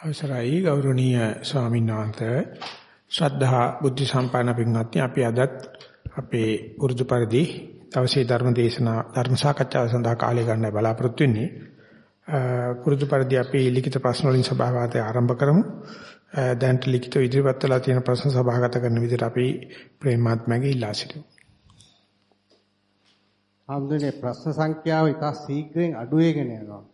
අවසරයි ගෞරවනීය ස්වාමීන් වහන්සේ. ශ්‍රද්ධා බුද්ධ සම්පන්න පින්වත්නි අපි අදත් අපේ උරුදු පරිදි දවසේ ධර්ම දේශනා ධර්ම සාකච්ඡාව සඳහා කාලය ගන්න බලාපොරොත්තු වෙන්නේ. පුරුදු පරිදි අපි ලිඛිත ප්‍රශ්න වලින් සභාවාතය ආරම්භ කරමු. දැන්ට ලිඛිත ඉදිරිපත් වෙලා තියෙන ප්‍රශ්න සභාගත කරන විදිහට අපි ප්‍රේමාත්මගේ ඉල්ලා සිටිමු. හම්දුනේ ප්‍රශ්න සංඛ්‍යාව ඉතා ශීඝ්‍රයෙන් අඩු වෙගෙන යනවා.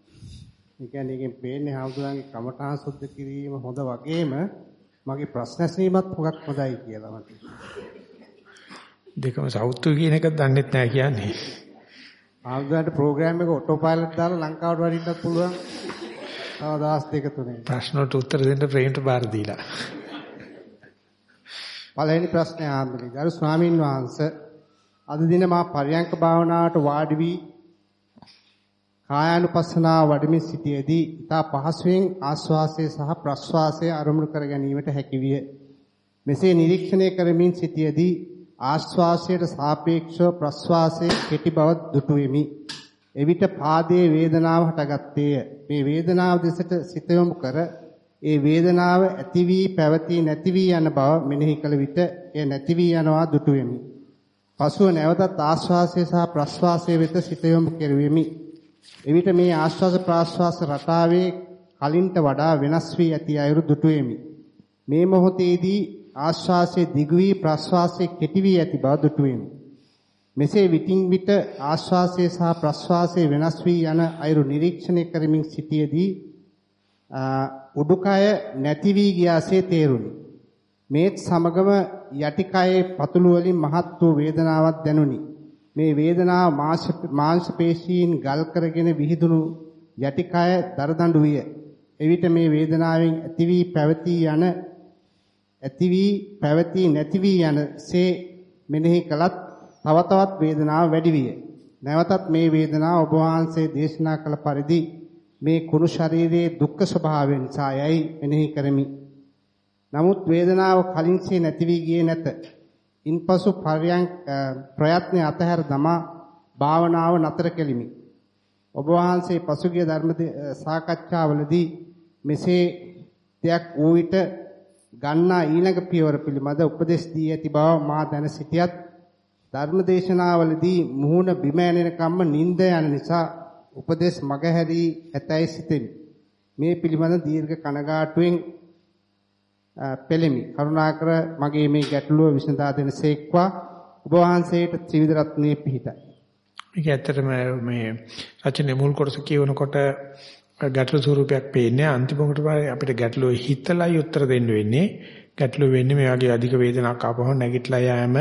ඒ කියන්නේ එකෙන් පේන්නේ හාමුදුරන්ගේ කමඨාන් සුද්ධ කිරීම හොඳ වගේම මගේ ප්‍රශ්න ඇසීමත් හුඟක් හොඳයි කියලා මට. දෙකම සෞතු කියන එක දන්නෙත් නෑ කියන්නේ. හාමුදුරන්ට ප්‍රෝග්‍රෑම් එක ඔටෝ පයිලට් දාලා ලංකාවට වඩින්නත් පුළුවන්. තව දවස් දෙක තුනේ. ප්‍රශ්නට උත්තර දෙන්න ප්‍රේමට බාර දීලා. පළවෙනි ප්‍රශ්නේ ආන්දරේ. ගරු ස්වාමින් වහන්සේ අද දින මා පරියංක භාවනාවට වාඩි වී කායානුපස්සනාව වඩමින් සිටියේදී ඊතා පහසුවෙන් ආස්වාසය සහ ප්‍රස්වාසය අරමුණු කර ගැනීමට හැකියිය. මෙසේ නිරීක්ෂණය කරමින් සිටියේදී ආස්වාසයට සාපේක්ෂව ප්‍රස්වාසයේ කෙටි බව දුටු වෙමි. එවිට පාදයේ වේදනාව හටගත්තේය. මේ වේදනාව දෙසට සිත යොමු කර ඒ වේදනාව ඇති වී පැවතී නැති වී යන බව මෙනෙහි කළ විට එය නැති වී යනවා දුටු වෙමි. පසුව නැවතත් ආස්වාසය සහ ප්‍රස්වාසය වෙත සිත යොමු කෙරුවෙමි. එවිට මේ ආශ්වාස ප්‍රාශ්වාස රටාවේ කලින්ට වඩා වෙනස් වී ඇති අයුරු දුටුවෙමි. මේ මොහොතේදී ආශ්වාසයේ දිගු වී ප්‍රශ්වාසයේ කෙටි වී ඇති බව දුටුවෙමි. මෙසේ විටින් විට ආශ්වාසයේ සහ ප්‍රශ්වාසයේ වෙනස් වී යන අයුරු නිරීක්ෂණය කරමින් සිටියේදී උඩුකය නැති වී ගියාසේ තේරුණි. මේත් සමගම යටිකයේ පතුළු වලින් මහත් වූ වේදනාවක් දැනුනි. මේ වේදනාව මාංශ පේශීන් ගල් කරගෙන විහිදුණු යටිකය දරදඬු විය. එවිට මේ වේදනාවෙන් ඇති වී පැවතී යන ඇති වී පැවතී නැති වී යනසේ මෙනෙහි කළත් තව තවත් වේදනාව වැඩි විය. නැවතත් මේ වේදනාව ඔබ වහන්සේ දේශනා කළ පරිදි මේ කුණු ශරීරයේ දුක්ඛ ස්වභාවයෙන් සායයි මෙනෙහි කරමි. නමුත් වේදනාව කලින්සේ නැති වී ගියේ නැත. ඉන්පසු පරයන්ක් ප්‍රයත්න අතහැර දමා භාවනාව නතර කෙලිමි. ඔබ වහන්සේ පසුගිය ධර්ම සාකච්ඡාවලදී මෙසේ දෙයක් වූ විට ගන්නා ඊළඟ පියවර පිළිබඳ උපදෙස් දී ඇති බව මා දැන සිටියත් ධර්ම දේශනාවලදී මුහුණ බිම ඇනෙන කම්ම නිින්ද යන නිසා උපදෙස් මගහැරී ඇතැයි සිතෙමි. මේ පිළිබඳ දීර්ඝ කනගාටුවෙන් පෙළෙමි. කරුණාකර මගේ මේ ගැටලුව විසඳා දෙනසේක්වා ඔබ වහන්සේට ත්‍රිවිධ රත්නයේ පිහිටයි. මේක ඇත්තටම මේ රචනයේ මුල් කොටස කියවනකොට ගැටලු ස්වරූපයක් පේන්නේ අන්තිමකට අපිට ගැටලුව හිතලයි උත්තර දෙන්න වෙන්නේ. ගැටලුව වෙන්නේ මේ වගේ අධික වේදනාවක් ආපහම නැගිටලා යෑම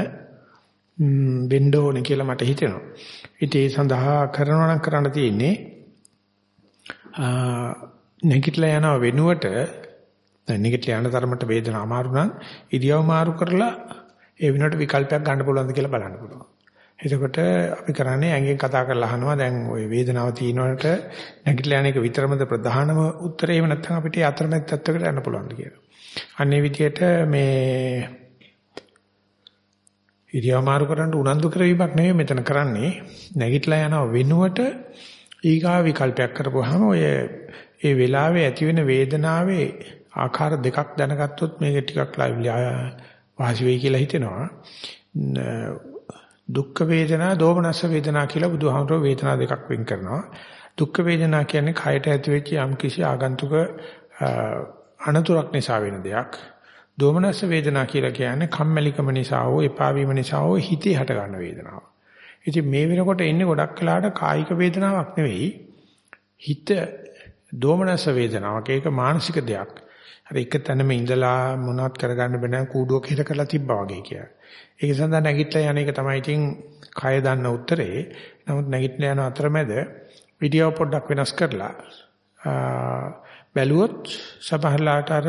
වෙන්න ඕනේ කියලා මට හිතෙනවා. ඉතින් ඒ සඳහා කරනවා නම් කරන්න තියෙන්නේ නැගිටලා යන වෙනුවට දැන් නිකට යන තරමට වේදනාව අමාරු නම් ඉරියව් මාරු කරලා ඒ වෙනකොට විකල්පයක් ගන්න පුළුවන්ද කියලා බලන්න පුළුවන්. එතකොට අපි කරන්නේ ඇඟෙන් කතා කරලා අහනවා දැන් ওই වේදනාව තියෙනවට නැගිටලා යන එක විතරමද ප්‍රධානම උත්තරේ එහෙම නැත්නම් අපිට අතරමැද තත්වයකට යන්න පුළුවන්ද කියලා. අන්නේ විදිහට මේ ඉරියව් මාරු කරන්න උනන්දු කරවීමක් නෙවෙයි මෙතන කරන්නේ නැගිටලා යන වෙනුවට ඊගා විකල්පයක් කරපුවාම ඔය ඒ වෙලාවේ ඇති වෙන වේදනාවේ ආකාර දෙකක් දැනගත්තොත් මේක ටිකක් වාසි වෙයි කියලා හිතෙනවා. දුක්ඛ වේදනා, දෝමනස්ස වේදනා කියලා බුදුහාමුදුරුවෝ වේදනා දෙකක් වෙන් කරනවා. දුක්ඛ වේදනා කියන්නේ කයට ඇති වෙච්ච යම් කිසි ආගන්තුක අනතුරක් නිසා වෙන දෙයක්. දෝමනස්ස වේදනා කියලා කියන්නේ කම්මැලිකම නිසා හෝ එපා වීම නිසා හෝ හිතේ හට ගන්න වේදනාව. ඉතින් මේ වෙනකොට එන්නේ ගොඩක් වෙලාට කායික වේදනාවක් නෙවෙයි. හිත දෝමනස්ස වේදනාවක්. ඒක මානසික දෙයක්. අර එක තැනම ඉඳලා මොනවත් කරගන්න බෑ කූඩුවක හිර කරලා තිබ්බා වගේ කියලා. ඒක සඳහා නැගිටලා යන එක තමයි ඉතින් කය දන්න උත්තරේ. නමුත් නැගිටලා යන අතරමැද වීඩියෝ පොඩ්ඩක් වෙනස් කරලා බැලුවොත් සමහරලාට අර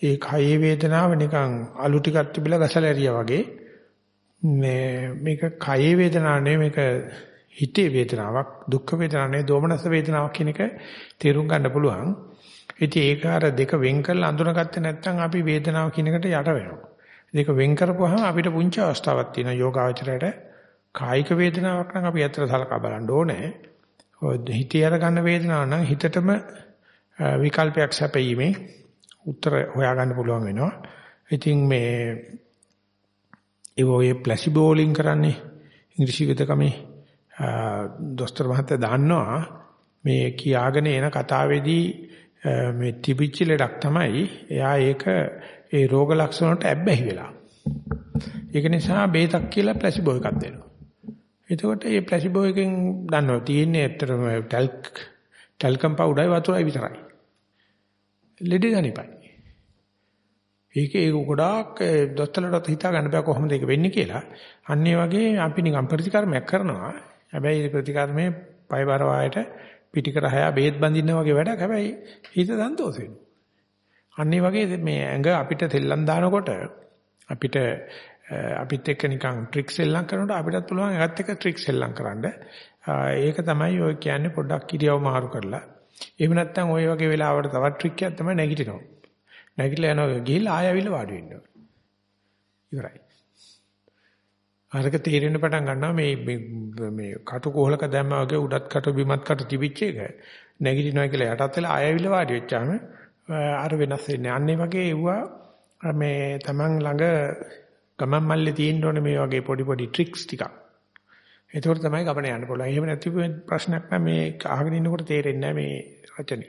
ඒ කයේ වේදනාව නිකන් අලු ටිකක් තිබිලා ගසලා ඇරියා වගේ මේ මේක කයේ වේදනාවක් නෙවෙයි මේක හිතේ වේදනාවක් දුක්ඛ වේදනාවක් නෙවෙයි දෝමනස වේදනාවක් කියන එක තේරුම් ගන්න පුළුවන්. ඉතින් ඒක අර දෙක වෙන් කරලා අඳුනගත්තේ නැත්නම් අපි වේදනාව කියන එකට යට වෙනවා. දෙක වෙන් කරපුවාම අපිට පුංචි අවස්ථාවක් තියෙනවා යෝගාවචරයට කායික වේදනාවක් නම් අපි ඇත්තට සලකා බලන්න ඕනේ. හිතේ අර ගන්න වේදනාව නම් හිතටම විකල්පයක් සැපීමේ උත්තර හොයාගන්න පුළුවන් වෙනවා. ඉතින් මේ ඒ වගේ ප්ලාසිබෝ වලින් කරන්නේ ඉංග්‍රීසි විදකමේ දොස්තර මහත්තයා දන්නවා මේ කියාගෙන එන කතාවේදී මේ තිබිච්ච ලඩක් තමයි එයා ඒක ඒ රෝග ලක්ෂණ වලට ඇබ්බැහි වෙලා. ඒක නිසා බේතක් කියලා ප්ලාසිබෝ එකක් දෙනවා. එතකොට මේ ප්ලාසිබෝ එකෙන් දන්නවා තියෙන්නේ ඇත්තටම ටැල්ක් ටැල්කම් පවුඩරයි වතුරයි විතරයි. ලෙඩ ගනිපයි. ඒක ඒක ගොඩාක් දොස්තරලට හිතා ගන්න බෑ කොහොමද ඒක වෙන්නේ කියලා. අන්න ඒ වගේ අපි නිකන් ප්‍රතිකර්මයක් කරනවා. හැබැයි ඒ ප්‍රතිකර්මයේ පය බර වායට පිටිකර හය බේත් බඳින්න වගේ වැඩක්. හැබැයි හිත සන්තෝෂ වෙනවා. අන්න ඒ වගේ මේ ඇඟ අපිට තෙල්ලම් දානකොට අපිට අපිත් එක්ක නිකන් ට්‍රික් සෙල්ලම් කරනකොට අපිටත් පුළුවන් ඒකත් එක්ක ට්‍රික් සෙල්ලම් කරන්න. ඒක තමයි ඔය කියන්නේ පොඩ්ඩක් ඉරියව් මාරු කරලා. එහෙම නැත්නම් ওই වගේ වෙලාවට තවත් ට්‍රික් එකක් තමයි නැගිටිනවා. නැගිටලා යනවා ගිහිල්ලා ආය ඇවිල්ලා වාඩි වෙන්න ඕනේ. ඉවරයි. අරක තේරෙන්න පටන් ගන්නවා මේ මේ කටු කොහලක දැම්මා වගේ උඩත් කටු බිමත් කටු තිබිච්ච එක නැගිටිනවා කියලා යටත් වෙලා ආය ඇවිල්ලා වාඩි වෙච්චාම අර වෙනස් වෙන්නේ. අන්න ඒ වගේ එවුවා මේ Taman ළඟ ගමන් මල්ලේ තියෙන්න ඕනේ මේ වගේ පොඩි පොඩි ට්‍රික්ස් ටිකක්. ඒකෝර තමයි ගමන යන්න පුළුවන්. එහෙම නැති ප්‍රශ්නයක් නම් මේ අහගෙන ඉන්නකොට තේරෙන්නේ නැහැ මේ රචනෙ.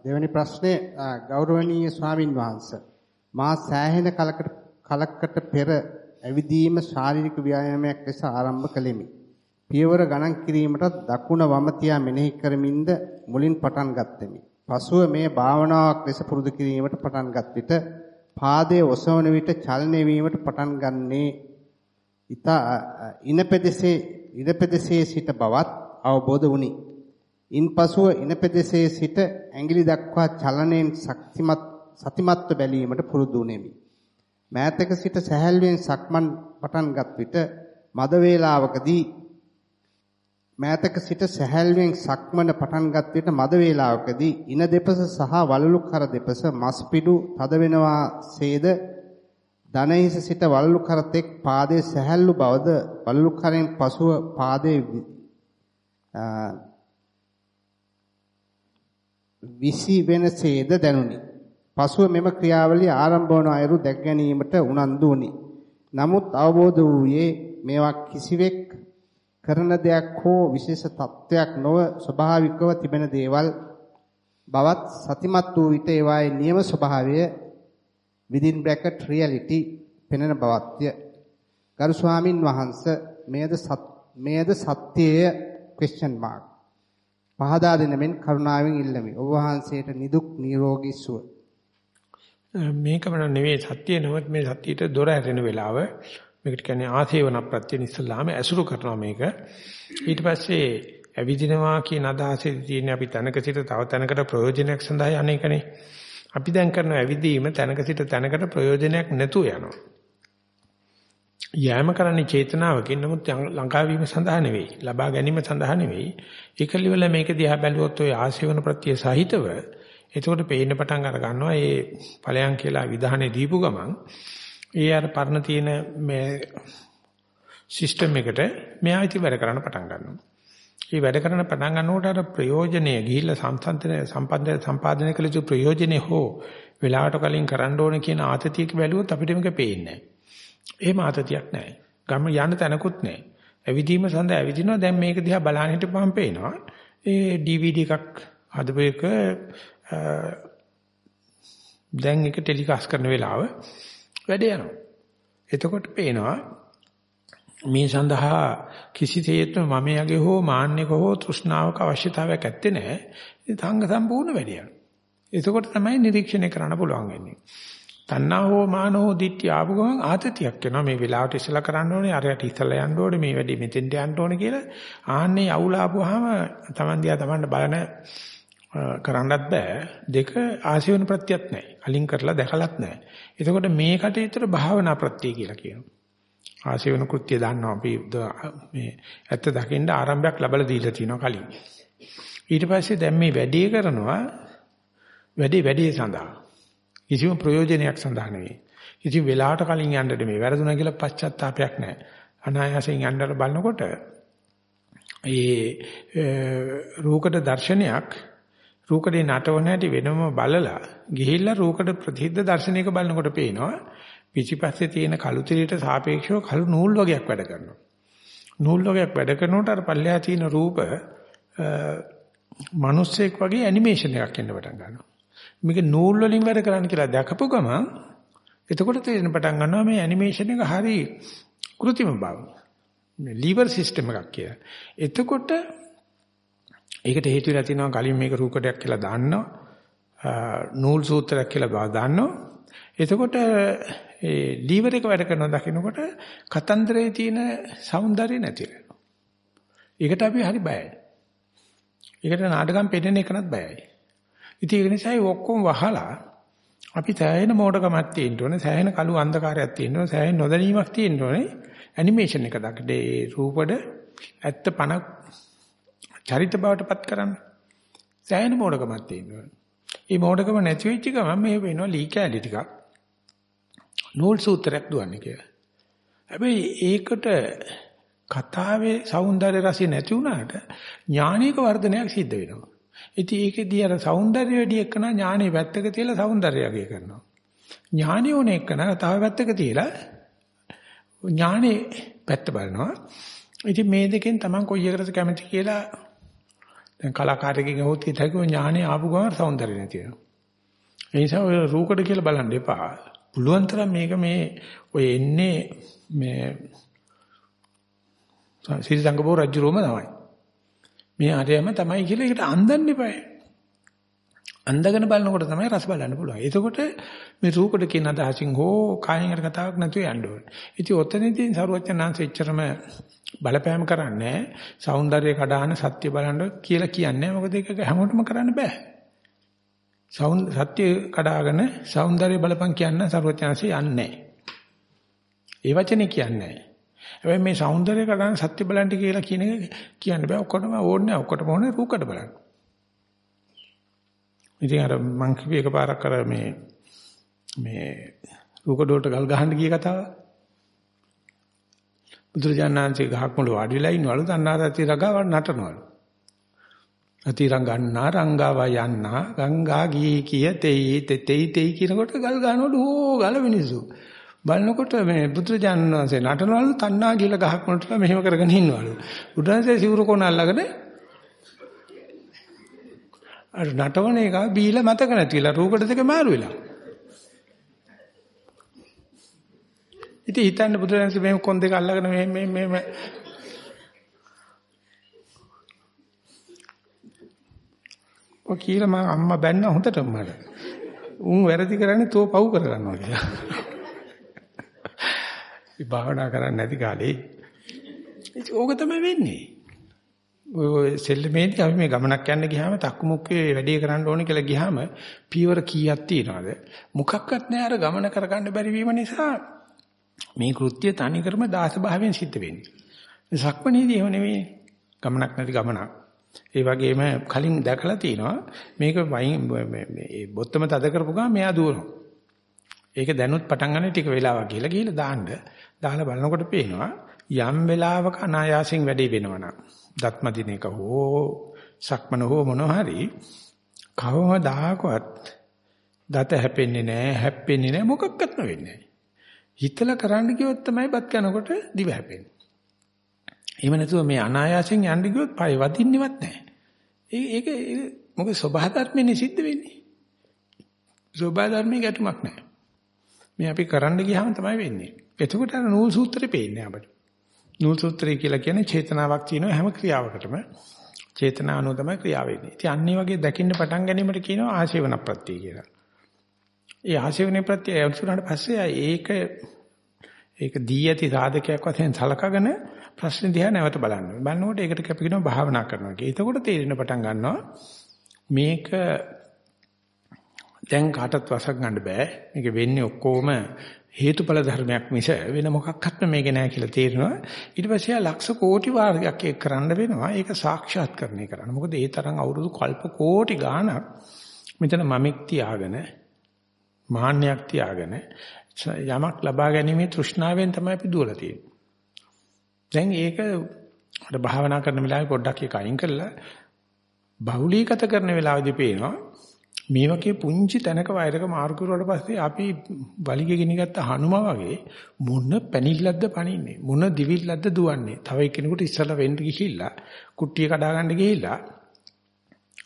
දෙවැනි ප්‍රශ්නේ ගෞරවනීය ස්වාමින් වහන්සේ මා සෑහෙන කලකට කලකට පෙර ඇවිදීම ශාරීරික ව්‍යායාමයක් ලෙස ආරම්භ කළෙමි. පියවර ගණන් කිරීමට දකුණ වම තියා මෙනෙහි කරමින්ද මුලින් පටන් ගත්තෙමි. පසුව මේ භාවනාවක් ලෙස පුරුදු කිරීමට පටන් ගත් විට පාදයේ ඔසවන විට චලනය වීමට පටන් ගන්නේ ඊට ඉනපෙදසේ ඉනපෙදසේ සිට බවත් අවබෝධ වුණි. ඉන්පසුව ඉනපෙදසේ සිට ඇඟිලි දක්වා චලනයෙන් ශක්තිමත් සතිමත්ව බැලීමට පුරුදු වුනේමි. මෑතක සිට සැහැල්ලුවෙන් සක්මන් පටන්ගත් විට මද වේලාවකදී මෑතක සිට සැහැල්ලුවෙන් සක්මන පටන්ගත් විට මද වේලාවකදී ඉන දෙපස සහ වලලු කර දෙපස මස් පිඩු තද වෙනවා සේද දනහිස සිට වලලු කර තෙක් පාදයේ සැහැල්ලු බවද වලලු කරෙන් පසුව පාදයේ විසි වෙනසේද දැනුනි. පසුව මෙම ක්‍රියාවලිය ආරම්භ වන අයුරු දැක ගැනීමට උනන්දු වුනි. නමුත් අවබෝධ වූයේ මේවා කිසිවෙක් කරන දෙයක් හෝ විශේෂ තත්වයක් නොව ස්වභාවිකව තිබෙන දේවල් බවත් සතිමත් වූ විට ඒවායේ නියම ස්වභාවය within bracket reality පෙනෙන බවත්ය. ගරු ස්වාමින් වහන්සේ මේද මේද සත්‍යය question mark පහදා දෙන මෙන් කරුණාවෙන් ඉල්ලමි. ඔබ වහන්සේට නිදුක් නිරෝගී සුව. මේකම නෙවෙයි සත්‍ය නමුත් මේ සත්‍යයට දොර ඇරෙන වෙලාව මේකට කියන්නේ ආසේවන ප්‍රත්‍යන ඉස්සලාම ඇසුරු කරනවා මේක. ඊට පස්සේ ඇවිදිනවා කියන අදහසේ තියෙන අපි තැනක සිට තව තැනකට ප්‍රයෝජනයක් සඳහා යන්නේකනේ. අපි දැන් කරන ඇවිදීම තැනක සිට තැනකට ප්‍රයෝජනයක් නැතුව යනවා. යෑම කරන්නේ චේතනාවකින් නමුත් ලංකා වීම සඳහා නෙවෙයි ලබා ගැනීම සඳහා නෙවෙයි ඒකලිවල මේක දිහා බැලුවොත් ඔය ආශේවන ප්‍රත්‍ය සහිතව එතකොට පේන්න පටන් අර ගන්නවා ඒ ඵලයන් කියලා විධානයේ දීපු ගමන් ඒ අර පරණ තියෙන මේ සිස්ටම් එකට මෙයා ඉති වැඩ කරන්න පටන් ගන්නවා. මේ වැඩ කරන පටන් ගන්නකොට අර ප්‍රයෝජනය ගිහිල්ලා සම්සන්තන සම්පන්දන සම්පාදනය කළ යුතු ප්‍රයෝජනේ හෝ වෙලාවට කලින් කරන්න ඕන කියන ආතතියක බැලුවොත් අපිට මේක පේන්නේ නැහැ. එහෙම ආතතියක් නැහැ. ගම යන්න තැනකුත් නැහැ. ඇවිදීම සඳහා ඇවිදිනවා දැන් මේක දිහා බලන්න හිටපම් පේනවා. ඒ DVD එකක් හදපු එක දැන් ඒක ටෙලිකාස්ට් කරන වෙලාව වැඩ යනවා. එතකොට පේනවා මේ සඳහා කිසිසේත්ම මම යගේ හෝ මාන්නයක හෝ තෘෂ්ණාවක අවශ්‍යතාවයක් ඇත්තේ නැහැ. ඒ තංග සම්පූර්ණ වැඩ යනවා. එතකොට තමයි නිරීක්ෂණය කරන්න පුළුවන් වෙන්නේ. තණ්හා හෝ මාන හෝ දිට්ඨිය ආපු ගමන් ආතතියක් වෙනවා මේ වෙලාවට ඉස්සලා කරන්න ඕනේ අරයට ඉස්සලා යන්න ඕනේ මේ වැඩි මෙතෙන්ට යන්න ඕනේ කියලා ආන්නේ අවුල ආපුවාම Taman දිහා Tamanට බලන කරන්නත් බෑ දෙක ආශිවන ප්‍රත්‍යක් නැහැ අලින් කරලා දැකලත් නැහැ එතකොට මේ කටේතර භාවනා ප්‍රත්‍ය කියලා කියනවා ආශිවන කෘත්‍ය දන්නවා අපි මේ ඇත්ත දකින්න ආරම්භයක් ලැබලා දීලා තිනවා කලින් ඊට පස්සේ දැන් මේ වැඩේ කරනවා වැඩේ වැඩේ සඳහා කිසිම ප්‍රයෝජනයක් සඳහා නෙවෙයි. කිසි වෙලාවට කලින් යන්න දෙමේ. වැරදුනා කියලා පශ්චාත්තාවයක් නැහැ. අනායාසයෙන් යන්නට බලනකොට ඒ රූකඩ දර්ශනයක් රූකඩේ නටවන හැටි වෙනම බලලා ගිහිල්ලා රූකඩ ප්‍රතිහිද්ද දර්ශනයක බලනකොට පේනවා පිටිපස්සේ තියෙන කළු තිරයට සාපේක්ෂව කළු නූල් වගේක් වැඩ කරනවා. නූල් වගේක් වැඩ කරනකොට අර පල්ලෙහා තියෙන රූප මිනිස්සෙක් වගේ ඇනිමේෂන් එකක් එන්න පටන් ගන්නවා. මේක නූල් වලින් වැඩ කරන්න කියලා දැකපු ගමන් එතකොට තේරෙන පටන් ගන්නවා මේ ඇනිමේෂන් එක හරි કૃතිම බව. මේ ලීවර් සිස්ටම් එකක් කියලා. එතකොට ඒකට හේතු වෙලා තියෙනවා කලින් මේක රූකඩයක් කියලා දාන්නවා. නූල් සූත්‍රයක් කියලා දාන්නවා. එතකොට ඒ ලීවර් එක වැඩ කරනවා දකින්නකොට කතන්දරේ තියෙන సౌందර්යය නැති වෙනවා. ඒකට අපි හරි බයයි. ඒකට නාටකම් පෙන්නන එකනත් බයයි. ඉතින් ඒ නිසා ඔක්කොම වහලා අපි සෑහෙන මෝඩකමක් තියෙන්න ඕනේ, සෑහෙන කළු අන්ධකාරයක් තියෙන්න ඕනේ, සෑහෙන නොදැනීමක් තියෙන්න ඕනේ. ඇනිමේෂන් එක දක්ද ඒ රූපවල ඇත්ත පණක් චරිත බවටපත් කරන්න. සෑහෙන මෝඩකමක් තියෙනවා. මේ මෝඩකම නැති වෙච්ච ගමන් මේ වෙනවා ලී කැලි ටිකක්. නෝල් සූත්‍රයක් දුවන්නේ කියලා. හැබැයි ඒකට කතාවේ సౌందර්ය රසය නැති වුණාට ඥානීය වර්ධනයක් සිද්ධ වෙනවා. ඉතින් ඒකෙදී අර సౌందර්ය වැඩි එක්කන ඥානෙ වැත්තක තියලා సౌందර්ය යගේ කරනවා. ඥානෙ ඕන එක්කන තව වැත්තක තියලා ඥානෙ පැත්ත බලනවා. ඉතින් මේ දෙකෙන් Taman කොයි එකටද කැමති කියලා දැන් කලාකාරයෙක්ගෙන් හොත් හිතකෝ ඥානෙ ආපු ගමන් సౌందර්ය නැති වෙනවා. ඒ නිසා ඔය රූකඩ කියලා බලන්න එපා. පුළුවන් තරම් මේක මේ ඔය එන්නේ මේ සිරිසංගබෝ රජුරෝම තමයි. මේ ආර්යම තමයි කියලා ඒකට අන්දන්න එපා. අන්දගෙන බලනකොට තමයි රස බලන්න පුළුවන්. එතකොට මේ රූකඩ කියන අදහසින් හෝ කායින් කතාවක් නැතුව යන්න ඕනේ. ඉතින් ඔතනදී සරුවචනාංශ එච්චරම බලපෑම් කරන්නේ సౌందර්ය කඩහන සත්‍ය බලන්න කියලා කියන්නේ මොකද ඒක හැමෝටම කරන්න බෑ. සත්‍ය කඩාගෙන సౌందර්ය බලපං කියන්න ਸਰවඥාන්සේ යන්නේ. ඒ වචනේ කියන්නේ. හැබැයි මේ సౌందර්ය කඩහන සත්‍ය බලන්න කියලා කියන එක කියන්න බෑ. ඔක්කොටම ඕනේ ඔක්කොටම ඕනේ රූකඩ බලන්න. ඉතින් අර මං කිව්ව එකපාරක් අර මේ මේ රූකඩ වලට ගල් ගහන්න ගිය කතාව. බුදුරජාණන්සේ ගහක් මුල වාඩි වෙලා ඉන්නවලු තණ්හාරති රගව නටනවලු. අති රංගන්නා රංගාව යන්නා ගංගා ගී කිය තෙයි තෙයි තෙයි කියනකොට ගල් ගන්නවලු ඕ ගල මිනිස්සු. බලනකොට මේ බුදුරජාණන් වහන්සේ නටනවලු තණ්හා කියලා ගහක් මුලට මෙහෙම කරගෙන ඉන්නවලු. බුදුරජාණන්සේ සිවුර කොන අල්ලගෙන අර නටවන එක බීලා මතක නැතිලා රූකඩ දෙක මාරු වෙලා. ඉතින් හිතන්න බුදුරජාණන් මේ කොන් දෙක අල්ලගෙන මේ මේ මේ ඔය කියලා මම අම්මා බැන්න හොඳටම මට. උන් වැරදි කරන්නේ තෝ පව් කරගන්නවා කියලා. මේ භාවනා කරන්නේ නැති කාලේ ඕක තමයි වෙන්නේ. ඔය සෙල්ලමේදී අපි මේ ගමනක් යන්න ගියාම තක්මුක්කේ වැඩේ කරන්න ඕනේ කියලා ගියාම පීවර කීයක් තියනවද? මොකක්වත් නැහැ අර ගමන කරගන්න බැරි වීම නිසා මේ කෘත්‍ය තනි කරම දාස භාවයෙන් සිද්ධ වෙන්නේ. සක්මණේදී එහෙම නෙවෙයි. ගමනක් නැති ගමනක්. ඒ වගේම කලින් දැකලා තිනවා මේක වයින් මේ බොත්තම තද කරපු ගමන් මෙයා දුවනවා. ඒක දැනුත් පටන් ගන්න ටික වෙලාවක් ගිහලා ගිහලා දාන්න. දාලා බලනකොට පේනවා යම් වෙලාවක අනායාසයෙන් වැඩේ වෙනවනම් දත්ම දින එක හෝ සක්මන හෝ මොනවා හරි කවමදාකවත් දත හැපෙන්නේ නැහැ හැප්පෙන්නේ නැහැ මොකක්වත්ම වෙන්නේ නැහැ. හිතලා කරන්න කිව්වොත් තමයි බත් කනකොට දිව හැපෙන්නේ. එහෙම නැතුව මේ අනායාසයෙන් යන්න ගියොත් පය වදින්නේවත් නැහැ. ඒක මොකද සබහා ධර්මනේ සිද්ධ වෙන්නේ. සබහා ධර්මයේ ගැටුමක් නැහැ. මේ අපි කරන්න ගියාම තමයි වෙන්නේ. එතකොට අර නූල් සූත්‍රේ පේන්නේ අපිට. නූල් සූත්‍රය කියලා කියන්නේ චේතනාවක් තියෙනවා හැම ක්‍රියාවකටම. චේතනාව තමයි ක්‍රියාව වෙන්නේ. ඉතින් අන්න වගේ දකින්න පටන් ගැනීමට කියනවා ආශේවන ප්‍රත්‍ය කියලා. ඒ ආශේවන ප්‍රත්‍ය අනුසුරාට පස්සේ ඒක ඒක දී ඇති සාධකයක් වශයෙන් සලකගෙන ප්‍රශ්න දිහා නැවත බලන්න. බලනකොට ඒකට කැප කියනවා භාවනා කරනවා කියලා. එතකොට තේරෙන පටන් ගන්නවා මේක දැන් කාටවත් වසක් ගන්න බෑ. මේක වෙන්නේ ඔක්කොම හේතුඵල ධර්මයක් මිස වෙන මොකක්වත්ම මේක නෑ කියලා තේරෙනවා. ඊට පස්සේ ආ ලක්ෂ කෝටි වාරයක් ඒක කරන්න වෙනවා. ඒක සාක්ෂාත්කරණය කරන්න. මොකද ඒ තරම් අවුරුදු කල්ප කෝටි ගාණක් මෙතන මමෙක් තියාගෙන මාන්නයක් තියාගෙන යමක් ලබා ගැනීමේ තෘෂ්ණාවෙන් තමයි අපි දුවලා තියෙන්නේ. දැන් ඒක අර භාවනා කරන වෙලාවේ පොඩ්ඩක් ඒක අයින් කරලා බහුලීගත කරන වෙලාවදී පේනවා මේ වගේ පුංචි තැනක වෛරක මාරු කරුවාට පස්සේ අපි වලිගෙ ගිනිගත්ත හනුමා වගේ මොන පැනිල්ලක්ද පනින්නේ මොන දිවිල්ලක්ද දුවන්නේ? තව එක්කෙනෙකුට ඉස්සලා වෙන්න ගිහිල්ලා කුට්ටිය කඩා ගන්න ගිහිල්ලා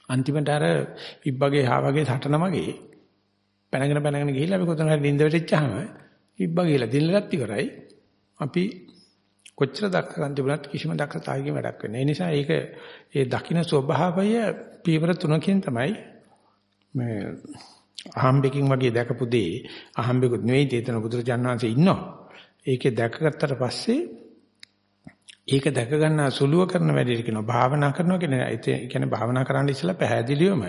අන්තිමට අර ඉබ්බගේ හා වගේ සටන වගේ පැනගෙන පැනගෙන ගිහිල්ලා අපි කොතන හරි නින්ද වැටෙච්චාම ඉබ්බා ගිහලා දිනලත් ඉවරයි අපි කොච්චර දක්ෂකම් තිබුණත් කිසිම දක්ෂතාවයකින් වැඩක් වෙන්නේ. ඒ නිසා ඒක ඒ දකින්න ස්වභාවය පීවර තුනකින් තමයි මේ අහම්බෙකින් වගේ දැකපු දේ අහම්බෙකුත් නෙවෙයි තේතන බුදුරජාණන්සේ ඉන්නවා. ඒකේ දැකගත්තට පස්සේ ඒක දැක ගන්න සුළුව කරන වැඩේට කියනවා භාවනා කරනවා කියන්නේ ඒ කියන්නේ භාවනා කරන්න ඉස්සලා පැහැදිලිවම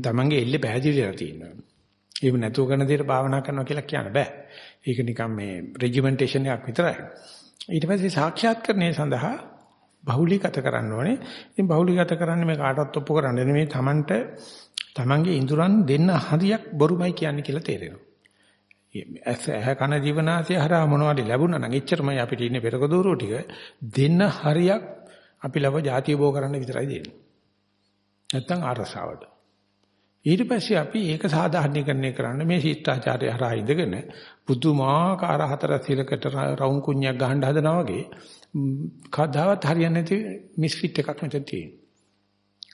තමන්ගේ එල්ලේ පැහැදිලිලා තියෙනවා. ඒක නැතුව කරන දේට භාවනා කරනවා කියලා කියන්න බෑ. ඒක නිකන් මේ රෙජිමෙන්ටේෂන් එකක් විතරයි. ඊට පස්සේ සාක්ෂාත්කරණය සඳහා බහුලීගත කරන්න ඕනේ. ඉතින් බහුලීගත කරන්නේ මේ කාටවත් ඔප්පු කරන්නේ නෙමෙයි Tamanට Tamanගේ ඉඳුරන් දෙන්න හරියක් බොරුමයි කියන්නේ කියලා තේරෙනවා. ඇහ කන ජීවනාසය හරහා මොනවද ලැබුණා නම් එච්චරමයි අපිට ඉන්නේ පෙරක දూరుව ටික දෙන්න හරියක් අපි ලව ಜಾතිය බෝ කරන්න විතරයි දෙන්නේ. නැත්තම් අරසාවට. ඊට පස්සේ අපි ඒක සාධාරණීකරණය කරන්න මේ ශිෂ්ටාචාරය හරහා ඉඳගෙන පුදුමාකාර හතර සිලකට රවුම් කුණ්‍යක් ගහන්න හදනවා වගේ කවදාවත් හරියන්නේ නැති මිස්ෆිට් එකක් මෙතන තියෙනවා.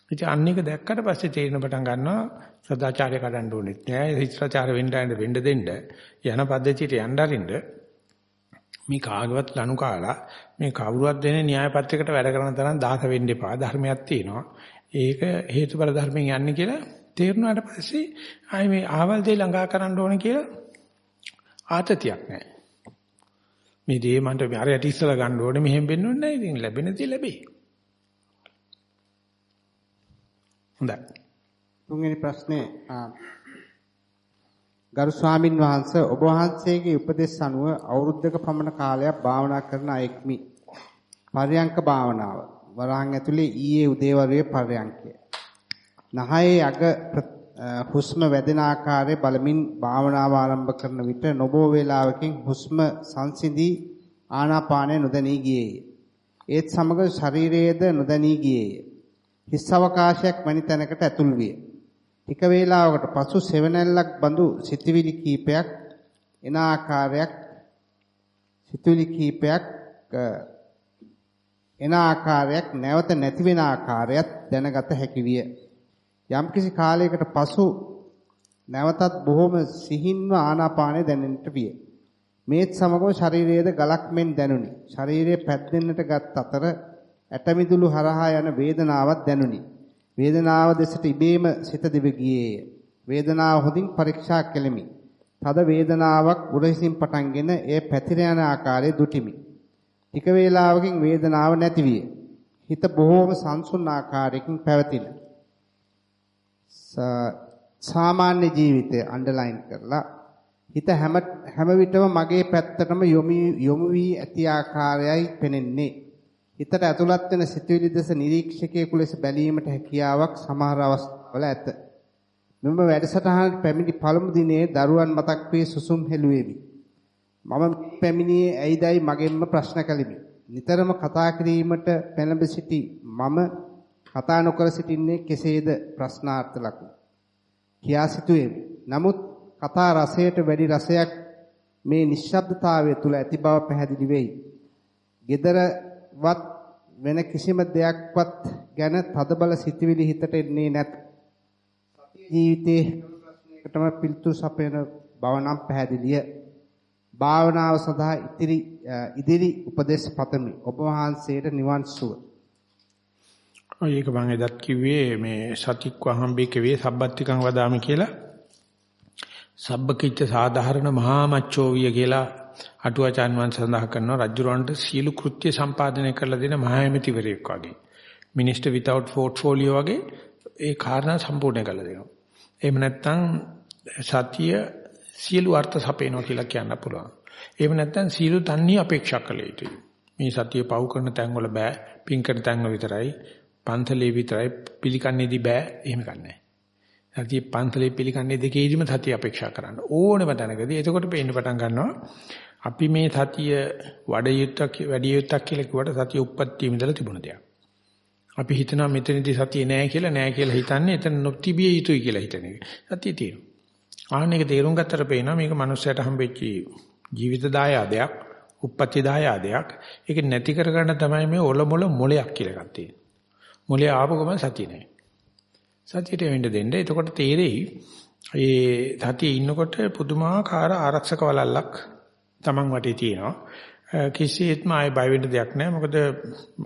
ඉතින් අන්න එක දැක්කට පස්සේ තේරෙන පටන් ගන්නවා සදාචාරය කඩන්න ඕනෙත් නෑ ශිෂ්ටාචාර වෙන්න යන්න වෙන්න දෙන්න යන පද්ධතියට යන්න අරින්න මේ කාගවත් ලනු කාලා මේ කවුරුවත් දෙන න්‍යාය පත්‍රයකට වැඩ කරන තරම් දාස වෙන්න එපා ධර්මයක් තියෙනවා. ඒක හේතුඵල ධර්මයෙන් යන්නේ කියලා තේරුණාට පස්සේ ආයේ මේ ආවල් දෙය ළඟා කරන්න ඕන කියලා ආතතියක් නැහැ. මේ දේ මන්ට අරයට ඉස්සලා ගන්න ඕනේ මෙහෙම වෙන්න ඕනේ නැහැ. ඉතින් ලැබෙන දේ ලැබෙයි. හොඳයි. තුන්වෙනි ප්‍රශ්නේ ගරු ස්වාමින් වහන්සේ ඔබ වහන්සේගේ උපදෙස් අනුව අවුරුද්දක පමණ කාලයක් භාවනා කරන අයෙක්මි. පර්යංක භාවනාව. වරහන් ඇතුලේ ඊයේ උදේවරුේ පර්යංකය. නහයේ අග හුස්ම වැදෙන ආකාරය බලමින් භාවනාව ආරම්භ කරන විට නොබෝ වේලාවකින් හුස්ම සංසිඳී ආනාපානය නොදැනී ගියේය. ඒත් සමග ශරීරයේද නොදැනී ගියේය. හිස් අවකාශයක් වැනි තැනකට ඇතුල් විය. ටික වේලාවකට පසු සෙවණැල්ලක් බඳු සිතවිලි කීපයක් එන ආකාරයක් සිතවිලි කීපයක් එන ආකාරයක් නැවත නැති වෙන ආකාරයක් දැනගත හැකි විය. යම්කිසි කාලයකට පසු නැවතත් බොහොම සිහින්ව ආනාපානය දැනෙන්නට විය. මේත් සමගම ශරීරයේද ගලක් මෙන් දැනුනි. ශරීරයේ පැද්දෙන්නට ගත් අතර ඇටමිදුළු හරහා යන වේදනාවක් දැනුනි. වේදනාව දෙසට ඉබේම සිත දිව ගියේය. වේදනාව හොඳින් පරීක්ෂා කෙලිමි. තද වේදනාවක් උරහිසින් පටන්ගෙන එය පැතිර යන ආකාරය දුටිමි. ටික වේලාවකින් වේදනාව නැති විය. හිත බොහෝම සංසුන් ආකාරයකින් පැවතින. සාමාන්‍ය ජීවිතය අන්ඩර්ලයින් කරලා හිත හැම හැම විටම මගේ පැත්තටම යොමු යොමු වී ඇති ආකාරයයි පෙනෙන්නේ. හිතට ඇතුළත් වෙන සිතුවිලි දෙස නිරීක්ෂකයෙකු ලෙස බැලීමට හැකියාවක් සමහර අවස්ථාවල ඇත. මෙම වැඩසටහනට පැමිණි පළමු දිනේ දරුවන් මතක් වී සුසුම් හෙළුවේමි. මම පැමිණියේ ඇයිදයි මගෙන්ම ප්‍රශ්න කළෙමි. නිතරම කතා කිරීමට පෙළඹ සිටි මම කතා නොකර සිටින්නේ කෙසේද ප්‍රශ්නාර්ථ ලකුණු. කියා සිටුවෙමි. නමුත් කතා රසයට වැඩි රසයක් මේ නිශ්ශබ්දතාවය තුල ඇති බව පැහැදිලි වෙයි. gedarawat වෙන කිසිම දෙයක්වත් ගැන තදබල සිතුවිලි හිතට එන්නේ නැත. ජීවිතේ ප්‍රශ්නයකටම පිළිතුරු සපයන බව නම් පැහැදිලිය. භාවනාව සඳහා ඉදිරි ඉදිරි උපදේශ පතමි. ඔබ වහන්සේට නිවන් සුව. ඒක මම එදත් කිව්වේ මේ සතික්වහම් බිකවේ සබ්බත්තිකං වදාමි කියලා. සබ්බකිච්ච සාධාරණ මහා මච්චෝවිය කියලා අටුවාචාන් වහන්සේ සඳහන් කරනවා රජුරවන්ට සීල කෘත්‍ය සම්පාදනය කරලා දෙන මහායමතිවරයෙක් වගේ. මිනිස්ටර් විතවුට් පෝර්ට්ෆෝලියෝ වගේ ඒ කාරණා සම්පූර්ණ කරලා දෙනවා. එහෙම නැත්නම් සතිය සියලු අර්ථ සපේනවා කියලා කියන්න පුළුවන්. එහෙම නැත්නම් සියලු තන්නේ අපේක්ෂා කළ යුතුයි. මේ සතිය පවු කරන තැන්වල බෑ, පින් කරන තැන්වල විතරයි, පන්තලේ විතරයි පිළිකන්නේදී බෑ. එහෙම කන්නේ. සතිය පන්තලේ පිළිකන්නේ දෙකේදීම සතිය අපේක්ෂා කරන්න ඕනෙම තැනකදී. එතකොට පේන්න පටන් ගන්නවා අපි මේ සතිය වඩ යුත්තක් වැඩි යුත්තක් කියලා කිව්වට සතිය උප්පත්තිය ඉඳලා තිබුණ දෙයක්. අපි හිතනවා මෙතනදී සතිය නැහැ කියලා නැහැ කියලා හිතන්නේ එතන නොතිබිය යුතුයි කියලා හිතන එක. සතිය තියෙනවා. ආන්න එක තේරුම් ගත්තට පේනවා මේක මනුස්සයට හම්බෙච්ච ජීවිත දායාදයක්, උප්පත්ති දායාදයක්. ඒක නැති කරගන්න තමයි මේ ඔලොමොල මොලයක් කියලා එකක් තියෙන්නේ. මොලේ ආපු ගමන් සතිය නැහැ. සතියට වෙන්න දෙන්න. එතකොට තේරෙයි ඒ සතියේ ඉන්නකොට පුදුමාකාර ආරක්ෂක වලල්ලක් Taman වටේ තියෙනවා. කිසියෙත්ම ආයෙ බය වෙන්න දෙයක් නැහැ. මොකද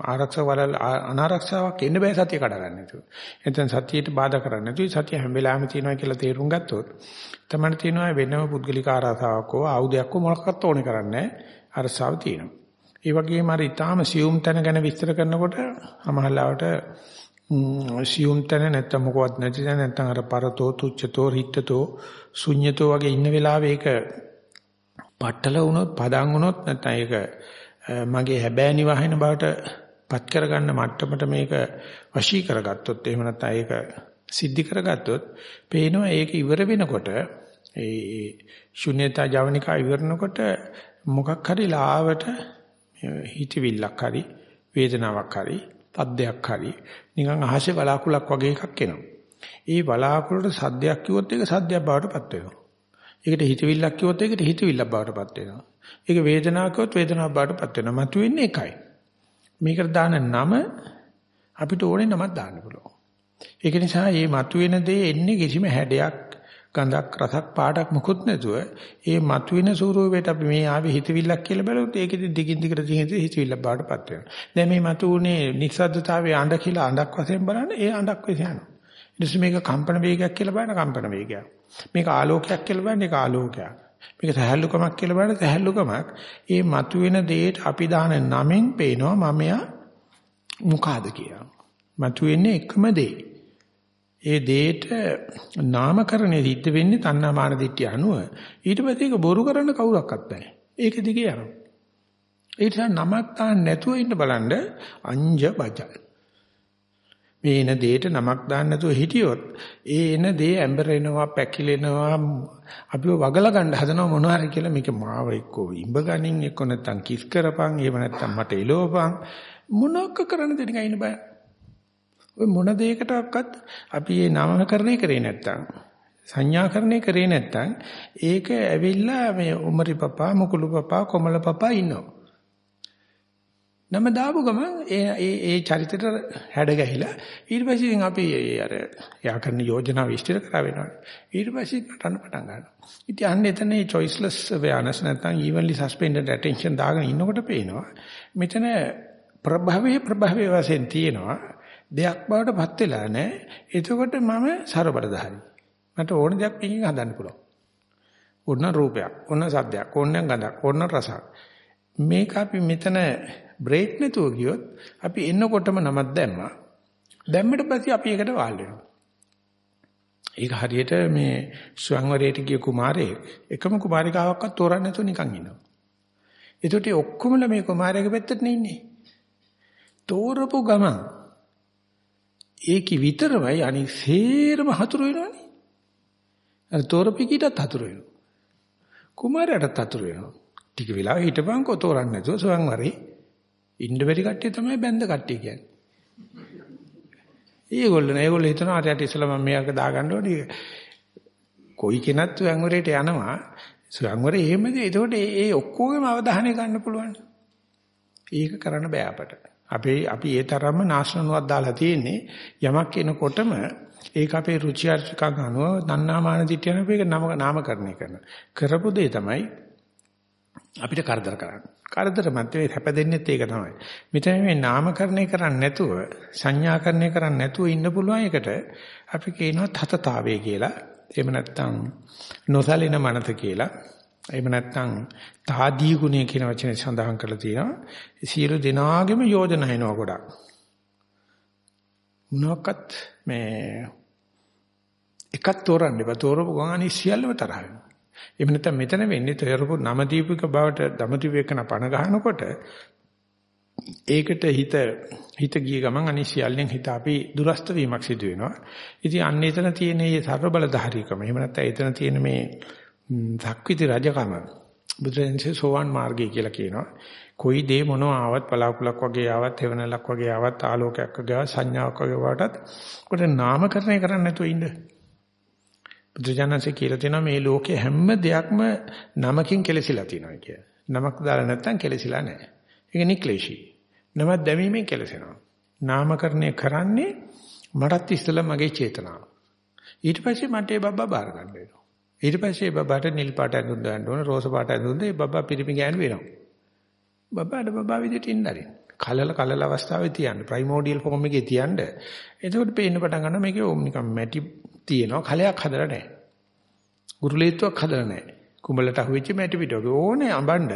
ආරක්ෂක වලල් අනාරක්ෂාවක් එන්න බෑ සතිය කඩ ගන්න නැතුව. එතෙන් සතියට බාධා කරන්නේ නැතුව සතිය හැම වෙලාවෙම තියෙනවා කියලා තේරුම් ගත්තොත් තමයි තියෙනවා වෙනම පුද්ගලික ආරක්ෂාවක් හෝ ආයුධයක් හෝ මොකක්වත් ඕනේ කරන්නේ අරසාව තියෙනවා. ඒ වගේම අර ඊටාම සියුම් තැන ගැන විස්තර කරනකොට අමහලාවට සියුම් තැන නැත්තම් මොකවත් නැති තැන නැත්තම් අර පරතෝ තුච්ඡතෝ රිත්තතෝ ශුඤ්‍යතෝ වගේ ඉන්න වෙලාවේ ඒක පట్టල වුණොත් පදන් වුණොත් නැත්නම් ඒක මගේ හැබෑ නිවහින බවට පත් කරගන්න මට්ටමට මේක වශී කරගත්තොත් එහෙම නැත්නම් ඒක සිද්ධි කරගත්තොත් පේනවා ඒක ඉවර වෙනකොට ඒ ශුන්‍යතා ජවනිකා ඉවරනකොට මොකක් හරි ලාවට හිතවිල්ලක් හරි වේදනාවක් හරි පද්දයක් හරි නිකන් අහසේ බලාකුලක් වගේ එකක් එනවා. ඒ බලාකුලට සද්දයක් කිව්වොත් ඒක සද්දයක් බවට පත් වෙනවා. ඒකට හිතවිල්ලක් කිව්වොත් ඒකට හිතවිල්ලක් බවට පත් වෙනවා. ඒක වේදනාවක් කිව්වොත් වේදනාවක් බවට පත් වෙනවා. මතුවෙන්නේ එකයි. මේකට දාන නම අපිට ඕනේ නමක් දාන්න පුළුවන්. ඒක නිසා මේ මතුවෙන දේ එන්නේ කිසිම හැඩයක් ගඳක් රසක් පාටක් මුකුත් නැතුව ඒ මතුවෙන ස්වරූපයට අපි මේ ආවේ හිතවිල්ලක් කියලා බලුවොත් ඒකෙදි දිගින් දිගට දිගින් හිතවිල්ලක් බාටපත් වෙනවා. දැන් මේ මතුවුනේ නිස්සද්දතාවයේ අඬ කියලා අඬක් වශයෙන් බලන්න ඒ අඬක් වෙස යනවා. ඊට මේක කම්පන වේගයක් කියලා බලන කම්පන වේගයක්. මේක ආලෝකයක් කියලා බලන ඒක ආලෝකයක්. මේක සහැල්ලුකමක් කියලා බලන සහැල්ලුකමක්. ඒ මතුවෙන දෙයට අපි දාන නමෙන් පේනවා මමයා මොකಾದ කියලා. මතුවෙන්නේ එකම දේ. ඒ දෙයට නාමකරණය සිද්ධ වෙන්නේ තණ්හා මාන දිට්ඨිය අනුව. ඊට පස්සේ ඒක බොරු කරන්න කවුරක්වත් නැහැ. ඒක දිගේ යනවා. ඒ නිසා නමක් දාන්න නැතුව ඉන්න බලන්න අංජ බජල්. මේ එන දෙයට නමක් දාන්න නැතුව හිටියොත් ඒ එන දේ ඇඹරෙනවා පැකිලෙනවා අපිව වගලා ගන්න හදනව මොනවා හරි කියලා මේක මාව එක්කෝ ඉඹ ගනින් එක්ක නැත්තම් කිස් කරපන් එහෙම නැත්තම් මට එලෝපන් මොනක් කරන්න දෙන්න ඉන්න බෑ ඔය මොන දෙයකටවත් අපි මේ නාමකරණය කරේ නැත්තම් සංඥාකරණය කරේ නැත්තම් ඒක ඇවිල්ලා මේ උමරි පපා මුකුළු පපා කොමල පපා ඉන්නවා. නම දාපු ගමන් ඒ ඒ ඒ චරිතෙට හැඩ ගැහිලා ඊට පස්සේ ඉතින් අපි අර යා කරන යෝජනා විශ්තර කරා වෙනවා. ඊට පස්සේ නටන්න පටන් ගන්නවා. ඉතින් අන්න එතන මේ choiceless awareness නැත්නම් evenly suspended attention දාගෙන ඉන්නකොට පේනවා මෙතන ප්‍රභවයේ ප්‍රභවයේ වශයෙන් තියෙනවා දෙයක් බවට පත් වෙලා නැහැ. එතකොට මම ਸਰබලධාරි. මට ඕන දෙයක් පිටින් හදන්න පුළුවන්. ඕන රූපයක්, ඕන සද්දයක්, ඕන ගඳක්, ඕන රසක්. මේක අපි මෙතන බ්‍රේක් නැතුව ගියොත් අපි එන්නකොටම නමක් දැම්මා. දැම්මට පස්සේ අපි ඒකට වාල් වෙනවා. ඒක හරියට මේ ස්වයංවරයට ගිය කුමාරයෙක් එකම කුමාරිකාවක්වත් තෝරන්න නැතුව නිකන් ඉන්නවා. ඒකට ඔක්කොමලා මේ කුමාරයාගේ පැත්තට නේ ඉන්නේ. තෝරපු ගමන් ඒකි විතරමයි අනිත් සේරම හතුරු වෙනවනේ. අර තෝරපිකීටත් හතුරු වෙනවා. කුමාරයාටත් හතුරු වෙනවා. ටික වෙලාව හිටපන්කෝ තෝරන්නේ නැතුව සොයන්වරේ ඉන්න බැරි කට්ටිය තමයි බැඳ කට්ටිය කියන්නේ. ඒගොල්ලෝ නේ ඒගොල්ලෝ හිතනවා අරයට ඉස්සලා මම මේක දාගන්න ඕනේ. කොයි කෙනත් සොයන්වරේට යනවා. සොයන්වරේ එහෙමද? එතකොට ඒ ඔක්කොගේම අවධානය ගන්න පුළුවන්. ඒක කරන්න බෑ අපට. අපේ අපි ඒ තරම්ම නාශනනුවක් දාලා තියෙන්නේ. යමක් එනකොටම ඒක අපේ රුචි අරුචිකම් අනුව දන්නාමාන දිට්ඨියන මේක නම නාමකරණය කරන කරපු දේ තමයි අපිට කරදර කරන්නේ. කරදර මැත්තේ හැපදෙන්නෙත් ඒක තමයි. මෙතන මේ නාමකරණය කරන්නේ නැතුව සංඥාකරණය කරන්නේ නැතුව ඉන්න පුළුවන් එකට අපි කියනවා තතතාවය කියලා. එහෙම නැත්නම් නොසලින මනස කියලා. එහෙම නැත්නම් තාදී ගුණය කියන වචනේ සඳහන් කරලා තියෙනවා. සියලු දෙනාගේම යෝජනා එනවා ගොඩක්. මොනක්වත් මේ එකක් තෝරන්න එපා. තෝරපු ගමන් අනිත් සියල්ලම තරහ වෙනවා. එහෙම නැත්නම් මෙතන වෙන්නේ තෝරපු නම දීපික බවට දමති වේකන පණ ගන්නකොට ඒකට හිත හිත ගිය ගමන් අනිත් සියල්ලෙන් හිත අපි දුරස්ත වීමක් සිදු වෙනවා. ඉතින් අන්න එතන තියෙන මේ ਸਰබ බලධාරීකම. එහෙම නැත්නම් එතන තියෙන මේ සක්විති රජකම බුදුරජාණන්සේ සෝවාන් මාර්ගය කියලා කියනවා. කොයි දේ මොනවා ආවත් බලාකුලක් වගේ ආවත් හේවණලක් වගේ ආවත් ආලෝකයක් වගේ ආවත් සංඥාවක් වගේ වටත් කොට නාමකරණය කරන්නේ නැතුව ඉන්න. බුදුජානසී කියලා තියෙනවා මේ ලෝකේ හැම දෙයක්ම නමකින් කෙලසිලා තියෙනවා කියලා. නමක් දාලා නැත්තම් කෙලසිලා නැහැ. ඒක නික්ලේශී. නමක් දැමීමෙන් කෙලසෙනවා. නාමකරණය කරන්නේ මටත් ඉස්සෙල්ලා මගේ චේතනාව. ඊට පස්සේ මට ඒ බබ්බා බාර ගන්න වෙනවා. ඊට පස්සේ ඒ බබාට නිල් පාට ඇඳුම් දාන්න ඕන, රෝස පාට ඇඳුම් දෙයි බබ්බා පිරිමි ගෑනු වෙනවා. බබාට බබා විදිහට ඉන්නරින්. කලල කලල අවස්ථාවේ තියන්න. ප්‍රයිමෝඩියල් ෆෝම් එකේ තියන්න. එතකොට පේන්න පටන් ගන්නවා මේකේ ඕම් නිකන් මැටි තියෙනවා. කලයක් හදලා නැහැ. ගුරුලීත්වයක් හදලා නැහැ. කුඹලට අහුවෙච්ච මැටි පිටක ඕනේ අඹන්න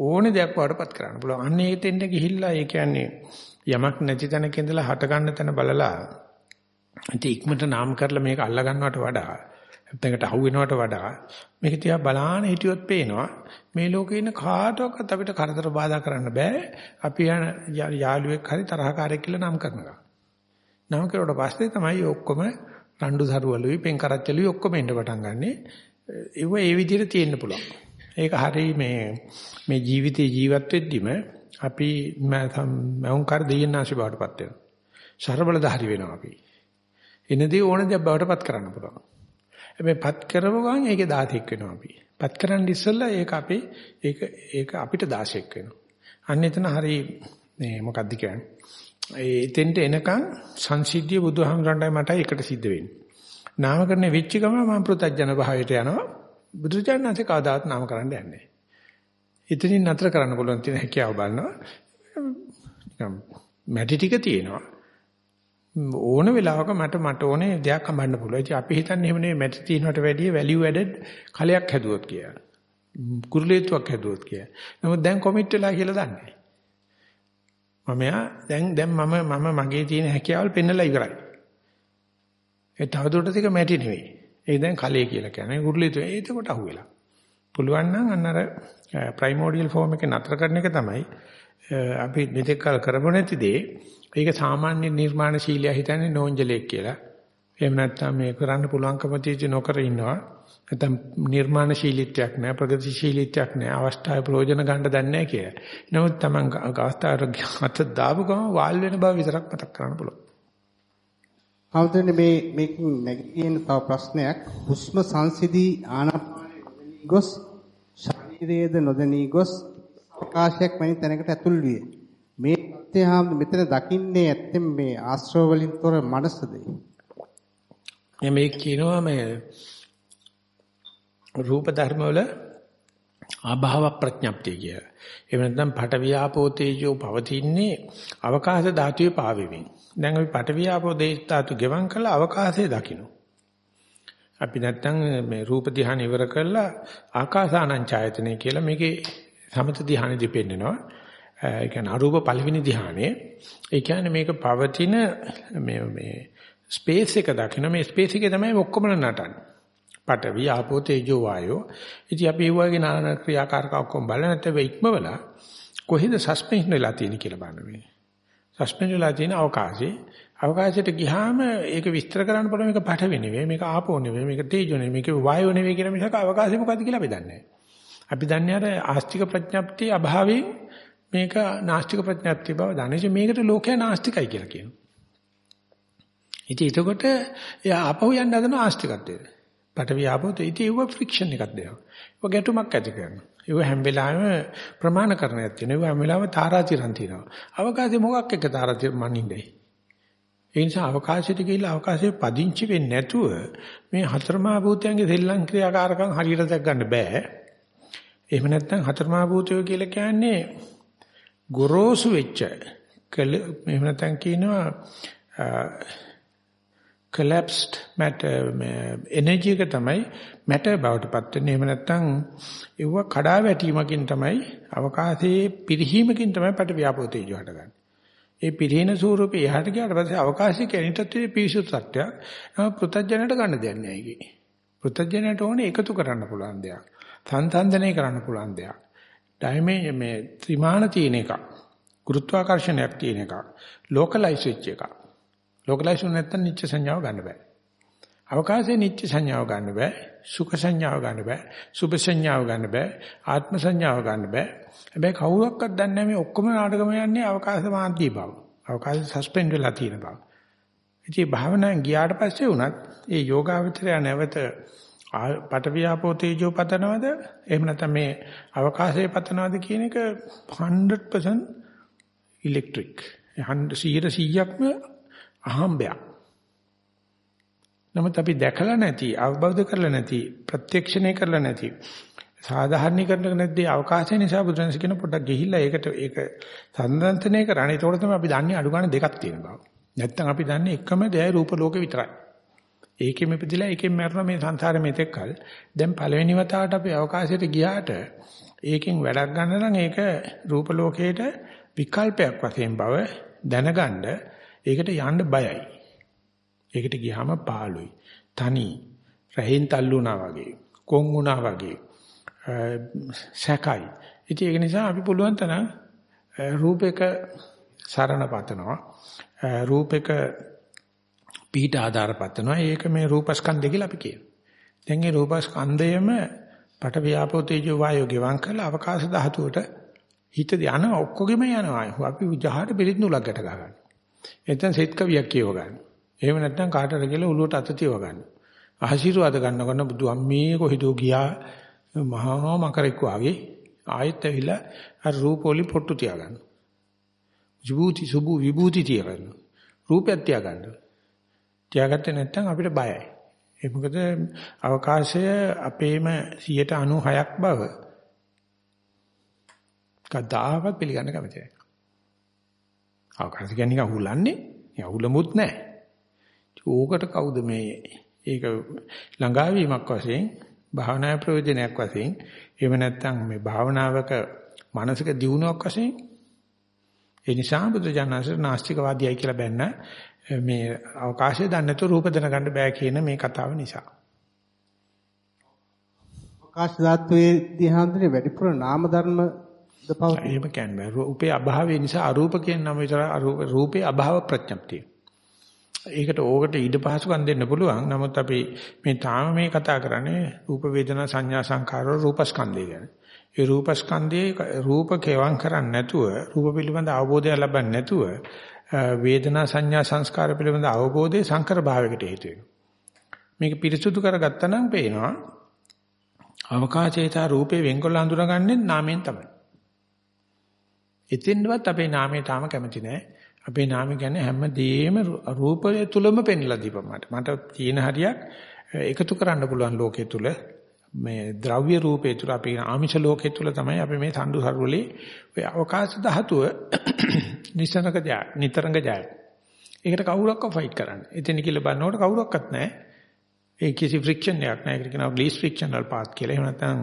ඕනේ දෙයක් වඩපත් කරන්න පුළුවන්. අන්න ඒ තෙන්න ගිහිල්ලා ඒ කියන්නේ යමක් නැති තැනක ඉඳලා හට ගන්න තැන බලලා ඉතින් ඉක්මනට නාම කරලා මේක අල්ල ගන්නවට වඩා නැත්නම්කට අහු වෙනවට වඩා මේක තියා බලාන හිටියොත් පේනවා මේ ලෝකේ ඉන්න කාටවත් අපිට කරදර බාධා කරන්න බෑ. අපි යන යාළුවෙක් හරි තරහකාරයෙක් කියලා නම් කරනවා. නම් කරුවට පස්සේ තමයි ඔක්කොම රණ්ඩු සරුවලුයි පෙන් කරච්චලුයි ඔක්කොම එන්න පටන් ගන්නෙ. ඒව ඒ විදිහට තියෙන්න පුළුවන්. ඒක හරි මේ මේ ජීවිතේ ජීවත් වෙද්දිම අපි මවුන් කර දෙයන්නාසි බවටපත් වෙනවා. ਸਰබලධාරි වෙනවා අපි. එනදී ඕන දෙයක් බවටපත් කරන්න පුළුවන්. හැබැයි පත් කරව ගමන් ඒකේ 16ක් වෙනවා අපි. පත් කරන්න ඉස්සෙල්ලා ඒක අපේ ඒක ඒක අපිට 16ක් වෙනවා. අන්න එතන හරි මේ මොකක්ද කියන්නේ? ඒ එතෙන්ට එනකන් සංසිද්ධිය බුදුහාමරණ්ඩයි මටයි එකට සිද්ධ වෙන්නේ. නාමකරණය වෙච්ච ගමන් මම පෘථජන භාවයට යනවා. බුදුචානන්සේ කවදාවත් නාමකරණ යන්නේ නැහැ. එතනින් නතර කරන්න පුළුවන් තියෙන හැකියාව බලනවා. නිකම් මැටි ටික තියෙනවා. ඕන වෙලාවක මට මට ඕනේ දෙයක් හම්බන්න පුළුවන්. ඉතින් අපි හිතන්නේ එහෙම නෙවෙයි මැටි තියනකට වැඩිය වැලියු ඇඩඩ් කලයක් හැදුවොත් කියලා. කුරුලේතුවක් හැදුවොත් කියලා. නමුත් දැන් කොමිට් වෙලා කියලා දන්නේ. මම යා දැන් දැන් මම මම මගේ තියෙන හැකියාවල් පෙන්නලා ඉවරයි. ඒ තවදුරටත් එක මැටි නෙවෙයි. ඒ දැන් කලයේ කියලා කියන්නේ කුරුලේතු. ඒකකට අහුවෙලා. පුළුවන් නම් අන්න අර ප්‍රයිමෝඩියල් ෆෝම් එකේ නතර කරන එක තමයි අපි මෙතෙක් කල කරපො නැති දේ ඒක සාමාන්‍ය නිර්මාණශීලියා හිතන්නේ නෝන්ජලයක් කියලා. එහෙම නැත්නම් මේ කරන්න පුළුවන්කම තියෙච්ච නොකර ඉන්නවා. නැත්නම් නිර්මාණශීලීත්වයක් නැහැ, ප්‍රගතිශීලීත්වයක් නැහැ, අවස්ථාවේ ප්‍රයෝජන ගන්න දන්නේ නැහැ කියලා. නමුත් Taman අවස්ථාවට අත දාපු ගමන් වාල් වෙන බව විතරක් මතක් කරන්න පුළුවන්. හවුදනේ මේ මේක නැගිටින තව ප්‍රශ්නයක් හුස්ම සංසිදී ආනාපානයේ ගොස් ශරීරයේද නොදැනී ගොස් ප්‍රකාශයක් වැනි තැනකට ඇතුල් විය. මේ සත්‍යහාම මෙතන දකින්නේ ඇත්තෙන් මේ ආශ්‍රව වලින් තොර මනසද? මේ කියනවා මේ රූප ධර්ම වල අභාව ප්‍රඥප්තිය කිය. එහෙම නැත්නම් පට වියාපෝ තේජෝ පවතින්නේ අවකාශ ධාතුවේ පාවෙමින්. දැන් අපි පට වියාපෝ ධාතු ගෙවම් කළා අවකාශයේ දකින්න. අපි නැත්තම් මේ රූප ධ්‍යාන ඉවර කළා ආකාසානං ඡායතනෙ කියලා මේකේ සමත ධ්‍යානෙදි පෙන්නනවා. ඒ කියන්නේ අරූප පළවෙනි ධ්‍යානෙ. ඒ කියන්නේ මේක පවතින මේ මේ ස්පේස් එක දකින මේ ස්පේස් එකේ තමයි ඔක්කොම නටන්නේ. පඨවි ආපෝ තේජෝ වායෝ. ඉතින් අපි ඒ වගේ නාන ක්‍රියාකාරක ඔක්කොම බලන නැත්නම් ඉක්මවලා කොහෙද සස්පෙන්ෂන් වෙලා තියෙන්නේ කියලා බලන්න මේ. සස්පෙන්ෂන් වෙලා තියෙන අවකාශයේ අවකාශයට ගියාම ඒක විස්තර කරන්න පුළුවන් මේක පඨවි නෙවෙයි මේක ආපෝ නෙවෙයි මේක තේජෝ නෙවෙයි මේක වායෝ නෙවෙයි කියලා මිසක අවකාශය මොකද්ද කියලා අපි දන්නේ නැහැ. අපි දන්නේ අර ආස්තික ප්‍රඥප්තිය අභාවයෙන් මේක නාස්තික ප්‍රඥප්තිය බව දන්නේ. මේකට ලෝකයා නාස්තිකයි කියලා කියනවා. ඉතින් එතකොට එයා ආපහු යන්න හදන ආස්තිකත්වයට. පටවිය ආපහු ඉතින් ඒව ෆ්‍රික්ෂන් එකක් දෙනවා. ඒක ගැටුමක් ඇති කරනවා. ඒව හැම වෙලාවෙම ප්‍රමාණකරණයක් තියෙනවා. ඒව හැම වෙලාවෙම තාරාතිරම් තියෙනවා. අවකාශයේ මොකක් එක තාරාතිරම් මනින්නේ. ඒ නිසා අවකාශයට ගිහිල්ලා අවකාශයේ පදිංචි වෙන්නේ නැතුව මේ හතරමා භූතයන්ගේ සෙල්ලම් ක්‍රියාකාරකම් හරියට දැක් ගන්න බෑ. එහෙම නැත්නම් හතරමා භූතය කියලා කියන්නේ ගොරෝසු වෙච්ච කල එහෙම නැත්නම් කියනවා collapsed matter එනර්ජි එක තමයි matter බවට පත් වෙන්නේ. එහෙම නැත්නම් ඒව කඩා වැටීමකින් තමයි අවකාශයේ පිරිහීමකින් තමයි පට ව්‍යාපෝ තේජෝ හටගන්නේ. ඒ පිරිහින ස්වරූපේ එහාට ගියාට පස්සේ අවකාශයේ කැණිටත් පිරිසුදු සත්‍යයක්. නම පෘථජනට ගන්න දෙයක් නෑ ඒකේ. පෘථජනට ඕනේ එකතු කරන්න පුළුවන් දෙයක්. සංසන්දනය කරන්න පුළුවන් දෙයක්. ඩයිමේ මේ ත්‍රිමාන තියෙන එකක්. ගුරුත්වාකර්ෂණයක් තියෙන එකක්. ලෝකලයිස් වෙච්ච එකක්. ලෝකලයිස් නැත්නම් නිච්ච සංඥාව ගන්න බෑ. අවකාශයේ නිත්‍ය සංඥාව ගන්න බෑ. සුඛ සංඥාව ගන්න බෑ. සුභ සංඥාව ගන්න බෑ. ආත්ම සංඥාව ගන්න බෑ. හැබැයි කවුරක්වත් දන්නේ නැහැ මේ ඔක්කොම නාටකම යන්නේ අවකාශ මාධ්‍ය බව. අවකාශ සස්පෙන්ඩ් වෙලා තියෙන බව. ඉතින් භාවනාවෙන් ගියාට පස්සේ වුණත් ඒ යෝගාවචරය නැවත පටවියාපෝ තේජෝ පතනවද? එහෙම නැත්නම් මේ අවකාශයේ පතනවද කියන එක 100% ඉලෙක්ට්‍රික් 100%ක්ම අහම්බයක්. නමුත් අපි දැකලා නැති අවබෝධ කරලා නැති ප්‍රත්‍යක්ෂණය කරලා නැති සාධාරණීකරණ නැද්දී අවකාශය නිසා බුදුරජාණන් කියන පොඩ්ඩක් ගිහිල්ලා ඒකට ඒක සම්දන්තනය කරන්නේ. ඒතකොට තමයි අපි දන්නේ අඩු ගන්න දෙකක් තියෙන බව. නැත්තම් අපි දන්නේ එකම දෙයයි රූප ලෝකේ විතරයි. ඒකෙම ඉපදිලා ඒකෙන් මැරුණා මේ සංසාරෙ මෙතෙක්කල්. දැන් පළවෙනි වතාවට අපි අවකාශයට ගියාට ඒකෙන් වැඩක් ගන්න නම් ඒක රූප ලෝකයේට විකල්පයක් වශයෙන් බව දැනගන්න ඒකට යන්න බයයි. ඒකට ගියාම පාළුයි. තනි. රහින් තල්ලුණා වගේ. කොන් වුණා වගේ. සැකයි. ඉතින් ඒක නිසා අපි පුළුවන් තරම් රූපයක සරණ පතනවා. රූපයක පිහිට ආධාර පතනවා. ඒක මේ රූපස්කන්ධය කියලා අපි කියනවා. දැන් මේ රූපස්කන්ධයම පට ව්‍යාපෝ තේජෝ වායෝ ගෙවම් කරලා අවකාශ ධාතුවට හිත යන ඔක්කොගෙම යනවා. අපි විජහාට පිළිත් නුලක් ගැට ගන්නවා. එතෙන් සෙත් කවියක් කියව ගන්න. එහෙම නැත්නම් කාටද කියලා උළුවට අත තියව ගන්න. ආශිර්වාද ගන්න කරන බුදු අම්මේ කොහෙදෝ ගියා මහා මකරෙක් වාගේ ආයෙත් ඇවිල්ලා අර රූපෝලි පොට්ටු තියාගන්න. විභූති සුභු විභූති තියාගන්න. රූපයක් තියාගන්න. තියාගත්තේ නැත්නම් අපිට බයයි. ඒ මොකද අවකාශය අපේම 96ක් බව කදාවත් පිළිගන්න කැමති නැහැ. අවකාශය කියන්නේ නිකන් හුලන්නේ, යහුලමුත් නැහැ. ඕකට කවුද මේ ඒක ළඟාවීමක් වශයෙන් භාවනා ප්‍රයෝජනයක් වශයෙන් එහෙම නැත්නම් මේ භාවනාවක මානසික දියුණුවක් වශයෙන් ඒ නිසා බුදු ජානසර නාස්තිකවාදියයි කියලා බැන්න මේ අවකාශය දන්නේ නැතුව රූප දැනගන්න බෑ කියන මේ කතාව නිසා. අවකාශ ධාතුවේ දිහාන්දනේ වැඩිපුර නාම ධර්ම ද පවතී. එහෙම කියන්නේ රූපේ අභාවය නිසා අරූප කියන නම විතර රූපේ අභාව ප්‍රඥප්තිය. ඒකට ඕකට ඉඩ පහසුකම් දෙන්න පුළුවන්. නමුත් අපි මේ තාම මේ කතා කරන්නේ රූප වේදනා සංඥා සංකාර රූපස්කන්ධය ගැන. ඒ රූපස්කන්ධයේ රූප කෙවම් කරන්නේ නැතුව රූප පිළිබඳ අවබෝධය ලබන්නේ නැතුව වේදනා සංඥා සංස්කාර පිළිබඳ අවබෝධයේ සංකර භාවයකට හේතු වෙනවා. මේක පිරිසුදු කරගත්තා නම් පේනවා අවකාශයට රූපේ වෙන්කොල්ල අඳුරගන්නේ නාමයෙන් තමයි. එතෙන්වත් අපේ නාමය තාම කැමති නෑ. අපේ නාමය කියන්නේ හැමදේම රූපය තුලම පෙන්ලා දීපම මට. මට තියෙන හරියක් එකතු කරන්න පුළුවන් ලෝකයේ තුල මේ ද්‍රව්‍ය රූපේ තුල අපි ආමිෂ ලෝකයේ තුල තමයි අපි මේ සම්දු සරුවලේ ඔය අවකාශ ධාතුව නිසනක ජය නිතරංග ජය. ඒකට කවුරක්වත් ෆයිට් කරන්නේ. එතන කියලා බලනකොට කවුරක්වත් නැහැ. ඒ කිසි ෆ්‍රික්ෂන් එකක් නැහැ. ඒකට කියනවා ලීස් ෆ්‍රික්ෂනල් පාත් කියලා. එහෙම නැත්නම්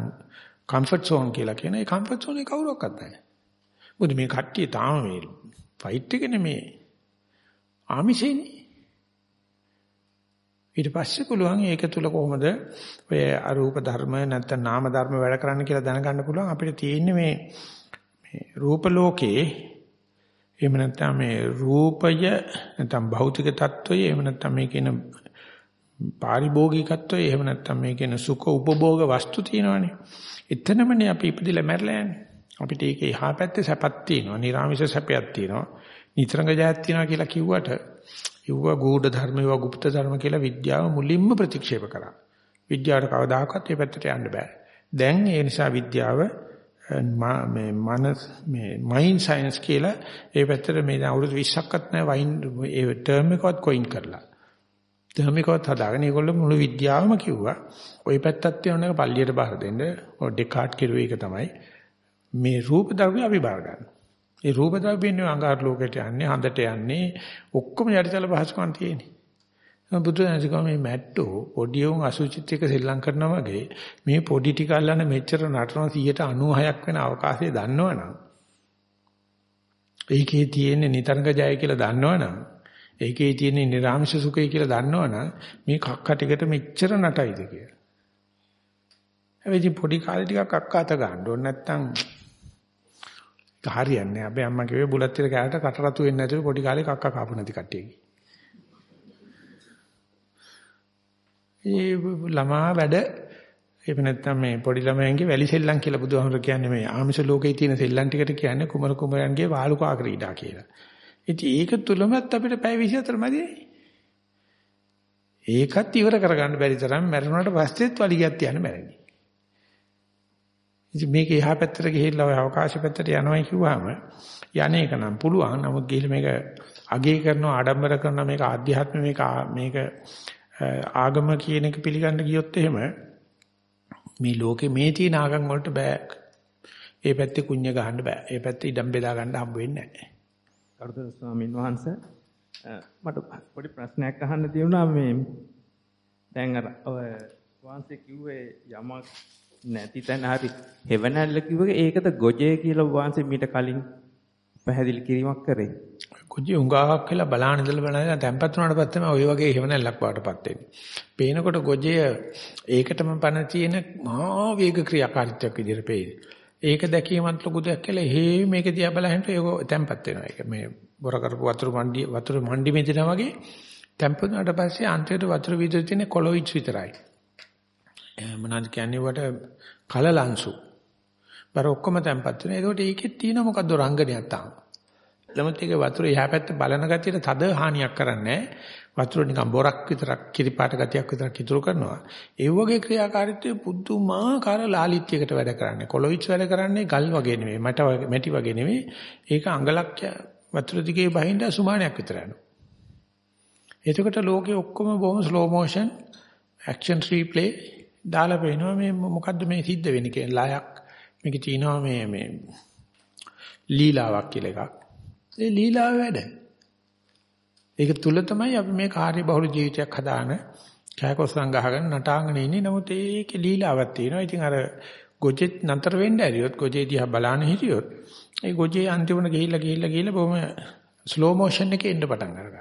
කම්ෆර්ට් සෝන් කියලා කියන. ඒ කම්ෆර්ට් සෝනේ කවුරක්වත් නැහැ. මොකද මේ කට්ටිය තාම මේ ෆයිට් එකනේ මේ ආමිෂේනේ. ඊට පස්සේ පුළුවන් ඒක තුල කොහොමද ඔය අරූප ධර්ම නැත්නම් නාම ධර්ම වැඩ කරන්න කියලා දැනගන්න පුළුවන් අපිට තියෙන්නේ මේ මේ රූප ලෝකේ එහෙම නැත්නම් මේ රූපය නැත්නම් භෞතික తত্ত্বය එහෙම නැත්නම් මේ කියන පාරිභෝගිකත්වය එහෙම නැත්නම් මේ කියන සුඛ උපභෝග වස්තු තියෙනවනේ. එතනමනේ අපි ඉපදිලා මැරලා යන්නේ. අපිට ඒක එහා පැත්තේ සැපක් තියෙනවා. නිර්ආමිෂ සැපයක් තියෙනවා. නිතරංග ජයක් තියෙනවා කියලා කිව්වට ඉවුවා ගූඪ ධර්ම ඒවා গুপ্ত ධර්ම කියලා විද්‍යාව මුලින්ම ප්‍රතික්ෂේප කරා. විද්‍යාවට කවදාකවත් මේ පැත්තට යන්න බෑ. දැන් ඒ නිසා විද්‍යාව මේ මනස් මේ මයින්ඩ් සයන්ස් කියලා ඒ පැත්තට මේ අවුරුදු 20ක්වත් නැහැ වයින් ඒ ටර්ම් එකවත් කොයින් කරලා. ටර්ම් එකවත් හදාගෙන ඒගොල්ලෝ මුළු විද්‍යාවම කිව්වා. ওই පැත්තක් තියෙන එක පල්ලියට බාර දෙන්න. ඔය ඩෙකාට් කිරුවේ ඒක තමයි. මේ රූප ධර්ම අපි බාර ගන්නවා. ඒ රූප ද්‍රව්‍යන්නේ අඟහරු ලෝකයට යන්නේ හඳට යන්නේ ඔක්කොම යටිතල පහසුකම් තියෙන්නේ. බුදුරජාණන් මේ මැට්ටෝ පොඩි උන් අසුචිත් එක සෙල්ලම් කරනවා වගේ මේ පොඩි ටික අල්ලන්න මෙච්චර නටන 196ක් වෙන අවකාශය දන්නවනම් ඒකේ තියෙන නිතරංග ජය කියලා දන්නවනම් ඒකේ තියෙන නිර්ආංශ සුඛය කියලා දන්නවනම් මේ කක්ක ටිකට මෙච්චර නටයිද කියලා. හැබැයි පොඩි කාලේ ටිකක් අක්කාත ගන්න ඕන නැත්තම් ඒක හරියන්නේ නැහැ. අපේ අම්මා කිව්වේ බුලත් තිර කෑල්ලට කට රතු වෙන්නේ නැතුව පොඩි කාලේ කක්ක කාපු නැති කට්ටියගේ. ඒ ළමා වැඩ එහෙම නැත්නම් මේ පොඩි ළමයන්ගේ වැලි සෙල්ලම් කියලා බුදුහාමර කියන්නේ මේ ආමිෂ ලෝකේ තියෙන සෙල්ලම් ටිකට කියන්නේ කුමර කුමරයන්ගේ වාලුකා ක්‍රීඩා කියලා. ඉතින් ඒක තුලමත් අපිට පැය 24 මැදිනේ. ඒකත් ඉවර කරගන්න බැරි තරම් මැරුණාට පස්සෙත් වලිගයක් තියන්න බැරිනේ. ඉතින් මේක එහා පැත්තට ගිහිල්ලා ඔය අවකාශ පැත්තට යනවා කිව්වම යන්නේ එක නම් පුළුවන්. නමුත් ගිහිල්ලා මේක අගය කරනවා ආඩම්බර කරනවා මේක ආධ්‍යාත්ම මේක මේක ආගම කියන එක පිළිගන්න ගියොත් එහෙම මේ ලෝකේ මේ තියෙන ආගම් වලට බෑ. ඒ පැත්තේ කුඤ්ඤ ගහන්න බෑ. ඒ පැත්තේ ඉඩම් බෙදා ගන්න හම්බ වෙන්නේ නැහැ. කරුතර ස්වාමීන් වහන්සේ මට පොඩි ප්‍රශ්නයක් අහන්න තියෙනවා මේ දැන් අර ඔය වහන්සේ කිව්වේ යමක් නැති තැන හරි හෙවණැල්ල කිව්වගේ ඒකද ගොජේ කියලා වහන්සේ මීට කලින් පැහැදිලි කිරීමක් කරේ. කුජි උඟාවක් කියලා බලාන ඉඳලා බලන තැම්පත් වුණාට පස්සේ තමයි ওই වගේ හේවණල්ලක් වාටපත් වෙන්නේ. පේනකොට ගොජය ඒකටම පණ තියෙන මහා වේග ක්‍රියාකාරීත්වයක් විදිහට පේන්නේ. ඒක දැකීමත් ලොකු දෙයක් කියලා හේ මේක දිහා බලහින්ට ඒක තැම්පත් වෙනවා. ඒක මේ බොර කරපු වතුර මණ්ඩි වතුර මණ්ඩි මෙදිනා වගේ තැම්පත් වුණාට පස්සේ අන්තිමට වතුර විතර තියෙන කොලොයිච් විතරයි. මොනවද කියන්නේ වට කලලංසු. බර ඔක්කොම තැම්පත් වෙනවා. ඒකට ඒකෙත් තියෙන මොකද්ද රංගනයක් තාම. නමුත් ඒක වතුර එහා පැත්ත බලන ගතියට තද හානියක් කරන්නේ වතුර නිකන් බොරක් විතරක් කිරිපාට ගතියක් විතරක් ඉතුරු කරනවා. ඒ වගේ ක්‍රියාකාරීත්වය පුදුමාකාර ලාලිත්‍යයකට වැඩ කරන්නේ. කොලොයිච් වැඩ කරන්නේ ගල් වගේ නෙමෙයි, මට මැටි වගේ නෙමෙයි. ඒක අඟලක් වතුර දිගේ බහින්ද සුමානයක් විතර යනවා. එතකොට ලෝකේ ඔක්කොම බොහොම ස්ලෝ මෝෂන් ඇක්ෂන් රීප්ලේ දාලා පේනවා මේ මොකද්ද මේ සිද්ධ වෙන්නේ කියන ලයක්. මේකේ තියෙනවා මේ මේ ලීලාවක් කියලා එකක්. ඒ ලීලාව වැඩ. ඒක තුල තමයි අපි මේ කාර්ය බහුල ජීවිතයක් හදාන කෑකොස්සන් ගහගෙන නටාගෙන ඉන්නේ. නමුත් ඒකේ ලීලාවක් තියෙනවා. ඉතින් අර ගොජෙත් නතර වෙන්න ඇරියොත් ගොජේ දිහා බලන්න හිටියොත් ඒ ගොජේ අන්තිමට ගිහිල්ලා ගිහිල්ලා ගිහිල්ලා බොහොම ස්ලෝ මෝෂන් එකේ එන්න පටන් ගන්නවා.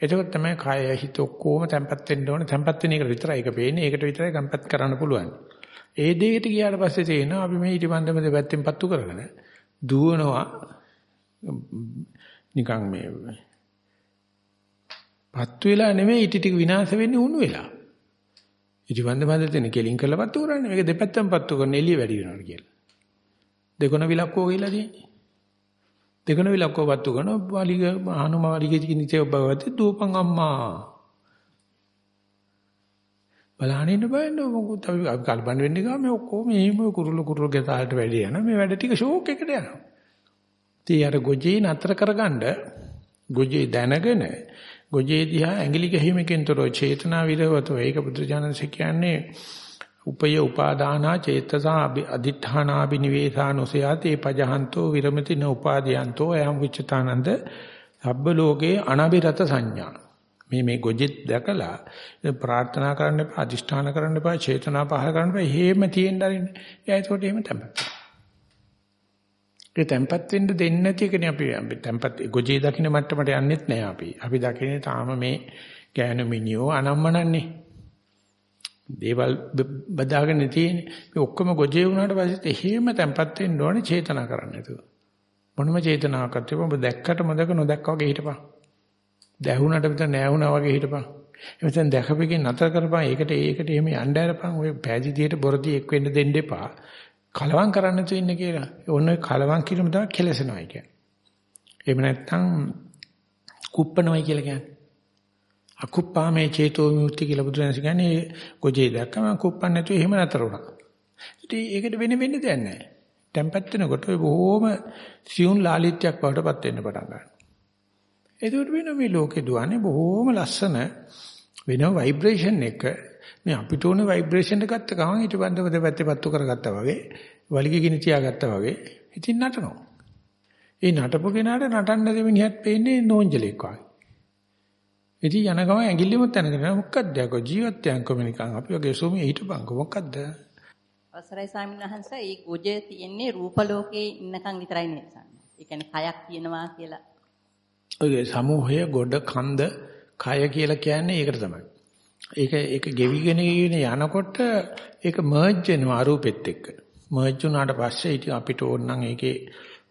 එතකොට තමයි කය හිත ඔක්කොම තැම්පත් වෙන්න ඕනේ. තැම්පත් වෙන එක විතරයි ඒක පේන්නේ. ඒකට විතරයි තැම්පත් කරන්න පුළුවන්. ඒ දෙයට ගියාට පස්සේ තේරෙනවා අපි මේ ඊටිපන්දම දෙපැත්තෙන් පත්තු කරගෙන දුවනවා නිකන් මේ පත්තු වෙලා නෙමෙයි ඊටි ටික විනාශ වෙන්නේ උණු වෙලා. ඊටිපන්ද මැද තියෙන කෙලින් කරලා පත්තු කරන්නේ මේක දෙපැත්තෙන් පත්තු කරන එළිය වැඩි වෙනවා කියලා. දෙකොන විලක්කෝ කියලා තියෙන්නේ. දෙකොන විලක්කෝ පත්තු කරන වලිග හනුම වලිගේ කිනිතේ ඔබවතේ දූපන් අම්මා. බලහන් ඉන්න බෑන මොකද අපි කල්පන වෙන්නේ ගා මේ ඔක්කොම එහෙම කුරුළු කුරුළු ගෙතාලට වැඩි යන මේ වැඩ ටික ෂෝක් එකට යනවා. ඉතින් අර ගොජේ නතර කරගන්න ගොජේ දැනගෙන ගොජේ දිහා ඇඟිලි ගැහිමකින් තොරව චේතනා විරවතෝ ඒක බුදුජානසෙ කියන්නේ උපය උපාදානා චේතසා අදිඨානා බිනිවේසා නොසයාතේ පජහන්තෝ විරමති න උපාදයන්තෝ අයම් විචතානන්ද සබ්බ ලෝකේ අනබිරත සංඥා. මේ මේ ගොජෙත් දැකලා ප්‍රාර්ථනා කරන්න එපා අදිෂ්ඨාන කරන්න එපා චේතනා පහල කරන්න එපා. එහෙම තියෙන්න අරින්න. එයා ඒකට එහෙම තමයි ඒ තැම්පත් වෙන්න දෙන්නේ නැති එකනේ අපි. තැම්පත් ගොජේ දකින්න මට්ටමට යන්නෙත් නෑ අපි. අපි දකින්නේ තාම මේ ගෑනු මිනියෝ අනම්මනන්නේ. දේවල් බදාගෙන තියෙන්නේ. මේ ඔක්කොම ගොජේ වුණාට පස්සේ එහෙම තැම්පත් වෙන්න ඕනේ චේතනා කරන්න නැතුව. මොනම චේතනාවක්වත් තිබුණ ඔබ දැක්කට මොදක නොදැක්කා වගේ හිටපන්. දැහුණට විතර නෑහුණා වගේ හිටපන්. එතෙන් දැකපෙකින් නතර කරපන්. ඒකට ඒකට එහෙම යන්න ඇරපන්. ඔය පෑදීදියට බොරදී එක් වෙන්න දෙන්න එපා. කලවම් කරන්න තු ඉන්න කියලා. ඔන්න කලවම් කිරීම තමයි කෙලසෙනවයි කියන්නේ. එහෙම නැත්නම් කුප්පනවයි කියලා කියන්නේ. අකුප්පාමේ චේතෝ විමුක්ති කියලා බුදුරජාණන් කියන්නේ ගොජේ දැක්කම අකුප්පන් නැතුව එහෙම නතර වුණා. ඉතින් ඒකට වෙන වෙන්න දෙයක් නැහැ. tempat වෙනකොට බොහොම සියුම් ලාලිත්‍යයක් වඩටපත් වෙන්න පටන් ගන්නවා. එතකොට වෙන මේ ලෝකේ දුවන්නේ බොහොම ලස්සන වෙන ভাইබ්‍රේෂන් එක මේ අපිට ඕන ভাইබ්‍රේෂන් එක ගත්ත ගමන් ඊට බඳව දෙපැත්තේ පත්තු කරගත්තා වගේ වලිග ගිනි තියාගත්තා වගේ ඉතින් නටනවා. ඒ නටපු කෙනාට නටන්න දෙවෙනියත් පේන්නේ නෝන්ජලෙක් වගේ. ඉතින් යන ගමන් ඇඟිල්ලෙම තනගෙන මොකක්ද යකෝ ජීවිතයන් කොමිනිකන් අපි වගේ සෝමේ හිටපන්කෝ මොකක්ද? අවසරයි ස්වාමීන් වහන්සේ ඒ ගොජේ තියෙන්නේ රූප ලෝකේ ඉන්නකන් විතරයි නේද? ඒ කියන්නේ කයක් තියෙනවා කියලා. ඔය සමූහය ගොඩ කන්ද කය කියලා කියන්නේ ඒකට තමයි. ඒක ඒක ගෙවිගෙන යනකොට ඒක මර්ජ් වෙනවා අරූපෙත් එක්ක. මර්ජ් වුණාට පස්සේ ඉතින් අපිට ඕන නම් ඒකේ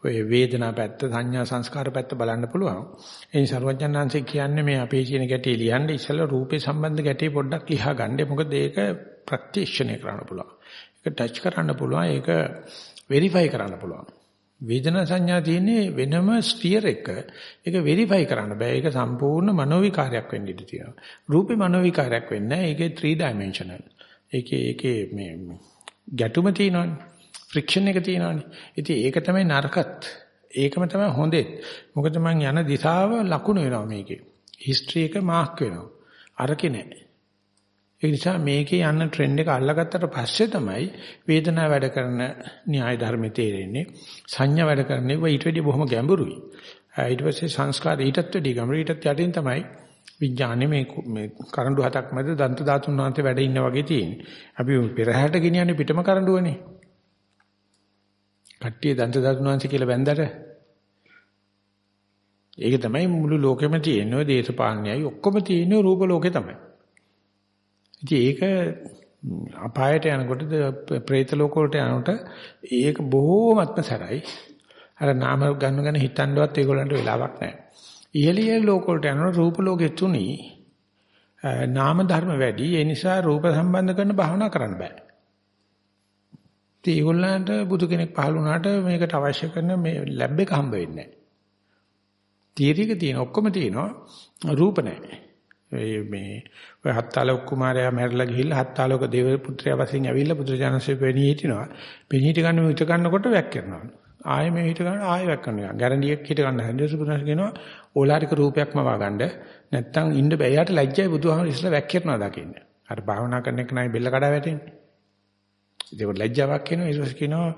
ඔය වේදනා පැත්ත, සංඥා සංස්කාර පැත්ත බලන්න පුළුවන්. ඒ සර්වඥාන්සේ කියන්නේ මේ අපේ කියන ගැටේ ලියන්න ඉස්සෙල්ලා රූපේ සම්බන්ධ ගැටේ පොඩ්ඩක් ලියා ගන්න. මොකද ඒක ප්‍රත්‍යක්ෂණය කරන්න පුළුවන්. ඒක ටච් කරන්න පුළුවන්. ඒක වෙරිෆයි කරන්න පුළුවන්. වේදනා සංඥා තියෙන්නේ වෙනම ස්ෆියර් එක. ඒක වෙරිෆයි කරන්න බෑ. ඒක සම්පූර්ණ මනෝවිකාරයක් වෙන්න ඉඩ තියෙනවා. රූපේ මනෝවිකාරයක් වෙන්නේ නැහැ. ඒකේ 3 dimensional. ඒකේ ඒකේ මේ ගැටුම තියෙනවනේ. ෆ්‍රික්ෂන් එක තියෙනවනේ. ඉතින් ඒක තමයි නරකත්. ඒකම තමයි හොඳෙත්. මොකද මං යන දිශාව ලකුණු වෙනවා මේකේ. හිස්ටරි එක මාක් වෙනවා. අරකේ නැහැ. ඒ නිසා මේකේ යන ට්‍රෙන්ඩ් එක අල්ලගත්තට පස්සේ තමයි වේදනාව වැඩ කරන න්‍යාය ධර්ම තේරෙන්නේ. සංඥා වැඩ කරන්නේ ඊට වැඩිය බොහොම ගැඹුරුයි. ඊට පස්සේ සංස්කාර ඊටත් වැඩිය ගැඹුරු ඊටත් යටින් තමයි විඥානේ මේ මේ කරඬු හතක් මැද දන්ත ධාතුන් වහන්සේ වැඩ ඉන්න වගේ තියෙන්නේ. අපි පෙරහැරට ගෙනියන්නේ පිටම කරඬුවනේ. කට්ටිය දන්ත ධාතුන් වහන්සේ කියලා බැන්දට ඒක තමයි මුළු ලෝකෙම තියෙන ඔය දේශපාලනයයි ඔක්කොම තියෙන රූප ලෝකේ තමයි. ඉතින් ඒක අපායට යනකොට പ്രേත ලෝක වලට යනකොට ඒක බොහෝමත්ම සැරයි. අර නාම ගන්න ගැන හිතන්නවත් ඒගොල්ලන්ට වෙලාවක් නැහැ. ඉහළිය ලෝක වලට යනකොට රූප ලෝකෙ තුනි නාම ධර්ම වැඩි. ඒ නිසා රූප සම්බන්ධ කරන භාවනා කරන්න බෑ. ඉතින් ඒගොල්ලන්ට බුදු කෙනෙක් පහළ වුණාට මේකට අවශ්‍ය කරන මේ ලැබ් එක හම්බ වෙන්නේ නැහැ. තීරික තියෙන ඔක්කොම තියෙනවා රූප නැහැ. මේ ඔය හත්තාලෝක කුමාරයා මැරලා ගිහිල්ලා හත්තාලෝක දේව පුත්‍රයා වශයෙන් ඇවිල්ලා බුදුරජාණන්සේ වෙණී හිටිනවා. වෙණී හිට ගන්න හිට ගන්නකොට වැක් කරනවා. ආයෙ මේ හිට ගන්න ආයෙ වැක් කරනවා. ගැරන්ඩියක් හිට ගන්න හැදෙසු බුදුරජාණන් කියනවා ඕලාරික රූපයක්ම වගන්න. නැත්තම් ඉන්න බෑ. එයාට ලැජ්ජයි බුදුහාමර ඉස්සලා වැක් කරනවා දකින්න. අර භාවනා කරන එක නයි බෙල්ල කඩා වැටෙන්නේ. ඒක ලැජ්ජාවක් කියනවා ඊට පස්සේ කියනවා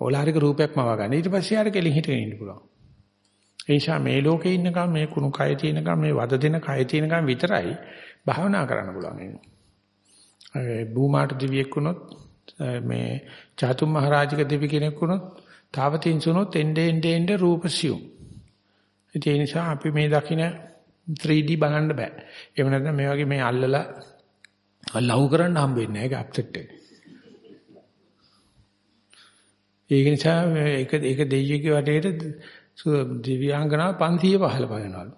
ඕලාරික රූපයක්ම වගන්න. ඊට පස්සේ යාර කෙලින් හිටගෙන ඉන්න පුළුවන්. ඒ නිසා මේ ලෝකේ ඉන්නකම් මේ කුණු කය තියෙනකම් මේ වද දෙන කය තියෙනකම් විතරයි භාවනා කරන්න පුළුවන්. ඒ භූමාට දිවියෙක් වුණොත් මේ චාතුම් මහරජික දෙවි කෙනෙක් වුණොත් තාවතින්සුනොත් එnde ende ende රූපසියු. ඒ නිසා අපි මේ දකින 3D බලන්න බෑ. එහෙම නැත්නම් මේ වගේ මේ අල්ලලා ලව් කරන්න හම්බ වෙන්නේ නැහැ. ඒක අප්සෙට් එක. ඒක නිසා ඒක ඒක දෙයියගේ වටේට දිව්‍යාංගනාව 500 පහල බලනවලු.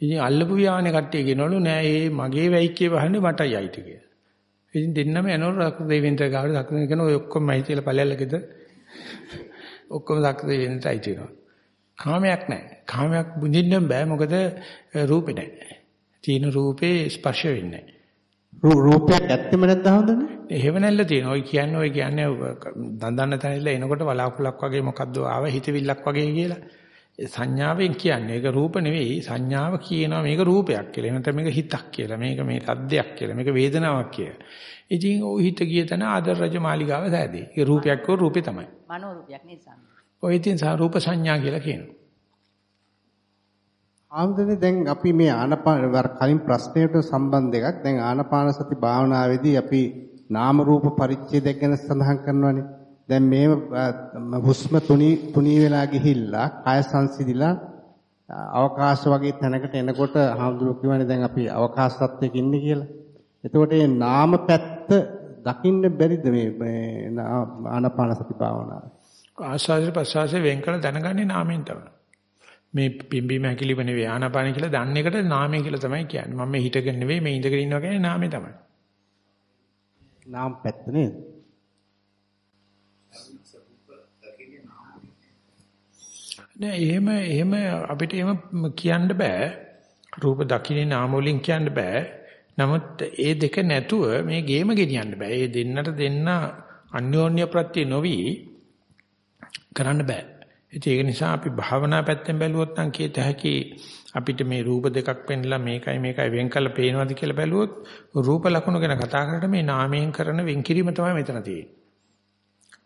ඉතින් අල්ලපු වියානේ කට්ටිය කියනවලු නෑ ඒ මගේ වැයික්කේ වහන්නේ මටයි අයිති කියලා. ඉතින් දෙන්නම යනවලු රක්ක දෙවියන්ට ගාවට දක්න කියන ඔය ඔක්කොම අයිතිලා ඵලයල්ලකද ඔක්කොම දක්ක දෙවියන්ට අයිති වෙනවා. කාමයක් නෑ. කාමයක් බුදින්න බෑ මොකද රූපේ නෑ. තීන රූපේ ස්පර්ශ වෙන්නේ නෑ. රූපයක් ඇත්තෙම නැත්නම් හොඳනේ. එහෙම නැල්ල තියෙනවා. ඔය කියන්නේ ඔය කියන්නේ දඳන්න තැනilla එනකොට වලාකුලක් වගේ මොකද්ද ආව හිතවිල්ලක් වගේ කියලා. සංඥාවෙන් කියන්නේ ඒක රූප නෙවෙයි සංඥාව කියනවා මේක රූපයක් කියලා. එහෙනම් මේක හිතක් කියලා. මේක මේ සද්දයක් කියලා. මේක වේදනාවක් කියලා. ඉතින් ඔය හිත ගිය තැන ආදර රජ මාලිගාව සෑදී. ඒ රූපයක් කෝ රූපේ තමයි. මනෝ රූපයක් නේ සම්ම. ඔය ඉතින් රූප සංඥා කියලා කියනවා. ආම්දනේ දැන් අපි මේ ආනපාන කලින් ප්‍රශ්නයට සම්බන්ධ එකක් දැන් ආනපාන සති භාවනාවේදී අපි නාම රූප පරිච්ඡේදයක් ගැන සඳහන් කරනවානේ දැන් මේ හුස්ම තුනී තුනී වෙලා ගිහිල්ලා කය සංසිඳිලා අවකාශ වගේ තැනකට එනකොට හාමුදුරුවෝ කියවනේ දැන් අපි අවකාශ තත්ත්වයක ඉන්නේ කියලා. එතකොට මේ නාම පැත්ත දකින්න බැරිද මේ ආනපාන සති භාවනාව? ආස්වාදයේ ප්‍රසවාසයේ වෙන් කළ දැනගන්නේ නාමයෙන් තමයි. මේ පිම්බීම හැකිලිම නෙවෙයි ආනාපාන කියලා දන්න එකට නාමය කියලා තමයි කියන්නේ. මම මේ හිතගෙන නෙවෙයි මේ ඉඳගෙන ඉන්නවා කියන්නේ නාමය තමයි. නාම පැත්ත නේද? නෑ එහෙම එහෙම අපිට එහෙම කියන්න බෑ. රූප දකින්නේ නාම වලින් කියන්න බෑ. නමුත් ඒ දෙක නැතුව මේ ගේම ගෙනියන්න බෑ. ඒ දෙන්නට දෙන්න අන්‍යෝන්‍ය ප්‍රත්‍ය නොවි කරන්න බෑ. ඒක නිසා අපි භාවනා පැත්තෙන් බැලුවොත් නම් කීත හැකි අපිට මේ රූප දෙකක් පෙන්ලා මේකයි මේකයි වෙන් කළ පේනවද කියලා බැලුවොත් රූප ලක්ෂණ ගැන කතා කරලා මේ නාමයෙන් කරන වෙන්කිරීම තමයි මෙතන තියෙන්නේ.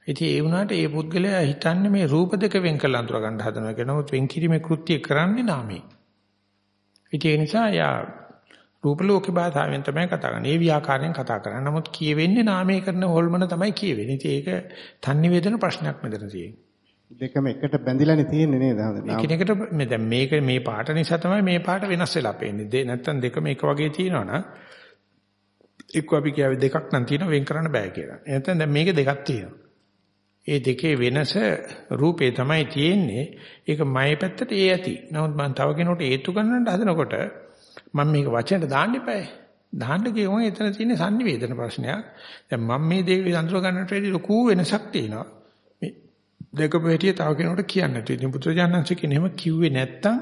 ඉතින් ඒ වුණාට ඒ පුද්ගලයා හිතන්නේ මේ රූප දෙක වෙන් කළ අඳුර ගන්න හදනවා කියලා. නමුත් වෙන්කිරීමේ කෘත්‍යය කරන්නේ නාමයෙන්. ඉතින් ඒ නිසා යා රූප ලෝකේ භාෂාවෙන් තමයි කතා කරන්නේ. ඒ ව්‍යාකාරයෙන් කතා කරන්නේ. නමුත් කියවෙන්නේ නාමයේ කරන හොල්මන තමයි කියවෙන්නේ. ඉතින් ඒක තන්නිවේදන ප්‍රශ්නයක් මෙතන තියෙන්නේ. දෙකම එකට බැඳිලානේ තියෙන්නේ නේද? එකිනෙකට මේ දැන් මේක මේ පාට නිසා තමයි මේ පාට වෙනස් වෙලා පේන්නේ. දෙ නැත්තම් දෙකම එක වගේ තියෙනවනම් එක්ක අපි කියාවේ දෙකක් නම් තියෙනවා වෙන් කරන්න බෑ කියලා. නැත්නම් දැන් මේක දෙකක් තියෙනවා. ඒ දෙකේ වෙනස රූපේ තමයි තියෙන්නේ. ඒක මගේ පැත්තට ඒ ඇති. නමුත් මම තව කෙනෙකුට ඒත්තු ගන්නට හදනකොට මම මේක වචනට දාන්න එපායි. දාන්න ගියොම එතන තියෙන sannivedana ප්‍රශ්නයක්. දැන් මම මේ දේ අඳුර ගන්නට වැඩි ලොකු වෙනසක් තියෙනවා. මේ දෙකපු හැටිය තව කෙනෙකුට කියන්න නැතු. ඉතින් පුත්‍රජානන්සේ කියන එහෙම කිව්වේ නැත්තම්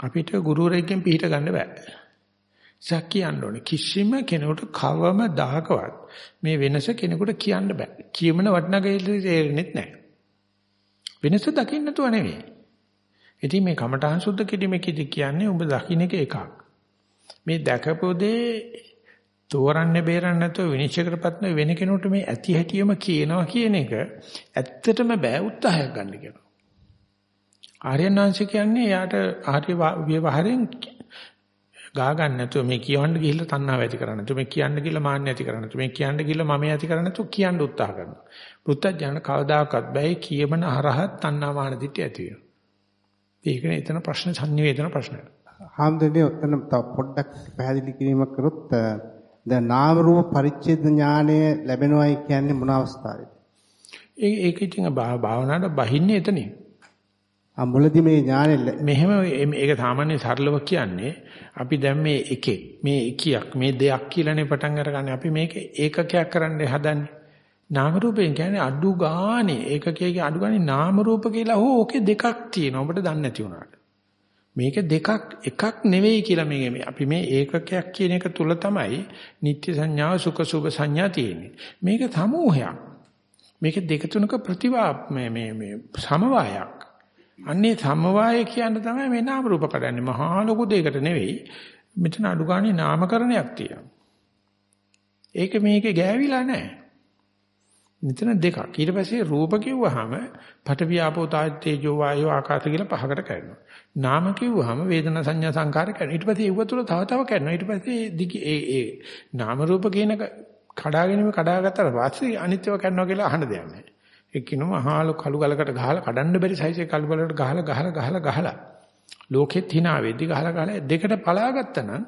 අපිට ගුරුවරයෙක්ගෙන් පිළිහිට ගන්න බෑ. ඉස්සක් කියන්න ඕනේ කිසිම කෙනෙකුට කවම දහකවත් මේ වෙනස කෙනෙකුට කියන්න බෑ. කියමන වටිනාකම තේරෙන්නේ නැහැ. වෙනස දකින්න තුව නෙවෙයි. ඉතින් මේ කමඨහං සුද්ධ කිරීමේදී කියන්නේ ඔබ දකින්න එක එකක්. මේ දැකපොදේ තෝරන්නේ බේරන්නේ නැතුව විනිශ්චය කරපත් වෙන කෙනෙකුට මේ ඇති හැටියම කියනවා කියන එක ඇත්තටම බෑ උත්සාහයක් ගන්න කියනවා. ආර්යනාංශ කියන්නේ යාට ආර්ය ව්‍යවහාරයෙන් ගා ගන්න නැතුව මේ කියවන්න ගිහිල්ලා තණ්හාව ඇති කරන්නේ නැතුව මේ කියන්න ගිහිල්ලා මාන්න ඇති කරන්නේ නැතුව මේ කියන්න ගිහිල්ලා මම ඇති කරන්නේ නැතුව කියන්න උත්සාහ කරනවා. පුත්තජන කවදාකවත් බෑ කියමන හරහත් තණ්හා මාන දිටි ඇති වෙනවා. ඒකනේ එතන ප්‍රශ්න සංනිවේදන ප්‍රශ්නය. හාමුදුරනේ ඔතන තව පොඩ්ඩක් පැහැදිලි කිරීමක් කරොත් දැන් නාම රූප පරිච්ඡේද ඥානය ලැබෙනවයි කියන්නේ මොන අවස්ථාවේද? ඒ ඒක ඉතින් භාවනාවට බහින්නේ එතනින්. මුලදී මේ ඥානෙ මෙහෙම මේක සාමාන්‍ය සරලව කියන්නේ අපි දැන් මේ එකේ මේ එකියක් මේ දෙයක් කියලානේ පටන් අරගන්නේ. අපි මේක ඒකකයක් කරන්න හදන්නේ. නාම රූපයෙන් කියන්නේ අඩු ගානේ. ඒකකයේ අඩු ගානේ නාම රූප කියලා හෝ ඕකේ දෙකක් තියෙනවා. ඔබට දන්නේ නැති වුණාට මේක දෙකක් එකක් නෙවෙයි කියලා මේ අපි මේ ඒකකයක් කියන එක තුල තමයි නිත්‍ය සංඥාව සුඛ සුභ සංඥා තියෙන්නේ. මේක සමූහයක්. මේක දෙක තුනක ප්‍රතිවාප මේ මේ මේ සමவாயයක්. අන්නේ සමவாய කියන තමයි මේ නාම රූප කඩන්නේ. මහා ලොකු දෙයකට නෙවෙයි. මෙතන අඩු ගානේ නාමකරණයක් තියෙනවා. ඒක මේකේ ගෑවිලා නැහැ. මෙතන දෙකක්. ඊට පස්සේ රූප කිව්වහම පඨවි ආපෝ තේජෝ වායෝ ආකාශ කියලා පහකට කරනවා. නාම කිව්වහම වේදනා සංඥා සංකාර කරනවා. ඊට පස්සේ ඒව තුළ තව තව කරනවා. ඊට පස්සේ දිග ඒ ඒ නාම රූප කියන කඩාගෙනම කඩාගත්තට පස්සේ අනිත්‍යව කරනවා කියලා අහන්න දෙයක් නැහැ. එක්කිනම අහාලු කළු ගලකට ගහලා කඩන්න බැරි සයිසේ කළු ගලකට ගහලා ගහලා ගහලා ගහලා ලෝකෙත් hina වෙද්දි ගහලා ගහලා දෙකට පලාගත්තා නම්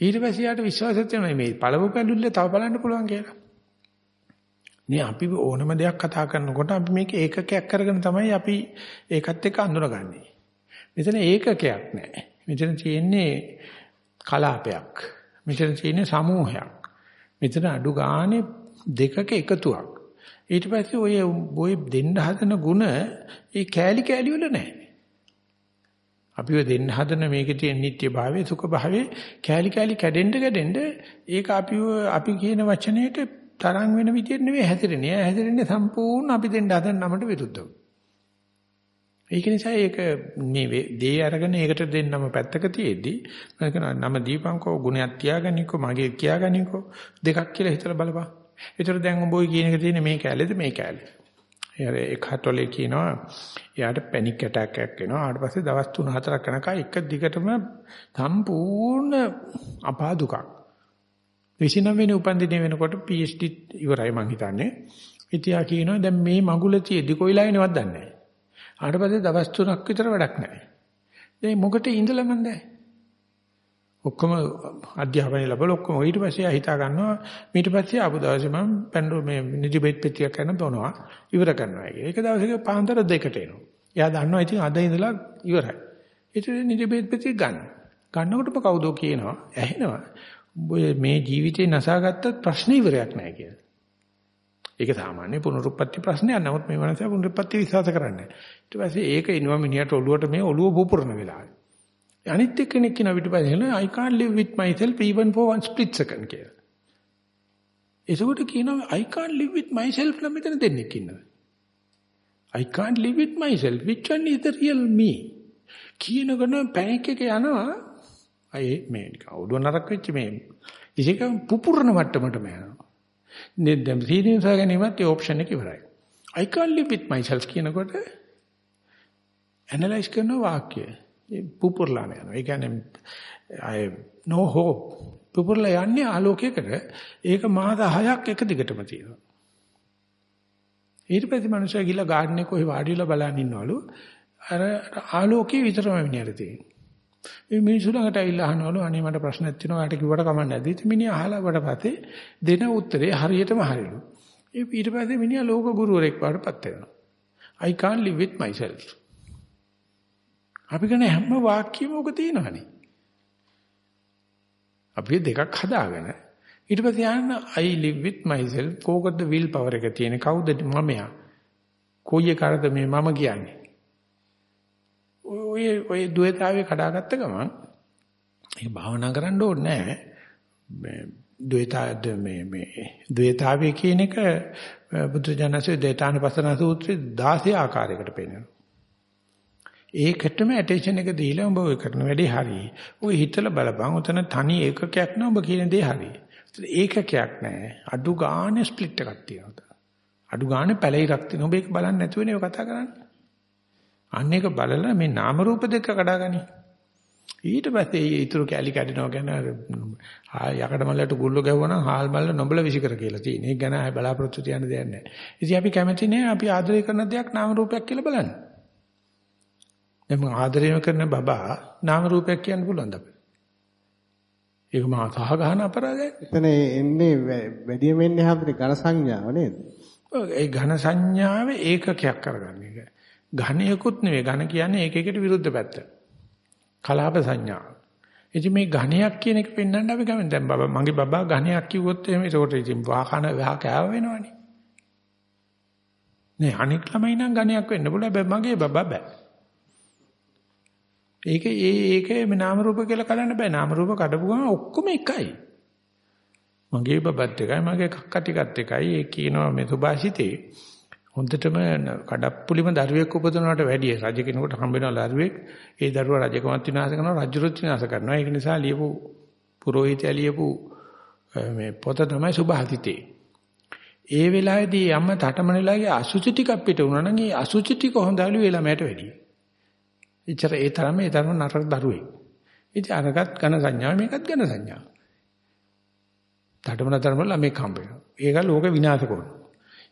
ඊට පස්සේ යාට විශ්වාසයක් තියෙනවා මේ පළව පැලුල්ලේ තව බලන්න පුළුවන් කියලා. මේ අපි ඕනම දෙයක් කතා කරනකොට අපි මේක ඒකකයක් කරගෙන තමයි අපි ඒකත් එක්ක අඳුනගන්නේ. මෙතන ඒකකයක් නැහැ. මෙතන තියෙන්නේ කලාපයක්. මෙතන තියෙන්නේ සමූහයක්. මෙතන අඩු ගානේ දෙකක එකතුවක්. ඊට පස්සේ ඔය ඔය දෙන්න හදන ಗುಣ ඒ කෑලි කෑලි වල නැහැ. අපිව දෙන්න හදන මේකේ තියෙන නිත්‍ය භාවයේ සුඛ භාවයේ කෑලි කෑලි කැඩෙන්න කැඩෙන්න ඒක අපිව අපි කියන වචනයට තරම් වෙන විදිහට නෙවෙයි හැදිරෙන්නේ. එයා හැදිරෙන්නේ සම්පූර්ණ අපි දෙන්න හදන නමට විරුද්ධව. ඒක නිසා ඒක මේ දේ අරගෙන ඒකට දෙන්නම පැත්තක තියෙද්දි මම කියනවා නම දීපංකෝ ගුණයක් තියාගනිකෝ මගේ කියාගනිකෝ දෙකක් කියලා හිතලා බලපන්. ඒතර දැන් උඹ ඔය කියන එක තියෙන්නේ මේ කැලේද මේ කැලේ. එයාර එක හතොලේ කියනවා එයාට පැනික් ඇටැක් එකක් එනවා. ඊට පස්සේ දවස් 3-4ක් යනකම් එක දිගටම සම්පූර්ණ අපාදුකක්. 29 වෙනි උපන්දිනේ වෙනකොට PhD ඉවරයි මං හිතන්නේ. ඉතියා කියනවා දැන් මේ මගුල තියේදි කොයිලා එනවද දන්නේ නැහැ. ඊට පස්සේ දවස් 3ක් විතර වැඩක් නැහැ. දැන් මොකට ඉඳලා මන්ද? ඔක්කොම අධ්‍යාපනය ලැබලා ඔක්කොම ඊට පස්සේ ආ හිතා ගන්නවා ඊට පස්සේ ආපු දවසේ මම පැන්ඩෝ මේ නිදි බෙත් පෙට්ටියක් කරන බොනවා ඉවර කරනවා කියලා. ඒක දවසක පාන්දර දෙකට එනවා. එයා දන්නවා ඉතින් අද ඉඳලා ඉවරයි. ඊට නිදි බෙත් පෙට්ටිය ගන්න. ගන්නකොටම කවුදෝ කියනවා ඇහෙනවා. ඔය මේ ජීවිතේ නසාගත්තත් ප්‍රශ්න ඉවරයක් නැහැ කියලා. ඒක සාමාන්‍ය පුනරුත්පත්ති ප්‍රශ්නයක්. නමුත් මේ මනස පුනරුත්පත්ති විශ්වාස කරන්නේ නැහැ. ඊට පස්සේ ඒක එනවා මිනිහට ඔළුවට මේ ඔළුව පුපුරන වෙලාවේ. අනිත් එක්කෙනෙක් කියන පිටපස්සේ කියනවා I can't live with myself even for one split second කියලා. ඒසොට කියනවා I can't live with myself නම් මෙතන දෙන්නෙක් ඉන්නවා. I can't live with myself which one is the real me? කියනකොට පැනික් එක යනවා අය මේ ඔළුව නරක වෙච්ච මේ ඉතික පුපුරන මට්ටමටම යනවා. දැන් සීනියස් ගැනීමත් ඒ ඔප්ෂන් එක ඉවරයි. I can't live with myself කියනකොට ඇනලයිස් කරන වාක්‍යය පුපුරලා යනවා. ඒ කියන්නේ I no hope. පුපුරලා යන්නේ ආලෝකයකට. ඒක මාස 6ක් එක දිගටම තියෙනවා. ඊට පස්සේ මනුස්සයා ගිහලා ගාඩන් එක කොහේ වාඩිලා බලන් ඉන්නවලු. අර ආලෝකයේ විතරම මිනිහට තියෙන්නේ. මේ මිනිස්සු ළඟට ඇවිල්ලා අහනවලු අනේ මට ප්‍රශ්නයක් තියෙනවා. යාට කිව්වට කමක් නැද්ද? ඉතින් මිනිහා අහලා වට පස්සේ දෙන උත්තරේ හරියටම හරිලු. ඒ ඊට පස්සේ මිනිහා ලෝක ගුරුවරයෙක් වඩපත් වෙනවා. I can't live with myself. අපි කරන හැම වාක්‍යෙම ඔක තියෙනවනේ. අපි දෙකක් හදාගෙන ඊට පස්සේ යන්න I live with myself කෝකද will power එක තියෙන කවුද මමයා කොයි එකකටද මේ මම කියන්නේ ඔය ඔය ද්වේතාවේ කඩාගත්ත ගමන් ඒ භාවනා කරන්න ඕනේ නැහැ මේ ද්වේතාද මේ මේ ද්වේතාවේ කියන එක බුදුජානසයේ දේතානුපස්සන සූත්‍රයේ 16 ආකාරයකට පෙන්නනවා ඒකටම ඇටෙන්ෂන් එක දීලා උඹ ඔය කරන වැඩේ හරි. ඔය හිතලා බලපන් උතන තනි ඒකකයක් නෑ උඹ කියන දේ හරි. ඒකකයක් නෑ. අඩු ගානේ ස්ප්ලිට් එකක් තියෙනවා. අඩු ගානේ පැලිරක් තියෙනවා. ඔබ ඒක බලන්නේ නැතුවනේ ඔය කතා කරන්නේ. අන්න ඒක බලලා මේ නාම රූප දෙක කඩාගනි. ඊට පස්සේ ඊතුරු කැලි කැඩෙනවා ගැන යකඩ මල්ලට ගුල්ල ගැහුවනම් හාල් මල්ල නොබල විසිකර කියලා තියෙන. ඒක ගැන බලාපොරොත්තු තියන්න දෙයක් නැහැ. ඉතින් අපි කැමති නෑ අපි ආදරය කරන දෙයක් නාම රූපයක් කියලා බලන්න. දැන් ආදරය කරන බබා නාම රූපයක් කියන්න පුළුවන්ද අපිට? ඒක මහා සහ ගහන අපරාධයක්. එතන එන්නේ වැඩිම වෙන්නේ හැමදේ ඝන සංඥාව නේද? ඒ ඝන සංඥාවේ ඒකකයක් කරගන්න එක. ඝණයකුත් නෙවෙයි ඝන කියන්නේ ඒකයකට විරුද්ධ පැත්ත. කලාප සංඥා. ඉතින් මේ ඝණයක් කියන එක පෙන්වන්න අපි ගමන් දැන් බබා මගේ බබා ඝණයක් කිව්වොත් එහෙම ඒකට ඉතින් වාහන වහ කෑව වෙනවනේ. නේ අනික් ළමයි නම් ඝණයක් වෙන්න පුළුවන් හැබැයි මගේ බබා බෑ. ඒක ඒ ඒක මේ නාම රූප කියලා කලන්න බෑ. නාම රූප කඩපු ගමන් ඔක්කොම එකයි. මගේ බබත් එකයි මගේ කක්ක ටිකත් එකයි. ඒ කියනවා මේ සුභාෂිතේ හොඳටම කඩප්පුලිම දරුවෙක් උපදිනවට වැඩිය රජ කෙනෙකුට හම්බ වෙන දරුවෙක් ඒ දරුවා රජකමත් විනාශ කරනවා රජුරුත් විනාශ කරනවා. ඒක නිසා ලියපු පුරোহিතයා ලියපු මේ පොත තමයි සුභාෂිතේ. ඒ වෙලාවේදී අම්ම තටමනලාගේ අසුචි ටිකක් පිට වුණා නම් ඒ අසුචි ටික හොඳලු ඒ ළමයට වැඩියි. එච්චර ඒ තරම ඒ තරම නරක දරුවෙක්. ඉතින් අරගත් ඝන සංඥා මේකත් ඝන සංඥා. තටමන තරම ළමෙක් හම්බ වෙනවා. ඒක ලෝක විනාශ කරනවා.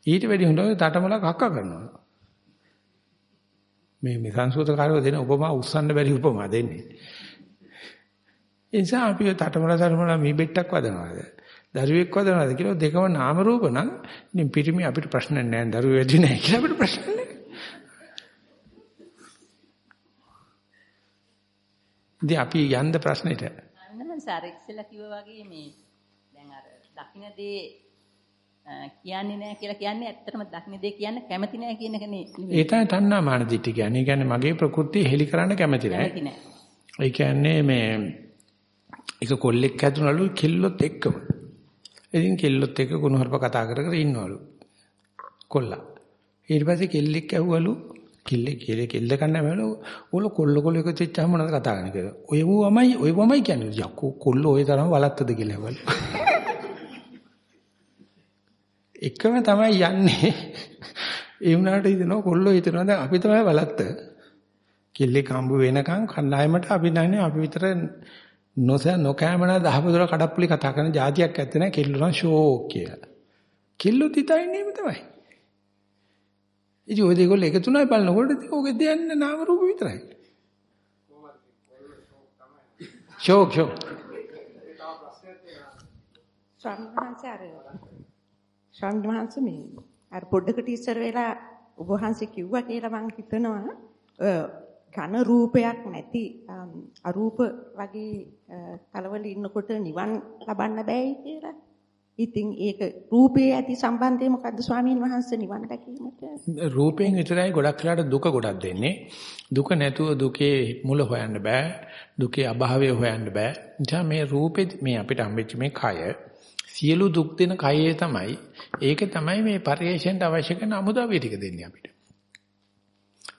ඊට වැඩි හොඳයි තටමල කක්ක කරනවා. මේ මේ සංස්කෘතකාරයෝ දෙන උපමා උස්සන්න බැරි උපමා දෙන්නේ. ඒ නිසා අපි තටමල තරමල මේ බෙට්ටක් වදනවාද? දරුවෙක් වදනවාද කියලා දෙකම නාම රූප නම් ඉතින් පිටිමි අපිට ප්‍රශ්න නැහැ. දරුවෝ වැඩි නැහැ කියලා අපිට ප්‍රශ්න නැහැ. ඉතින් අපි යන්න ප්‍රශ්නෙට. අන්නම සාර ඉස්සෙල්ලා කිව්වා වගේ මේ දැන් අර දකින්න දේ කියන්නේ නැහැ කියලා කියන්නේ ඇත්තටම දකින්න දේ කියන්න කැමති නැහැ කියන එක නේ. ඒ තමයි තණ්හා මාන දිට්ඨිය කියන්නේ. ඒ කියන්නේ මගේ ප්‍රകൃතිය හෙලි කරන්න කැමති නැහැ. ඒ කියන්නේ මේ එක කොල්ලෙක් හැදුනලු කෙල්ලොත් එක්කම. ඉතින් කෙල්ලොත් එක්ක කුණුහරුප කතා කර කර ඉන්නවලු. කොල්ලා. ඊට පස්සේ කෙල්ලෙක් ඇහුවලු කිල්ල කිල්ල කිල්ල කන්න බැලු ඕල කොල්ල කොල්ල එක චෙච්චාම මොනවද කතා කරන්නේ කියලා. ඔය වමයි ඔය වමයි කියන්නේ යකෝ කොල්ල ඔය තරම් වලත්තද කියලා බැලු. එකම තමයි යන්නේ. ඒ වුණාට හිතනවා කොල්ලෝ හිතනවා දැන් අපි තමයි බලත්ත. කෙල්ලෙක් හම්බ වෙනකන් කණ්ඩායමට අපි නැන්නේ අපි විතර නොසෑ නොකෑමන දහවතුර කඩප්පුලි කතා කරන જાතියක් ඇත්තේ නැහැ කෙල්ලෝ නම් ෂෝක් කියලා. කෙල්ලෝ තිතයින්නේ මේ තමයි. ඉතින් ඔය දෙකෝල එක තුනයි බලනකොට ඔගේ දෙයන්න නාම රූප විතරයි. ෂෝක් ෂෝක්. සම්හන්සාරය ස්වාමීන් වහන්සේ මේ අර පොඩ්ඩකට ඉස්සර වෙලා ඔබ වහන්සේ කිව්වා කියලා මම හිතනවා ඝන රූපයක් නැති අරූප වගේ කලවල ඉන්නකොට නිවන් ලබන්න බෑයි කියලා. ඉතින් ඒක රූපේ ඇති සම්බන්ධය මොකද්ද ස්වාමීන් වහන්සේ නිවන් දැකීමට? රූපයෙන් විතරයි ගොඩක් වෙලාට දුක ගොඩක් දෙන්නේ. දුක නැතුව දුකේ මුල හොයන්න බෑ. දුකේ අභාවය හොයන්න බෑ. නිසා මේ රූපේ මේ අපිට හම්බෙච්ච මේ කය සියලු දුක් දෙන කයේ තමයි ඒක තමයි මේ පරිේශණයට අවශ්‍ය කරන අමුදාවිය ටික දෙන්නේ අපිට.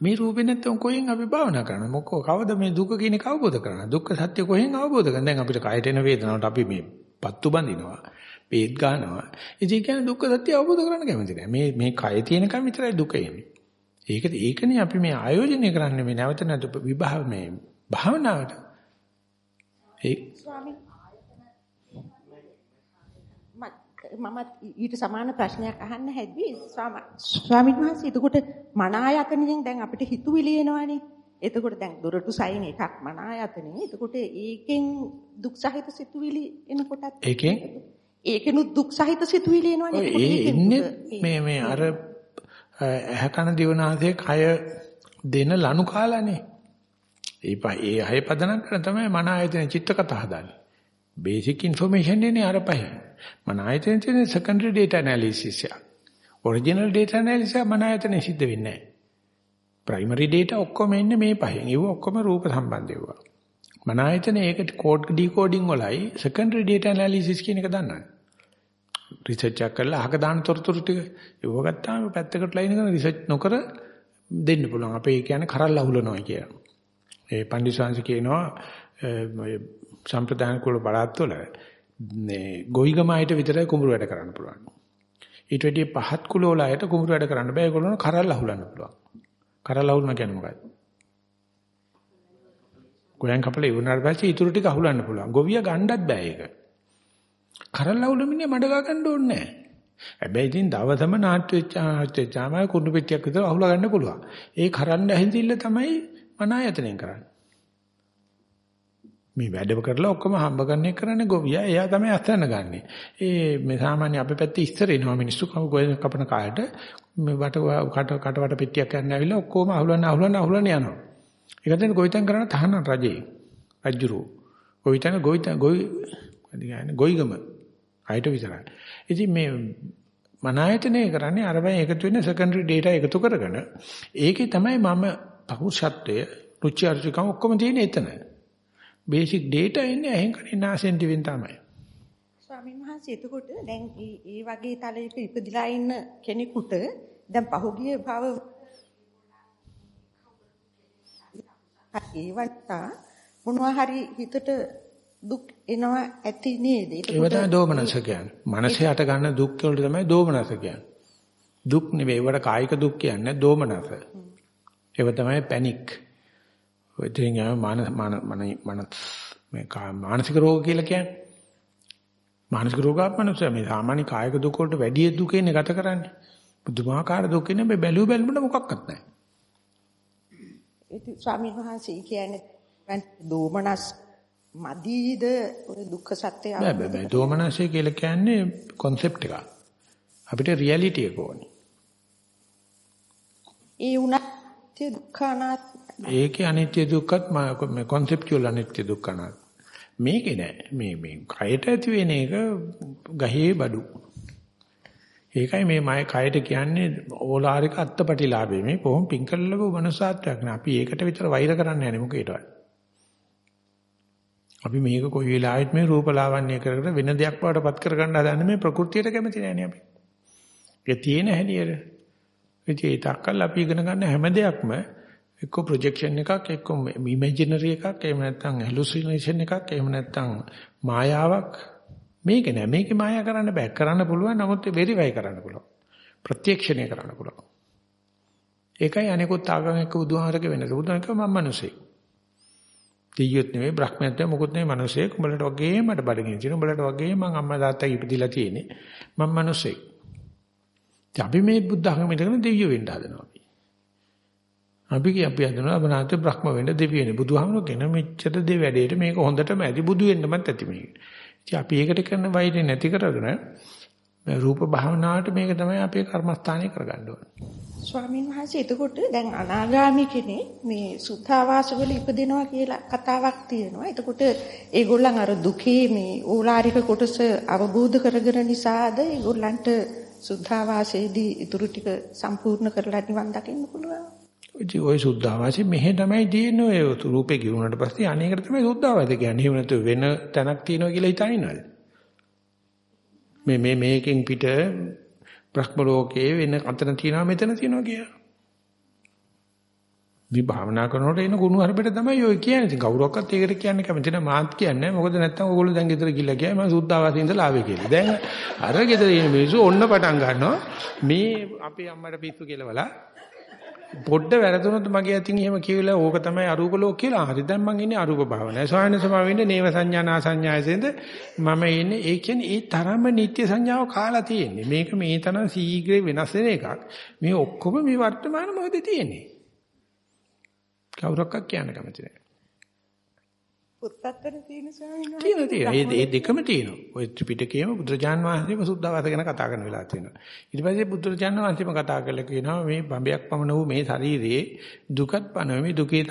මේ රූපේ නැත්තම් කොහෙන් අපි භාවනා කරන්නේ? මොකෝ කවද මේ දුක කියන එක අවබෝධ කරන්නේ? දුක්ඛ සත්‍ය කොහෙන් අවබෝධ කරන්නේ? දැන් අපිට කයට එන වේදනාවට අපි මේ පත්තු බඳිනවා. බේත් ගන්නවා. ඉතින් කියන්නේ දුක්ඛ සත්‍ය අවබෝධ කරගන්න කැමති නෑ. මේ මේ කය තියෙනකම් විතරයි දුක එන්නේ. ඒක ඒකනේ අපි මේ ආයෝජනය කරන්නේ මේ නැවත නැතු විභාව මේ භාවනාවට. ඒ ස්වාමී මම ඊට සමාන ප්‍රශ්නයක් අහන්න හැදුවේ ස්වාමීන් වහන්සේ එතකොට මන ආයතනෙන් දැන් අපිට හිතුවිලි එනවනේ එතකොට දැන් දොරටු සයින් එකක් මන ආයතනෙ එතකොට ඒකෙන් දුක් සහිත සිතුවිලි එනකොටත් ඒකෙන් ඒකෙනුත් දුක් සහිත සිතුවිලි එනවනේ. ඔය ඒ එන්නේ මේ මේ අර ඇහ කන දිවනාසයේ කය දෙන ලනු කාලානේ. ඒ ඒ හය පදනම් කරන තමයි මන ආයතන චිත්ත කතා හදාන්නේ. බේසික් ইনফෝමේෂන් එන්නේ අර පහේ. මන ආයතන තියෙන secondary data analysis එක. original data analysis මන ආයතනේ සිද්ධ වෙන්නේ නැහැ. primary data ඔක්කොම එන්නේ මේ පහෙන්. ඒව ඔක්කොම රූප සම්බන්ධ ඒවා. මන ආයතනේ ඒකට code decoding වලයි secondary data analysis කියන එක දන්නවනේ. රිසර්ච් එක කරලා අහක දාන තොරතුරු ටික ඒව ගත්තාම පැත්තකට ලයින් කරන රිසර්ච් නොකර දෙන්න පුළුවන්. අපේ කියන්නේ කරල් අහුලනවා කියලා. ඒ පන්දිසාංශ කියනවා සම්ප්‍රදාන කුල බලත්තොල මේ ගොයිගමයිට විතරයි කුඹුරු වැඩ කරන්න පුළුවන්. ඊට වැඩිය පහත් කුල වල අයට කුඹුරු වැඩ කරන්න බෑ. ඒගොල්ලෝ කරල් අහුලන්න පුළුවන්. කරල් අහුලන කියන්නේ මොකක්ද? ගෝයන් කපලා ඉවරනාට පස්සේ ඊටු ටික අහුලන්න පුළුවන්. ගොවිය ගණ්ඩත් බෑ ඒක. කරල් අහුලමින්නේ මඩ ගා ගන්න ඕනේ නෑ. හැබැයි ඉතින් දවසම නාට්‍ය වෙච්චාම කුණු පෙට්ටියක් විතර අහුලා ගන්න පුළුවන්. ඒ කරන්න ඇහිඳිල්ල තමයි මන ආයතනෙන් කරන්නේ. මේ වැඩව කරලා ඔක්කොම හම්බ ගන්න එක කරන්නේ ගොවියා. එයා තමයි අස්තන ගන්නෙ. ඒ මේ සාමාන්‍ය අපේ පැත්තේ ඉස්සර එනවා මිනිස්සු කපන කායට මේ වට කට කට වට පෙට්ටියක් ගන්න ඇවිල්ලා ඔක්කොම අහුලන්න අහුලන්න අහුලන්න යනවා. ඒක දැන් ගොවිතැන් කරන තහන රජේ. රජුරු. ගොවිතැන ගොවිතැන ගොවි ගොයිගම. අයිට විතරයි. ඉතින් මේ මනායතනේ කරන්නේ අරබයි එකතු වෙන සෙකන්ඩරි ඩේටා එකතු කරගෙන ඒකේ තමයි මම පෞෂත්වය රුචි අරුචිකම් ඔක්කොම තියෙන එතන. බේසික් data එන්නේ ඇහෙන් කනින් නාසෙන් දිවෙන් තමයි. ස්වාමීන් වහන්සේ එතකොට දැන් ඒ වගේ තලයක ඉපදිලා ඉන්න කෙනෙකුට දැන් පහුගිය භව ඒ වත්තා මොනවා හරි හිතට දුක් එනවා ඇති නේද? ඒක තමයි දෝමනස කියන්නේ. මනසේ හට ගන්න දුක් වලට තමයි දෝමනස කියන්නේ. දුක් නෙවෙයි ඒවට කායික දුක් කියන්නේ දෝමනස. ඒක තමයි පැනික්. ඔය දෙයින් මාන මාන මන මේ මානසික රෝග කියලා කියන්නේ. මානසික රෝගාත්මනස මේ සාමාන්‍ය කායික දුක වලට වැඩි දුක ඉන්නේ ගත කරන්නේ. බුදුමාකාර දුක ඉන්නේ මේ බැලු බැලමුට මොකක්වත් නැහැ. ඒ ස්වාමීන් වහන්සේ කියන්නේ දෝමනස් මදීද ඔය දුක්ඛ සත්‍ය බෑ බෑ බෑ දෝමනසය කියලා කියන්නේ concept එක. අපිට reality එක ඕනේ. ඒ උනත් දුක්ඛ අනාත්ම ඒකේ අනිත්‍ය දුක්ඛත් මේ conceptual අනිත්‍ය දුක්ඛ අනාත්ම. මේකේ නෑ මේ මේ කයට ඇති වෙන එක ගහේ බඩු. ඒකයි මේ මය කයට කියන්නේ ඕලාරික අත්පටිලාභේ මේ කොහොම පිංකල් ලැබුව මනසාත්වයක් නේ. අපි ඒකට විතර වෛර කරන්නේ නැහැ මොකේටවත්. අපි මේක කොයි වෙලාවෙත් මේ රූපලාවන්‍ය කර කර වෙන දෙයක් වඩටපත් කරගන්න හදන්නේ මේ ප්‍රകൃතියට කැමති නෑනේ අපි. ඒ තියෙන හැටියට. ඉතින් ඒ තාක්කල් අපි ඉගෙන ගන්න හැම දෙයක්ම එක්ක ප්‍රොජෙක්ෂන් එකක් එක්ක ඉමේජිනරි එකක් එහෙම නැත්නම් හැලුසිනේෂන් එකක් එහෙම නැත්නම් මායාවක්. මේක නෑ. මේකේ මායා කරන්න බෑ. කරන්න පුළුවන් නමුත් වෙරිෆයි කරන්න පුළුවන්. ප්‍රත්‍යක්ෂණය කරන්න පුළුවන්. ඒකයි අනිකුත් ආගම් එක්ක බුදුහාරක වෙනස. බුදුහාරක මම මිනිසෙක්. දෙයියොත් නෙවෙයි බ්‍රහ්මයත් නෙවෙයි මොකුත් නෙවෙයි මිනිසෙක්. උඹලට වගේ මට බඩගිනි තියෙන උඹලට වගේ මං අම්මා තාත්තා ඉපදිලා තියෙන්නේ. මම මිනිසෙක්. අපි මේ බුද්ධ ආගම ඉඳගෙන දෙවියෝ වෙන්න හදනවා. අපි. අපි කිය අපි හදනවා අපනාත බ්‍රහ්ම වෙන්න දෙවියනේ. බුදුහාමුදුරු කියන මෙච්චර දේ වැඩේට මේක හොඳටම ඇති බුදු වෙන්නමත් ඇති මේක. ඉතින් අපි ඒකට කරන වෛරය නැති කරගෙන රූප භාවනාවට මේක තමයි අපේ කර්මස්ථානය කරගන්න ඕනේ. ස්වාමීන් වහන්සේ එතකොට දැන් අනාගාමී කෙනෙක් මේ සුද්ධාවාස වල ඉපදෙනවා කියලා කතාවක් තියෙනවා. එතකොට ඒගොල්ලන් අර දුකේ මේ ඕලාරික කොටස අවබෝධ කරගෙන නිසාද ඒගොල්ලන්ට සුද්ධාවාසයේදී ඊටු ටික සම්පූර්ණ කරලා නිවන් දකින්න පුළුවන්. ඉතින් ওই සුද්ධාවාසෙ මෙහෙ තමයි තියෙන්නේ ඔය රූපේ ගිරුණාට පස්සේ අනේකට තමයි සුද්ධාවාසය කියන්නේ. එහෙම නැතු වෙන තැනක් තියෙනවා කියලා හිතා ඉන්නවද? මේ මේ මේකෙන් පිට බ්‍රහ්ම ලෝකයේ වෙන අතන තියනවා මෙතන තියනවා කියලා. මේ භාවනා කරනකොට එන ගුණ හරපෙට තමයි ඔය කියන්නේ. ඉතින් කවුරක්වත් ඒකට කියන්නේ කැමති නැහැ. මාත් කියන්නේ මොකද නැත්තම් ඕගොල්ලෝ දැන් ගෙදර ගිහලා කියයි මම සුද්ධාවාසයේ ඉඳලා ආවේ කියලා. දැන් අර ගෙදර ඉන්න මිනිස්සු ඔන්න පටන් ගන්නවා. මේ අපේ අම්මට පිස්සු කියලා වලා පොඩ්ඩ වැරදුනොත් මගේ අතින් එහෙම කියවිලා ඕක තමයි අරූප ලෝක කියලා. හරි දැන් මං ඉන්නේ අරූප භාවනාවේ. සෝයන සමාව වෙන්නේ නේව සංඥා නා සංඥායසෙන්ද මම ඉන්නේ ඒ කියන්නේ ඒ තරම නිත්‍ය සංඥාව කාලා තියෙන්නේ. මේක මේ තරම් සීඝ්‍ර වෙනස් වෙන එකක්. මේ ඔක්කොම මේ වර්තමාන මොහොතේ තියෙන්නේ. කවුරක්වත් කියන්න කැමති නැහැ. පුත්තත්තර තියෙන ස්වාමීන් වහන්සේ. තියෙනවා. ඒ දෙකම තියෙනවා. ඔය ත්‍රිපිටකයේම බුදුරජාන් වහන්සේම සුද්ධවාස ගැන කතා කරන වෙලාව තියෙනවා. ඊට පස්සේ බුදුරජාන් වහන්සේම කතා කරලා කියනවා මේ බඹයක් පමණ වූ මේ ශරීරයේ දුකත් පනවෙමි දුකේ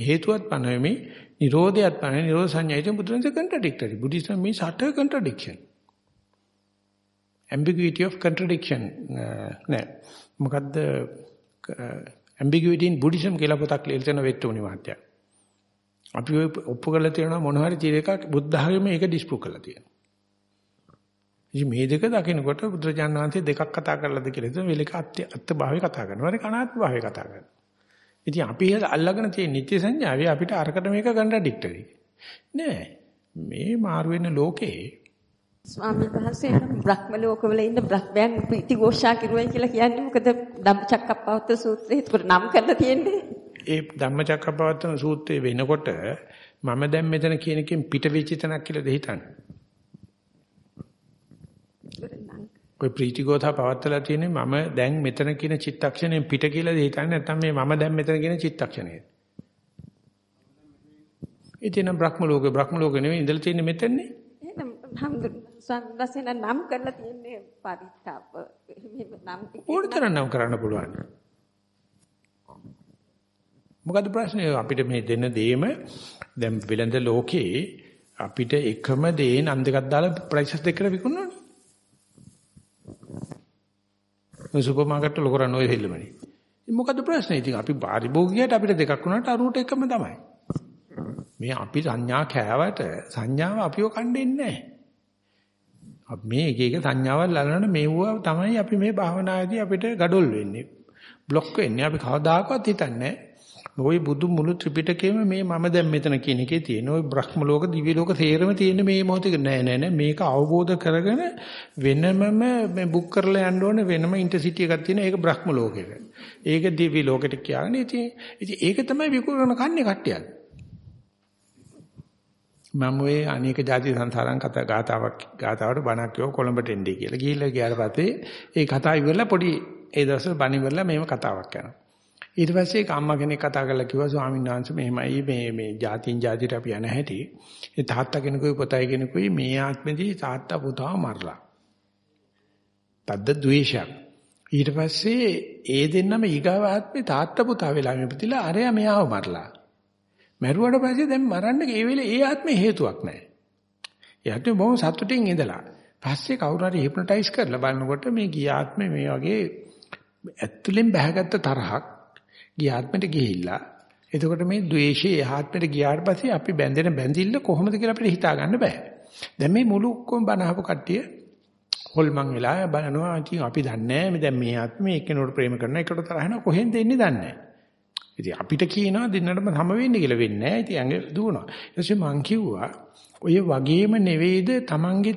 හේතුවත් පනවෙමි නිරෝධයත් පනවෙමි නිරෝධ සංඥායිත බුදුරජාන් contradictory. Buddhism means utter contradiction. ambiguity of contradiction නෑ. මොකද්ද ambiguity in Buddhism කියලා පොතක් ලියලා තියෙන වෙට්ටුනි මාත්‍යා. අපි ඔය ඔප්පු කරලා තියෙනවා මොන හරි තීර එකක් බුද්ධ ආගමේ මේක ඩිස්ප්‍රූව් කරලා තියෙනවා. ඉතින් මේ දෙක දකිනකොට බුදුරජාණන් වහන්සේ දෙකක් කතා කරලාද කියලා හිතන වෙලක අත්‍ය අත්භාවය කතා කරනවා. හරි කනාත්ම භාවය කතා කරනවා. ඉතින් අපි අල්ලගෙන තියෙන නිත්‍ය සංඥාවේ අපිට අරකට මේක කන්ට්‍රඩික්ටරි. නෑ. මේ මාරු වෙන ලෝකේ ස්වාමීන් වහන්සේ බ්‍රහ්ම ලෝකවල ඉන්න බ්‍රහ්මයන් ප්‍රීති ഘോഷා කිරුවයි කියලා කියන්නේ මොකද ධම්මචක්කප්පවත්ත සූත්‍රයේ ඒකට නම් කරලා තියෙන්නේ ඒ ධම්මචක්කප්පවත්තන සූත්‍රයේ වෙනකොට මම දැන් මෙතන කියන එකෙන් පිට වෙච්ච තැනක් කියලා දෙහිතන්නේ. કોઈ ප්‍රීතිගෝතා පවත්තලා තියෙන්නේ මම දැන් මෙතන කියන චිත්තක්ෂණයෙන් පිට කියලා දෙහිතන්නේ නැත්නම් මේ මම දැන් මෙතන කියන චිත්තක්ෂණයද? ඉතින් බ්‍රහ්ම ලෝකේ බ්‍රහ්ම ලෝකේ නෙවෙයි ඉඳලා තියෙන්නේ මෙතනනේ. නම් කරලා තියෙන්නේ පරිත්තාප නම් ඕනතරම් නම් කරන්න පුළුවන්. මොකද ප්‍රශ්නේ අපිට මේ දෙන දෙයම දැන් වෙළඳ ලෝකේ අපිට එකම දේ නම් දෙකක් දාලා ප්‍රයිසස් දෙකකට විකුණනවනේ. ඔය සුපර් මාකට් වල කරන්නේ ඔය දෙල්ලමනේ. මොකද ප්‍රශ්නේ? ඉතින් අපි පාරිභෝගිකයට අපිට දෙකක් වුණාට අරුවට එකම තමයි. මේ අපි සංඥා කෑවට සංඥාව අපිව කණ්ඩෙන්නේ නැහැ. අපි මේ එක එක සංඥාවල් අල්ලන මේවා තමයි අපි මේ භාවනාවේදී අපිට gadol වෙන්නේ. બ્લોක් වෙන්නේ. අපි කවදාකවත් හිතන්නේ නැහැ. ওই බුදු මුළු ත්‍රිපිටකයේම මේ මම දැන් මෙතන කියන එකේ තියෙන ওই බ්‍රහ්ම ලෝක දිව්‍ය ලෝක තේරම තියෙන මේ මොහොතේ නෑ නෑ නෑ මේක අවබෝධ කරගෙන වෙනමම මේ බුක් කරලා යන්න ඕනේ වෙනම ඉන්ටර්සිටි එකක් තියෙන ඒක බ්‍රහ්ම ලෝකෙට. ඒක දිව්‍ය ලෝකෙට කියන්නේ ඉතින් ඉතින් ඒක තමයි විකුණන කන්නේ කට්ටියක්. මම ওই අනේක ಜಾති සංසාරම් කතා ගාතාවක් ගාතාවට බණක් කියව කොළඹට එන්නේ කියලා. ගිහිල්ලා ගියාට පස්සේ ඒ කතාව ඉවරලා පොඩි ඒ දවස්වල බණ ඉවරලා මේව කතාවක් කරනවා. ඊට පස්සේ ඒක අම්මා කෙනෙක් කතා කරලා කිව්වා ස්වාමීන් වහන්සේ මෙහෙමයි මේ මේ જાතින් જાතිට අපි යන හැටි. ඒ තාත්තා කෙනෙකුයි පුතයි කෙනෙකුයි මේ ආත්මෙදී තාත්තා පුතාව මරලා. තද්ද ද්වේෂයක්. ඊට පස්සේ ඒ දෙන්නම ඊගාව ආත්මේ තාත්තා පුතා වෙලා ඉපදිලා අරයා මෙයාව මරලා. මැරුවට පස්සේ දැන් මරන්න ඒ වෙලේ ඒ ආත්මේ හේතුවක් නැහැ. එයාට බොහොම සතුටින් ඉඳලා. පස්සේ කවුරු හරි හිප්නොටයිස් කරලා බලනකොට මේ ගිය ආත්මේ මේ වගේ ඇතුලෙන් බහගත්ත තරහක් ගියාත්මට ගිහිල්ලා එතකොට මේ ද්වේෂය එහාත්මට ගියාට පස්සේ අපි බැඳෙන බැඳිල්ල කොහොමද කියලා අපිට හිතා ගන්න බෑ. දැන් මේ මුළු ඔක්කොම බනහපු කට්ටිය හොල්මන් වෙලා බලනවා ඉතින් අපි දන්නේ නැහැ දැන් මේ ආත්මේ එක්කෙනෙකුට ප්‍රේම කරන එකට තරහ යන කොහෙන්ද එන්නේ දන්නේ නැහැ. ඉතින් අපිට කියනවා දෙන්නටම සම වෙන්න කියලා වෙන්නේ නැහැ. ඉතින් ඇඟ දුවනවා. ඊට පස්සේ මං කිව්වා ඔය වගේම නෙවෙයිද Tamange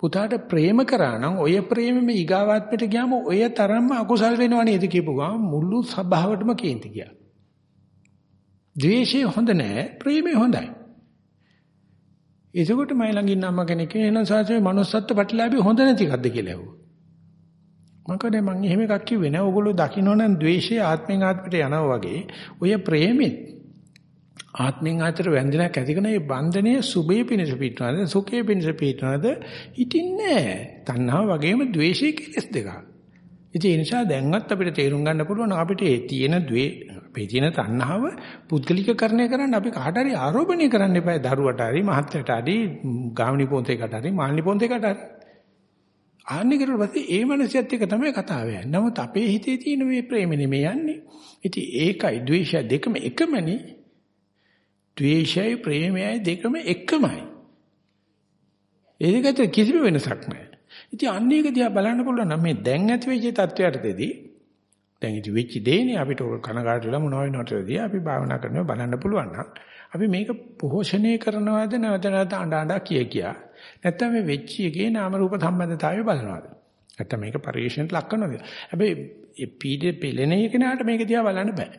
පුතාට ප්‍රේම කරා නම් ඔය ප්‍රේමෙම ඊගාවාත්මයට ගියාම ඔය තරම්ම අකුසල් වෙනව නේද කියපු ගමන් මුළු සභාවටම කේන්ති ගියා. ද්වේෂය හොඳ නෑ ප්‍රේමය හොඳයි. එතකොට මයි ළඟ ඉන්න අම්ම කෙනෙක් එහෙනම් සාසයේ manussත්ත්ව ප්‍රතිලාභي හොඳ නැති එකක්ද කියලා ඇහුවා. මම කනේ මං එහෙම එකක් කිව්වේ නෑ. ඕගොල්ලෝ දකින්නනම් ද්වේෂය ආත්මෙන් ආත්මයට යනවා වගේ ඔය ප්‍රේමෙත් ආත්මෙන් අතර වැන්දනක් ඇතිකන ඒ බන්ධනය සුභේ පිණිස පිටනවාද සුඛේ පිණිස පිටනවාද හිටින්නේ තණ්හාව වගේම ද්වේෂයේ කෙලස් දෙකක්. ඉතින් ඒ නිසා දැන්වත් අපිට තේරුම් ගන්න පුළුවන් අපිට ඒ තියෙන ද්වේ අපේ තියෙන තණ්හාව පුද්ගලිකකරණය කරන්න අපි කාට හරි ආරෝපණය කරන්න එපා දරුවට හරි මහත්තයට හරි ගාමිණී පොන්තේකට හරි මාල්නි පොන්තේකට හරි. ආන්නේ කරලා පස්සේ ඒ මනසත් එක්ක තමයි කතාව යන්නේ. නමුත් අපේ හිතේ තියෙන මේ ප්‍රේම නෙමෙයි යන්නේ. ඉතින් ඒකයි ද්වේෂය දෙකම එකමනේ ද්වේෂයයි ප්‍රේමයයි දෙකම එකමයි. ඒ දෙකට කිසිම වෙනසක් නැහැ. ඉතින් අන්න ඒක දිහා බලන්න පුළුවන් නම් මේ දැන් ඇති වෙච්ච තත්වයටදී දැන් ඉති වෙච්ච දේනේ අපිට කනගාටු වෙලා මොනවා වෙනවටදී අපි භාවනා කරනවා බලන්න පුළුවන් නම් අපි මේක පෝෂණය කරනවාද නැවත නැවත අඬ අඬ කිය කියා නැත්නම් මේ වෙච්ච එකේ නාම රූප සම්බන්ධතාවය බලනවාද නැත්නම් මේක පරිශ්‍රණයට ලක් කරනවාද හැබැයි මේ පීඩේ පෙළෙන එකනට මේක දිහා බලන්න බෑ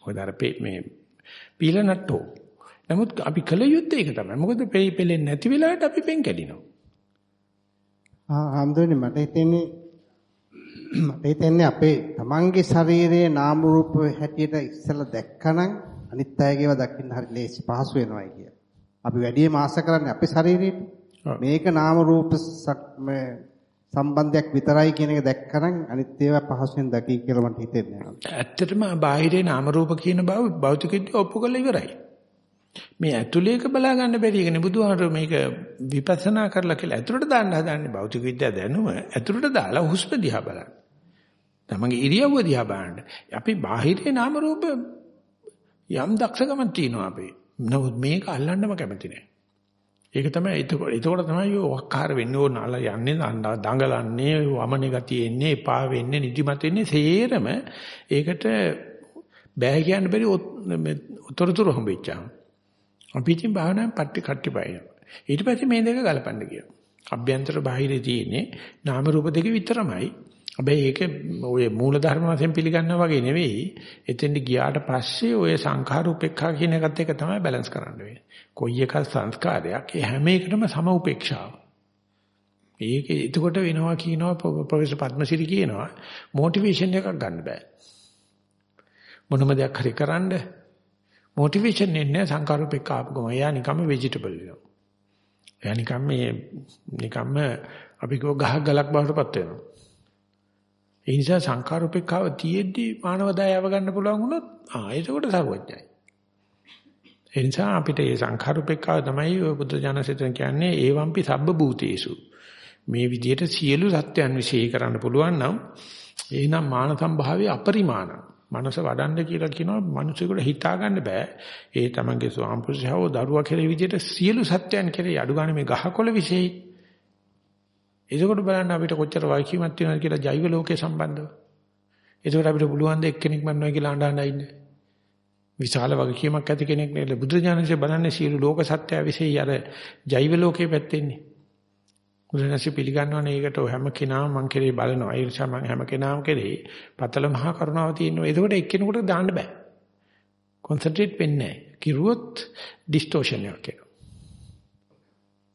මොකද අර මේ පීලනට්ටෝ නමුත් අපි කල යුත්තේ ඒක තමයි. මොකද පෙයි පෙලෙන්නේ නැති වෙලාවට අපි පෙන් කැඩිනවා. ආ හම්දුනේ මට හිතෙන්නේ මට හිතෙන්නේ අපේ තමන්ගේ ශරීරයේ නාම රූප හැටියට ඉස්සලා දැක්කනම් අනිත් අයගේව දකින්න හරි ලේසි පහසු වෙනවායි කිය. අපි වැඩිම ආස කරන්නේ අපේ ශරීරයට. මේක නාම රූප සම්බන්ධයක් විතරයි කියන එක දැක්කනම් අනිත් ඒවා පහසුවෙන් දකි කියලා මට හිතෙන්නේ. ඇත්තටම බාහිරේ නාම රූප කියන බව භෞතික විද්‍යාව ඔප්පු කරලා ඉවරයි. මේ ඇතුලේක බලා ගන්න බැරි එකනේ බුදුහාමර මේක විපස්සනා කරලා කියලා ඇතුලට දාන්න හදන්නේ භෞතික විද්‍යාව දැනුම ඇතුලට දාලා හුස්ම දිහා බලන්න. තමන්ගේ ඉරියව්ව දිහා බලන්න. අපි බාහිරේ නාම රූප යම් දක්ෂකමක් තියෙනවා අපේ. නමුත් මේක අල්ලන්නම කැමති නෑ. ඒක තමයි එතකොට එතකොට තමයි ඔය වක්කාර වෙන්නේ ඕන අල යන්නේ දඬ- දඟලන්නේ වමනේ ගතිය එන්නේ එපා වෙන්නේ නිදිමත එන්නේ සේරම ඒකට බෑ කියන්න බැරි ඔත්- මේ උතරතුරු හම්බෙච්චා. අපි ඉතින් භාවනාවෙන් පට්ටි කට්ටි පයින්. ඊට පස්සේ මේ දෙක ගලපන්න කියනවා. අභ්‍යන්තර බාහිරේ තියෙන්නේ නාම රූප දෙක විතරමයි. හැබැයි ඒක ඔය මූල ධර්ම වශයෙන් පිළිගන්නවා වගේ නෙවෙයි. එතෙන්ට ගියාට පස්සේ ඔය සංඛාර උපේක්ඛා කියන එකත් එක තමයි බැලන්ස් කරන්න වෙන්නේ. කොයි එක සංස්කාරයක් ඒ හැම එකටම සම උපේක්ෂාව. ඒක එතකොට වෙනවා කියනවා ප්‍රො- ප්‍රොෆෙසර් පද්මසිරි කියනවා මොටිවේෂන් එකක් ගන්න බෑ. මොනම දෙයක් හරි කරන්න මොටිවේෂන් එන්නේ සංඛාර උපේක්ඛා ආපුවම එයා නිකම්ම ভেජිටබල් වෙනවා. එයා නිකම් මේ නිකම්ම අපි කෝ ගහක් ගලක් බවට පත් වෙනවා. ඒ නිසා සංඛාර උපේක්ඛාව තියෙද්දි මානව දයාව ගන්න පුළුවන් වුණොත් ආ ඒකට සරුවඥයි. ඒ නිසා අපිට මේ සංඛාර උපේක්ඛාව තමයි ඔය බුද්ධ ජනසිතන කියන්නේ ඒවම්පි සබ්බ භූතේසු. මේ විදිහට සියලු සත්‍යයන් විශ්ේ කරන්න පුළුවන් නම් එහෙනම් මාන සම්භාවයේ අපරිමාණ. මනස වඩන්න කියලා කියනවා මිනිසෙකුට හිතා ගන්න බෑ. ඒ තමන්ගේ ස්වාම්පුරුෂයව දරුවා කෙරේ විදිහට සියලු සත්‍යයන් කෙරේ අඩු ගන්න මේ ගහකොළ විශ්ේ එතකොට බලන්න අපිට කොච්චර වයිකීමක් තියෙනවද කියලා ජෛව ලෝකයේ සම්බන්ධව. එතකොට අපිට පුළුවන් ද එක්කෙනෙක් මන්නවා කියලා අඬ අඬ ඉන්න. විශාල වගකීමක් ඇති කෙනෙක් නෙල බුදුරජාණන්සේ බලන්නේ සියලු ලෝක සත්‍යය વિશે අර ජෛව ලෝකයේ පැත්තෙන්නේ. බුදුරජාණන්සේ පිළිගන්නවනේ ඒකට හැම කෙනාම මං කෙරේ බලනවා. ඒ නිසා මං හැම කෙනාම කෙරේ පතල මහා කරුණාව තියෙනවා. එතකොට එක්කෙනෙකුට දාන්න බෑ. කොන්සන්ට්‍රේට් වෙන්නේ නැහැ. කිරුවොත් ඩිස්ටෝෂන් එකක් එනවා.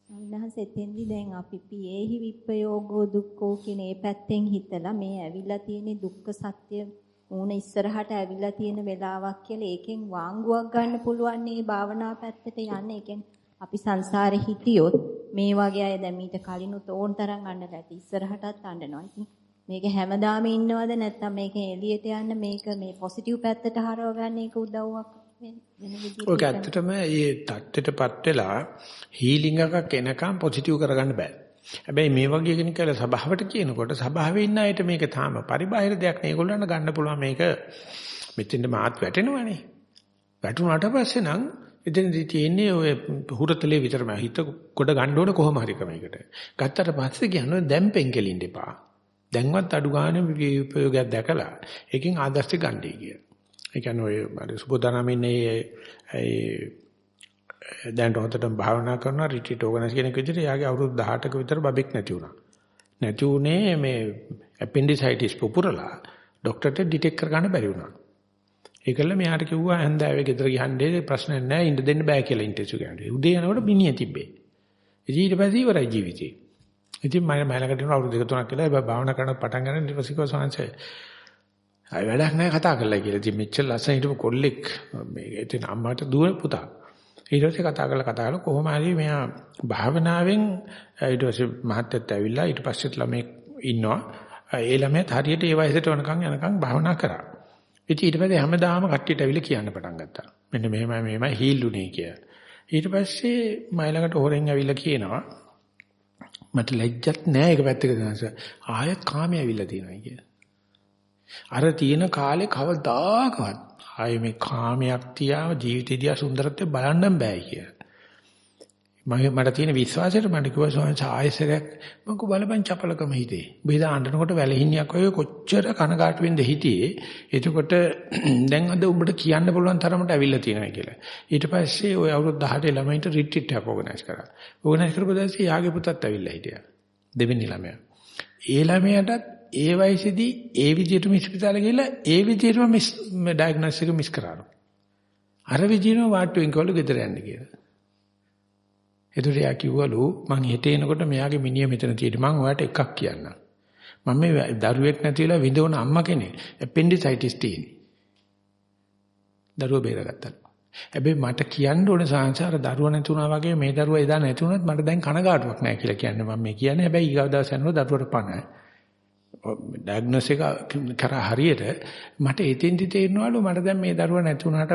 සම්හස එතෙන්දි දැන් අපි පියේහි විප්පයෝගෝ දුක්ඛෝ කියන ඒ පැත්තෙන් හිතලා මේ ඇවිල්ලා තියෙන දුක්ඛ සත්‍ය ඌන ඉස්සරහට ඇවිල්ලා තියෙන වෙලාවක් කියලා ඒකෙන් වාංගුවක් ගන්න පුළුවන් මේ භාවනා පැත්තට යන්න. ඒ කියන්නේ අපි සංසාරේ හිටියොත් මේ වගේ අය දැන් මීට කලිනුත් ඕන තරම් අඬලා ඇති. ඉස්සරහටත් අඬනවා. ඉතින් මේක හැමදාම ඉන්නවද නැත්නම් මේක එළියට යන්න මේක මේ පොසිටිව් පැත්තට හරව ගන්න එක උදව්වක් වෙන විදිහට ඔක ඇත්තටම මේ தත්ත්වයටපත් වෙලා හීලින් එකක් එනකම් පොසිටිව් කරගන්න බෑ. හැබැයි මේ වගේ කෙනෙක් කියලා සභාවට කියනකොට සභාවේ ඉන්න අයට මේක තාම පරිබාහිර දෙයක් නේ. ඒගොල්ලන්ට ගන්න පුළුවන් මේක මෙතෙන්ද මාත් වැටෙනවනේ. වැටුණාට පස්සේ නම් එතනදී තියෙන්නේ ඔය හුරතලේ විතරම හිත කොට ගන්න ඕන කොහොම හරි ක්‍රමයකට. ගත්තට පස්සේ කියන්නේ දැන් පෙන්කෙලින්න එපා. දැන්වත් අඩු ගන්න විපයෝගයක් දැකලා ඒකෙන් ආදර්ශ ගන්නයි කිය. ඒ කියන්නේ ඔය අර සුබෝධනාමින්නේ ඒ දැන් හොතටම භාවනා කරනවා රිට්‍රීට් ඕගනයිස් කෙනෙක් විදිහට එයාගේ අවුරුදු 18ක විතර බබෙක් නැති වුණා. නැති උනේ මේ ඇපෙන්ඩිසයිටිස් පුපුරලා ડોක්ටර්ට ඩිටෙක්ට් කරගන්න බැරි වුණා. ඒකල මෙයාට කිව්වා හන්දාවේ ගෙදර ගියන්නේ ප්‍රශ්න නැහැ ඉන්න දෙන්න බෑ කියලා ඉන්ටර්විව් ගන්නේ. උදේ යනකොට මිනිහ තිබ්බේ. ඉතින් ඊට පස්සේ ඉවරයි ජීවිතේ. ඉතින් මම මයිලකට යන අවුරුදු දෙක තුනක් කියලා භාවනා කරන පටන් ගන්න ඊට පස්සේ කිව්වා සංසය. අය වැඩක් නැහැ කතා කරලා කියලා. ඉතින් මෙච්චර ලස්සන හිටපු කොල්ලෙක් මේ ඉතින් අම්මාට දුව පුතා. ඊට පස්සේ කතා කරලා කතා කරලා කොහොම හරි මෙයා භාවනාවෙන් ඊට පස්සේ මහත්යත් ඇවිල්ලා ඊට පස්සෙත් ළමෙක් ඉන්නවා. ඒ ළමයාත් හරියට ඒ වයසට වෙනකන් යනකම් භාවනා කරා. ඉතින් ඊට පස්සේ හැමදාම කට්ටියට ඇවිල්ලා කියන්න පටන් ගත්තා. මෙන්න මෙහෙමයි මෙහෙමයි හීල්ුනේ කියලා. ඊට පස්සේ මයිලකට හොරෙන් ඇවිල්ලා කියනවා මට ලැජ්ජත් නෑ ඒක පැත්තක දානස. ආයෙත් කාමයේ ඇවිල්ලා තියෙනවා කියලා. අර තියෙන කාලේ කවදාකවත් ආයේ මේ කාමයක් තියාව ජීවිතය දිහා සුන්දරත්වය බලන්න බෑ කියලා. මම මට තියෙන විශ්වාසයට මට කිව්වා ස්වාමීන් වහන්සේ ආයෙසරයක් මම කු බලපන් චපලකම හිතේ. බෙදා අඬනකොට වැලහිණියක් ඔය කොච්චර කනගාටු වෙන්ද හිටියේ. එතකොට දැන් අද උඹට කියන්න පුළුවන් තරමට ඇවිල්ලා තියෙනවා කියලා. ඊට පස්සේ ওই අවුරුදු 18 ළමයින්ට රිට්‍රීට් එකක් ඕගනයිස් කරා. ඕගනයිස් කරපුවාදී යාගේ පුතත් ඇවිල්ලා හිටියා. දෙවෙනි ළමයා. ඒ ළමයාටත් ඒ වයසේදී ඒ විදිහටම ඉස්පිතාලේ ගිහලා ඒ විදිහටම මිස් ඩයග්නොස් එක මිස් කරාලු. අර විදිහම වාට්ටුවෙන් කවලු ගෙදර යන්න කියලා. එතකොට යා කිව්වලු මං හෙට එනකොට මෙයාගේ මිනිහ මෙතන තියෙදි මං ඔයාලට එකක් කියන්නම්. මම මේ දරුවෙක් නැති වෙලා විඳවන අම්මා කෙනෙක්. ඇපෙන්ඩිසයිටිස් තියෙන. දරුවා බේරගත්තා. හැබැයි මට කියන්න ඕනේ සංසාර දරුවා නැතුණා වගේ මේ දරුවා එදා නැතුණත් මට දැන් කනගාටුවක් නැහැ කියලා කියන්නේ මම මේ කියන්නේ හැබැයි ඊගව දවස් යනකොට දරුවට පණ ඩයග්නොස් එක කරා හරියට මට එතෙන්දි තේරෙනවලු. මට දැන් මේ දරුවා නැතුණාට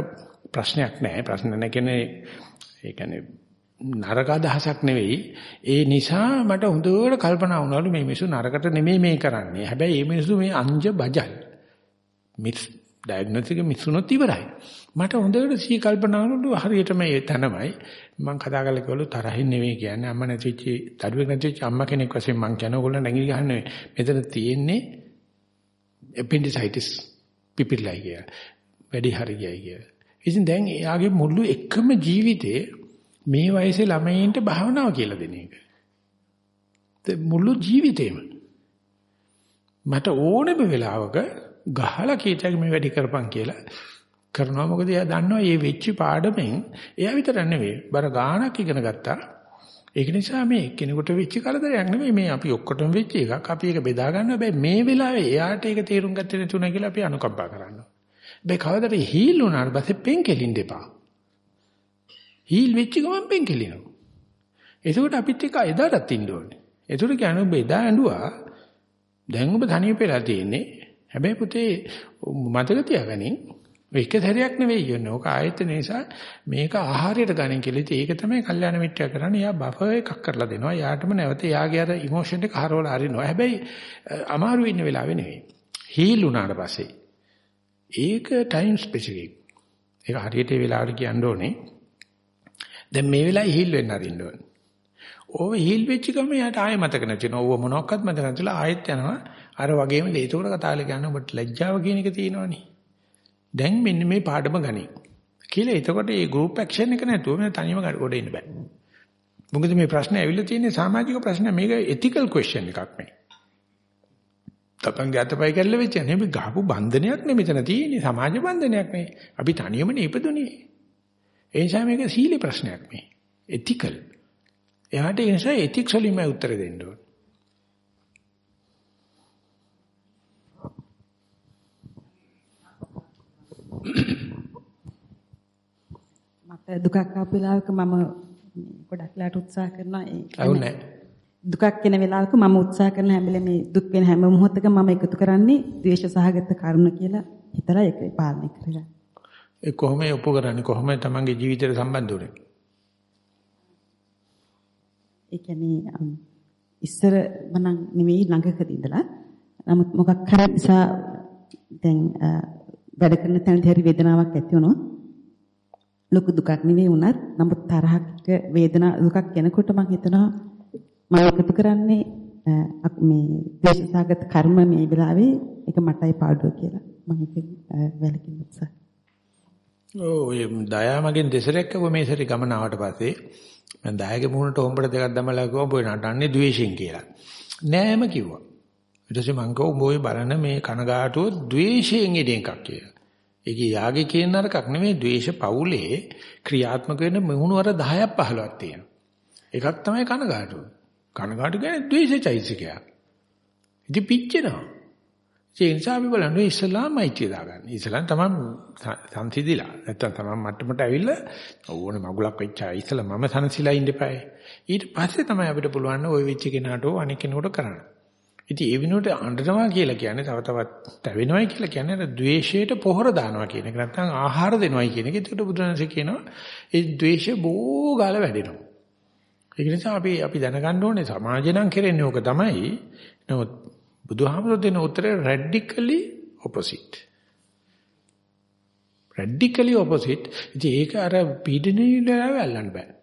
ප්‍රශ්නයක් නැහැ. ප්‍රශ්න නැහැ කියන්නේ ඒ කියන්නේ නරක අදහසක් නෙවෙයි. ඒ නිසා මට හොඳට කල්පනා වුණාලු මේ මිනිස්සු නරකට නෙමෙයි මේ කරන්නේ. හැබැයි මේ මිනිස්සු මේ අංජ බජල්. මිස් ඩයග්නොස් එක මිසුනොත් ඉවරයි මට හොඳට සී කල්පනාවලු හරියට මේ තැනමයි මම කතා කරලා කිව්වලු තරහින් නෙවෙයි කියන්නේ අම්මා නැතිච්ච දරුවෙක් නැතිච්ච අම්මා කෙනෙක් වශයෙන් මම කියන ඕගොල්ලෝ නැගිලි ගහන්නේ මෙතන තියෙන්නේ appendicitis පිපිරිලයි කිය. වැඩි හරියයි කිය. ඉතින් දැන් එයාගේ මුළු එකම ජීවිතේ මේ වයසේ ළමයින්ට භාවනාව කියලා දෙන එක. මුළු ජීවිතේම මට ඕනෙම වෙලාවක ගහලා කීතක මේ වැඩි කරපන් කියලා කරනවා. මොකද එයා දන්නවා මේ වෙච්ච පාඩමෙන් එයා විතර නෙවෙයි. බර ගාණක් ඉගෙන ගත්තා. ඒක නිසා මේ කෙනෙකුට වෙච්ච කරදරයක් නෙමෙයි මේ අපි ඔක්කොටම වෙච්ච එකක්. අපි ඒක බෙදා ගන්න හැබැයි මේ වෙලාවේ එයාට ඒක තේරුම් ගත්තේ නැතුණා කියලා අපි අනුකම්පා කරනවා. හැබැයි කවදාද හීල් වුණාට පස්සේ පෙන් කෙලින්න එපා. හීල් වෙච්ච ගමන් පෙන් කෙලිනවා. එතකොට අපිත් එක එදාටත් ඉන්න ඕනේ. එතකොට කියන්නේ ඔබ එදා ඇඬුවා. දැන් ඔබ තනියපෙලා තියෙන්නේ හැබැයි පුතේ මතක තියාගනින් ඒක සැරයක් නෙවෙයි යන්නේ. ඕක ආයත නිසා මේක ආහාරයට ගන්න කියලා. ඉතින් ඒක තමයි කල්යාණ මිත්‍යා කරන්නේ. යා බෆර් එකක් කරලා දෙනවා. යාටම නැවත යාගේ අර ඉමෝෂන් එක හරවලා අරිනවා. හැබැයි අමාරු ඉන්න වෙලාවෙ නෙවෙයි. හීල් වුණාට පස්සේ ඒක ටයිම් ස්පෙસિෆික්. ඒක හරියට ඒ වෙලාවට කියන්න ඕනේ. දැන් මේ වෙලාවේ හීල් වෙන්න අරින්න ඕනේ. ඕව හීල් වෙච්ච ගම යාට ආයෙ මතක නැතිනවා. ඕව මොනක්වත් මතක නැතිලා ආයෙත් යනවා. අර වගේම ඒකට කතා කරලා කියන්නේ ඔබට ලැජ්ජාව කියන එක තියෙනවනේ. දැන් මෙන්න මේ පාඩම ගනි. කියලා එතකොට මේ ගෲප් ඇක්ෂන් එක නැතුව මම තනියම ගොඩ ඉන්න බෑ. මොකද මේ ප්‍රශ්නේ ඇවිල්ලා තියෙන්නේ සමාජික ප්‍රශ්න මේක එතිකල් ක්වෙස්චන් එකක් මේ. තපංගේ අතපය කැල්ල වෙච්ච නේ මේ ගහපු බන්ධනයක් නේ මෙතන තියෙන්නේ සමාජ බන්ධනයක් නේ. අපි තනියම නේ ඉපදුනේ. ඒ නිසා මේක සීලේ ප්‍රශ්නයක් මේ. එතිකල්. එයාට ඒ නිසා එතික්ස් වලින්ම උත්තර දෙන්න ඕනේ. මට දුකක් ආපු වෙලාවක මම ගොඩක් ලාට උත්සාහ කරනවා ඒ දුකක් එන වෙලාවක මම උත්සාහ කරන හැම වෙලේම මේ දුක් වෙන හැම මොහොතකම මම එකතු කරන්නේ ද්වේෂ සහගත කරුණ කියලා හිතලා ඒක පාලනය කරගන්න. ඒ කොහොමද ඔප්පු කරන්නේ කොහොමද තමන්ගේ ජීවිතයට සම්බන්ධ වෙන්නේ? ඒ කියන්නේ ඉස්සර මනම් නෙවෙයි ළඟකදී ඉඳලා නමුත් මොකක් හරි නිසා දැන් වැඩ කරන තැනදී හරි වේදනාවක් ඇති වුණොත් ලොකු දුකක් නෙවෙයි වුණත් නමුත් තරහක වේදනා දුකක් එනකොට මම හිතනවා මම එකතු කරන්නේ මේ දේශසාගත කර්ම මේ වෙලාවේ ඒක මටයි පාඩුව කියලා මම ඉතින් වැලකින් උත්සාහ. ඔව් ඒ දයා මගෙන් දෙසරයක් අව මේ සැරේ ගමන ආවට පස්සේ මම දයාගේ මුහුණට හොම්බට දෙකක් දැමලා කිව්වා ඔබ නටන්නේ ද්වේෂයෙන් කියලා. නෑම කිව්වා. ඊට පස්සේ මං කිව්වා ඔබ ඔය බලන මේ කනගාටුව ද්වේෂයෙන් ඉදින් එකක් කියලා. ඒකේ යාගේ කියන නරකක් නෙමෙයි ද්වේෂ පවුලේ ක්‍රියාත්මක වෙන මුහුණු වර 10ක් 15ක් තියෙනවා. එකක් තමයි කනගාටුව. කනගාටු කියන්නේ ද්වේෂචෛසිකයක්. ඉතින් පිච්චෙනවා. ඒ නිසා අපි බලන්නේ ඉස්ලාමයි කියලා ගන්න. ඉස්ලාම් තමයි සංසිඳිලා. නැත්තම් තමයි මට්ටමට ඇවිල්ලා ඕනේ මගුලක් වෙච්චා. ඉස්ලාම් මම සංසිලා ඉන්න එපායි. ඊට පස්සේ තමයි අපිට පුළුවන් ওই වෙච්ච කෙනාට අනික් කෙනෙකුට කරන්න. ඉතින් ඒ විනෝඩ අඬනවා කියලා කියන්නේ තව තවත් තැවෙනවයි කියලා කියන්නේ අර ද්වේෂයට පොහොර දානවා කියන එක. නැත්නම් ආහාර දෙනවයි කියන එක. ඒකට බුදුරජාණන්සේ කියනවා ඒ ද්වේෂය බෝ ගාල වැඩෙනවා. ඒක නිසා අපි අපි දැනගන්න ඕනේ සමාජය නම් කරන්නේ ඕක තමයි. නමුත් බුදුහාමුදුරුවෝ දෙන උත්තරේ රැඩිකලි ඔපොසිට්. Radically opposite. ඉතින් ඒක අර පීඩනීය වෙලාවෙ අල්ලන්න බෑ.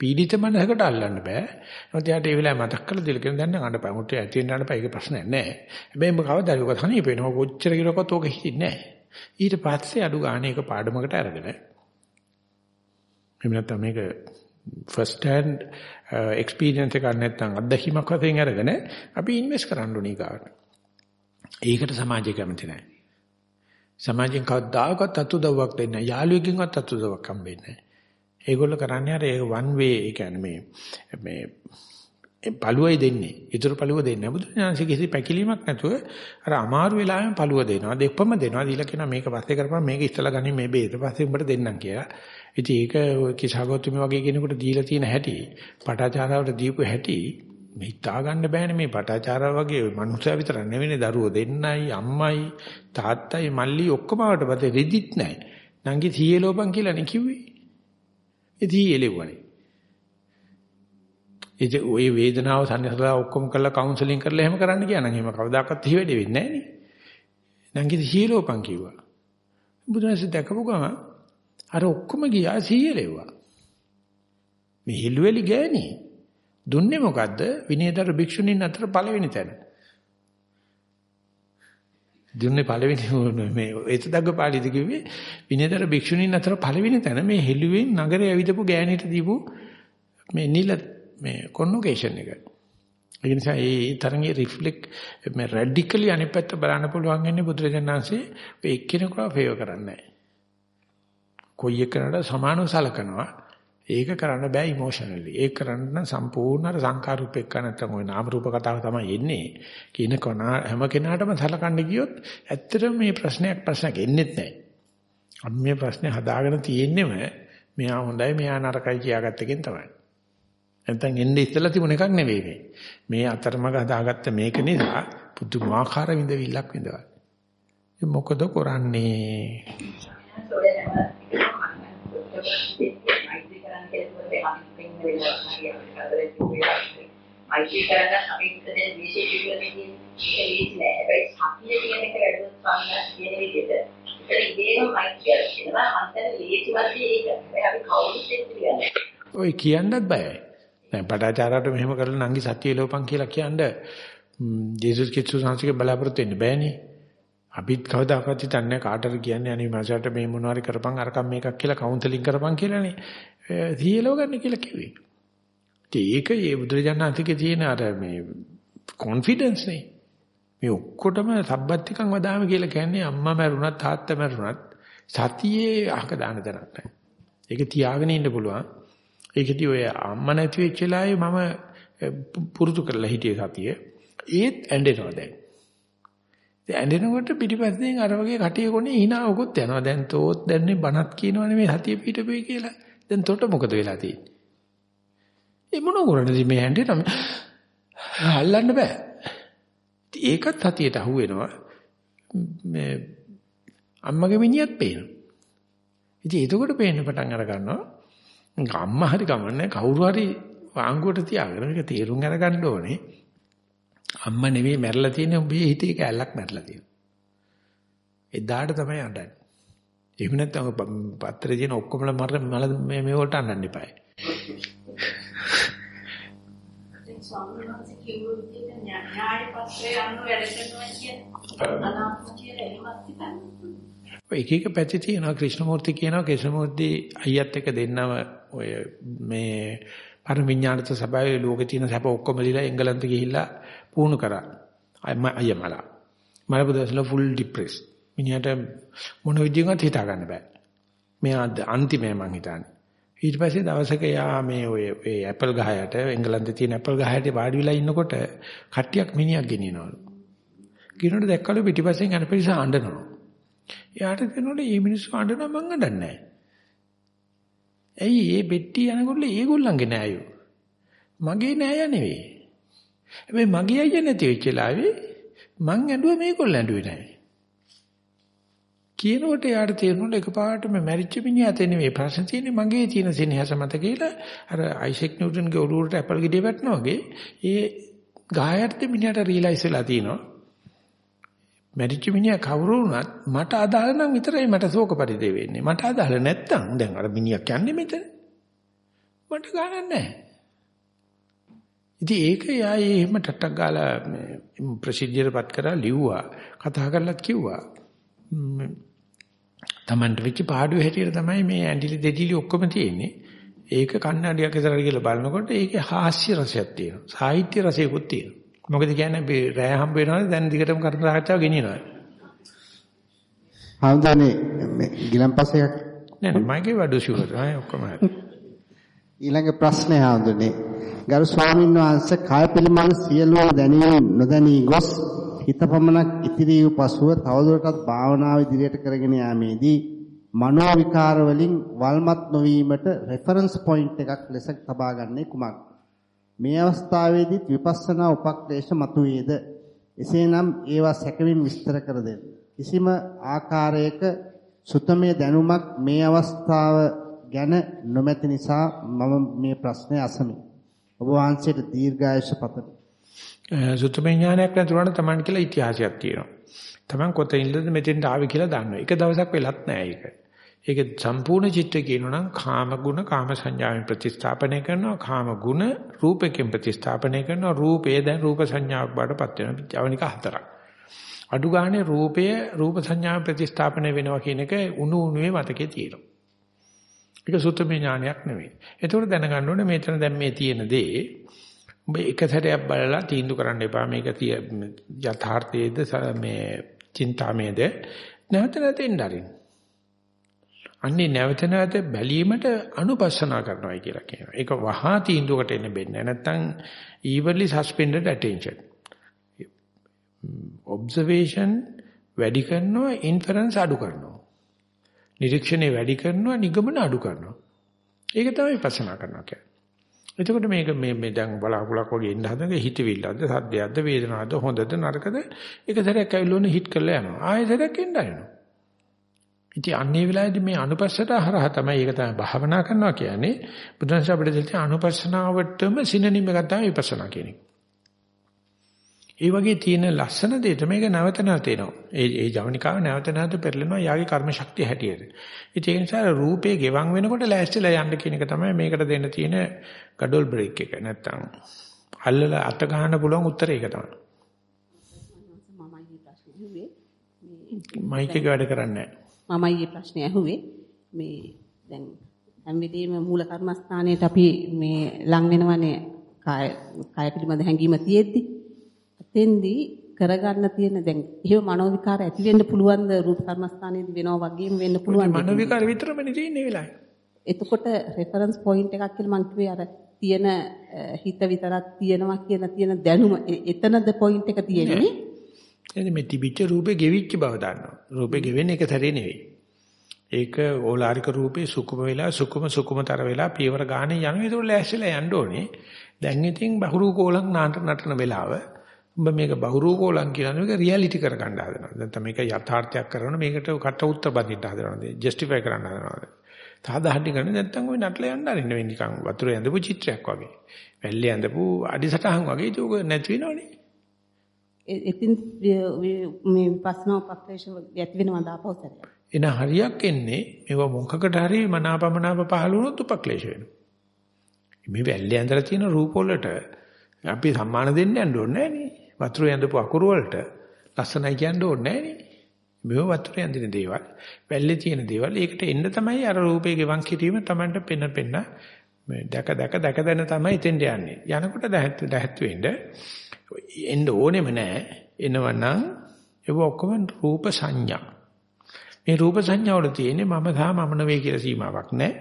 පීඩිත මනසකට අල්ලන්න බෑ. නමුත් යාට ඒ වෙලාවේ මතක් කරලා දෙල කියන දැන් නම් අඬපෑ. මුට්ටිය ඇති වෙන්න අඬපෑ. ඒක ප්‍රශ්නයක් නෑ. හැබැයි මම කවදාද ඔක තනිය පේනවා. කොච්චර කිලෝකත් ඕක හිතින්නේ නෑ. ඊට පස්සේ අඩු ගානේ ඒක පාඩමකට අරගෙන එහෙම නැත්නම් මේක ෆස්ට් හෑන්ඩ් එක්ස්පීරියන්ස් එකක් නැත්නම් අත්දැකීමක් වශයෙන් අරගෙන අපි ඉන්වෙස්ට් කරන්න ඕනේ ගාවට. ඒකට සමාජය කැමති නැහැ. සමාජයෙන් කවදාකවත් අතුදව්වක් දෙන්නේ නැහැ. යාළුවෙක්ගෙන්වත් අතුදව්වක් හම්බෙන්නේ නැහැ. ඒගොල්ලෝ කරන්නේ අර ඒ වන් වේ ඒ කියන්නේ මේ මේ පළුවයි දෙන්නේ. ඊතර පළුව දෙන්නේ. බුදුරජාණන්සේ කිසි පැකිලීමක් නැතුව අර අමාරු වෙලාවෙම පළුව දෙනවා. දෙපම දෙනවා. දීලා කියනවා මේක පස්සේ කරපන් මේක ඉස්සලා ගනින් මේ බේත පස්සේ උඹට දෙන්නම් කියලා. ඉතින් ඒක කිසాగෞතම වගේ කෙනෙකුට දීලා තියෙන හැටි, පටාචාරාවට දීපු හැටි හිතා ගන්න බෑනේ මේ පටාචාරා වගේ මනුස්සයා විතර නෙවෙයි දරුවෝ දෙන්නයි අම්මයි තාත්තයි මල්ලි ඔක්කොම වට පස්සේ රෙදිත් නැහැ. නංගි සීයේ ලෝපන් කියලා නේ කිව්වේ. ඒ සීයේ ලෙව්වනේ. ඒ ඔය වේදනාව සම්නිසලා ඔක්කොම කරලා කවුන්සලින් කරලා එහෙම කරන්න කියනනම් එහෙම කවදාකවත් ඉහි වැඩි වෙන්නේ නැහැ නේ. නංගි සීයේ ලෝපන් කිව්වා. බුදුරජාණන් දැකපු ගම අර ඔක්කොම ගියා සීයේ ලෙව්වා. මේ හිළුවෙලි ගෑණි දුන්නේ මොකද්ද? විනයදර භික්ෂුණීන් අතර පළවෙනි තැන. දුන්නේ පළවෙනි මේ ඒතදග්ග පාළිද කිව්වේ විනයදර භික්ෂුණීන් අතර පළවෙනි තැන මේ හෙළුවෙන් නගරේ ඇවිදපු ගෑණිට දීපු මේ නිල මේ කොන්නොකේෂන් එක. ඒ නිසා ඒ තරගේ රිෆ්ලෙක්ට් මේ රැඩිකලි අනිත් පැත්ත බලන්න පුළුවන් වෙන්නේ බුදුරජාණන්සේ ඒ එක්කෙනෙකුව ෆේවර් කරන්නේ නැහැ. කොයි එකනට සමානව සලකනවා. ඒක කරන්න බෑ ඉමෝෂනලි. ඒක කරන්න සම්පූර්ණ අර සංකාර රූපෙක නැත්නම් ওই නාම රූප කතාව තමයි එන්නේ. කියන කෙන හැම කෙනාටම සලකන්න ගියොත් ඇත්තටම මේ ප්‍රශ්නයක් ප්‍රශ්නයක් එන්නේ නැහැ. අපි මේ ප්‍රශ්නේ හදාගෙන තියෙන්නෙම මෙයා හොඳයි මෙයා නරකයි කියාගත්ත එකෙන් තමයි. නැත්නම් එන්නේ ඉස්සලා තිබුණ එකක් නෙවෙයි මේ. මේ අතරමඟ හදාගත්ත මේක නිසා පුදුමාකාර විඳවිල්ලක් විඳවන්නේ. මොකද කරන්නේ? වෙනවා හරියට කරදරේ තිබුණා. මයිටි කරන්න අපි හිතන්නේ විශේෂ විදිහකින් ඒක ලීස් නෑ. හැබැයි සතිය කියන එක වැඩිවත් ස්වාමීන් කියන විදිහට ඒක ඉදේම මයිටි කියනවා. අන්තර ලීස් වර්ගයේ ඒක. හැබැයි අපි කවුරුත් එක්ක කියන්නේ. ඔය කියන්නත් බයයි. දැන් පටාචාරාට මෙහෙම කරලා නංගි සතිය ලෝපන් කියලා කියන්නේ ජේසුස් ක්‍රිස්තුස් වහන්සේගේ බලාපොරොත්තු වෙන්න බෑනේ. අපිත් කවදාකවත් හිතන්නේ කාටද කියන්නේ අනේ මාසයට මේ මොනවාරි කරපන් අරකම් මේකක් කියලා කවුන්සලින් කරපන් කියලානේ. සියලව ගන්න කියලා කිව්වේ. ඒක ඒ බුදුරජාණන්තිගේ තියෙන අර මේ කොන්ෆිඩන්ස් නේ. මේ ඔක්කොටම සබ්බත්තිකං වදාම කියලා කියන්නේ අම්මා මැරුණත් තාත්තා මැරුණත් සතියේ අහක දාන දරක් නැහැ. ඒක තියාගෙන ඉන්න පුළුවන්. ඒකදී ඔය අම්මා නැති වෙච්ච වෙලාවේ මම පුරුදු කරලා හිටියේ සතිය. ඒත් ඇඬෙනවා දැන්. දැන් ඇඬෙනකොට පිටිපස්සෙන් අර වගේ කටිය කොනේ hinaවකුත් යනවා. දැන් තෝත් දැන්නේ බණත් කියනවනේ මේ සතිය පිටපෙයි කියලා. දැන් තොට මොකද වෙලා තියෙන්නේ? ඒ මොන කරන්නේද මේ හැන්ඩේට අල්ලන්න බෑ. ඒකත් සතියට අහු වෙනවා. මේ අම්මගේ මිනිහත් පේනවා. ඉතින් එතකොට පේන්න පටන් අර ගන්නවා. අම්මා හරි ගමන්නේ කවුරු හරි වාංගුවට තියාගෙන මේක තේරුම් අරගන්න ඕනේ. අම්මා නෙවෙයි මැරලා තියෙන්නේ උඹේ හිතේ කැලලක් මැරලා තියෙනවා. එදාට තමයි අඬන්නේ. එහෙම නැත්නම් පත්‍රේ තියෙන ඔක්කොම මර මල මේ මේ වලට අඬන්න එපායි. ස්වාමීන් වහන්සේ කිව්ව විදිහට න්‍යාය පත්‍රය අනුව වැඩ කරනවා කියන්නේ අනාත්ම කියලා එහෙමත් හිතන්නේ. එක එක පැති තියෙනවා ක්‍රිෂ්ණමූර්ති කියනවා ක්‍රිෂ්ණමූර්ති අයියත් එක්ක දෙන්නම ඔය මේ පරම විඥානත සභාවේ ලෝකේ තියෙන සැප ඔක්කොම දීලා එංගලන්ත ගිහිල්ලා පුහුණු කරා. අයියමලා. මලපොදසල ෆුල් ડિප්‍රෙස්. මිනිහට මොන විදිහකට හිතා ගන්න බෑ. මෙයා අන්තිමේ මං හිතන්නේ. ඊට පස්සේ දවසක යා මේ ඔය ඒ ඇපල් ගහයට එංගලන්තේ තියෙන ඇපල් ගහයට වාඩි වෙලා ඉන්නකොට කට්ටියක් මිනිහක් ගෙනියනවලු. කිනොට දැක්කලු පිටිපස්සෙන් යන පිරිස අඬනවා. එයාට කියනවලු මේ මිනිස්සු අඬනවා මං අඬන්නේ නැහැ. ඇයි මේ පෙට්ටි යනකොට ඒගොල්ලන්ගේ නෑයෝ. මගේ නෑය නෙවෙයි. හැබැයි මගේ අයියා නැති වෙච්ච වෙලාවේ මං ඇඬුවා මේගොල්ලෝ ඇඬුවේ නැහැ. කියනකොට යාට තේරෙනවා එකපාරටම මැරිච්ච මිනිහා තේ නෙවෙයි. ප්‍රශ්න තියෙන්නේ මගේ තියෙන සෙනෙහස මත කියලා. අර අයිසෙක් නිව්ටන්ගේ ඔළුවට ඇපල් ගෙඩිය වැටෙනා වගේ ඒ ගායර්ථ මිනිහට රියලයිස් වෙලා තියෙනවා. මැරිච්ච මිනිහා කවුරු වුණත් මට අදාළ නම් විතරයි මට ශෝක පරිදේ වෙන්නේ. මට අදාළ නැත්තම් දැන් අර මිනිහා කියන්නේ මෙතන. මට ගානක් නැහැ. ඉතින් ඒක යායේ එහෙම ටට්ටක් ගාලා ප්‍රසිද්ධියටපත් කරලා ලිව්වා. කතා කරලත් කිව්වා. Tamanට වෙච්ච පාඩුව හැටියට තමයි මේ ඇඬිලි දෙඩිලි ඔක්කොම තියෙන්නේ. ඒක කන්නඩියක් ඉස්සරහට ගිහලා බලනකොට ඒකේ හාස්‍ය රසයක් තියෙනවා. සාහිත්‍ය රසයකුත් තියෙනවා. මොකද කියන්නේ රෑ හම්බ වෙනවනේ දැන් දිගටම කරුණ සාකච්ඡාව ගෙනියනවා. හම්දානේ මේ ගිලම්පස් එකක් නෑ නෑ මගේ වඩු ෂුවර් ආයේ ඔක්කොම හරි. ඊළඟ ප්‍රශ්නය හම්දුනේ ගරු ස්වාමීන් වහන්සේ කාය පිළිබඳ සියලුම දැනීම් නොදැනී ගොස් හිත පමණක් ඉතිරි වූ පසුව තවදුරටත් භාවනාව ඉදිරියට කරගෙන යාමේදී මනෝ විකාර වලින් වල්මත් නොවීමට රෙෆරන්ස් පොයින්ට් එකක් ලෙස තබා ගන්නේ කුමක්? මේ අවස්ථාවේදීත් විපස්සනා උපක්ලේශ මතුවේද? එසේනම් ඒවා සැකවින් විස්තර කර දෙන්න. කිසිම ආකාරයක සුතමේ දැනුමක් මේ අවස්ථාව ගැන නොමැති නිසා මම මේ ප්‍රශ්නය අසමි. ඔබ වහන්සේට දීර්ඝායුෂ පතමි. සුතමේ ඥානයක් නැතුණාට Taman කියලා ඉතිහාසයක් තියෙනවා. Taman කොතනින්ද මෙතෙන්ට ආවේ කියලා දන්නවා. එක දවසක් වෙලත් නෑ ඒක. ඒක සම්පූර්ණ චිත්‍රය කියනොනම් කාම ගුණ කාම සංඥාවෙන් ප්‍රතිස්ථාපනය කරනවා කාම ගුණ රූපයෙන් ප්‍රතිස්ථාපනය කරනවා රූපේ දැන් රූප සංඥාවක් බාටපත් වෙනවා ජවනික හතරක් අඩු ගානේ රූපය රූප සංඥාවෙන් ප්‍රතිස්ථාපනය වෙනවා කියන එක උණු උණුවේ මතකේ තියෙනවා ඒක සුත්තමේ ඥානයක් නෙවෙයි ඒතකොට දැනගන්න ඕනේ මෙතන දැන් මේ තියෙන දේ ඔබ එක සැරයක් බලලා තීන්දුව කරන්න එපා මේක යථාර්ථයේද මේ චින්තාමේද නැවත නැවත එන්න අරින්න අන්නේ නැවත නැවත බැලීමට අනුපස්සනා කරනවා කියලා කියනවා. ඒක වහා තීන්දුවකට එන්න බෙන්නේ නැත්නම් evenly suspended attention. observation වැඩි කරනවා inference අඩු කරනවා. නිරීක්ෂණේ වැඩි කරනවා නිගමන අඩු කරනවා. ඒක තමයි විපස්සනා කරනවා කියන්නේ. එතකොට මේක මේ මේ දැන් බලාකුලක් වගේ ඉන්න හදන හිතවිල්ලක්ද සද්දයක්ද වේදනාවක්ද හොඳද නරකද එක සැරයක් ඇවිල්ලා හිට කරලා යනවා. ආයෙ සැරයක් එන්න ආයෙනවා. ඉතින් අන්නේ වෙලාවේදී මේ අනුපස්සට හරහා තමයි ඒක තමයි භාවනා කරනවා කියන්නේ. බුදුන්ස අපිට දෙන්නේ අනුපස්සනාවටම සිනනිම එකක් තමයි විපස්සනා කියන්නේ. ඒ වගේ තියෙන ලස්සන දේ තමයි ඒක නැවත නැවත එනවා. ඒ ඒ ජවනිකාව නැවත නැවත පෙරලෙනවා යාගේ කර්ම ශක්තිය හැටියට. ඉතින් ඒ නිසා රූපේ ගෙවන් වෙනකොට ලෑස්තිලා යන්න කියන එක තමයි මේකට දෙන්න තියෙන ගඩොල් බ්‍රේක් එක. නැත්තම් අල්ලලා අත ගන්න පුළුවන් උත්තරය ඒක තමයි. මයික් එක වැඩ කරන්නේ නැහැ. මමයි මේ ප්‍රශ්නේ ඇහුවේ මේ දැන් හැම වෙලේම මූල කර්මස්ථානයේට අපි මේ ලං වෙනවනේ කාය කාය පිළිබඳ හැඟීම තියෙද්දි අතෙන්දී කරගන්න තියෙන දැන් එහෙම මනෝ විකාර ඇති වෙන්න පුළුවන් ද රූප කර්මස්ථානයේදී වෙනවා වගේම වෙන්න පුළුවන් මනෝ විකාර විතරමනේ තියෙන්නේ වෙලාවේ එතකොට රෙෆරන්ස් පොයින්ට් එකක් කියලා මම කිව්වේ අර තියෙන හිත විතරක් තියෙනවා කියන තියෙන දැනුම එතනද පොයින්ට් එක තියෙන්නේ එතන මේ තිබිච්ච රූපේ ගෙවිච්ච බව දන්නවා. රූපේ ගෙවෙන්නේ එක සැරේ නෙවෙයි. ඒක ඕලාරික රූපේ සුකුම වෙලා සුකුම සුකුමතර වෙලා පියවර ගානේ යනවා. ඒක ලෑස්තිලා යන්න ඕනේ. දැන් ඉතින් බහුරු කෝලම් නාට නටන වෙලාව ඔබ මේක බහුරු කෝලම් කියන එක රියැලිටි කරගන්න හදනවා. දැන් මේක යථාර්ථයක් කරන මේකට කට උත්තර බඳින්න හදනවා. ජස්ටිෆයි කරන්න හදනවා. සාධාරණ ගන්න නැත්තම් ඔය නටලා යන්න අරින්න වෙන්නේ නිකන් වතුර ඇඳපු චිත්‍රයක් වගේ. වැල්ලේ ඇඳපු අඩිසටහන් වගේ ඒක නැති වෙනවනේ. එතින් මේ විපස්සනා උපක්ලේශ ඇති වෙනවද ආපෞසරය. එන හරියක් එන්නේ මේව මොකකට හරි මනාපමනාප පහළ වුණොත් උපක්ලේශ වෙනවා. මේ වැල්ලේ ඇඳලා තියෙන රූප වලට අපි සම්මාන දෙන්න යන්න ඕනේ නෑනේ. වතුරේ ඇඳපු අකුරු වලට ලස්සනයි කියන්න ඕනේ නෑනේ. මේව වතුරේ ඇඳින දේවල්, වැල්ලේ තියෙන දේවල්. ඒකට එන්න තමයි අර රූපේ ගෙවන් කිරීම Tamanට පෙන්න පෙන්න මේ දැක දැක දැක දැන තමයි එතෙන්ට යන්නේ. යනකොට දැහත් දැහත් වෙන්න එන්න ඕනෙම නෑ. එනවනම් ඒක ඔක්කොම රූප සංඥා. මේ රූප සංඥා වල තියෙන්නේ මම සහ මම නෙවෙයි කියලා සීමාවක් නෑ.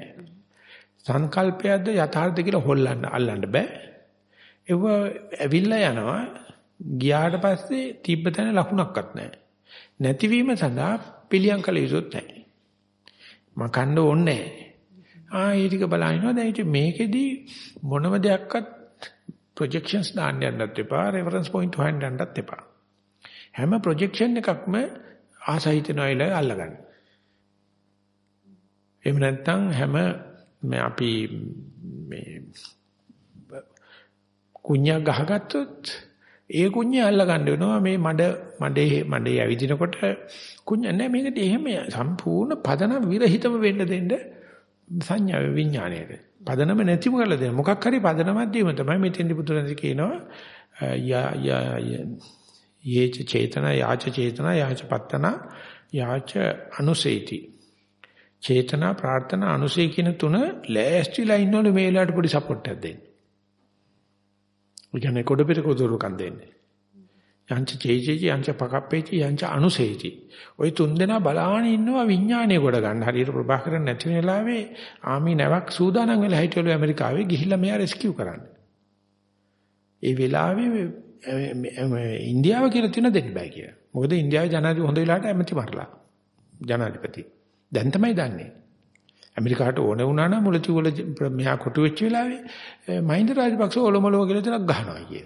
සංකල්පයක්ද යථාර්ථ කියලා හොල්ලන්න අල්ලන්න බෑ. ඒව ඇවිල්ලා යනවා ගියාට පස්සේ තිබ්බ තැන ලකුණක්වත් නැහැ. නැතිවීම සඳහා පිළියම් කළ යුතුත් නැහැ. මම කන්න ඕනේ නැහැ. ආ ඒ ටික බලනවා දැන් ඉතින් මේකෙදි මොනම දෙයක්වත් ප්‍රොජෙක්ෂන්ස් දාන්න යන්නත් එපා රෙෆරන්ස් පොයින්ට් හොයන්න යන්නත් එපා හැම ප්‍රොජෙක්ෂන් එකක්ම ආසහිතනයිල අල්ලගන්න එහෙම නැත්නම් හැම මේ අපි මේ කුණ්‍යක් ගහගත්තොත් ඒ කුණ්‍ය අල්ලගන්න වෙනවා. මේ මඩ මඩේ මඩේ ඇවිදිනකොට කුණ්‍ය නැහැ මේකට එහෙම සම්පූර්ණ පදනම් විරහිතම වෙන්න දෙන්න සංඥා විඥාණයට. පදනම නැතිම කරලා දෙන මොකක් හරි පදනමක් දීම තමයි මෙතෙන්දි පුදුරන්දි කියනවා. යා යා යේච චේතන යාච චේතන යාච පත්තන යාච අනුසේති. චේතනා ප්‍රාර්ථනා අනුසේ කියන තුන ලෑස්තිලා ඉන්නවලු මේ වෙලාවට පොඩි සපෝට් එකක් දෙන්න. ඒ කියන්නේ කොට පිට කොදුරුකම් දෙන්නේ. යංච චේචේචි යංච පකප්පේචි යංච අනුසේචි. ওই තුන් දෙනා බලාගෙන ඉන්නවා විඥානය කොට ගන්න. හරියට ප්‍රභාකරන් නැති වෙලාවේ ආමි නැවක් සූදානම් වෙලා හිටියලු ඇමරිකාවේ ගිහිල්ලා මෙයා රෙස්කියු කරන්න. ඒ වෙලාවේ ඉන්දියාව කියලා තියෙන දෙන්න බෑ කියලා. මොකද ඉන්දියාවේ ජනාධිපති හොඳ වෙලාවට ඇමති මරලා. ජනාධිපති. දැන් තමයි දන්නේ. ඇමරිකාට ඕන වුණා නම් මුලති වල මෙහා කොටු වෙච්ච වෙලාවේ මහින්ද රාජපක්ෂ ඔලොමලව කියලා දෙනක් ගහනවා කිය.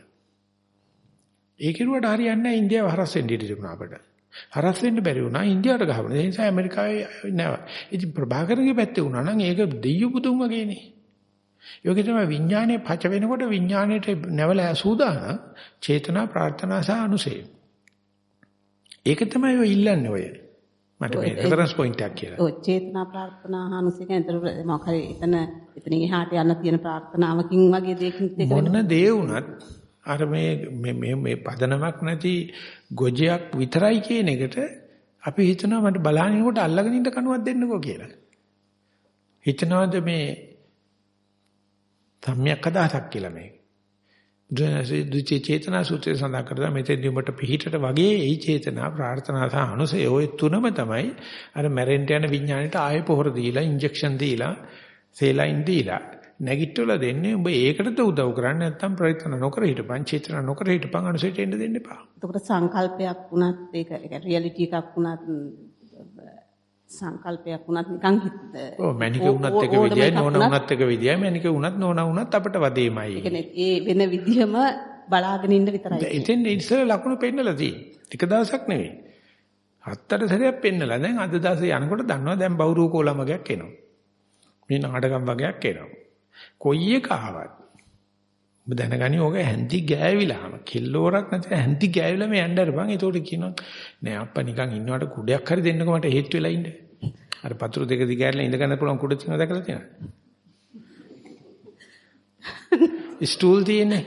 ඒ කිරුවට හරියන්නේ නැහැ ඉන්දියාව හරස් වෙන්න ඉඩ තිබුණා අපට. හරස් වෙන්න බැරි වුණා ඉන්දියාවට ගහන්න. ඒ නිසා ඇමරිකාවේ නෑ. ඉතින් ප්‍රභාකරන්ගේ පැත්තේ වුණා නම් ඒක දෙයියු පුදුම වගේනේ. යෝගී තමයි විඥානයේ පච වෙනකොට විඥාණයට නැවල සූදානම් චේතනා ප්‍රාර්ථනා සහ අනුසය. ඒක තමයි ඔය ඉල්ලන්නේ ඔය. මට මේ රෙෆරන්ස් පොයින්ට් එකක් කියලා. ඔව් චේතනා ප්‍රාර්ථනා අනුසයක ඇතර මොකක් හරි එතන එතනින් එහාට යන්න තියෙන ප්‍රාර්ථනාවකින් වගේ දෙයකින් දෙක මොන දේ වුණත් අර මේ මේ මේ පදනමක් නැති ගොජයක් විතරයි කියන එකට අපි හිතනවා මට බලහිනකොට අල්ලගෙන ඉන්න කනුවක් දෙන්නකෝ කියලා. හිතනවාද මේ සම්‍යක් අදහසක් කියලා මේක. දුචේ චේතනා සූත්‍රය සඳහන් කරලා මෙතෙන්දී උඹට පිහිටට වගේ ඒ චේතනා ප්‍රාර්ථනා සහ අනුසය ඔය තුනම තමයි අර මැරෙන්න යන විඥාණයට ආයෙ පොහොර දීලා ඉන්ජෙක්ෂන් දීලා සේලයින් දීලා නැගිටවල දෙන්නේ උඹ ඒකටද උදව් කරන්නේ නැත්නම් ප්‍රයත්න නොකර හිටපන් චේතනා නොකර හිටපන් අනුසයට එන්න දෙන්න එපා. එතකොට සංකල්පයක් වුණත් ඒක රියැලිටි එකක් වුණත් සංකල්පයක් වුණත් නිකන් ඔව් මැනික වුණත් එක විදියයි නෝන වුණත් එක විදියයි මැනික වුණත් නෝන වුණත් අපිට වදේමයි. ඒ කියන්නේ ඒ වෙන විදියම බලාගෙන ඉන්න විතරයි. එතෙන් ඉස්සර ලකුණු පෙන්නලා තියෙන්නේ. එක දවසක් නෙවෙයි. හතර සැරයක් පෙන්නලා දැන් අද දවසේ යනකොට දන්නවා දැන් බවුරු කෝලම් වගේක් එනවා. මේ නාටකම් වගේක් එනවා. කොයි එක ආවත් ඔබ දැනගනි ඕක හැන්දි ගෑවිලාම. කිල්ලෝරක් නැති හැන්දි ගෑවිලා මේ යන්න අරපන් ඒතකොට කියනවා නෑ අප්පා නිකන් ඉන්නවට කුඩයක් හරි දෙන්නකෝ මට හේතු වෙලා ඉන්න. අර පතුරු දෙක දිගෑරලා ඉඳ ගන්න පුළුවන් කුඩ තියෙනවා දැකලා තියෙනවා ස්ටූල් තියෙන්නේ.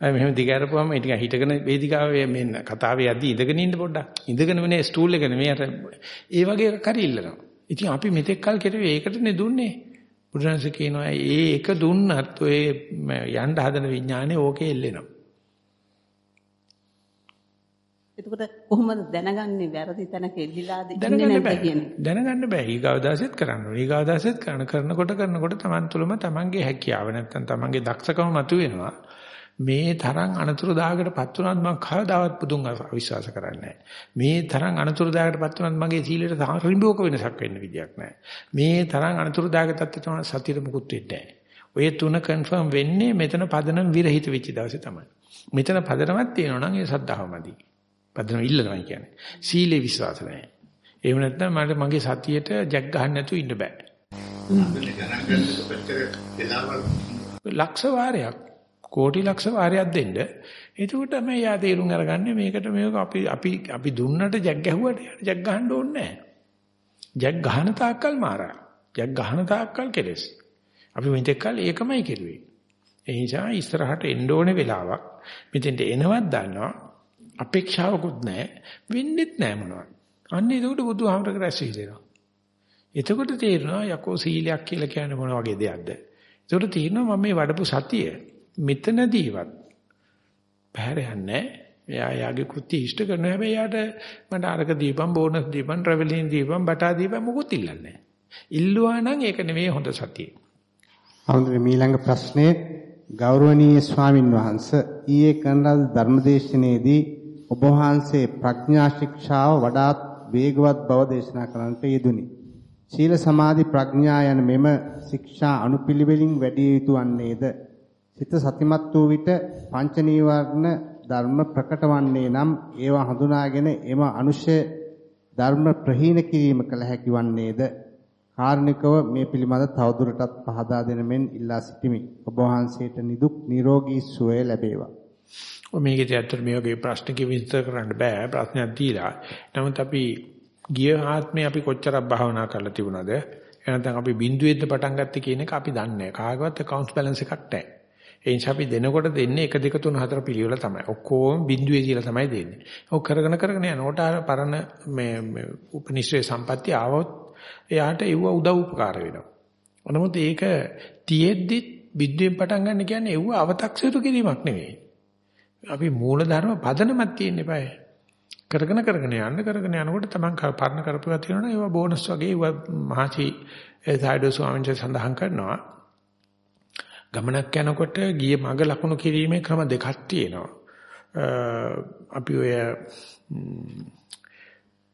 අය මෙහෙම දිගෑරපුවම ටික හිටගෙන වේදිකාවේ මේ කතාවේ යද්දි ඉඳගෙන ඉන්න පොඩ්ඩක්. ඉඳගෙන වෙනේ ස්ටූල් එක නෙමෙයි අර. ඒ වගේ එකක් හරි ඉල්ලනවා. ඉතින් අපි මෙතෙක් කල් කෙරුවේ ඒකටනේ දුන්නේ. බුදුරජාණන් කියනවා ඒ එක දුන්නත් ඔය යන්න හදන විඥානේ ඕකේ එල්ලෙනවා. එතකොට කොහොමද දැනගන්නේ වැරදි තැනක එල්ලිලාද ඉන්නේ නැද්ද කියන්නේ? දැනගන්න බෑ. ඊගාව දාසෙත් කරන්න ඕනේ. ඊගාව දාසෙත් කරන කරනකොට කරනකොට Taman තුලම Tamanගේ හැකියාව නැත්තම් Tamanගේ දක්ෂකම මතුවෙනවා. මේ තරම් අනතුරුදායකටපත් වුණත් මම කවදාවත් පුදුන් විශ්වාස කරන්නේ මේ තරම් අනතුරුදායකටපත් වුණත් මගේ සීලයට රිඹුවක වෙනසක් වෙන්න විදියක් නැහැ. මේ තරම් අනතුරුදායක තත්ත්වයට තමයි සතියට මුකුත් වෙන්නේ ඔය තුන කන්ෆර්ම් වෙන්නේ මෙතන පදනම් විරහිත වෙච්ච දවසේ තමයි. මෙතන පදනමක් තියෙනවා නම් ඒ සද්ධාවමදි. පදනම ඉල්ලනවා කියන්නේ. සීලේ විශ්වාස නැහැ. එහෙම නැත්නම් මට මගේ සතියට ජැක් ගහන්න නැතුව ඉන්න බෑ. ලක්ෂ වාරයක් කෝටි ලක්ෂ වාරයක් දෙන්න. එතකොට මේ යා තේරුම් අරගන්නේ මේකට මේක අපි අපි අපි දුන්නට ජැක් ගැහුවට ජැක් ගහන්න ඕනේ නැහැ. ජැක් ගහන තාක්කල් මාරා. ජැක් ගහන තාක්කල් කෙලස්. අපි මෙතෙක් කල් ඒකමයි කෙරුවේ. ඒ නිසා ඉස්සරහට එන්න ඕනේ වෙලාවක් මෙතෙන්ට එනවත් දන්නවා අපේක්ෂාවකුත් නැහැ වෙන්නෙත් නැහැ මොනවද. අන්න ඒකට බුදුහාමරක රැස් වෙනවා. එතකොට තේරෙනවා යකෝ සීලයක් කියලා කියන්නේ මොන වගේ දෙයක්ද? එතකොට තේරෙනවා මම මේ වඩපු සතිය මෙතනදීවත් පැහැර යන්නේ එයා යාගේ කෘත්‍ය ඉෂ්ට කරනවා හැබැයි යාට මට අරක දීපම් බෝනස් දීපම් ට්‍රැවලින් දීපම් බටා දීපම් මොකුත් ඉල්ලන්නේ ඉල්ලුවා නම් ඒක නෙවෙයි හොඳ සතිය. අරුන්ගේ මීළඟ ප්‍රශ්නේ ගෞරවනීය ස්වාමින් වහන්සේ ඊයේ කරන ලද ධර්මදේශනයේදී ඔබ වහන්සේ ප්‍රඥා ශික්ෂාව වඩාත් වේගවත් බව දේශනා කරන්නට යෙදුනි. සීල සමාධි ප්‍රඥා යන මෙම ශික්ෂා අනුපිළිවෙලින් වැඩි යුතු වන්නේද සිත සතිමත් වූ විට පංච නීවරණ ධර්ම ප්‍රකට වන්නේ නම් ඒවා හඳුනාගෙන එම අනුශය ධර්ම ප්‍රහීන කිරීම කළ හැකි වන්නේද? කාර්නිකව මේ පිළිබඳ තවදුරටත් පහදා දෙන මෙන් ඉල්ලා සිටිමි. ඔබ වහන්සේට නිදුක් නිරෝගී සුවය ලැබේවා. ඔය මේකේ ඇත්තට මේ වගේ ප්‍රශ්නක විස්තර කරන්න බෑ ප්‍රශ්නයක් දීලා. නමුත් අපි ගිය ආත්මේ අපි කොච්චරක් භාවනා කරලා තිබුණාද? එහෙනම් අපි බිඳුවේද පටන් ගත්තේ කියන එක අපි දන්නේ නැහැ. කාගවත් account balance එකක් නැහැ. ඒ නිසා අපි දෙනකොට දෙන්නේ 1 2 3 4 පිළිවෙල තමයි. ඔක්කොම බිඳුවේ කියලා තමයි දෙන්නේ. ඔක් කරගෙන කරගෙන යනකොට අර පරණ මේ උපනිශ්‍රේ සම්පත්‍ය ආවොත් එයාට ඒව උදව් උපකාර වෙනවා. නමුත් ඒක තියෙද්දි බිඳුවෙන් පටන් ගන්න කියන්නේ ඒව අව탁සිරු කිරීමක් නෙවෙයි. අපි මූල ධර්ම පදනමක් තියෙන්න eBay. කරගෙන කරගෙන යන්න කරගෙන යනකොට තමන් පරණ කරපුවා තියෙනවා ඒවා බෝනස් වගේ ඒවා මහසි සයිඩෝ ස්වාමීන් වහන්සේ සඳහන් කරනවා ගමනක් යනකොට ගිය මඟ ලකුණු කිරීමේ ක්‍රම දෙකක් තියෙනවා. අපි ඔය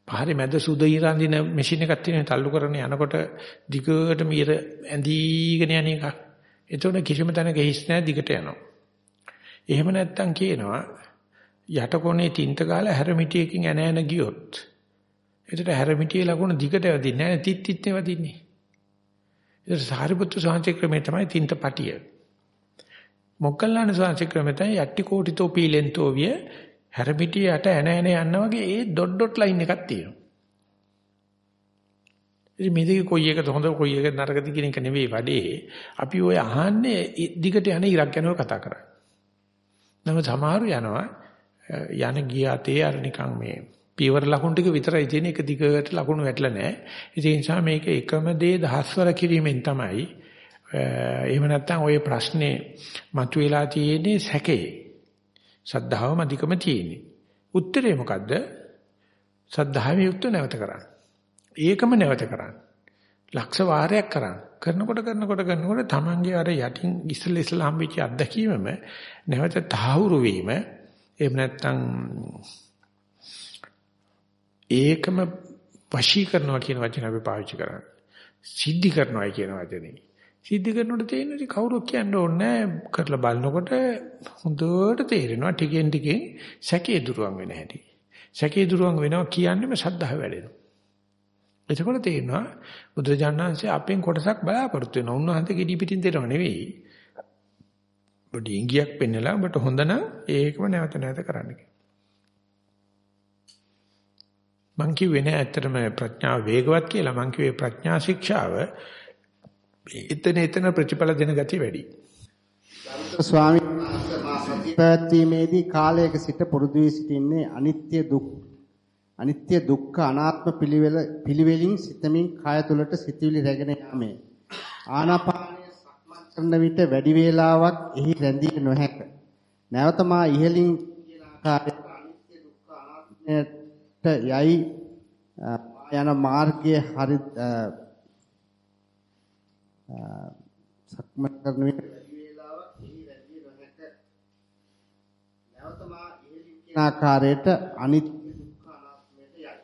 පහරේ මැද සුද ඉරන්දින මැෂින් එකක් තියෙන තල්ලු කරන යනකොට දිගට මීර ඇඳීගෙන යන එකක්. එතකොට කිසිම තැනක හිස් නැහැ දිගට යනවා. එහෙම නැත්තම් කියනවා යට කොනේ තින්ත ගාලා හැරමිටියකින් ඇන ඇන ගියොත් එතකොට හැරමිටියේ ලකුණ දිගට වදින්නේ නැහැ තිත් තිත් වදින්නේ. ඒක සාරිපුත්තු සාංච ක්‍රමේ තමයි තින්ත පටිය. මොග්ගල්ලාන සාංච ක්‍රමේ තමයි යටි කෝටිතෝ පීලෙන්තෝ විය හැරමිටියට ඇන ඇන යනවා වගේ ඒ ඩොට් ඩොට් ලයින් එකක් තියෙනවා. ඉතින් මේ දෙකේ කොයි එකද හොඳ කොයි එකද නරකද කියන එක නෙවෙයි වැඩේ. අපි ඔය අහන්නේ දිගට යන ඉරක් ගැනව කතා කරන්නේ. නම සමහරු යනවා යන ගිය අතේ අර නිකන් මේ පියවර ලකුණු ටික විතරයි තියෙන එක දිගට ලකුණු වැටලා නැහැ. ඒ නිසා මේක එකම දේ දහස්වර කිරීමෙන් තමයි එහෙම නැත්නම් ওই ප්‍රශ්නේ මතුවලා තියෙන්නේ සැකේ. සද්ධාවම අධිකම තියෙන්නේ. උත්තරේ මොකද්ද? සද්ධාවේ යුක්ත නැවත කරන්න. ඒකම නැවත කරන්න. ලක්ෂ වාරයක් කරන්න. කරනකොට කරනකොට කරනකොට Tamange අර යටින් ඉස්සෙල්ල ඉස්සෙල්ල හම්බෙච්ච අත්දැකීමම නැවත තහවුරු වීම එහෙම නැත්නම් ඒකම වශී කරනවා කියන වචන අපි පාවිච්චි කරන්නේ. සිද්ධි කරනවා කියන වචනේ. සිද්ධි කරනකොට තේරෙන්නේ කවුරුත් කියන්න ඕනේ කරලා බලනකොට හොඳට තේරෙනවා ටිකෙන් ටිකෙන් සැකේ දුරවන් වෙන හැටි. සැකේ දුරවන් වෙනවා කියන්නේම ශද්ධාව වැඩෙනවා. එතකොට තේරෙනවා බුදුරජාණන්සේ අපෙන් කොටසක් බලාපොරොත්තු වෙනවා. උන්වහන්සේ gedi පිටින් දෙනව නෙවෙයි. බඩ ඉංගියක් පෙන්නලා ඔබට හොඳ නම් ඒකම නැවත නැවත කරන්න කියලා. මං කිව්වේ නෑ ඇත්තටම ප්‍රඥාව වේගවත් කියලා මං කිව්වේ ප්‍රඥා ශික්ෂාව එතන එතන ප්‍රතිඵල දෙන ගතිය වැඩි. ස්වාමීන් වහන්සේ මා සතිපැවැත්වීමේදී කාලයක සිට පුරුදු වී සිටින්නේ අනිත්‍ය දුක් අනිත්‍ය දුක්ඛ අනාත්ම පිළිවෙල පිළිවෙලින් සිතමින් කය තුලට සිටිවිලි රැගෙන යාමේ ආනාපානය සක්මන් කරන විට වැඩි වේලාවක් එහි රැඳිය නොහැක. නැවත මා ඉහලින් කියන ආකාරයට අනිත්‍ය දුක්ඛ අනාත්මයට යයි යන මාර්ගයේ හරි සක්මන් කරන විට වේලාවක් එහි රැඳී නොහැක. නැවතමා ඉහළින් කියන ආකාරයට අනිත්‍ය දුක්ඛ අනාත්මයට යයි.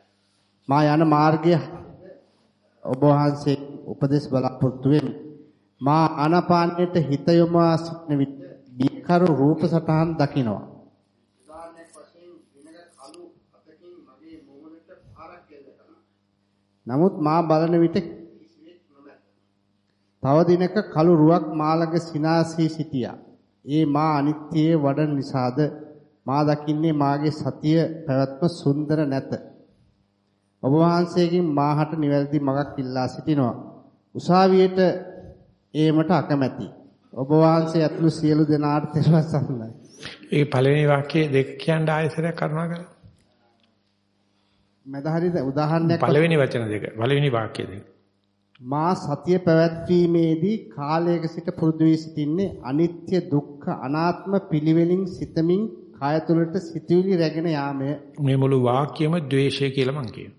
මා යන මාර්ගයේ ඔබ වහන්සේ උපදේශ බලාපොරොත්තු වෙමි. මා ආනාපානයට හිත යොමා සිටන විට බිකරු රූප සටහන් දකිනවා. නමුත් මා බලන විට තව දිනක කළු රුවක් මාළඟ සිනාසී සිටියා. ඒ මා අනිත්‍යයේ වඩන නිසාද මා දකින්නේ මාගේ සතිය පැවැත්ම සුන්දර නැත. ඔබ වහන්සේගෙන් මාහට නිවැරදි මගක් ඉල්ලා සිටිනවා. උසාවියට ඒමට අකමැති. ඔබ වහන්සේ ඇතුළු සියලු දෙනාට තෙරුවන් සරණයි. ඒ පළවෙනි වාක්‍යයේ දෙක කියන්න ආයතරයක් කරනවා කරා. මැද හරියද උදාහරණයක් පළවෙනි වචන දෙක පළවෙනි වාක්‍ය දෙක මා සතිය පැවැත්වීමේදී කාලයක සිට පුරුදු වී සිටින්නේ අනිත්‍ය දුක්ඛ අනාත්ම පිළිවෙලින් සිතමින් කය තුළට සිතුවිලි රැගෙන යාමය. මේ මුළු වාක්‍යෙම ද්වේෂය කියලා මං කියනවා.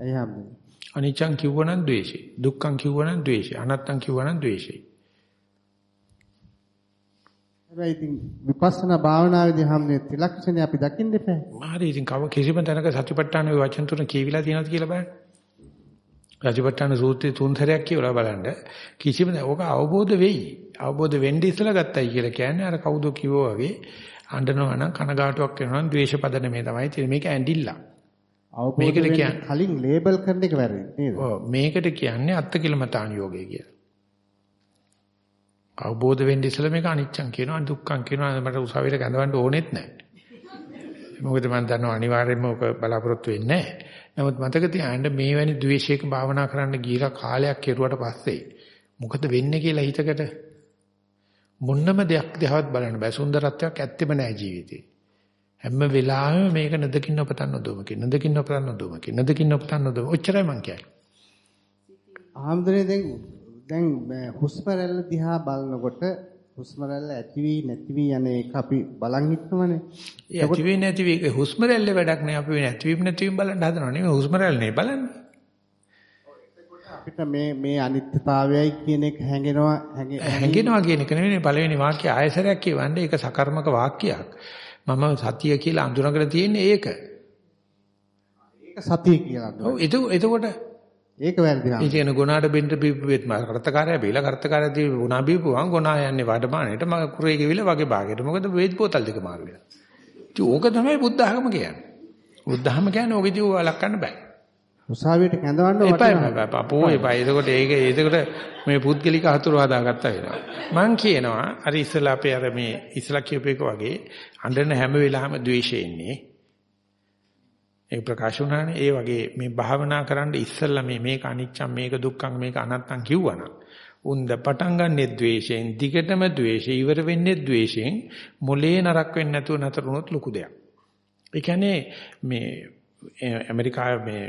එයි හැමෝම අනිච්චං කිව්වනම් ද්වේෂය දුක්ඛං කිව්වනම් ද්වේෂය අනත්තං කිව්වනම් ද්වේෂය හැබැයි ඉතින් විපස්සනා භාවනාවේදී හැමනේ ත්‍රිලක්ෂණය අපි දකින්න එපා. හරි ඉතින් කව කිසිම තැනක සතිපට්ඨාන වේ වචන තුන කියවිලා තියෙනවද කියලා බලන්න. සතිපට්ඨාන සූත්‍රයේ තුන් සැරයක් කියවලා බලන්න. කිසිම ඕක අවබෝධ වෙයි. අවබෝධ වෙන්න ඉස්සලා ගත්තයි කියලා කියන්නේ අර කවුද කිව්වා වගේ අඬනවා නම් කනගාටුවක් වෙනවා නම් ද්වේෂ පදන මේ තමයි තියෙන්නේ. මේක ඇඬිල්ල. අවබෝධ කලින් ලේබල් කරන එක වැරදි නේද? ඔව් මේකට කියන්නේ අත්කිලමතාන යෝගය කියලා. අවබෝධ වෙන්න ඉස්සෙල්ලා මේක අනිච්චං කියනවා දුක්ඛං කියනවා මට උසාවියට ගඳවන්න ඕනෙත් නැහැ. මොකද මම දන්නවා අනිවාර්යයෙන්ම ඔක බලාපොරොත්තු වෙන්නේ නැහැ. නමුත් මතක තියාගන්න මේ වැනි ද්වේෂයක භාවනා කරන්න ගිහලා කාලයක් කෙරුවට පස්සේ මොකද වෙන්නේ කියලා හිතකට මොන්නම දෙයක් දිහාවත් බලන්න බෑ. සුන්දරත්වයක් ඇත්තෙම නැහැ ජීවිතේ. හැම වෙලාවෙම මේක නදකින්න ඔපතන්න දුමකින් නදකින්න ඔපතන්න දුමකින් නදකින්න ඔපතන්න දුම. ඔච්චරයි මං කියන්නේ. ආම්දනේ දැන් දැන් හුස්ම රැල්ල දිහා බලනකොට හුස්ම රැල්ල ඇති වී නැති වී යන එක අපි බලන් හිටනවනේ. ඒ ඇති වී නැති වී හුස්ම රැල්ල වැඩක් නෑ අපි නැති වීම නැති වීම බලන්න හදනව නෙමෙයි හුස්ම රැල්ල නේ බලන්නේ. අපිට මේ මේ අනිත්‍යතාවයයි කියන එක හැඟෙනවා හැඟෙනවා කියන එක නෙවෙයි පළවෙනි වාක්‍ය ආයසරයක් කියවන්නේ ඒක සකර්මක වාක්‍යයක්. මම සතිය කියලා අඳුනගෙන තියෙන්නේ ඒක. ඒක සතිය කියලා. ඔව් එතකොට ඒක වැරදි නෑ. ඒ කියන්නේ ගුණාට බෙන්ට බීපුවෙත් මා කරත්තකාරය බීලා කරත්තකාරය දී ගුණා බීපුවාන් ගුණා යන්නේ වඩමානෙට මම කුරේ ගෙවිලා වගේ භාගයට. මොකද වේද පොතල් දෙක මාරු වෙලා. ඉතින් ඕක තමයි බුද්ධ ධර්ම කියන්නේ. බුද්ධ ධර්ම කියන්නේ ඕකෙදී ඕවා ලක්කන්න බෑ. උසාවියට කැඳවන්න වටිනවා. අපෝ එපා. එතකොට ඒක එතකොට මේ පුද්ගලික හතුරු හදාගත්තා වෙනවා. මං කියනවා අර ඉස්සලා අපේ අර මේ ඉස්සලා කියපේක වගේ අඬන හැම වෙලාවෙම ද්වේෂය ඉන්නේ. ඒ ප්‍රකාශ වුණානේ ඒ වගේ මේ භාවනා කරන්න ඉස්සෙල්ලා මේ මේක අනිච්චම් මේක දුක්ඛම් මේක අනත්තම් කිව්වනම් උන්ද පටන් ගන්නෙ ද්වේෂයෙන් දිගටම ද්වේෂය ඉවර වෙන්නේ ද්වේෂයෙන් මොලේ නරක වෙන්නේ නැතුව නතර වුණොත් ලොකු දෙයක්. ඒ කියන්නේ මේ ඇමරිකාවේ මේ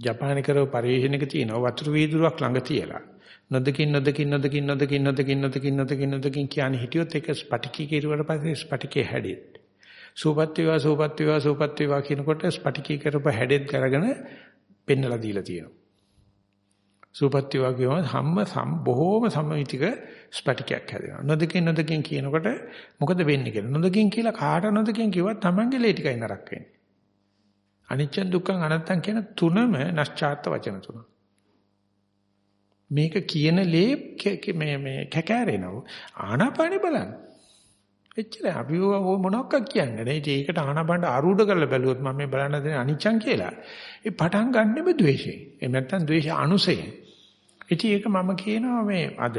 ජපානයේ කරව පරිශීලනයක තියෙනවා වතුරු වීදුරුවක් ළඟ තියලා නොදකින් නොදකින් නොදකින් නොදකින් නොදකින් නොදකින් නොදකින් නොදකින් කියන්නේ හිටියොත් ඒක ස්පටිකී කිරුවට පස්සේ ස්පටිකේ හැදෙත්. සූපත් වේවා සූපත් වේවා සූපත් වේවා කියනකොට ස්පටිකී කරප හැඩෙත් කරගෙන පෙන්නලා දීලා තියෙනවා. සූපත් වේවා කියවම හැම සම් බොහෝම සම්මිතික ස්පටිකයක් හැදෙනවා. නොදකින් නොදකින් කියනකොට මොකද වෙන්නේ කියලා. නොදකින් කියලා කාට නොදකින් කිව්වත් Tamange ලේ ටිකයි නරක වෙන්නේ. අනිච්ච දුක්ඛං අනත්තං කියන තුනම නැස්චාර්ත වචන තුන. මේක කියන ලේ මේ මේ කැකෑරෙනවා. ආනාපානෙ බලන්න. එච්චරයි අපි ඔය මොනක්වත් කියන්නේ නැහැ. ඉතින් ඒකට ආනබණ්ඩ ආරූඪ කරලා බැලුවොත් මම මේ බලන්න දෙන අනිච්චං කියලා. ඒ පටන් ගන්නෙම ද්වේෂයෙන්. එහෙම නැත්නම් ද්වේෂ අනුසයෙන්. ඉතින් ඒක මම කියනවා මේ අද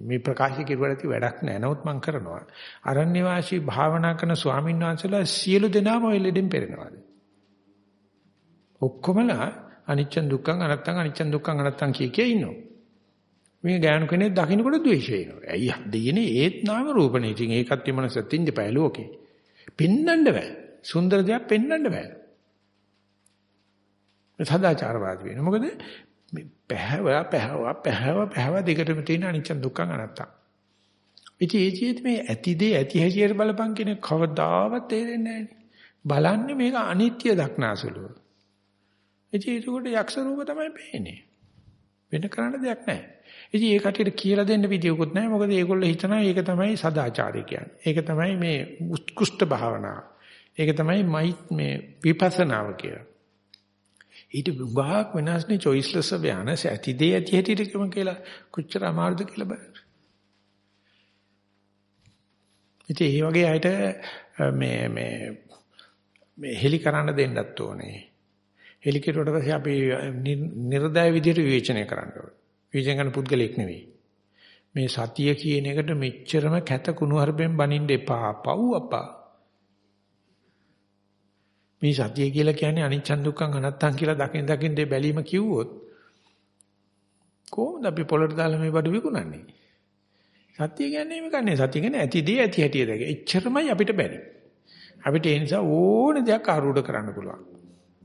මේ ප්‍රකාශ කිරුවට වැඩක් නැහැ. නමුත් මම කරනවා. අරණ්‍ය වාසී භාවනා කරන ස්වාමීන් වහන්සේලා සියලු දෙනාම ඔය ලෙඩෙන් පෙරෙනවා. ඔක්කොමලා අනිච්ච දුක්ඛං අනත්තං අනිච්ච දුක්ඛං අනත්තං කිය කිය ඉන්නවා. මේ ගෑනු කෙනෙක් දකින්නකොට ද්වේෂය එනවා. ඇයි දෙයනේ ඒත් නාම රූපනේ. ඉතින් ඒකත් විමනසත් ඉන්න බෑ ලෝකේ. පෙන්වන්න බෑ. සුන්දර දෙයක් පෙන්වන්න බෑ. සදාචාරවාදී වෙන. මොකද මේ පැහැව පැහැව පැහැව පැහැව දෙකටම තියෙන අනිච්ච දුක්ඛ අනත්තම්. ඉතින් ඒ ජීවිත මේ ඇතිදේ ඇති හැටියට බලපං කියන කවදාවත් තේරෙන්නේ නැහැ. බලන්නේ මේක අනිත්‍ය දක්නාසුලුව. ඉතින් ඒකට යක්ෂ රූප තමයි පේන්නේ. වෙන කරන්න දෙයක් නැහැ. ඉතින් ඒ කටියට කියලා දෙන්න විදියකුත් නැහැ. මොකද ඒගොල්ලෝ හිතනවා ඒක තමයි සදාචාරය කියන්නේ. ඒක තමයි මේ උත්කෘෂ්ඨ භාවනාව. ඒක තමයි මේ විපස්සනාව කියලා. ඊට විභාග වෙනස්නේ choiceless awareness ඇතිදේ ඇති හැටියට කියමු කියලා කොච්චර අමාරුද කියලා බලන්න. ඉතින් ඒ වගේ අයට මේ මේ මේ හෙලි කරන්න දෙන්නත් ඕනේ. හෙලි කෙරුවට පස්සේ අපි නිර්දය විදිහට විවේචනය කරන්න ඕනේ. විචෙන් කරන පුද්ගලෙක් නෙවෙයි. මේ සතිය කියන එකට මෙච්චරම කැත කුණු හර්බෙන් බනින්න එපා. පව් අපා. මේ සතිය කියලා කියන්නේ අනිච්චන් දුක්ඛං අනත්තං කියලා දකින් දකින් දෙ බැලීම කිව්වොත් කොහොමද අපි පොළට දාලා මේ බඩු විකුණන්නේ? සතිය කියන්නේ මේක නේ. සතිය කියන්නේ ඇතිදී ඇති හැටිය දැක. එච්චරමයි අපිට බැරි. අපිට ඒ නිසා ඕන දෙයක් ආරූඪ කරන්න පුළුවන්.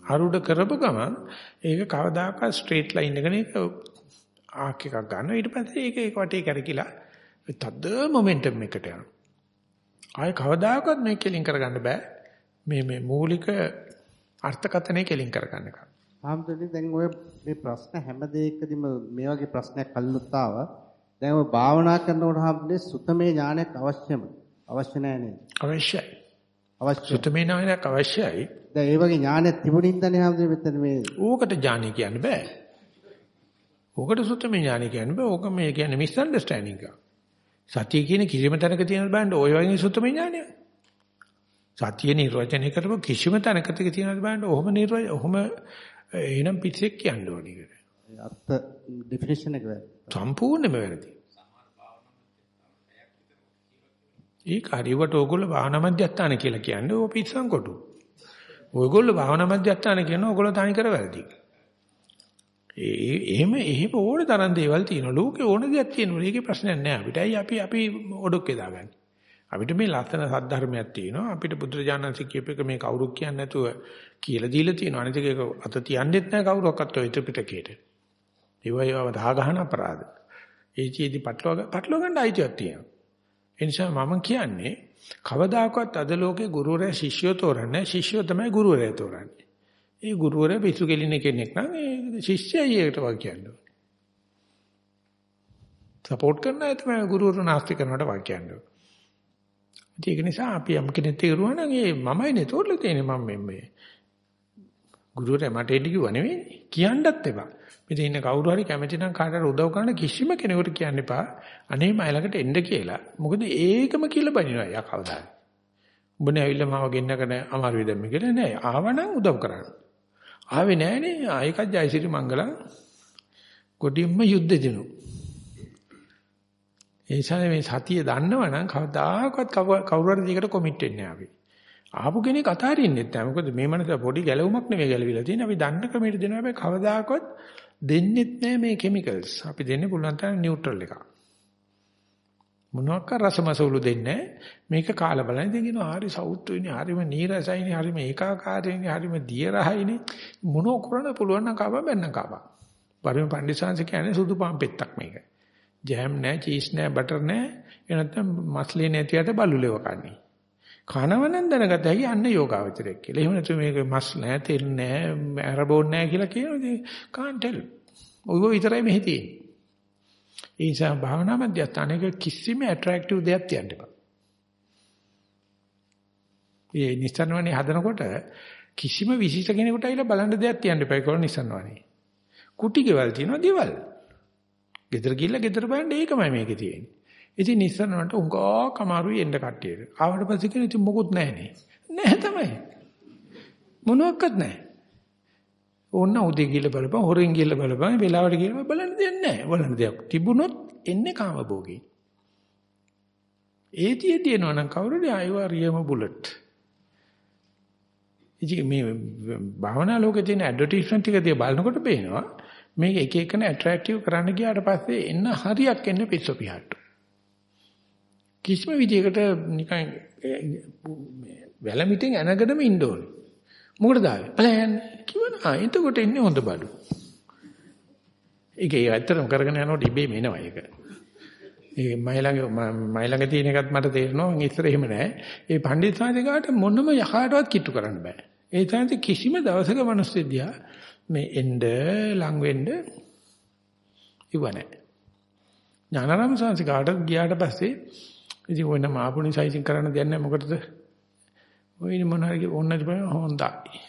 ආරූඪ කරපු ගමන් ඒක කවදාකවත් ස්ට්‍රේට් ලයින් එකනේ ආක් එකක් ගන්නවා ඊට පස්සේ ඒක ඒක වටේ කරකිලා තද මොමන්ටම් එකට යනවා. ආයේ කවදාකවත් මේක කෙලින් කරගන්න බෑ. මේ මේ මූලික අර්ථකථනය කෙලින් කරගන්න එක. ආම්තුනි දැන් ඔය මේ ප්‍රශ්න හැම දෙයකදීම මේ වගේ ප්‍රශ්නයක් කල්ලුත් ආවා. දැන් ඔය භාවනා කරනකොට හැමදේ සුතමේ ඥානයක් අවශ්‍යම. අවශ්‍ය නැහැ නේද? අවශ්‍යයි. අවශ්‍ය. සුතමේ ඥානයක් අවශ්‍යයි. දැන් ඒ වගේ ඥානයක් තිබුණින්දනේ හැමදේ මෙතන මේ ඕකට ඥානය කියන්න බෑ. ඕකට සුත්තම ඥානය කියන්නේ බෑ. ඕක මේ කියන්නේ මිස් අන්ඩර්ස්ටෑන්ඩින් එක. සතිය කියන කිසිම තැනක තියෙන බෑන්ඩ ඔය වගේ සුත්තම ඥානය. සතිය නිර්වචනය කරපු කිසිම තැනක තියෙන බෑන්ඩ ඔහොම නිර්වචන ඔහොම එහෙනම් පිටසෙක් කියන්න ඕනේ ඒක. අර්ථ ඩෙෆිනිෂන් එක සම්පූර්ණයෙන්ම වැරදි. ඒක හරියට ඕගොල්ලෝ භාවනා මධ්‍යස්ථාන කියලා කියන්නේ ඕක පිස්සන් කොටු. ඔයගොල්ලෝ භාවනා මධ්‍යස්ථාන කියන ඕගොල්ලෝ තනි කර වැරදි. ඒ එහෙම එහෙම ඕන තරම් දේවල් තියෙනවා. ලෝකේ ඕන දෙයක් තියෙනවා. ඒකේ ප්‍රශ්නයක් නෑ අපිට. ඇයි අපි අපි ඔඩොක්කේ දාගන්නේ? අපිට මේ ලස්සන සද්ධර්මයක් තියෙනවා. අපිට බුදුරජාණන්සේ කියපේක මේ කවුරුත් කියන්නේ නැතුව කියලා දීලා තියෙනවා. අනිත් එක අත තියන්නෙත් නෑ කවුරක්වත් ඔය ත්‍රිපිටකයට. ඒවා ඒවා දා ගන්න අපරාධ. ඒ චීදි පටලව පටලව ගන්න අයිතියක් තියෙනවා. ඒ නිසා මම කියන්නේ කවදාකවත් අද ලෝකේ ගුරුවරයා ශිෂ්‍යෝ තෝරන්නේ ශිෂ්‍යෝ තමයි ගුරුවරයා තෝරන්නේ. ඒ ගුරුවරයා පිස්සු කෙලින කෙනෙක් නම් ඒ ශිෂ්‍යයයි ඒකට වා කියන්නේ. සපෝට් කරන අය තමයි ගුරුවරු නාස්ති කරනවට වා කියන්නේ. ඒක නිසා අපි යම් කෙනෙක් තේරුවා නම් ඒ මමයිනේ තෝරලා තියෙන්නේ මම මේ ගුරුවරයා මට එන්න කිව්වා නෙවෙයි කියන්නත් එපා. මෙතන ඉන්න කවුරු හරි කැමති නම් කාටට උදව් කරන්න කිසිම කෙනෙකුට කියන්න එපා. අනේ මයි ළඟට එන්න කියලා. මොකද ඒකම කියලා බනිනවා යා කවදාද. උඹනේ ඇවිල්ලා මාව ගෙන්නගෙන අමාරුයි දැම්ම කියලා නෑ. ආවනම් උදව් කරන්න. ආවේ නෑනේ. ආයකත් ජයසිරි මංගලම් කොටින්ම යුද්ධ දිනු. ඒ නිසා මේ සතිය දන්නවනම් කවදාකවත් කවුරු හරි දෙයකට කොමිට් වෙන්නේ නැහැ අපි. ආපු කෙනෙක් අතාරින්නෙත් නැහැ. මොකද මේ මනස පොඩි ගැලවුමක් නෙවෙයි ගැලවිලා තියෙන්නේ. අපි දන්න ක්‍රමයට දෙනවා. හැබැයි කවදාකවත් දෙන්නෙත් නැහැ මේ කිමිකල්ස්. අපි දෙන්නේ පුළුවන් තරම් නියුට්‍රල් එකක්. මොනවාක් රසමසවුලු දෙන්නේ මේක කාලා බලන්න ඉතින් කියනවා හරි සෞත්තුයිනේ හරිම නීරසයිනේ හරිම ඒකාකාරයිනේ හරිම දිය රහයිනේ මොනෝ කරන්න පුළුවන් නම් කව බැන්න කව. පරිම පඬිස්සංශ කියන්නේ සුදු පාන් පෙත්තක් මේක. ජෑම් නැහැ, චීස් නැහැ, බටර් නැහැ. ඒ නැත්තම් මස්ලේ නැතිවට බලුලෙව කන්නේ. කනවනම් දැනගත හැකි අන්න යෝගාවචරයක් කියලා. එහෙම නැතු මේක මස් නැහැ, තෙල් නැහැ, ඇරබෝන් නැහැ කියලා කියනවා. ඉතින් can't tell. ඔය විතරයි මෙහි තියෙන්නේ. ඒ නිසා භාවනා මධ්‍යස්ථානයක කිසිම ඇට්‍රැක්ටිව් දෙයක් තියන්න එපා. මේ නිස්සන්වනේ හදනකොට කිසිම විශේෂ කෙනෙකුට ඇවිල්ලා බලන්න දෙයක් තියන්න එපා. ඒක නිස්සන්වනේ. කුටි ගෙවල් තියෙනවා, ගෙවල්. ගෙදර ගිහිල්ලා ගෙදර බලන්න ඒකමයි මේකේ තියෙන්නේ. ඉතින් නිස්සරණට උංගා කමාරුයි එන්න කට්ටියට. ආවට පස්සේ කියන ඉතින් මොකුත් නැහනේ. නැහැ තමයි. මොනවත් නැහැ. ඕන්න උදේ ගිහිල්ලා බලපන්, හොරෙන් ගිහිල්ලා බලපන්, වෙලාවට ගිහිල්ලා බලන්න දෙයක් නැහැ. බලන්න දෙයක් තිබුණොත් එන්නේ කාම භෝගේ. ඒතිය තියෙනවා නම් කවුරුද ආයවා රියම බුලට්. ඉතින් මේ භාවනා ලෝකේ තියෙන ඇඩ්වර්ටයිස්මන්ට් ටික දිහා බලනකොට පේනවා මේක එක එකන ඇට්‍රැක්ටිව් කරන්න ගියාට පස්සේ එන්න හරියක් එන්න පිස්සු පිහට්ටු. කිසිම විදියකට නිකන් වැලමිටින් ඇනගෙනම ඉන්න ඕනේ. මොකටද ආවේ? බලයන් කිව්වනා එතකොට ඉන්නේ හොඳ බඩු. ඒක ඇත්තටම කරගෙන යනකොට ඉබේම එනවා ඒක. ඒ මයිලඟ මයිලඟ තියෙන එකත් මට තේරෙනවා ඉස්සර එහෙම නැහැ. ඒ පඬිත් සාධිකාට මොනම යකාටවත් කිට්ටු කරන්න බෑ. ඒ තමයි කිසිම දවසක මිනිස්සු දිහා මේ එන්න ලඟ වෙන්න ඉව නැහැ. ඥානාරාම සංසිකාට ගියාට පස්සේ ඉතින් ඔය නම ආපු නිසා ඉතින් කරන්න දෙයක් නැහැ මොකටද? ඔය මොන හරි ඕනද බෑ හොඳයි.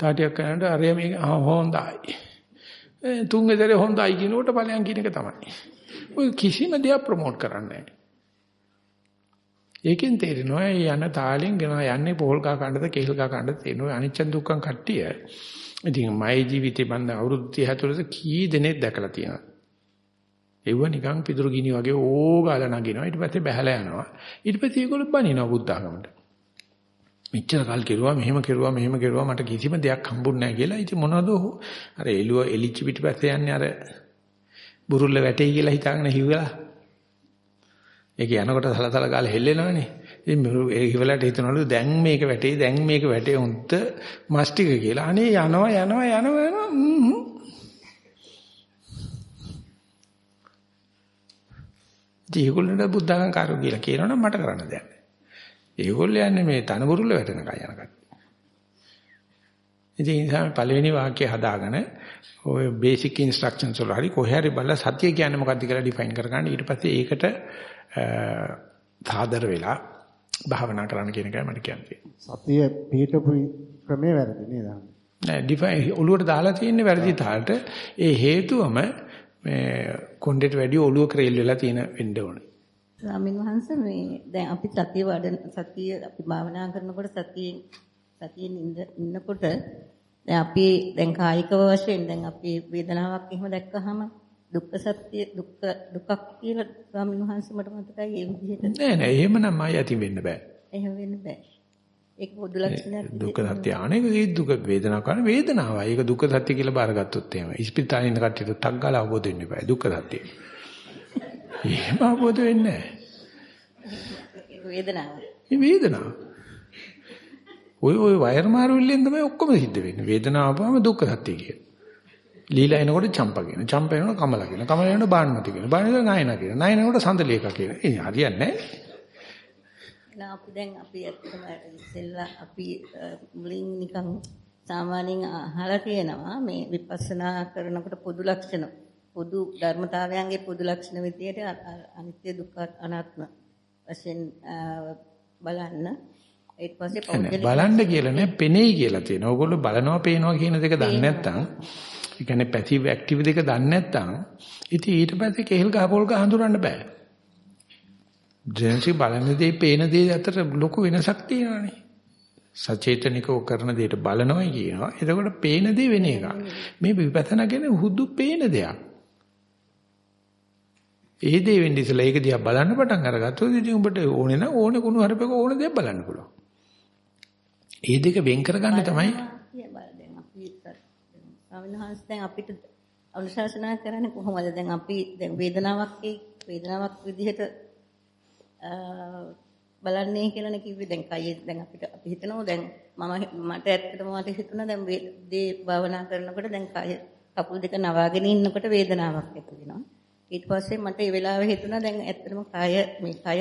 තාටියක් කරනකොට අරය මේක හොඳයි. ඒ තුන්වෙනි හොඳයි කියනකොට ඵලයන් කියන එක තමයි. ඔය කිසිම දෙයක් ප්‍රොමෝට් කරන්නේ නැහැ. ඒකෙන් තේරෙනවා යන තාලෙන් ගෙන යන්නේ පොල් ගහ කණ්ඩද කෙල් ගහ කණ්ඩද තේරෙනවා අනිච්ච දුක්ඛං කට්ටිය. ඉතින් මයි ජීවිතේ මම අවුරුදු 30 තුළද කී දෙනෙක් දැකලා තියෙනවා. ඒව නිකන් පිටුරු ගිනි වගේ ඕගාලා නගිනවා. ඊට පස්සේ බහැලා යනවා. ඊට පස්සේ ඒගොල්ලෝ බනිනවා බුද්ධ ආගමට. මෙච්චර කල් කෙරුවා මෙහෙම කෙරුවා මෙහෙම කෙරුවා මට කිසිම දෙයක් හම්බුන්නේ නැහැ කියලා. ඉතින් මොනවද අර එළුව එලිච්ච පිටිපස්සේ යන්නේ අර බුරුල්ල වැටෙයි කියලා හිතාගෙන හිවලා ඒක යනකොට සලසල ගාලා හෙල්ලෙනවනේ. ඉතින් ඒ ඉවලට හිතනවලු දැන් මේක වැටේ දැන් මේක වැටේ උන්ට මස් ටික කියලා. අනේ යනවා යනවා යනවා යනවා. ඒගොල්ලන්ට බුද්ධඝම් කාරෝ කියලා කියනවනම් මට කරන්න දෙයක් නැහැ. ඒගොල්ලෝ යන්නේ මේ තනබුරුල්ල වැටෙනකන් යන කට්ටිය. ඉතින් ඒ නිසා පළවෙනි වාක්‍යය හදාගෙන ඔය බේසික් ඉන්ස්ට්‍රක්ෂන්ස් වල හරි කොහේ හරි බලලා සත්‍ය කියන්නේ මොකක්ද කියලා ඩිෆයින් කරගන්න ඊට පස්සේ ඒකට සාදර වෙලා භාවනා කරන්න කියන එකයි මට කියන්නේ. සතිය පිටපු ක්‍රමේ වැරදි නේද? නෑ ඩිෆයින් ඔළුවට දාලා තියෙන්නේ වැරදි තාලට ඒ හේතුවම මේ කොණ්ඩේට වැඩි ඔළුව ක්‍රේල් වෙලා තියෙන වෙන්න ඕනේ. ස්වාමීන් වහන්සේ මේ දැන් අපි සතිය වඩන සතිය අපි භාවනා කරනකොට සතියෙන් සතියෙන් ඉන්නකොට දැන් අපි දැන් කායිකව වශයෙන් දැන් අපි වේදනාවක් එහෙම දැක්කහම දුක්ඛ සත්‍ය දුක්ඛ දුකක් කියලා ස්වාමීන් වහන්සේ මට මතකයි ඒ විදිහට. නෑ නෑ එහෙමනම් ආය ඇති වෙන්න බෑ. එහෙම වෙන්න බෑ. ඒක පොදු ලක්ෂණයක් දුක්ඛ සත්‍ය අනේක ඒ දුක වේදනාව කරන වේදනාවයි. ඒක දුක්ඛ සත්‍ය කියලා බාරගත්තොත් එහෙම ඉස්පිතාලේ ඉන්න කට්ටියට ටක් ගාලා අවබෝධ වෙන්න බෑ. දුක්ඛ සත්‍ය එහෙම අවබෝධ වෙන්නේ නෑ වේදනාව මේ වේදනාව ඔය ඔය වයර් මාරුල්ලෙන් තමයි ඔක්කොම සිද්ධ වෙන්නේ වේදනාව ආවම දුක්ඛ සත්‍ය කියන ලීලා එනකොට චම්පා කියන. චම්පා එනකොට කමලා කියන. කමලා එනකොට බාණ්මති කියන. බාණ්මති නයන කියන. නයන එනකොට සඳලේක කියන. ඒ හරියන්නේ නැහැ. නා අපි දැන් අපි ඇත්තම ඉස්සෙල්ලා අපි මුලින් නිකන් සාමාන්‍යයෙන් අහලා තියෙනවා මේ විපස්සනා කරනකොට පොදු ලක්ෂණ පොදු ධර්මතාවයන්ගේ පොදු ලක්ෂණ විදියට අනිත්‍ය දුක්ඛ අනාත්ම වශයෙන් බලන්න ඊට පස්සේ පෞද්ගලික බලන්න කියලා නෑ පෙනෙයි කියලා තියෙනවා. ඕගොල්ලෝ බලනවා පේනවා කියන දෙක දන්නේ නැත්නම් ඒ කියන්නේ පැසිව් ඇක්ටිව් දෙක දන්නේ නැත්නම් ඉතින් ඊට පස්සේ කෙහෙල් ගහ පොල් ගහ හඳුනන්න බෑ. ජෙනසි බලන දේ පේන දේ අතර ලොකු වෙනසක් තියෙනවානේ. සචේතනිකව කරන දෙයට බලනවයි කියනවා. එතකොට පේන දේ වෙන එකක්. මේ විපස්සනා කියන්නේ හුදු පේන දෙයක්. ඒ දේ වෙන්නේ ඉතලා ඒක දිහා බලන්න පටන් අරගත්තොත් ඉතින් උඹට ඕනේ නම් ඕනේ කුණු හරපක ඕන දෙයක් බලන්න පුළුවන්. ඒ දෙක වෙන් කරගන්න තමයි වහන්සේ දැන් අපිට අනුශාසනා කරන්නේ කොහොමද? දැන් අපි දැන් වේදනාවක් වේදනාවක් විදිහට බලන්නේ කියලානේ කිව්වේ. දැන් කයේ දැන් අපිට අපි හිතනවා දැන් මම මට ඇත්තටම මට හිතුණා දැන් දේ භාවනා කරනකොට දැන් කය කකුල් දෙක නවාගෙන ඉන්නකොට වේදනාවක් ඇති වෙනවා. ඊට පස්සේ මට ඒ වෙලාවේ හිතුණා දැන් ඇත්තටම කය මේ කය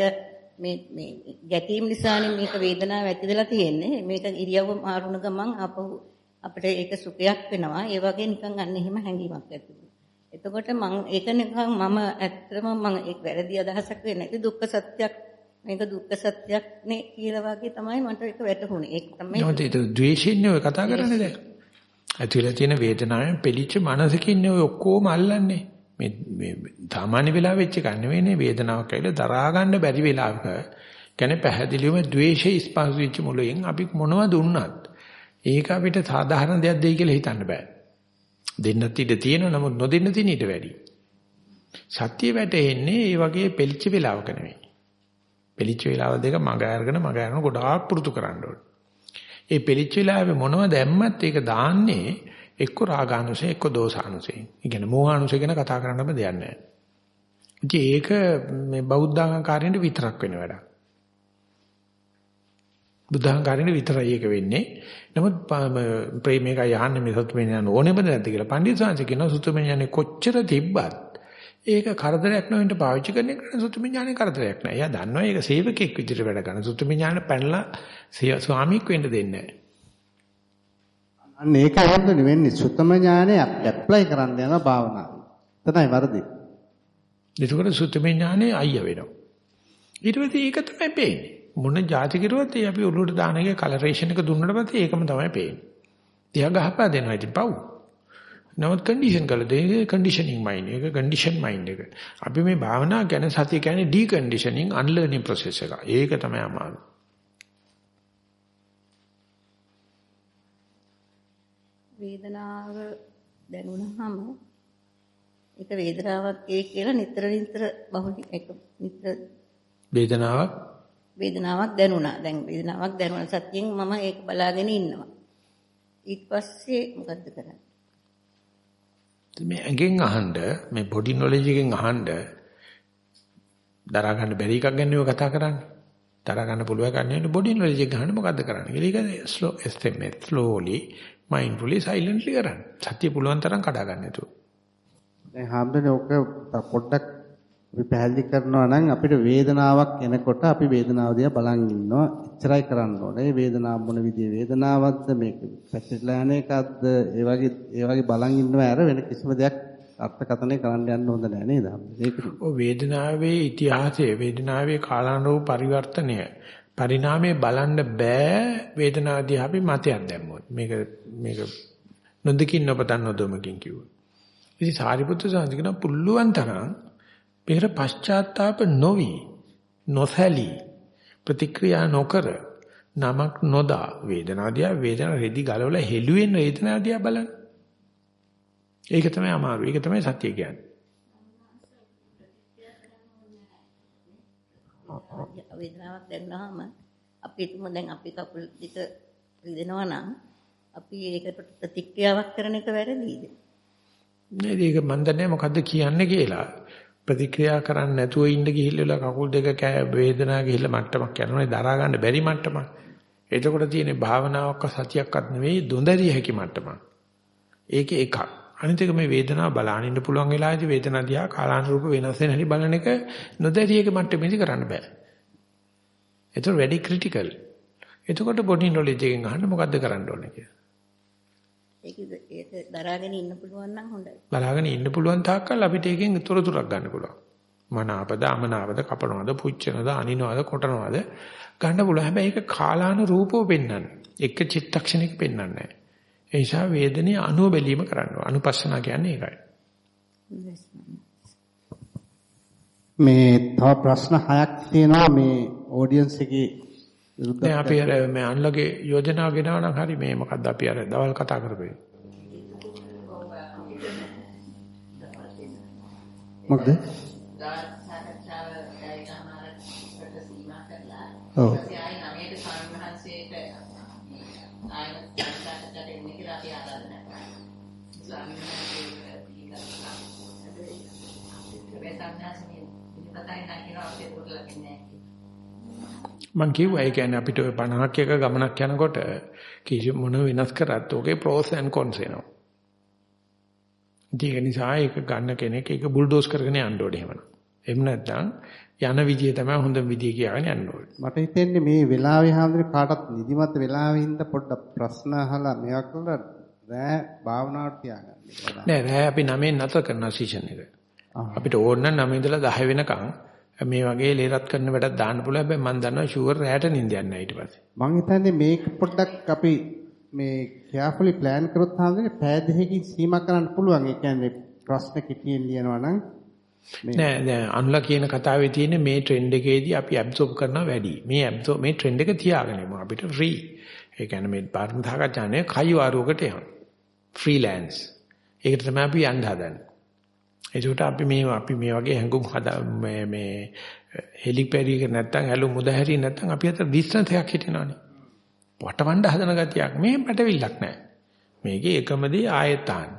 මේ මේ ගැටීම් නිසානේ මේක වේදනාව ඇතිදලා තියෙන්නේ. මේක ඉරියව්ව මාරුන ගමන් අපහු අපිට ඒක සුඛයක් වෙනවා. ඒ වගේ නිකන් අන්න එහෙම හැඟීමක් ඇති එතකොට මම ඒක නිකන් මම ඇත්තටම මම ඒක වැරදි අදහසක් වෙන්නේ නැති දුක්ඛ සත්‍යයක් මේක දුක්ඛ සත්‍යයක් නේ කියලා වගේ තමයි මට ඒක වැටහුනේ. ඒක තමයි. නමුත් ඒක ද්වේෂින්නේ ඔය කතා කරන්නේ දැන්. ඇතුළේ තියෙන වේදනාවෙන් පිළිච්ච මනසකින් ඔය ඔක්කොම අල්ලන්නේ. මේ මේ සාමාන්‍ය වෙලාව වෙච්ච එක නෙවෙයිනේ වේදනාවක් ඇවිල්ලා දරා ගන්න බැරි වෙලාවක කියන්නේ පැහැදිලිවම ද්වේෂය ස්පර්ශ වෙච්ච මුලයෙන් අපි මොනවද දුන්නත් ඒක අපිට සාධාරණ දෙයක් දෙයි කියලා හිතන්න බෑ. දෙන්නත් ඉඩ තියෙනවා නමුත් නොදෙන්න තියෙන ඊට වැඩි. සත්‍ය වැටෙන්නේ ඒ වගේ පෙලිච්ච වෙලාවක නෙවෙයි. පෙලිච්ච වෙලාව දෙක මග අරගෙන මග අරගෙන ගොඩාක් පුරුදු කරන්න ඕනේ. ඒ පෙලිච්ච වෙලාවේ මොනව දැම්මත් ඒක දාන්නේ එක්ක රාගානුසය එක්ක දෝසානුසය. ඒ කියන්නේ මෝහානුසය ගැන කතා කරන්නම දෙයක් නැහැ. ඉතින් ඒක මේ බෞද්ධාංගකාරයන්ට විතරක් වෙන වැඩක්. බුද්ධාංගකාරයන්ට විතරයි ඒක වෙන්නේ. නමුත් ප්‍රේමයකයි යහන්නේ මේ සතුටුමය යන ඕනෙම නැද්ද කියලා පණ්ඩිත සාංශ කියනවා සතුටුමය යන්නේ කොච්චර තිබ්බත් ඒක කරදරයක් නොවෙන්න පාවිච්චි කරන එක සුතුමි ඥානේ කරදරයක් නෑ. එයා දන්නවා ඒක සේවකෙක් විදිහට වැඩ කරන. සුතුමි ඥාන පැනලා ස්වාමියෙක් වෙන්න දෙන්නේ නෑ. අන්න ඒක හොඳ වෙන්නේ සුතම ඥානය ඇප්ලයි කරන්න යන භාවනාව. එතනයි වරදි. ඒකවල සුතම ඥානේ අයිය වෙනවා. ඊට පස්සේ ඒක තමයි පේන්නේ. මොන જાති කිරුවත් ඒ අපි උඩට දාන එක කලරේෂන් එක දුන්නට පස්සේ ඒකම තමයි පේන්නේ. තියා ගහපා දෙනවා ඉතින් පව්. නමුත් කන්ඩිෂන් කළා දෙන්නේ කන්ඩිෂනින් මයින්ඩ් එක කන්ඩිෂන් මයින්ඩ් එක. අපි මේ භාවනා ගැන සතිය කියන්නේ ඩිකන්ඩිෂනින් අන්ලර්නින් ප්‍රොසෙස් එක. ඒක තමයි අමාරු. වේදනාව දැනුණාම ඒක වේදනාවක් ඒ කියලා නිතර නිතර බහු එක නිතර වේදනාවක් වේදනාවක් දැනුණා. දැන් වේදනාවක් දැනුණ සත්‍යයෙන් මම ඒක බලාගෙන ඉන්නවා. ඊට පස්සේ මොකද්ද කරන්නේ? මේ ඇඟෙන් අහන්න මේ බොඩි නොලෙජ් එකෙන් අහන්න දරා ගන්න බැරි එකක් ගැන ඔය කතා කරන්නේ. දරා ගන්න පුළුවන් එකක් නෙවෙයි බොඩි නොලෙජ් එක ගන්න මොකද්ද කරන්නේ කියලා. ඒක slow estimate slowly mindfully silently කරන්න. සතිය පුළුවන් තරම් කඩා ගන්න නේතු. දැන් හැමදේම ඔක පොඩ්ඩක් අපි පැහැදිලි කරනවා නම් අපිට වේදනාවක් එනකොට අපි වේදනාව දිහා බලන් ඉන්නවා. එච්චරයි කරන්න ඕනේ. වේදනාව මොන විදිහේ වේදනාවක්ද මේක පැතිරලා යන එකක්ද ඒ වගේ ඒ වගේ බලන් ඉන්නවා ඇර වෙන කිසිම දෙයක් අර්ථකථනය කරන්න යන්න හොඳ නැහැ නේද? ඔය වේදනාවේ ඉතිහාසය වේදනාවේ කාලානුරූප පරිවර්තනය පරිණාමයේ බලන්න බෑ වේදනාව දිහා අපි මතයක් දැම්මොත්. මේක මේක නොදකින් නොපතන් නොදොමකින් කිව්වා. ඉතින් සාරිපුත්‍ර සාන්තිකන පුල්ලුවන් තරම් පෙර පශ්චාත්තාප නොවි නොසැලී ප්‍රතික්‍රියා නොකර නමක් නොදා වේදනාදියා වේදනා රෙදි ගලවලා හෙළුවෙන් වේදනාදියා බලන්න. ඒක තමයි අමාරු. ඒක තමයි සත්‍ය කියන්නේ. වේදනාවක් දැනනවාම අපි හිතමු දැන් අපි කකුල් දෙක රිදෙනවා නම් අපි ඒකට ප්‍රතික්‍රියාවක් කරන එක වැරදිද? නේද ඒක මන් දන්නේ මොකද්ද කියන්නේ කියලා. ප්‍රතික්‍රියා කරන්නේ නැතුව ඉන්න ගිහිල්ලා කකුල් දෙක කෑ වේදනාව ගිහිල්ලා මට්ටමක් යනවානේ දරා ගන්න බැරි මට්ටමක්. එතකොට තියෙන්නේ භාවනාවක් සතියක්වත් නෙවෙයි දොඳරිය හැකි මට්ටමක්. ඒකේ එකක්. අනිත් එක මේ වේදනාව බලාගෙන ඉන්න පුළුවන් වෙලාවේදී වේදනාව දිහා කාලානුරූප වෙනස් වෙන හැටි බලන එක නොදැරියක මට්ටමේදී කරන්න බෑ. ඒතර වැඩි ක්‍රිටිකල්. එතකොට බොඩි නොලෙජ් එකෙන් අහන්න මොකද්ද කරන්න ඕනේ කියලා. ඒක ඒක දරාගෙන ඉන්න පුළුවන් නම් හොඳයි. බලාගෙන ඉන්න පුළුවන් තාක්කල් අපිට ඒකෙන් තොරතුරක් ගන්න පුළුවන්. මනාපද අමනාපද කපනවද පුච්චනවද අනිනවද කොටනවද ගන්න පුළුවන්. හැබැයි ඒක කාලානුරූපව පෙන්වන්නේ. එක චිත්තක්ෂණයක පෙන්වන්නේ නැහැ. ඒ නිසා වේදනේ අනුව බැලීම කරන්න. අනුපස්සනා කියන්නේ ඒකයි. මේ තව ප්‍රශ්න හයක් තියෙනවා මේ ඔඩියන්ස් එකේ දැන් අපි අර මේ අන්ලගේ යෝජනාව ගෙනාව නම් හරි මේ මොකද්ද අපි අර දවල් කතා කරපේ. මොකද? ඔව්. මං කිව්වා ඒ කියන්නේ අපිට ඔය 50ක් එක ගමනක් යනකොට කිසි මොන වෙනස් කරත් ඔගේ pros and cons එනවා. ඒක නිසා ඒක ගන්න කෙනෙක් ඒක බුල්ඩෝස් කරගෙන යන්න ඕනේ එහෙමනම්. එහෙම නැත්නම් යන විදිය තමයි හොඳ විදිය කියලාගෙන යන්න ඕනේ. මට හිතෙන්නේ මේ වෙලාවේ හැමදේම කාටත් නිදිමත වෙලාවෙ හින්දා පොඩ්ඩක් ප්‍රශ්න අහලා මේවා කරලා රෑ භාවනාවට තියාගන්න. නෑ රෑ අපි 9 නතර කරන සීසන් එක. අපිට ඕන නම් 9 ඉඳලා 10 වෙනකන් මේ වගේ ලේරත් කරන වැඩක් දාන්න පුළුවන්. හැබැයි මම දන්නවා ෂුවර් රැයට නිින්ද යන්නේ නැහැ ඊට පස්සේ. මම හිතන්නේ මේක පොඩ්ඩක් අපි මේ carefully plan කරොත් තමයි පෑ දෙකකින් සීමා කරන්න පුළුවන්. ඒ කියන්නේ ප්‍රශ්න කිටියෙන් ලියනවා නම් නෑ නෑ අනුලා කියන කතාවේ තියෙන මේ ට්‍රෙන්ඩ් එකේදී අපි ඇබ්සෝබ් කරනවා වැඩි. මේ ඇබ්සෝබ් මේ ට්‍රෙන්ඩ් එක තියාගෙන ඉමු අපිට ෆ්‍රී. ඒ කියන්නේ මේ පාරමිතාකචානේ කයිවාරුවකට යනවා. ෆ්‍රීලෑන්ස්. ඒකට තමයි අපි යන්න හදන්නේ. ඒකට අපි මේ අපි මේ වගේ හැඟුම් හදා මේ මේ හෙලිපැඩි එක නැත්තම් හැලු මුදහැරි නැත්තම් අපි අතර ඩිස්ටන්ස් එකක් හිටිනවනේ. වටවන්න හදන ගතියක් මේ පැටවිල්ලක් නැහැ. මේකේ එකමදී ආයතාන.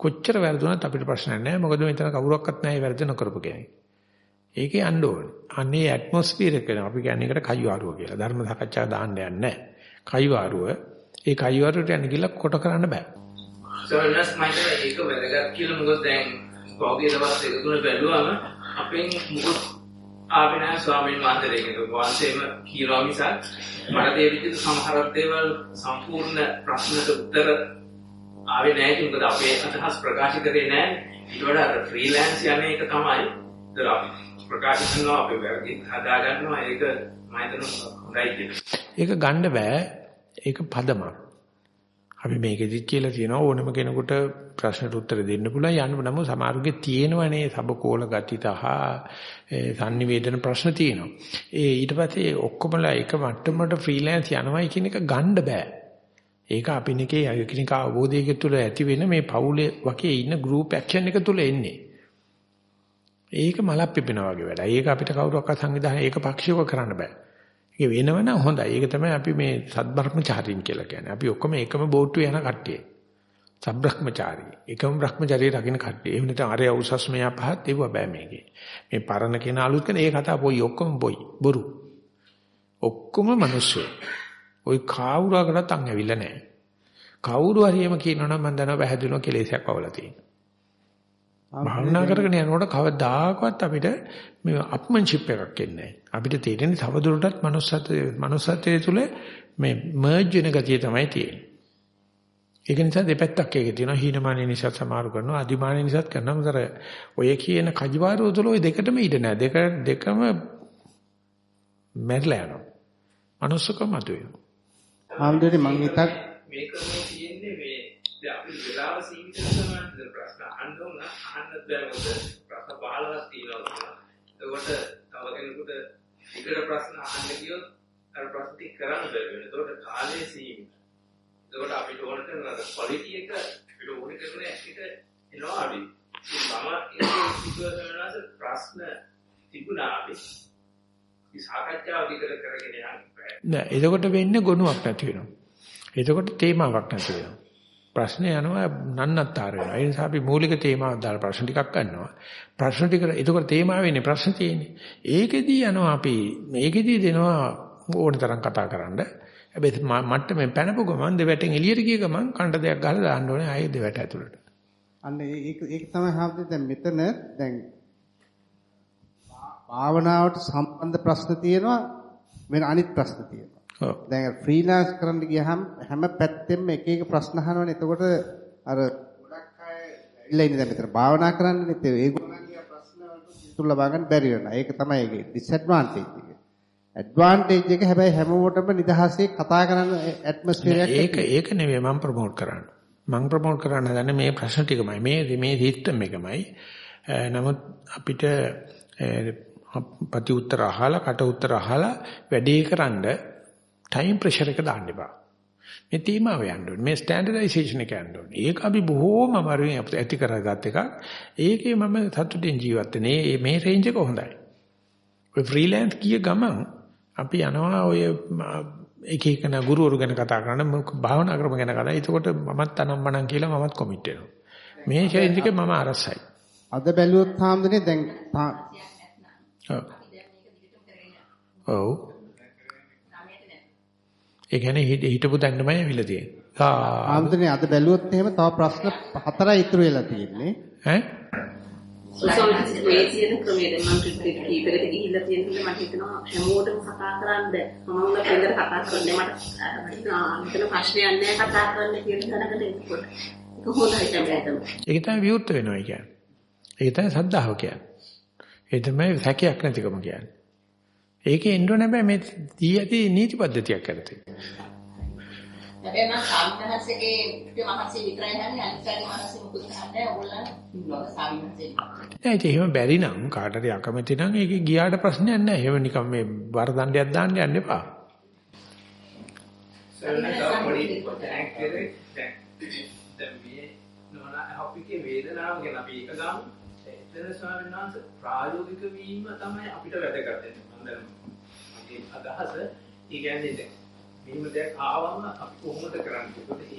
කොච්චර වැරදුනත් අපිට ප්‍රශ්නයක් නැහැ. මොකද මෙතන කවුරක්වත් නැහැ වැරදි නොකරපු කෙනෙක්. ඒකේ යන්න ඕනේ. අනේ ඇට්මොස්ෆියර් එක අපි කියන්නේ ඒකට කයිවාරුව කියලා. ධර්ම සාකච්ඡා දාන්න යන්නේ නැහැ. කයිවාරුව ඒ කයිවාරුවට යන්න ගිහලා කොට කරන්න බෑ. සර්නස් මයිට ඒක වැදගත් කියලා මොකද දැන් පහුගිය දවස් දෙක තුන බැලුවම අපෙන් මුකුත් ආවේ නැහැ ස්වාමීන් වහන්සේගෙන් වහන්සේම කියනවා මිසක් මට ඒ විදිහට සමහර දේවල් සම්පූර්ණ ප්‍රශ්නට උත්තර ආවේ නැහැ. ඒක මොකද අපේ අදහස් ප්‍රකාශ කරේ නැහැ. ඊට වඩා ෆ්‍රීලෑන්ස් යන්නේ ඒක තමයි. ඒතර අපි ප්‍රකාශ කරනවා අපි වැරදි හදා ගන්නවා ඒක මම හිතනවා හොඳයි කියලා. ඒක ගන්න බෑ. ඒක පදමක්. අපි මේකෙදි කියලා තියෙනවා ඕනම කෙනෙකුට ප්‍රශ්නට උත්තර දෙන්න පුළුවන් යන්න නමුත් සමහරුගේ තියෙනවනේ සබකෝල ගති තහ සංනිවේදන ප්‍රශ්න තියෙනවා. ඒ ඊට පස්සේ ඔක්කොමලා එක මට්ටමකට ෆ්‍රීලෑන්ස් යනවයි කියන එක ගන්න බෑ. ඒක අපිනකේ යකිනික අවබෝධයක තුල ඇති වෙන මේ පවුලේ වගේ ඉන්න ගෲප් ඇක්ෂන් එක තුල එන්නේ. ඒක මලක් පිපෙනා වගේ වැඩ. ඒක අපිට කවුරක්වත් සංවිධානය ඒක පක්ෂියව කරන්න බෑ. ඒක වෙනවනම් හොඳයි. ඒක තමයි අපි මේ සත්බ්‍රහ්මචාරීන් කියලා කියන්නේ. අපි ඔක්කොම එකම බෝට්ටුවේ යන කට්ටිය. සබ්‍රහ්මචාරී. එකම බ්‍රහ්මචාරී රකින්න කට්ටිය. එහෙම නැත්නම් අරය උසස් මෙයා පහත් ඒව බෑ මේකේ. මේ පරණ කෙන අලුත් කෙන ඒ කතාව පොයි ඔක්කොම පොයි. බොරු. ඔක්කොම මිනිස්සු. ওই කාවුරකට අං ඇවිල්ලා නැහැ. කවුරු හරි එහෙම කියනවනම් මම දන්නවා පැහැදිලිව කෙලෙසයක් වවලා තියෙනවා. භාවනා කරගෙන යනකොට කවදාකවත් අපිට මේ අප්මන්ෂිප් එකක් එන්නේ නැහැ. අපිට තේරෙන්නේ තවදුරටත් manussත්වයේ manussත්වයේ තුල මේ මර්ජ් වෙන ගතිය තමයි තියෙන්නේ. ඒක නිසා දෙපැත්තක් ඒකේ තියෙනවා. හීනමානී නිසා සමාරු කරනවා, අදිමානී නිසාත් කරනවා. මොකද ඔය කියන කජිවාරෝ තුල ඔය දෙකටම ඉඩ නැහැ. දෙක දෙකම මැරිලා යනවා. manussකම මතුවෙනවා. ආම්දේ මං හිතක් මේක දැන් අපි වෙලාව සීමිත කරනවා ප්‍රශ්න අහන්න ඕන අහන්න බෑ මොකද ප්‍රශ්න 15ක් තියෙනවා එතකොට තව කෙනෙකුට ඊකට ප්‍රශ්න අහන්න ගියොත් අර ප්‍රශ්න ටික කරන්න බැරි වෙනවා. එතකොට කාලය සීමිත. එතකොට අපිට ඕන කරන ක්වලිටි එක අපිට ඕන කරන එකට එනවා. අපි මම ඒක සිදුවනවාස ප්‍රශ්න තිබුණා අපි සාකච්ඡාව දිගට කරගෙන යන්න බෑ නෑ එතකොට වෙන්නේ ගොනුවක් නැති වෙනවා. එතකොට තේමාවක් නැති වෙනවා. ප්‍රශ්න යනවා නන්නත්තර වෙනවා. ඒ නිසා අපි මූලික තේමාවක් දාලා ප්‍රශ්න ටිකක් ගන්නවා. ප්‍රශ්න ටික එතකොට තේමාව වෙන්නේ ප්‍රශ්න තියෙන්නේ. ඒකෙදී යනවා අපි මේකෙදී දෙනවා ඕන තරම් කතා කරන්න. හැබැයි මට්ටමෙන් පැනපු ගමන් දෙවැටෙන් එළියට ගිය ගමන් කණ්ඩ දෙයක් ගහලා දාන්න ඕනේ ආයේ දෙවැට ඇතුළට. අන්න ඒක ඒක තමයි හැමදේම දැන් මෙතන දැන් භාවනාවට සම්බන්ධ ප්‍රශ්න තියෙනවා වෙන අනිත් ප්‍රශ්න තියෙනවා. ඔව්. දැන් ෆ්‍රීලාන්ස් කරන්න ගියහම හැම පැත්තෙම එක එක ප්‍රශ්න අහනවනේ. එතකොට අර ගොඩක් අය ඉල්ල ඉන්නේ දැන් මෙතන භාවනා කරන්නනේ. ඒ ඒගොල්ලන්ගේ ප්‍රශ්න වලට පිළිතුරු ලබා ගන්න බැරි වෙනවා. ඒක තමයි ඒකේ ඩිස්ඇඩ්වාන්ටේජ් එක. ඇඩ්වාන්ටේජ් එක හැබැයි හැමෝටම නිදහසේ කතා කරන ඇට්මොස්ෆියර් එකක් ඒක ඒක නෙවෙයි මම ප්‍රොමෝට් කරන්නේ. මම ප්‍රොමෝට් කරන්න හදන්නේ මේ ප්‍රශ්න ටිකමයි. මේ මේ සිස්ටම් එකමයි. නමුත් අපිට ප්‍රති උත්තර අහලා කට උත්තර අහලා වැඩේ කරන්න ටයිම් ප්‍රෙෂර් එක දාන්න එපා. මේ තීමාව යන්න ඕනේ. මේ ස්ටෑන්ඩඩයිසේෂන් එක යන්න ඕනේ. ඒක අපි බොහෝම අමාරුවෙන් ඇති කරගත් එකක්. ඒකේ මම සතුටින් ජීවත් වෙන්නේ. මේ රේන්ජ් එක හොඳයි. ඔය ෆ්‍රීලෑන්ස් කිය ගමන් අපි යනවා ඔය එක එක න ගුරුවරු ගැන කතා කරන භාවනා ක්‍රම ගැන කතා. එතකොට මමත් අනම්මනම් කියලා මමත් කොමිට් වෙනවා. මේ චේන්ජ් එකේ මම අරසයි. අද බැලුවොත් හාමුදුරනේ දැන් ඔව්. ඒ කියන්නේ හිට- හිටපු තැනමයි ඇවිල්ලා තියෙන්නේ. ආ හාමුදුරනේ අද බැලුවොත් එහෙම තව ප්‍රශ්න හතරයි ඉතුරු වෙලා තියෙන්නේ. ඈ සෝසෝලිස් මේ තියෙන ක්‍රමයට මම ට්‍රිට් කීපයකට ගිහිල්ලා තියෙන නිසා මට හිතෙනවා හැමෝටම කතා කරන්න මම උන පෙන්දර කතා කරන්නේ මට අතන ප්‍රශ්නයක් නැහැ කතා කරන්න කියන තැනකට එනකොට ඒක හොඳයි තමයි ඒක තමයි විවුර්ත වෙනවා කියන්නේ. ඒක තමයි සද්ධාව කියන්නේ. ඒ තමයි සැකයක් නැතිකම කියන්නේ. ඒකේ එන්න ඕනේ හැබැයි මේ දී ඇති නීති පද්ධතියක් කරතේ. හැබැයි මම සාමිනහසගේ මහසි විතරයි හන්නේ. අනිත්ගේ මහසි මුකුත් නැහැ. ඕගොල්ලන් ඉන්නවා සාමිනහසේ නෑ ඒක එහෙම බැරි නම් කාට හරි අකමැති නම් ඒකේ ගියාට ප්‍රශ්නයක් නෑ. එහෙම නිකන් මේ වරදණ්ඩයක් දාන්න යන්න එපා. වේදනාව ගැන අපි එක ගමු. එතන ස්වාමීන් වහන්සේ ප්‍රායෝගික වීම තමයි අපිට වැදගත් වෙන්නේ දැන් මගේ අදහස. ඒ කියන්නේ දැන් මෙහෙම දෙයක් ආවම අපි කොහොමද කරන්නේ? ඒකට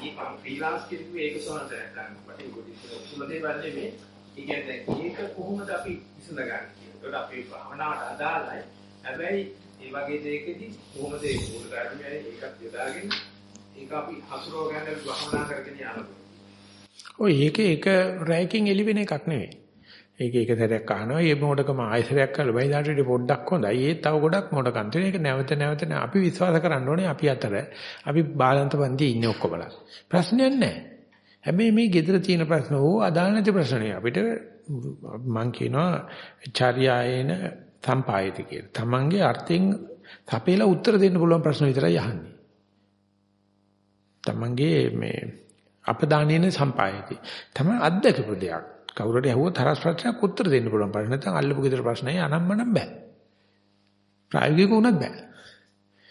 ඒ මේ ෆ්‍රීලාන්ස් කිරුවේ ඒක සෝනසයක් ගන්න බටේ පොඩි සුමදේ වන්නේ මේ. ඒ කියන්නේ ඒක කොහොමද අපි විසඳගන්නේ කියලා. ඒකට අපේ භාවනාවට අදාළයි. හැබැයි ඒ වගේ දෙයකදී කොහොමද ඒ මූල ධර්මයයි ඒකත් යොදාගෙන ඒක අපි හසුරව ගන්න භවනා කරගෙන යනකොට. ඔය ඒක ඒක රැයකින් එළි වෙන එකක් නෙවෙයි. ඒක එක සැරයක් අහනවා. ඒ මොඩකම ආයසරයක් කරලා බයිදාට ඉතින් පොඩ්ඩක් හොඳයි. ඒ තව ගොඩක් මොඩකම් තියෙන. ඒක නැවත නැවත නෑ. අපි විශ්වාස කරන්න ඕනේ අපි අතර. අපි බාලන්ත පන්තියේ ඉන්නේ ඔක්කොමලා. ප්‍රශ්නයක් නෑ. හැබැයි මේ gedara තියෙන ප්‍රශ්න ඕ අදාළ නැති ප්‍රශ්න නේ. අපිට මම කියනවා චර්යායේන සම්පායති කියලා. තමන්ගේ අර්ථයෙන් සපේලා උත්තර දෙන්න පුළුවන් ප්‍රශ්න විතරයි අහන්නේ. තමන්ගේ මේ අපදානේන සම්පායති. තමයි අත්දකපු දෙයක්. කවුරුහරි අහුවොත් හරස් ප්‍රශ්නයක් උත්තර දෙන්න පුළුවන් ප්‍රශ්න නැත්නම් අල්ලපු ගෙදර ප්‍රශ්නයි අනම්මනම් බෑ. ප්‍රායෝගිකව උනත් බෑ.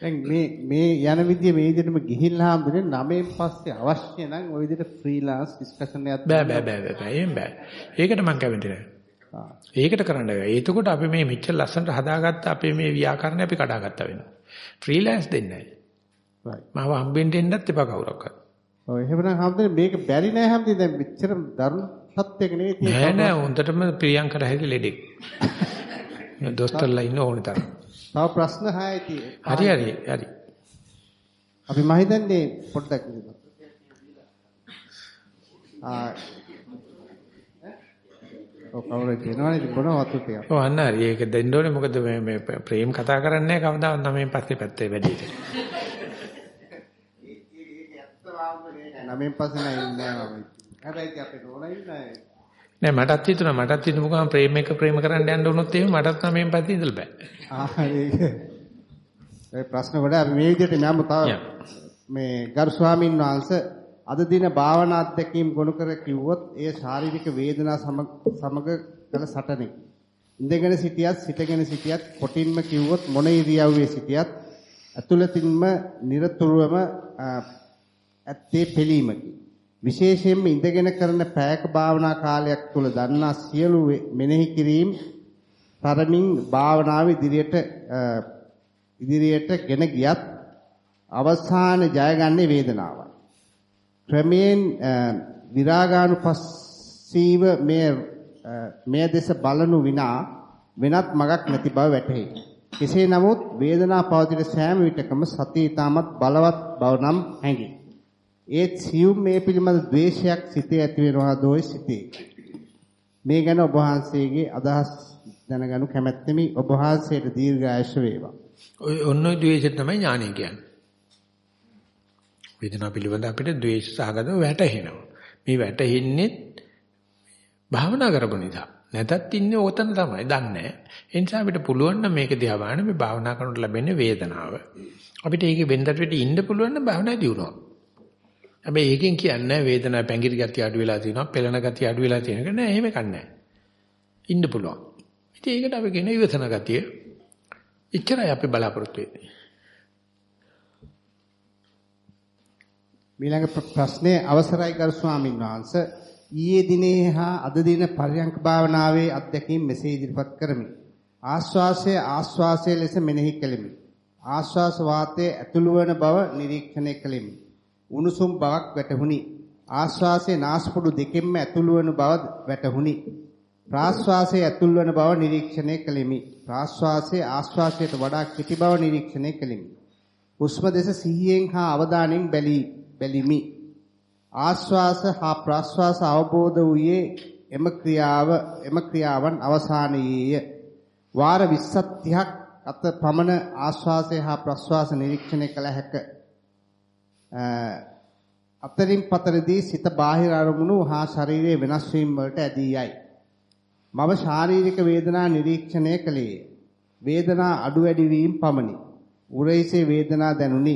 දැන් මේ මේ යන විදිය මේ විදිහටම ගිහිල්ලා හම්බුනේ නමෙන් පස්සේ අවශ්‍ය නම් ওই විදිහට ෆ්‍රීලාන්ස් ඩිස්කෂන් එකක් බෑ බෑ බෑ බෑ එහෙම බෑ. ඒකට මම කැමති නෑ. ඒකට කරන්න බෑ. එතකොට අපි මේ මෙච්චර ලස්සනට හදාගත්ත අපේ මේ ව්‍යාකරණ අපි කඩාගත්තා වෙනවා. ෆ්‍රීලෑන්ස් දෙන්නේ right. මාව හම්බෙන්න එන්නත් එපා කවුරක්වත්. ඔව් එහෙමනම් හම්බුනේ මේක බැරි නෑ හම්බුනේ දැන් මෙච්චර දරුණු තත්ත්වයක නෙවෙයි නෑ නෑ හොඳටම ප්‍රියංකර හැකි ලෙඩෙක්. දොස්තරලා ඉන්න ඕනේ තරම්. තව ප්‍රශ්න 6යි තියෙන්නේ. හරි හරි හරි. අපි මම හිතන්නේ පොඩ්ඩක් ඉන්න. ආ ඔව් කවුරුද කියනවනේ ඉතින් බොන වතු ටික. ඔව් අන්න හරි ඒක දෙන්න ඕනේ මොකද මේ මේ ප්‍රේම් කතා කරන්නේ නැහැ කවදාවත් නම් මේ පස්සේ පැත්තේ වැඩිට. නමෙන් පස්සේ නෑ ඉන්නේ නෑ. හැබැයි අපේ නෝනා ඉන්නේ නෑ මටත් හිතුණා මටත් හිතුණු ගමන් ප්‍රේම එක ප්‍රේම කරන්න යන්න උනොත් එහෙම මටත් නම් මේ පැත්තේ ඉඳලා බෑ. ආ ඒක. ඒ ප්‍රශ්න කොට අපි මේ විදිහට යමු තව මේ ගරු ස්වාමීන් වහන්සේ අද දින භාවනා අධ්‍යක්ීම් ගොනු කර කිව්වොත් එය ශාරීරික වේදනා සමග කළ සටනකි. ඉඳගෙන සිටියත් සිටගෙන සිටියත් කොටින්ම කිව්වොත් මොන ඉරියව්වේ සිටියත් ඇතුළතින්ම নিরතුරුවම ඇත්තේ පිළීමකි. විශේෂයෙන්ම ඉඳගෙන කරන පැයක භාවනා කාලයක් තුල දන්නා සියලු මෙනෙහි කිරීම තරමින් භාවනාව ඉදිරියට ඉදිරියට ගෙන ගියත් අවසාන ජයගන්නේ වේදනාවයි. ක්‍රමයෙන් විරාගානුපස්සීව මේ මේ දෙස බලනු විනා වෙනත් මගක් නැති බව වැටහි. කෙසේ නමුත් වේදනා පවතින සෑම විටකම සතිය ඊටමත් බලවත් බව නම් හැඟේ. ඒත් සියුම් මේ පිළිබඳ ද්වේෂයක් සිතේ ඇති වෙනවා දෝයි සිතේ. මේ ගැන ඔබ වහන්සේගේ අදහස් දැනගනු කැමැත්තෙමි. ඔබ වහන්සේට දීර්ඝායුෂ වේවා. ඔය ඔන්න ඔය ද්වේෂය තමයි ඥානය කියන්නේ. වේදනාව පිළිබඳ අපිට ද්වේෂ සහගතව වැටහෙනවා. මේ වැටෙන්නේ භාවනා කරපු නිසා. නැතත් ඉන්නේ ඕතන තමයි. දන්නේ ඒ නිසා අපිට පුළුවන් නම් මේක දිහා බලන්න මේ භාවනා කරනකොට ලැබෙන්නේ වේදනාව. අපිට ඒකේ වෙනදට වෙටි ඉන්න පුළුවන් නම් භාවනා දියුණුවක්. හැබැයි ඒකෙන් කියන්නේ වේදනාව පැංගිරි ගතිය අඩු වෙලා තියෙනවා, පෙළෙන ගතිය අඩු වෙලා තියෙනවා. නෑ එහෙම කන්නේ ඉන්න පුළුවන්. ඉතින් ඒකට අපි කියන ඉවසන ගතිය. එච්චරයි අපි බලාපොරොත්තු වෙන්නේ. මීළඟ ප්‍රශ්නේ අවසරයි ගරු ස්වාමීන් වහන්සේ ඊයේ දිනේ හා අද දින පරියංක භාවනාවේ අත්දැකීම් මෙසේ ඉදිරිපත් කරමි. ආශ්වාසය ආශ්වාසය ලෙස මෙනෙහි කෙලිමි. ආශ්වාස වාතයේ ඇතුළු වන බව නිරීක්ෂණය කෙලිමි. උණුසුම් බවක් වැටහුණි. ආශ්වාසයේ නාස්පුඩු දෙකෙන්ම ඇතුළු වන බව වැටහුණි. ප්‍රාශ්වාසයේ ඇතුළු වන බව නිරීක්ෂණය කෙලිමි. ප්‍රාශ්වාසයේ ආශ්වාසයට වඩා කෙටි බව නිරීක්ෂණය කෙලිමි. හුස්ම දෙස සිහියෙන් හා අවධානයෙන් බැලී බැලිමි. ආශ්වාස හා ප්‍රාශ්වාස අවබෝධ වූයේ එම ක්‍රියාව එම ක්‍රියාවන් අවසානයේය. වාර 20ක් 30ක් අත පමණ ආශ්වාසය හා ප්‍රශ්වාස නිරීක්ෂණය කළ හැක. අතරින් පතරදී සිත බාහිර අරමුණු හා ශරීරයේ වෙනස් වීම වලට ඇදී යයි. මම ශාරීරික වේදනා නිරීක්ෂණය කළේ. වේදනා අඩු වැඩි වීම පමණි. උරහිසේ වේදනා දැනුනි.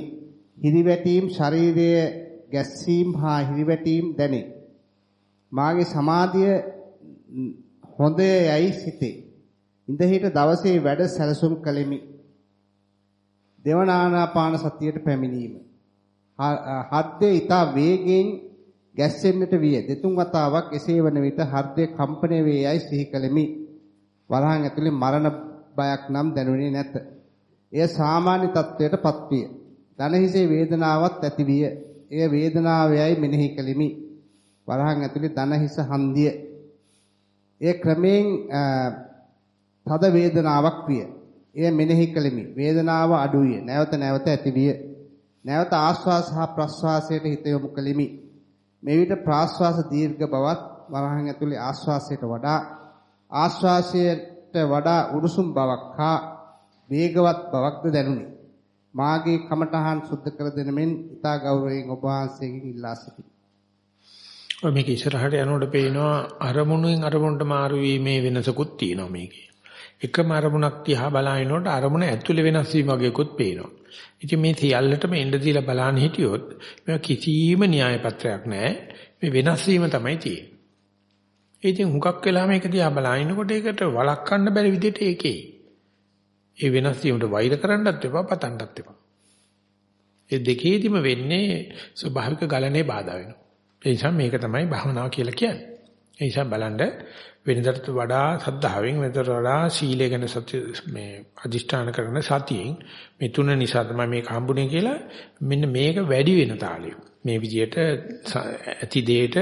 හිරිවැටීම් ශරීරයේ ගැස්සීම් හා හිරිවැටීම් දැනේ. මාගේ සමාධිය හොඳ යයි සිතේ. ඉඳහිට දවසේ වැඩ සැලසුම් කළෙමි. දෙවන ආනාපාන සතියට පැමිණීම. හෘදය ඊට වේගෙන් ගැස්සෙන්නට විය. දෙතුන් වතාවක් එසේ වන විට හෘදය කම්පණය වේ යයි සිහි කළෙමි. වරහන් ඇතුලේ මරණ බයක් නම් දැනුනේ නැත. එය සාමාන්‍ය තත්වයටපත් විය. දන හිසේ වේදනාවක් ඇති විය. එය වේදනාවයයි මෙනෙහි කළෙමි. වරහන් ඇතුලේ දන හිස හන්දිය. එය ක්‍රමයෙන් තද වේදනාවක් විය. එය මෙනෙහි කළෙමි. වේදනාව අඩු විය. නැවත නැවත ඇති විය. නැවත ආශ්වාස හා ප්‍රශ්වාසයට හිත යොමු කළෙමි. මේ විට ප්‍රාශ්වාස දීර්ඝ බවත් වරහන් ඇතුලේ ආශ්වාසයට වඩා ආශ්වාසයට වඩා උණුසුම් බවක් හා වේගවත් බවක්ද දැනුනි. මාගේ කමඨහන් සුද්ධ කර දෙන මෙන් ඉතා ගෞරවයෙන් ඔබ වහන්සේගෙන් ඉල්ලා සිටිමි. ඔය මේක ඉස්සරහට යනකොට පේනවා අරමුණෙන් අරමුණට මාරු වීමේ වෙනසකුත් තියෙනවා මේකේ. එකම අරමුණක් දිහා බලනකොට අරමුණ ඇතුලේ වෙනස් වීම වගේකුත් පේනවා. ඉතින් මේ සියල්ලටම එන්න දීලා බලන්න හිටියොත් මේ කිසිම න්‍යාය පත්‍රයක් නැහැ. මේ වෙනස් වීම තමයි තියෙන්නේ. ඒ ඉතින් හුඟක් වෙලා මේක දිහා බලනකොට ඒකට වළක්වන්න බැරි විදිහට ඒකේ. ඒ වෙනස් වීමට වෛර කරන්නත් එපා පතන්නත් එපා. ඒ දෙකේදිම වෙන්නේ ස්වභාවික ගලණේ බාධා වෙනවා. ඒ නිසා මේක තමයි භවනාව කියලා කියන්නේ. ඒ නිසා බලන්න වෙනදට වඩා සද්ධාවෙන් වෙනදට වඩා සීලය ගැන සත්‍ය මේ අදිෂ්ඨාන කරන සතියෙන් මේ තුන නිසා තමයි මේක හම්බුනේ කියලා මෙන්න මේක වැඩි වෙන තාලෙ. මේ විදියට ඇති දෙයට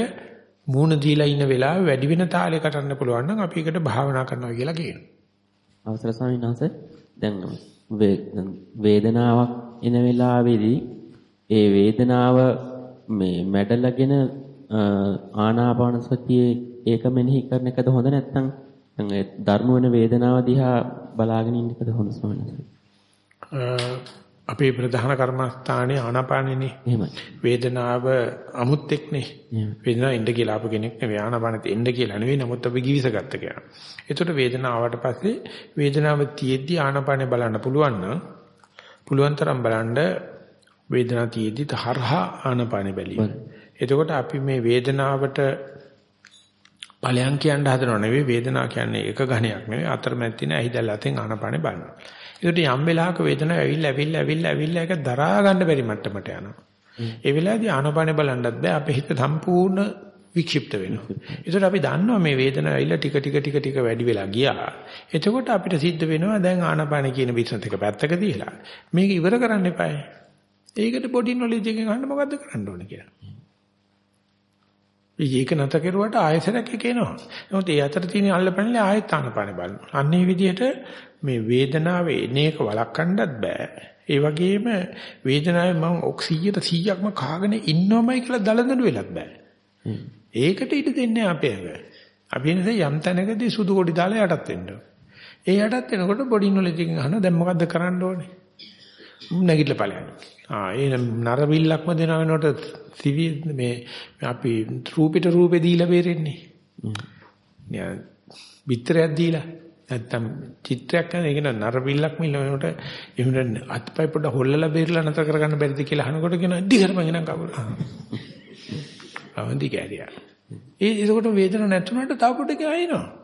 මූණ දීලා ඉන්න වෙලාව වැඩි වෙන තාලෙ කටන්න පුළුවන් නම් අපි ඒකට භාවනා කරනවා කියලා කියනවා. අවසර ස්වාමීන් වහන්සේ දැන් වේදනාවක් එන වෙලාවේදී ඒ වේදනාව මේ මැඩලගෙන ආනාපාන සතියේ ඒක මෙනෙහි කරන එකද හොඳ නැත්නම් ධර්ම වෙන වේදනාව දිහා බලාගෙන ඉන්න එකද හොඳ ස්වාමීනි අපේ ප්‍රධාන කර්මස්ථානයේ ආනාපානෙනේ. එහෙමයි. වේදනාව අමුත්තෙක්නේ වේදනාව එන්න කියලා අප කෙනෙක් නෙවෙයි ආනාපානෙත් එන්න කියලා නෙවෙයි නමුත් අපි givisගත්ත කියලා. ඒතකොට වේදනාව ආවට පස්සේ වේදනාව තියෙද්දි ආනාපානෙ බලන්න පුළුවන් නම් පුළුවන් තරම් බලන්න වේදනාව තියෙද්දි තරහා ආනාපානෙ බැලීම. එතකොට අපි මේ වේදනාවට ඵලයන් කියන්න හදනව නෙවෙයි වේදනාව කියන්නේ එක ඝණයක් නෙවෙයි අතරමැද තියෙන ඇහිදල් අතෙන් ආනපානේ බලනවා. ඒකට යම් වෙලාවක වේදනාව ඇවිල්ලා ඇවිල්ලා ඇවිල්ලා ඇවිල්ලා ඒක දරා ගන්න බැරි මට්ටමට යනවා. ඒ වෙලාවේදී ආනපානේ බලන්නත් බෑ අපේ හිත සම්පූර්ණ වික්ෂිප්ත වෙනවා. ඒකට අපි දන්නවා මේ වේදනාව ඇවිල්ලා ටික ටික ටික ටික වැඩි වෙලා ගියා. එතකොට අපිට සිද්ධ වෙනවා දැන් ආනපානේ කියන බිස්නස් එක පැත්තක තියලා මේක ඉවර කරන්න එපායි. ඒකට බොඩි නොලෙජ් එකෙන් අහන්න මොකද්ද කරන්න ඕනේ කියලා. ඒක නැත කෙරුවට ආයසරයක් එක එනවා. නමුත් ඒ අතර තියෙන අල්ලපැනලේ ආයෙත් ආනපානේ බලනවා. අන්න ඒ විදිහට මේ වේදනාව එන එක වළක්වන්නත් බෑ. ඒ වගේම වේදනාවේ මම ඔක්සිජන් 100ක්ම කාගෙන ඉන්නවමයි කියලා දලදඬු වෙලත් බෑ. ඒකට ඉඩ දෙන්නේ අපේ අඟ. අපි එන්නේ යම් තැනකදී සුදු කොඩි දාලා යටත් වෙන්න. ඒ යටත් එනකොට බොඩි නොලෙජ් එකෙන් අහනවා දැන් මොකද්ද කරන්න ඕනේ? නැගිටලා ඵලයන්. ආ ඒ නරවිල්ලක්ම දෙන වෙනකොට සිවි මේ අපි රූපෙට රූපේ දීලා බේරෙන්නේ. නිකන් පිටරයක් දීලා නැත්තම් චිත්‍රයක් කරන එක නරවිල්ලක් මිල වෙනකොට එහෙම අත්පය පොඩ හොල්ලලා බේරලා නැතර කරගන්න බැරිද කියලා අහනකොට කියනවා දිගටම එනම් කවුරු. අවන්දි කැරියා. ඒ ඒකට වේදන නැතුණට තව පොඩ්ඩක් ආයෙනවා.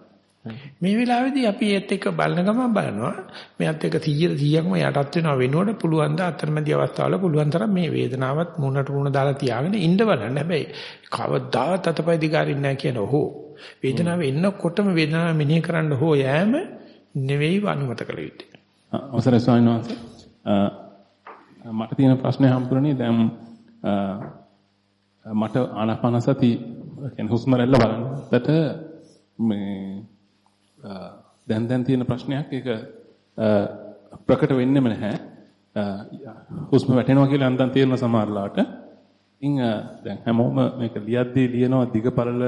මේ වෙලාවේදී අපි ඒත් එක්ක බලන ගමන් බලනවා. මෙයත් එක්ක 100 100ක්ම යටත් වෙනවා වෙනකොට පුළුවන් ද අතරමැදි අවස්ථාවල පුළුවන් තරම් මේ වේදනාවත් මුණට මුණ දාලා තියාගෙන ඉන්න බලන්න. හැබැයි කවදාවත් අතපය දිගාරින්නේ නැහැ කියන ඔහු. වේදනාව එන්නකොටම වේදනාව මෙනෙහි කරන්න හෝ යෑම නෙවෙයි අනුමත කළ යුත්තේ. අවසරයි ස්වාමීන් වහන්සේ. මට තියෙන ප්‍රශ්නේ හම්බුනේ දැන් මට ආනාපාන සති කියන්නේ හුස්ම රැල්ල බලනකොට මේ දැන් දැන් තියෙන ප්‍රශ්නයක් ඒක ප්‍රකට වෙන්නෙම නැහැ. හුස්ම වැටෙනවා කියලා අන්දන් තේරෙන සමහරලාට. ඉතින් දැන් හැමෝම මේක ලියද්දී ලියනවා දිගපළල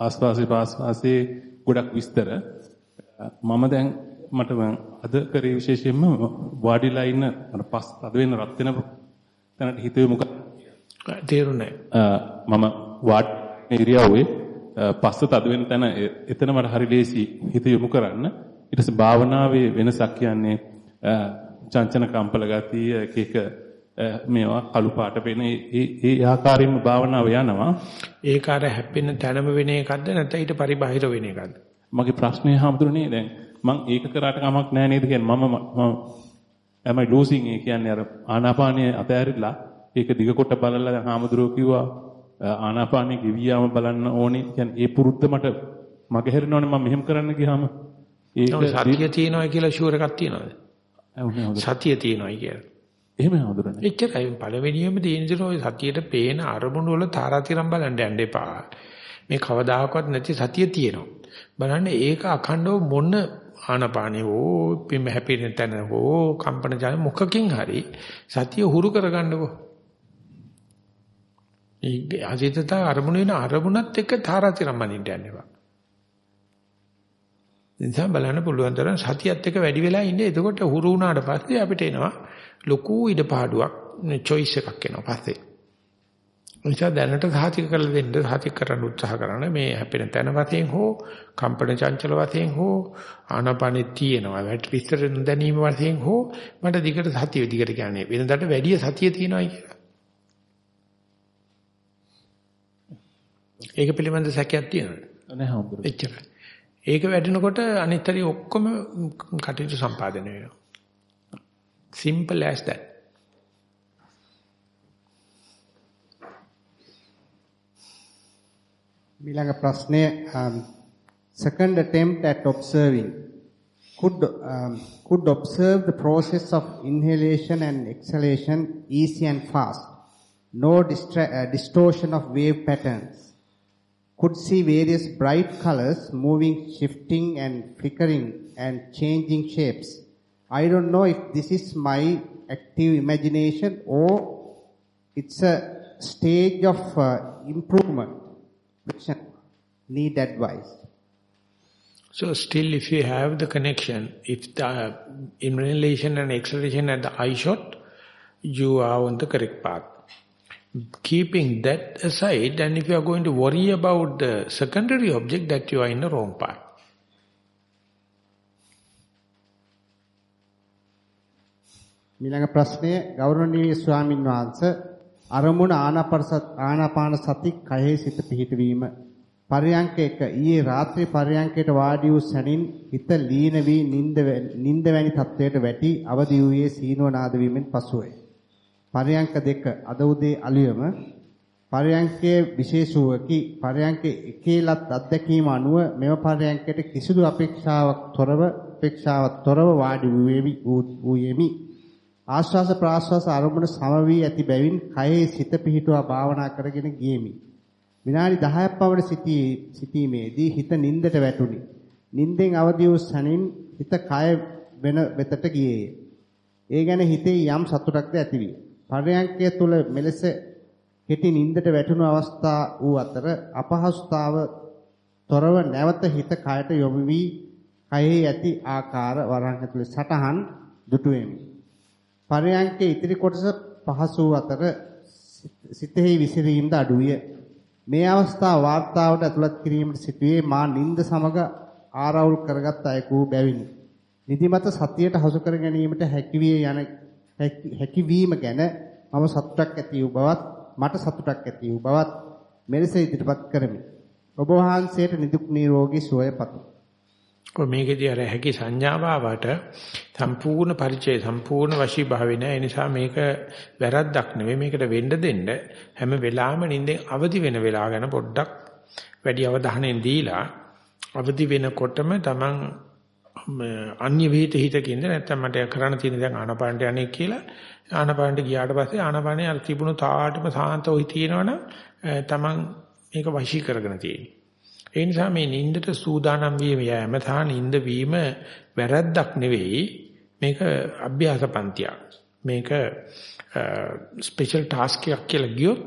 ආස්වාසේ පාස්වාසේ ගොඩක් විස්තර. මම දැන් මට අද කරේ විශේෂයෙන්ම වාඩිලා ඉන්න අර පස් අද වෙන රත් වෙන තැනට හිතුවේ මොකක්ද තේරුණේ මම වාඩ් ඉරියව්වේ පස්ස තද වෙන තැන එතන මට හරි ලේසි හිත යොමු කරන්න. ඊට පස්සේ භාවනාවේ වෙනසක් කියන්නේ චංචන කම්පල ගතිය එක එක මේවා කළු පාට වෙන ඒ ඒ ආකාරයෙන්ම භාවනාව යනවා. ඒක අර හැප්පෙන තැනම වෙන එකක්ද නැත්නම් ඊට පරිබාහිර වෙන එකක්ද? මගේ ප්‍රශ්නේ හම්දුනේ දැන් මම ඒක කරාට කමක් නැහැ නේද කියන්නේ මම මම am I losing ඒ කියන්නේ අර ආනාපානිය අතහැරිලා ඒක දිග කොට බලලා දැන් හාමුදුරුවෝ කිව්වා ආනාපානෙ ගෙවියාම බලන්න ඕනේ. කියන්නේ ඒ පුරුද්ද මට මගේ හැරෙනවනේ මම මෙහෙම කරන්න ගියාම ඒක සතිය තියෙනවා කියලා ෂුවර් එකක් තියනවද? සතිය තියෙනවායි කියලා. එහෙම හඳුනන්නේ. එච්චරයි පළවෙනියම තියෙන ඔය සතියට පේන අරමුණු වල තාරාතිරම් බලන්න යන්න එපා. මේ කවදාකවත් නැති සතිය තියෙනවා. බලන්න ඒක අඛණ්ඩව මොන ආනපානේ හෝ පිම හැපෙන තැන හෝ කම්පන ජන මොකකින් හරි සතිය හුරු කරගන්නකෝ. ඒ අසිතත අරමුණ වෙන අරමුණත් එක්ක තාරාතිරම් මනින්න යන්න එපා. එනිසා බලන්න පුළුවන් තරම් සතියත් එක්ක වැඩි වෙලා ඉන්නේ. එතකොට හුරු වුණාට පස්සේ අපිට එනවා ලොකු ඉඩපාඩුවක් choice එකක් එනවා පස්සේ. එනිසා දැනට සාතික කරලා දෙන්න සාතික කරන්න උත්සාහ කරන මේ හැපෙන තැන වශයෙන් හෝ කම්පන චංචල වශයෙන් හෝ ආනපනෙ තියෙනවා. වැට විස්තර දැනීම වශයෙන් හෝ මට දිගට සතිය දිගට කියන්නේ වෙනදාට වැඩි සතිය තියෙනවායි කියලා. ඒක පිළිබඳ සැකයක් තියෙනවද? නැහැ හම්බුනේ. එච්චරයි. ඒක වැඩිනකොට අනිත් හරි ඔක්කොම කටයුතු සම්පාදනය වෙනවා. simple as that. ඊළඟ ප්‍රශ්නය um, second attempt at observing could um, could observe the process of inhalation and exhalation easy and fast no distra- uh, distortion of wave patterns could see various bright colors moving, shifting and flickering and changing shapes. I don't know if this is my active imagination or it's a stage of uh, improvement which need advice. So still if you have the connection, if the inhalation and exhalation at the eye shot, you are on the correct path keeping that aside and if you are going to worry about the secondary object that you are in the wrong path. මීළඟ ප්‍රශ්නය ගෞරවනීය ස්වාමින් වහන්සේ අරමුණ ආනාපාන සති කයෙහි සිත පිහිටවීම පරයන්ක එක ඊයේ රාත්‍රී පරයන්කයට වාඩි වූ සැනින් හිත ලීන වී නිින්ද නිින්ද වැනි තත්වයට වැටි අවදි වූයේ සීනෝ නාද වීමෙන් පසුවේ පරයන්ක දෙක අද උදේ අලියම පරයන්කයේ විශේෂුවකි. පරයන්කේ එකේලත් අත්දැකීම අනුව මෙම පරයන්කයට කිසිදු අපේක්ෂාවක් තොරව අපේක්ෂාවක් තොරව වාඩි වූයෙමි. ආශ්වාස ප්‍රාශ්වාස අරමුණ සම වී ඇති බැවින් කයේ සිත පිහිටුවා භාවනා කරගෙන ගියෙමි. විනාඩි 10ක් පමණ සිටීමේදී හිත නින්දට වැටුනි නින්දෙන් අවදි වූ සනින් හිත කය වෙන වෙතට ගියේය. ඒ ගැන හිතේ යම් සතුටක්ද ඇතිවිය පරයන්කය තුල මෙලෙස කෙටි නින්දට වැටුණු අවස්ථා වූ අතර අපහසුතාව තොරව නැවත හිත කයට යොමු වී කයෙහි ඇති ආකාර වරහන් ඇතුලේ සටහන් දුටුවෙමි. පරයන්කේ ඉතිරි කොටස පහසු අතර සිතෙහි විසිරීමද අඩුවිය. මේ අවස්ථාව වාර්තාවට ඇතුළත් කිරීමට සිටුවේ මා නිନ୍ଦ සමග ආරවුල් කරගත් අයෙකු බැවිනි. නිදිමත සතියට හසු කර ගැනීමට හැකිවිය යන හැකිවීම ගැන මම සතුටක් ඇති වූ බවත් මට සතුටක් ඇති වූ බවත් මෙලෙස ඉදිරිපත් කරමි. ඔබ වහන්සේට නිදුක් නිරෝගී සුවය පතමි. කො මේකේදී අර හැකි සංඥාවාවට සම්පූර්ණ පරිචය සම්පූර්ණ වශී භාවය නෑ ඒ නිසා මේක වැරද්දක් නෙවෙයි මේකට වෙන්න දෙන්න හැම වෙලාවෙම නිින්දෙන් අවදි වෙන වෙලාව ගැන පොඩ්ඩක් වැඩි අවධානයෙන් දීලා අවදි වෙනකොටම Taman අන්‍ය විහිිත හිතකින්ද නැත්නම් මට කරන්න තියෙන දැන් ආනපානට යන්නේ කියලා ආනපානට ගියාට පස්සේ ආනපානේ අර තිබුණු තාටම සාන්තව හිටිනවනම් Taman මේක වශී කරගෙන තියෙන්නේ ඒ නිසා මේ නින්දට සූදානම් වීම යෑම සහ නින්ද වීම වැරද්දක් නෙවෙයි මේක අභ්‍යාස පන්තියක්. මේක ස්පෙෂල් ටාස්ක් එකක් කියලා ගියොත්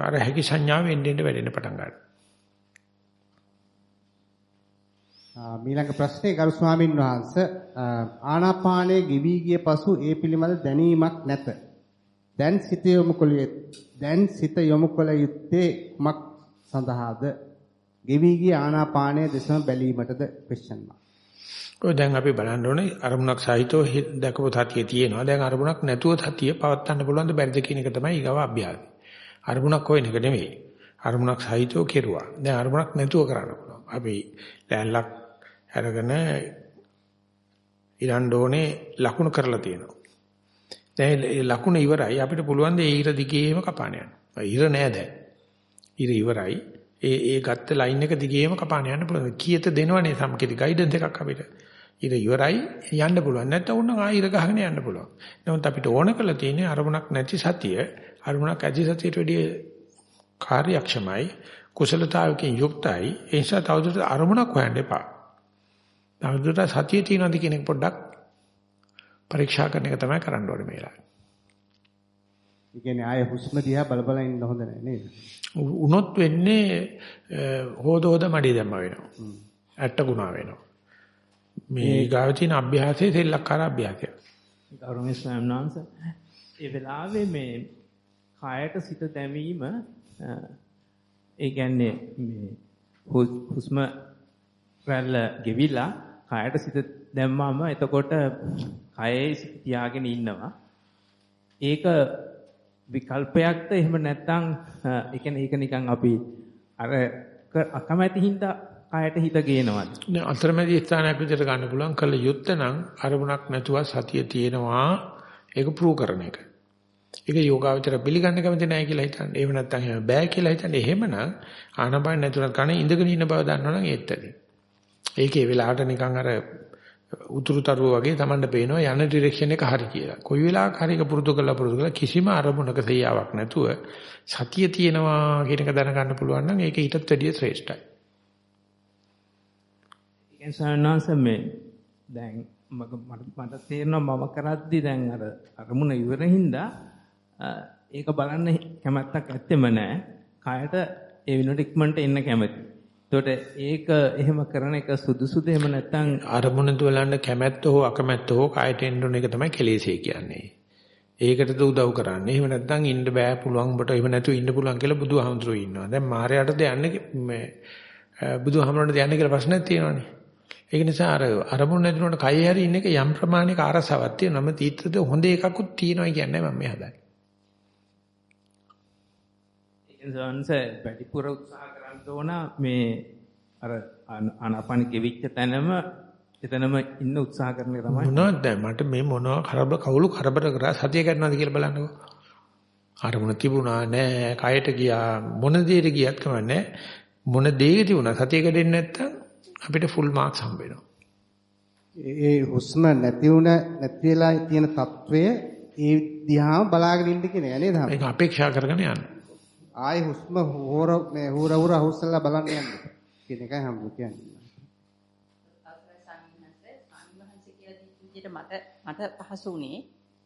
අර හැකි සංඥාව එන්න එන්න වැඩෙන්න පටන් ගන්නවා. මීළඟ ප්‍රශ්නේ ගරු ස්වාමින් වහන්සේ ආනාපානයේ ගෙවි ගිය පසු ඒ පිළිබඳ දැනීමක් නැත. දැන් සිත යොමු කළේ දැන් සිත යොමු කළ යුත්තේ කුමක් සඳහාද? ගෙවි ගිය ආනාපානය දෙසම බැලීමටද question mark. ඔය දැන් අපි බලන්න ඕනේ අරමුණක් සහිතව දැකපු සතිය තියෙනවා. දැන් අරමුණක් නැතුව සතිය පවත්වන්න පුළුවන් ද බැරිද කියන එක තමයි ඊගව අභ්‍යාසය. අරමුණක් හොයන එක නෙමෙයි. අරමුණක් සහිතව කෙරුවා. දැන් අරමුණක් නැතුව කරන්න පුළුවන්. අපි ලෑල්ලක් අරගෙන ඉරන්න ඕනේ ලකුණු කරලා තියෙනවා. දැන් ලකුණ ඉවරයි අපිට පුළුවන් ද ඒ ඉර දිගේම කපාන යන්න. ඉර නෑ දැන්. ඉර ඉවරයි. ඒ ඒ ගත්ත ලයින් එක දිගේම කපාන යන්න පුළුවන්. කීයත දෙනවනේ සම්කිත ගයිඩන්ස් එකක් අපිට. ඊට ඉවරයි යන්න පුළුවන්. නැත්නම් උන්න ආයෙ ගහගෙන යන්න පුළුවන්. නමුත් අපිට ඕන කරලා තියෙන්නේ අරමුණක් නැති සතිය අරමුණක් ඇති සතියට වැඩිය කාර්යක්ෂමයි කුසලතාවකින් යුක්තයි. ඒ නිසා තවදුරටත් අරමුණක් හොයන්න එපා. තවදුරටත් සතිය තියනවාද කියන එක පොඩ්ඩක් පරීක්ෂා කරන එක තමයි කරන්න ඕනේ මේ වෙලාවේ. ඒ කියන්නේ ආයේ හුස්ම දිහා බල බල ඉන්න හොඳ නැහැ නේද? උනොත් වෙන්නේ හොද හොද මඩේ දැම්ම වෙනවා. ඇට්ට ගුණා වෙනවා. මේ ගාව තියෙන අභ්‍යාසයේ සෙල්ලක්කාර අභ්‍යාසය. ගෞරවනීය ස්වාමීන් වහන්සේ ඒ වෙලාවේ මේ කායට සිත දැමීම ඒ කියන්නේ මේ හුස්ම රැල්ල ගෙවිලා කායට සිත දැම්මම එතකොට කයේ තියාගෙන ඉන්නවා. ඒක විකල්පයක්ද එහෙම නැත්නම් ඒ කියන්නේ ඒක නිකන් අපි අර අකමැති හින්දා කායට හිත ගේනවද? නෑ අතරමැදි ස්ථානයක් විදිහට ගන්න පුළුවන් කළ යුත්තේ නම් අරමුණක් නැතුව සතිය තියෙනවා ඒක ප්‍රූව් කරන එක. ඒක යෝගාවචර පිළිගන්න කැමති නැහැ කියලා හිතන්නේ. එහෙම නැත්නම් එහෙම බෑ කියලා හිතන්නේ. එහෙමනම් ආනපාන නැතුණත් කණ ඉඳගෙන ඉන්න බව දන්නවනම් ඒත් ඇති. ඒකේ වෙලාවට නිකන් අර උතුරුතරුව වගේ Tamanne පේනවා යන ඩිරෙක්ෂන් එක හරි කියලා. කොයි වෙලාවක හරි එක පුරුදු කරලා පුරුදු කරලා කිසිම අරමුණක තේයාවක් නැතුව සතිය තියෙනවා කියන එක දැනගන්න පුළුවන් නම් ඒක ඊටත් වැඩිය ශ්‍රේෂ්ඨයි. ඒකෙන් සානංශමේ දැන් මට තේරෙනවා මම කරද්දි දැන් අර අරමුණ ඉවරින්දා ඒක බලන්න කැමැත්තක් ඇත්තෙම නැහැ. කායට ඒ වෙනුවට ඉක්මනට එන්න කැමතියි. එතකොට ඒක එහෙම කරන එක සුදුසුද එහෙම නැත්නම් අරමුණ දුවලන්න කැමැත්ත හෝ අකමැත්ත හෝ කායට එන්න ඕන එක තමයි කෙලෙසේ කියන්නේ. ඒකටද උදව් කරන්නේ. එහෙම නැත්නම් ඉන්න බෑ පුළුවන් උඹට එහෙම නැතුව ඉන්න පුළුවන් කියලා බුදුහාමුදුරුවෝ ඉන්නවා. දැන් මායයටද යන්නේ මේ බුදුහාමුදුරන්ට යන්නේ කියලා ප්‍රශ්නයක් තියෙනවානේ. ඒක නිසා අර අරමුණ නැතිනොට කය හැරි ඉන්න එක යම් ප්‍රමාණික ආරසාවක් තියෙනවා. මම තීත්‍රද හොඳ එකකුත් තියෙනවා කියන්නේ මම මේ හදන්නේ. ඒකෙන් සන්ස වැඩිපුර උත්සාහ ඕන මේ අර ආනාපාන ගෙවිච්ච තැනම එතනම ඉන්න උත්සාහ කරන එක තමයි. මොනවද මට මේ මොනවා කරබ කවුළු කරබර කරා සතිය ගන්නවද කියලා බලන්නකෝ. අරමුණ තිබුණා නෑ කයට ගියා මොන දෙයකට ගියත් කමන්නේ මොන දෙයක තිබුණා? සතිය කැඩෙන්නේ නැත්තම් අපිට ෆුල් මාක්ස් හම්බ වෙනවා. ඒ හුස්ම නැති වුණ නැති වෙලා තියෙන తත්වය ඒ දිහාම බලාගෙන ඉන්න කියන්නේ නේද? අපේක්ෂා කරගෙන යන්න. ආයේ හුස්ම හොර මේ හුර හුර හුස්සලා බලන්න යන්න කියන එකයි හම්බු කියන්නේ. මට මට පහසු වුණේ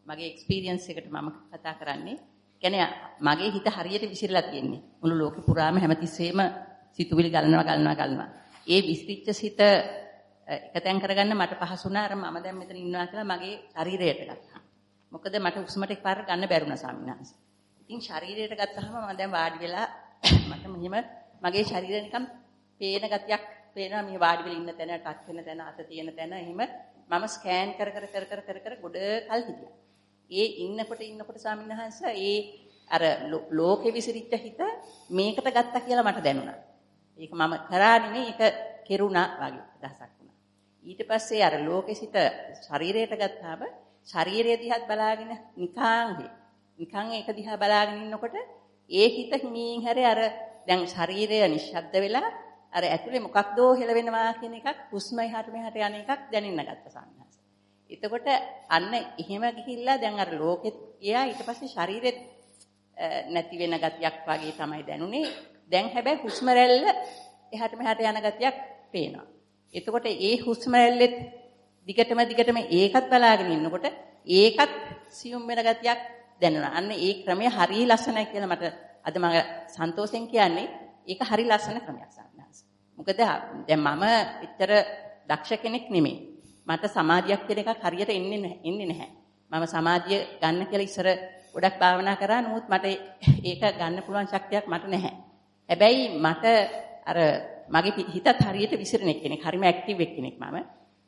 මගේ එක්ස්පීරියන්ස් එකට මම කතා කරන්නේ. කියන්නේ මගේ හිත හරියට විසිරලා තියෙන්නේ. මුළු ලෝකෙ පුරාම හැමතිස්සෙම සිතුවිලි ගලනවා ගලනවා ගලනවා. ඒ විසිරිච්ච සිත එකතෙන් කරගන්න මට පහසු වුණා අර මම දැන් මෙතන ඉන්නවා කියලා මගේ ශරීරයට ගත්තා. මොකද මට උස්මට එකපාර ගන්න බැරුණා ස්වාමීන් වහන්සේ. ඉතින් ශරීරයට ගත්තාම මම දැන් වාඩි වෙලා මට මෙහිම මගේ ශරීරය නිකන් පේන ගතියක් පේනවා මේ වාඩි වෙලා ඉන්න තැන ටච් වෙන තැන අත තියෙන තැන එහෙම මම ස්කෑන් කර කර කර කර කර කර ගොඩ කල් හිටියා. ඒ ඉන්නකොට ඉන්නකොට ස්වාමීන් වහන්සේ ඒ අර ලෝකෙ විසිරිච්ච හිත මේකට ගත්තා කියලා මට දැනුණා. ඒක මම කරා නෙමෙයි ඒක කෙරුණා වගේ දහසක් වුණා. ඊට පස්සේ අර ලෝකෙ සිට ශරීරයට ගත්තාම ශරීරය දිහාත් බලාගෙන නිකං නිකං ඒක දිහා බලාගෙන ඉන්නකොට ඒ හිත හිමින් හැරේ අර දැන් ශරීරය නිශ්ශබ්ද වෙලා අර ඇතුලේ මොකක්දෝ හෙලවෙනවා කියන එකක් හුස්ම එහාට මෙහාට යන එකක් දැනෙන්න ගත්ත සංහස. එතකොට අන්න එහෙම ගිහිල්ලා දැන් අර ලෝකෙත් ගියා ඊට පස්සේ ශරීරෙත් නැති වෙන ගතියක් වගේ තමයි දැනුනේ. දැන් හැබැයි හුස්ම රැල්ල එහාට මෙහාට යන ගතියක් පේනවා. එතකොට ඒ හුස්ම රැල්ලෙත් දිගටම දිගටම ඒකත් බලාගෙන ඉන්නකොට ඒකත් සියුම් වෙන ගතියක් දැනෙනවා. අන්න ඒ ක්‍රමය හරිය ලස්සනයි කියලා මට අද මම සන්තෝෂෙන් කියන්නේ ඒක හරිය ලස්සන ක්‍රමයක් සම්මාස. මොකද දැන් මම විතර දක්ෂ කෙනෙක් නෙමෙයි. මට සමාධියක් කියන එකක් හරියට එන්නේ එන්නේ නැහැ. මම සමාධිය ගන්න කියලා ඉස්සර ගොඩක් භාවනා කරා නමුත් මට ඒක ගන්න පුළුවන් ශක්තියක් මට නැහැ. හැබැයි මට අර මගේ හිතත් හරියට විසිරෙන කෙනෙක්. හරිම ඇක්ටිව් කෙනෙක් මම.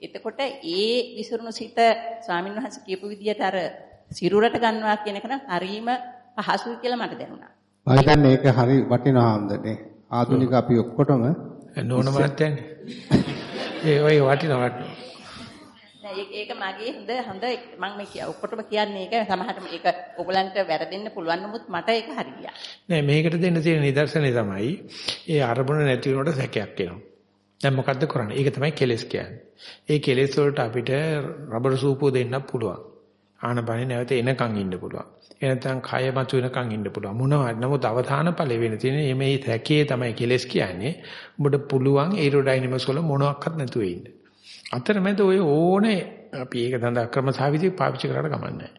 එතකොට ඒ විසිරුණු සිත ස්වාමින්වහන්සේ කියපු විදිහට අර සිරුරට ගන්නවා කියන එක නම් හරීම පහසුයි කියලා මට දැනුණා. මම හිතන්නේ ඒක හරි වටිනවා හම්දනේ. ආධුනික අපි ඔක්කොටම නෝන මාත්‍යන්නේ. ඒ ඔය වටිනවා වටිනවා. ඒක මගේ හොඳ හොඳ මම මේ ඔක්කොටම කියන්නේ ඒක සමහරට මේක ඔයගලන්ට වැරදෙන්න පුළුවන් නමුත් මට ඒක හරියයි. නෑ මේකට දෙන්න තියෙන නිදර්ශනේ තමයි ඒ අරමුණ නැති වෙනකොට සැකයක් එනවා. දැන් මොකද්ද කරන්නේ? ඒක තමයි කෙලස් කියන්නේ. ඒ කෙලස් වලට අපිට රබර් සූපුව දෙන්නත් පුළුවන්. ආනපනේ නැවත එනකන් ඉන්න පුළුවන්. එනතන් කය මතු වෙනකන් ඉන්න පුළුවන්. මොනවද? නමුත් අවධාන ඵලෙ වෙන තියෙන මේ සැකේ තමයි කෙලස් කියන්නේ. ඔබට පුළුවන් ඒරෝඩයිනමික්ස් වල මොනවත් නැතුව ඉන්න. අතරමැද ඔය ඕනේ අපි ඒක සඳහා ක්‍රමසාවිදි පාවිච්චි කරලා ගමන්නේ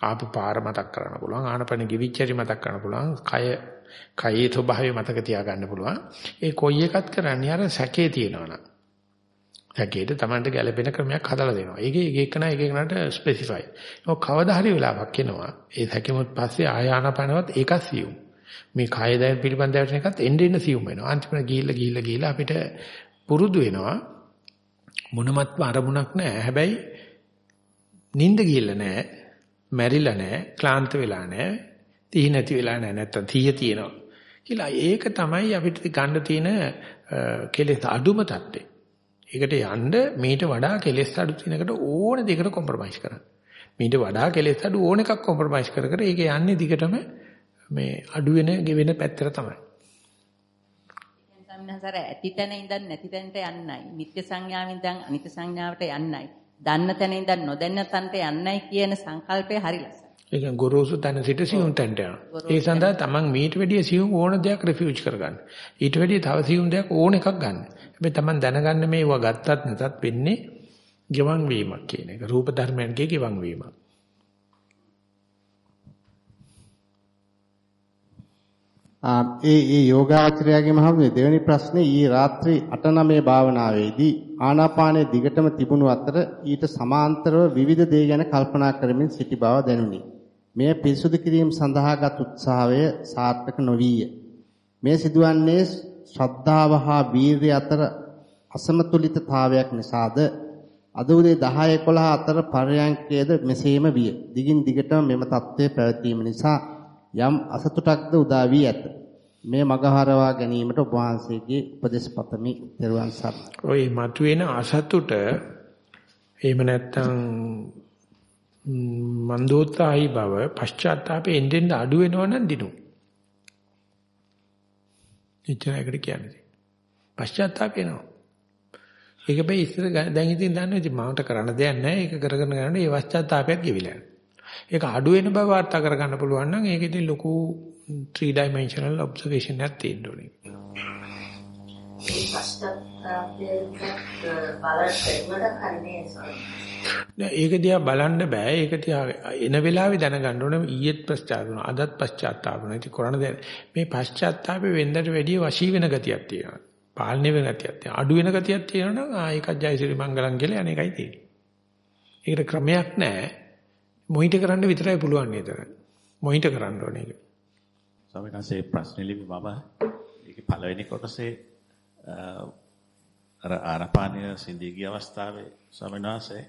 ආපු පාර මතක් කරන්න පුළුවන් ආනපන ගිවිච්චරි මතක් කරන්න පුළුවන් කය කයේ ස්වභාවය මතක තියාගන්න පුළුවන් ඒ කොයි එකත් කරන්නේ අර සැකේ තියෙනවනම් සැකේට Tamanට ගැළපෙන ක්‍රමයක් හදලා දෙනවා ඒක එක එකන එක එකනට ස්පෙસિෆයි ඒක කවදා හරි වෙලාවක් එනවා ඒ සැකෙමුත් පස්සේ ආයානපනවත් ඒක සියුම් මේ කය දැන් පිළිබඳ දැවටන එකත් එන්න එන්න සියුම් වෙනවා අන්තිමට ගිහිල්ලා ගිහිල්ලා ගිහිල්ලා අපිට පුරුදු වෙනවා මොනමත්ම අරමුණක් නැහැ. හැබැයි නිින්ද ගිහිල්ලා නැහැ. මැරිලා නැහැ. ක්ලාන්ත වෙලා නැහැ. තීහ නැති වෙලා නැහැ. නැත්තම් තීය තියෙනවා. කියලා ඒක තමයි අපිට ගන්න තියෙන කෙලෙස් අඩුම தත්ත්වය. ඒකට යන්න මීට වඩා කෙලෙස් අඩු තිනකට ඕන දෙයකට කොම්ප්‍රොමයිස් කරන්න. මීට වඩා කෙලෙස් අඩු ඕන එකක් කොම්ප්‍රොමයිස් කර කර ඒක යන්නේ දිගටම මේ අඩු වෙන ගෙවෙන පැත්තට තමයි. සම්නසර ඇති තැන ඉඳන් නැති තැනට යන්නයි. නිත්‍ය සංඥාවෙන් ඉඳන් අනිත්‍ය සංඥාවට යන්නයි. දන්න තැන ඉඳන් නොදන්න තැනට යන්නයි කියන සංකල්පය හරි ලස්සනයි. ඒ කියන්නේ ගොරෝසු තැන සිට සියුම් තැනට යනවා. ඒ සඳහා තමන් මීට වැඩිය සියුම් ඕන දෙයක් රිෆියුජ් කරගන්න. ඊට වැඩිය තව සියුම් දෙයක් ඕන එකක් ගන්න. හැබැයි තමන් දැනගන්න මේවා ගත්තත් නැතත් වෙන්නේ ගිවන් වීමක් කියන එක. රූප ධර්මයන්ගේ ගිවන් වීමක්. ඒ ඒ යෝගාචරයාගේ මහත්මේ දෙවෙනි ප්‍රශ්නේ ඊ රාත්‍රී 8-9 භාවනාවේදී ආනාපානයේ දිගටම තිබුණු අතර ඊට සමාන්තරව විවිධ දේ ගැන කල්පනා කරමින් සිටි බව දැනුනි. මෙය පිරිසුදු කිරීම සඳහාගත් උත්සාහය සාර්ථක නොවිය. මේ සිදුවන්නේ ශ්‍රද්ධාව හා වීර්ය අතර අසමතුලිතතාවයක් නිසාද අද උදේ 10 11 අතර පරයන්කේද මෙසේම විය. දිගින් දිගටම මෙම தත්ත්වය පැවතීම නිසා යම් අසතුටක්ද උදා වී ඇත. මේ මගහරවා ගැනීමට ඔබ වහන්සේගේ උපදෙස් පතමි. ත්වන් සර්. ඔය මතුවෙන අසතුට එහෙම නැත්නම් මන්දෝත්සාහී බව පශ්චාත්තාපේ එන්නෙන් අඩු වෙනවනම් දිනු. එච්චරයකට කියන්නේ. පශ්චාත්තාප වෙනවා. ඒක බෑ ඉස්සර දැන් ඉතින් දන්නවා ඉතින් මමට කරන්න දෙයක් නැහැ. ඒක කරගෙන යනකොට ඒ පශ්චාත්තාපයත් ගෙවිලා යනවා. ඒක අඩු වෙන බව වාර්තා කරගන්න පුළුවන් නම් ඒක ඉතින් ලොකු 3 dimensional observation එකක් තියෙන්න ඕනේ. ඒක දිහා බලන්න බෑ. ඒක දිහා එන වෙලාවේ දැනගන්න ඕනේ ඊයේත් පශ්චාත්තාප වුණා. අදත් පශ්චාත්තාප වුණා. ඉතින් කරණ මේ පශ්චාත්තාපේ වෙන්දට වැඩිය වශී වෙන ගතියක් තියෙනවා. පාලනය වෙන ගතියක් තියෙනවා. අඩු වෙන ගතියක් තියෙනවා නම් ආ ඒකත් ජයසිරි මංගලම් කියලා අනේකයි තියෙන්නේ. ඒකට ක්‍රමයක් නැහැ. මොහිට කරන්න විතරයි පුළුවන් නේද? මොහිට කරන්න ඕනේ ඒක. ස්වාමීන් වහන්සේ ප්‍රශ්නේ ලිවි මම ඒකේ පළවෙනි කොටසේ අර ආරපානය සිඳී ගිය අවස්ථාවේ ස්වාමීන් වහන්සේ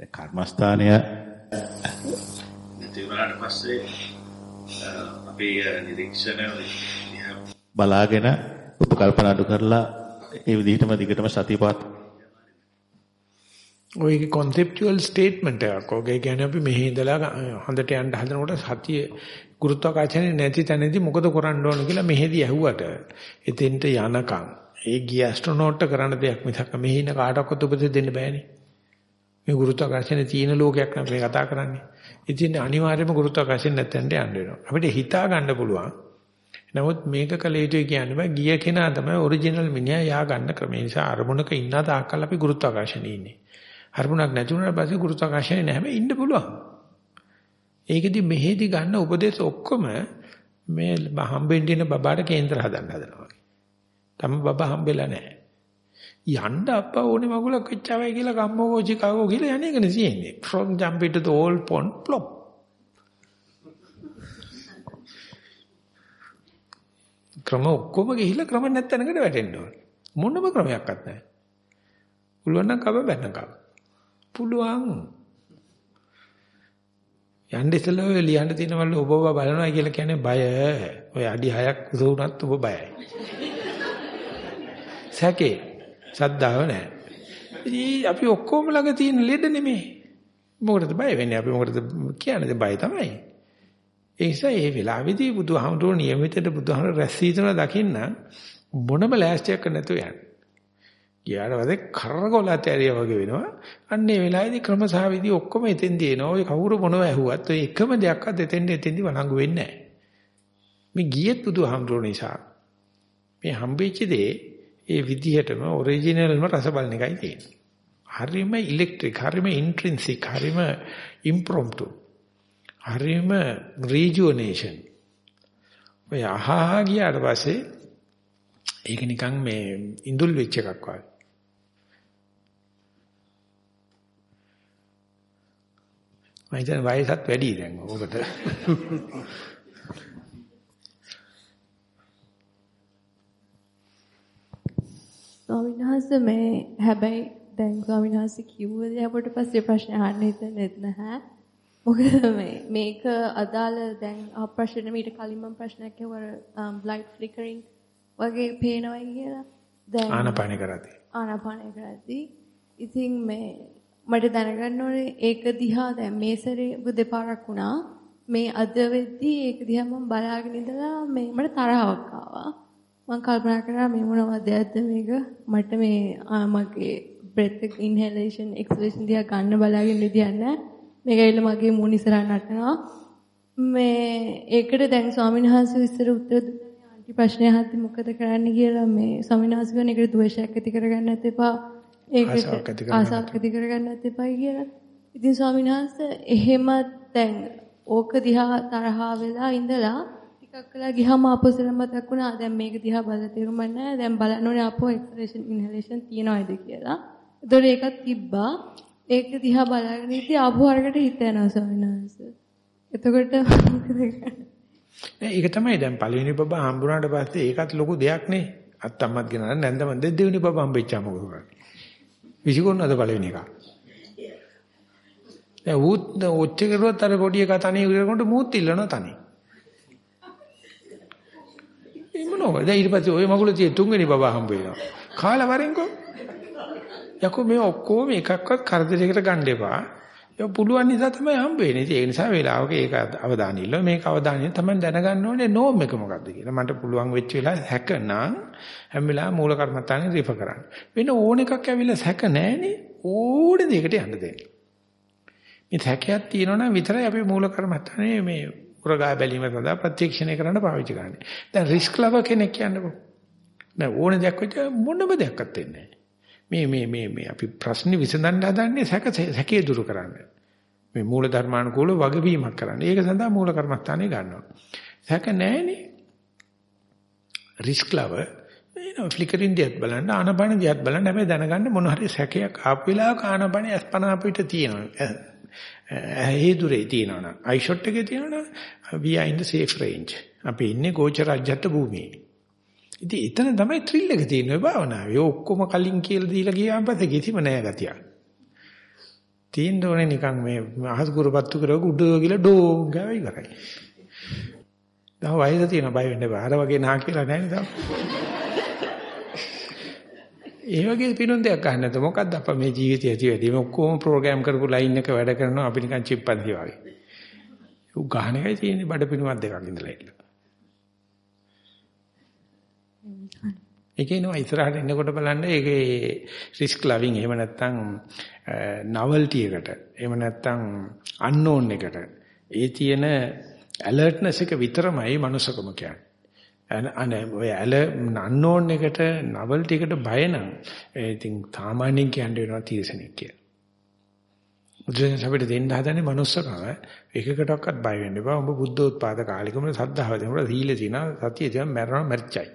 දැන් කර්මස්ථානය ඉතිවරාට පස්සේ අපේ නිරීක්ෂණ බලාගෙන උපකල්පන අඩු කරලා ඒ විදිහටම දිගටම සතියපත් ඔයගේ conceptual statement එකක්. ඔගේ කියන්නේ අපි මෙහි ඉඳලා හොඳට යන්න හදනකොට සතිය ගුරුත්වාකර්ෂණය නැති තැනදී මොකද කරන්න ඕන කියලා මෙහෙදි ඇහුවට එතෙන්ට යනකම් ඒ ගිය ඇස්ට්‍රොනෝට් කරන්න දෙයක් මිසක් මෙහි ඉන්න කාටවත් උපදෙස් දෙන්න බෑනේ. මේ ගුරුත්වාකර්ෂණය තියෙන ලෝකයක් නම් මේ කතා කරන්නේ. ඉතින් අනිවාර්යයෙන්ම ගුරුත්වාකර්ෂණ නැත්තෙන්ට යන්න වෙනවා. අපිට හිතා ගන්න පුළුවන්. නමුත් මේක කළ යුතුයි කියන්නේ බෑ ගිය කෙනා තමයි ඔරිජිනල් මිනිහා යා ගන්න ක්‍රමය. නිසා අරමුණක ඉන්න තාක්කල් අපි ගුරුත්වාකර්ෂණේ ඉන්නේ. අරමුණක් නැති වුණාට පස්සේ ගුරුත්වාකර්ෂණේ නැහැ ඉන්න පුළුවන්. ඒකෙදි මෙහෙදි ගන්න උපදේශ ඔක්කොම මේ හම්බෙන්න ඉන්න බබාට කේන්දර හදන්න හදනවා. තම බබා හම්බෙලා නැහැ. යන්න අප්පා ඕනේ මගුලක් වෙච්චවයි කියලා කම්මෝකෝ චිකාගෝ කියලා යන්නේ කනේ තියෙන්නේ. From jump into the old pond plop. ක්‍රම ඔක්කොම ගිහිල්ලා ක්‍රම නැත්තනකට වැටෙන්න ඕන. මොනම ක්‍රමයක්වත් නැහැ. පුළුවන් නම් කව බැන්න කව. පුළුවන්. යන්න ඉස්සෙල්ලා ඔය ලියන්න තියෙනවල ඔබ ඔබ බලනවා කියලා කියන්නේ බය. ඔය අඩි 6ක් උස වුණත් ඔබ බයයි. සැකේ. සද්දාව නැහැ. ඉතින් අපි ඔක්කොම ළඟ තියෙන ලෙඩ නෙමෙයි. මොකටද බය වෙන්නේ? අපි මොකටද කියන්නේ බය තමයි. ඒ නිසා මේ වෙලාවේදී බුදුහාමුදුරුවෝ නියමිතට බුදුහාමුදුරුවෝ රැස් වීතන දකින්න මොනම ලෑස්තියක් නැතුව යන්න. ගියාට පස්සේ කරගොලත් ඇරියා වගේ වෙනවා. අන්න ඒ වෙලාවේදී ක්‍රමසහවිදි ඔක්කොම එතෙන්දී එනවා. ඔය කවුරු මොනව ඇහුවත් ඔය එකම දෙයක්වත් එතෙන්ද එතෙන්දී වළංගු වෙන්නේ නැහැ. මේ ගියෙත් බුදුහාමුදුරුවෝ නිසා. මේ හම්බෙච්ච දේ ඒ විදිහටම ඔරිජිනල්ම රස බලන එකයි තියෙන්නේ. හරිම ඉලෙක්ට්‍රික්, හරිම ඉන්ට්‍රින්සික්, හරිම ඉම්ප්‍රොම්ප්ටු. හරිම රීජුවනේෂන්. ඔය අහහා ගියාට පස්සේ ඒක නිකන් මේ ඉඳුල් වෙච්ච එකක් වගේ. මම හිතන්නේ වයසත් වැඩි දැන් ඕකට. ස්වාමීන් වහන්සේ මේ හැබැයි දැන් ස්වාමීන් වහන්සේ කිව්ව දේ අපට පස්සේ ප්‍රශ්න අහන්න හිතෙන්නේ නැහැ. මොකද මේ මේක අදාළ දැන් ආ ප්‍රශ්න මීට කලින් මම ප්‍රශ්නයක් ඇහුවා ලයිට් ෆ්ලිකරින් වගේ පේනවා කියලා. දැන් ආනපාන කරද්දී. ආනපාන කරද්දී ඉතින් මේ මට දැනගන්න ඕනේ ඒක දිහා දැන් මේ සැරේ දෙපාරක් වුණා. මේ අද වෙද්දී ඒක දිහා මම බලාගෙන ඉඳලා මේ මට තරහවක් ආවා. මම කල්පනා කරා මේ මොන වදයක්ද මේක. මට මේ මගේ breath inhalation exhalation දිහා ගන්න බලාගෙන ඉඳියන්නේ මේක ඇවිල්ලා මගේ මූණ ඉස්සරහ නටනවා. මේ ඒකට දැන් ස්වාමීන් වහන්සේ ඉස්සර උත්තර දුන්නේ ආන්ටි ප්‍රශ්නය අහද්දි මොකද කරන්න කියලා මේ ස්වාමීන් වහන්සේ කියන එකට ද්වේෂයක් ඇති කරගන්නත් එපා. ඒකට ආසාවක් ඇති කරගන්නත් එපා කියලා. ඉතින් ස්වාමීන් වහන්සේ එහෙම දැන් ඕක දිහා තරහා වෙලා ඉඳලා ටිකක් කළා ගියාම ආපස්සට මතක් වුණා දැන් මේක දිහා බලලා තේරුම් නැහැ දැන් බලන්න ඕනේ ආපෝ එක්ස්ප්‍රෙෂන් ඉන්හලේෂන් තියනවාද කියලා. ඒතකොට ඒකත් තිබ්බා. ඒක දිහා බලාගෙන ඉතින් ආපු වර්ගයට හිත යනවා ස්වාමීන් වහන්සේ. එතකොට මොකද කරන්නේ? ඒක තමයි දැන් පළවෙනි බබා හම්බුනාට පස්සේ ඒකත් ලොකු දෙයක් නේ. අත්තම්මත් ගෙනල්ලා නැන්දම දෙවෙනි බබා හම්බෙච්චාම මොකද කරන්නේ? විසිකොන්නද පළවෙනි එක? දැන් ඌත් ඔච්චර කරුවත් අර පොඩි එක තනිය ඉරනකොට මූත් ඉල්ලනවා තනිය. ඒ මොනවද? දැන් ඊට පස්සේ ওই මගුල තියේ තුන්වෙනි බබා හම්බ වෙනවා. කාලා වරෙන්කෝ. යකෝ මේ ඔක්කොම එකක්වත් කරදරයකට ගන්න එපා. ඒක පුළුවන් නිසා තමයි හම්බ වෙන්නේ. ඒ නිසා වේලාවක ඒක අවධානය ඉල්ල මේක අවධානය තමයි දැනගන්න ඕනේ නෝම් එක මොකද්ද කියලා. මට පුළුවන් වෙච්ච වෙලාව හැකනම් හැම වෙලාවෙම මූල කර්මත්තානේ රිෆර් කරන්න. වෙන ඕන එකක් ඇවිල්ලා හැක නැහනේ. ඕනේ දෙයකට යන්න දෙන්න. මේ හැකයක් තියෙනවා නම් විතරයි අපි මූල කර්මත්තානේ මේ උරගා බැලීම සඳහා ප්‍රත්‍යක්ෂණය කරන්න පාවිච්චි කරන්නේ. දැන් රිස්ක් ලව කෙනෙක් කියන්නකෝ. දැන් ඕන දෙයක් වෙච්ච මොනම දෙයක්වත් වෙන්නේ මේ මේ මේ මේ අපි ප්‍රශ්නේ විසඳන්න හදන්නේ සැක සැකේ දුරු කරන්න. මේ මූල ධර්මානුකූල වගවීමක් කරන්න. ඒක සඳහා මූල කර්මස්ථානේ ගන්නවා. සැක නැහැනේ. රිස්ක් ලව එනවා ෆ්ලිකරින් දිහත් බලන්න ආනපන දිහත් බලන්න හැබැයි දැනගන්න මොන හරි සැකයක් ආපු වෙලාවක ආනපන අස්පන අපිට තියෙනවා. හේදුරේ තියෙනවනම් අයි ෂොට් එකේ තියෙනවනම් we are in the safe range. අපි ඉන්නේ ගෝචර අජ්ජත් භූමියේ. ඉතින් එතන තමයි ත්‍රිල් එක තියෙන්නේ භාවනාවේ. ඔක්කොම කලින් කියලා දීලා ගියාන් පස්සේ කිසිම නෑ ගතියක්. තියෙන්න ඕනේ නිකන් මේ අහස් කුරපත්තු කරව උඩ ගිහලා ඩෝ ගාව ඉවරයි. දැන් වයස තියෙන බය වෙන්න බෑ. අර වගේ නා කියලා නෑ නේද? ඒ වගේ පිනුම් දෙයක් ගන්න නැත. මොකද්ද අප මේ ජීවිතය ඇති වෙදී මේ ඔක්කොම ප්‍රෝග්‍රෑම් කරපු ලයින් එක වැඩ කරනවා අපි නිකන් චිප්පන්සි වගේ. උ ගහන එකයි තියෙන්නේ බඩ පිනුමක් දෙකක් ඉඳලා ඉන්න. ඒකේ නෝ ඉස්සරහට එනකොට බලන්න ඒකේ රිස්ක් ලවින් එහෙම නැත්නම් නවල්ටි එකට එහෙම නැත්නම් අන්නෝන් එකට ඒ තියෙන ඇලර්ට්නස් එක විතරමයි මනුස්සකම කියන්නේ. අනේ ඔය ඇල අන්නෝන් එකට නවල්ටි එකට බය නම් ඉතින් සාමාන්‍යයෙන් කියන්න වෙනවා තීරසනෙක් කියලා. බුදුන් අපිට දෙන්න හදන්නේ මනුස්සකම එකකටවත් බය වෙන්න එපා. ඔබ බුද්ධෝත්පාද කාලිකම සද්ධාව දෙනවා සීල තියෙනවා සතිය තියෙනවා මරණ මර්චයි.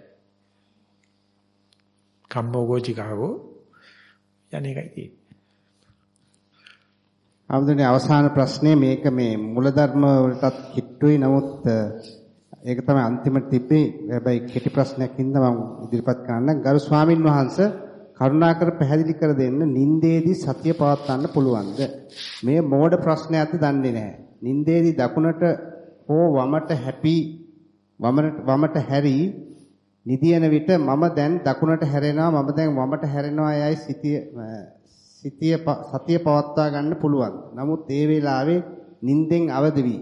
කම්මෝගෝචිකාවෝ යන්නේ එකයි තියෙන්නේ. ආමුදුනේ අවසාන ප්‍රශ්නේ මේක මේ මූලධර්ම වලටත් කිට්ටුයි නමුත් ඒක තමයි අන්තිමට තිබ්බේ හැබැයි කෙටි ප්‍රශ්නයක් හින්දා මම ඉදිරිපත් කරන්න ගරු ස්වාමින් වහන්සේ කරුණාකර පැහැදිලි කර දෙන්න නින්දේදී සතිය පවත්වන්න පුළුවන්ද මේ මෝඩ ප්‍රශ්නයක්ද දන්නේ නැහැ නින්දේදී දකුණට හෝ වමට හැපි වමට හැරි නිදියන විට මම දැන් දකුණට හැරෙනවා මම දැන් වමට හැරෙනවා යයි සිටිය සිටිය සතිය පවත්වා ගන්න පුළුවන්. නමුත් ඒ වෙලාවේ නිින්දෙන් අවදි වී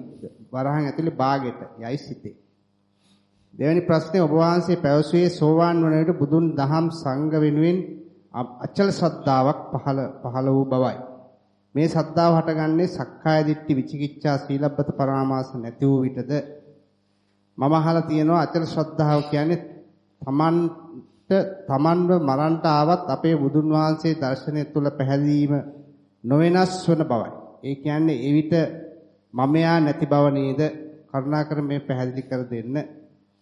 වරහන් ඇතුලේ බාගෙට යයි සිටේ. දෙවැනි ප්‍රශ්නේ ඔබ වහන්සේ පැවසුවේ සෝවාන් වන විට බුදුන් දහම් සංඝ වෙනුවෙන් අචල ශ්‍රද්ධාවක් පහළ පහළ වූ බවයි. මේ ශ්‍රද්ධාව හටගන්නේ සක්කාය දිට්ඨි විචිකිච්ඡා සීලබ්බත පරාමාස නැති වූ විටද මම අහලා තියෙනවා අචල ශ්‍රද්ධාව කියන්නේ තමන්ට තමන්ව මරන්ට ආවත් අපේ බුදුන් වහන්සේ දර්ශනය තුළ පැහැදීම නොවෙනස් වන බවයි. ඒ කියන්නේ එවිට මමයා නැති බව නේද? කරුණාකර මේ පැහැදිලි කර දෙන්න.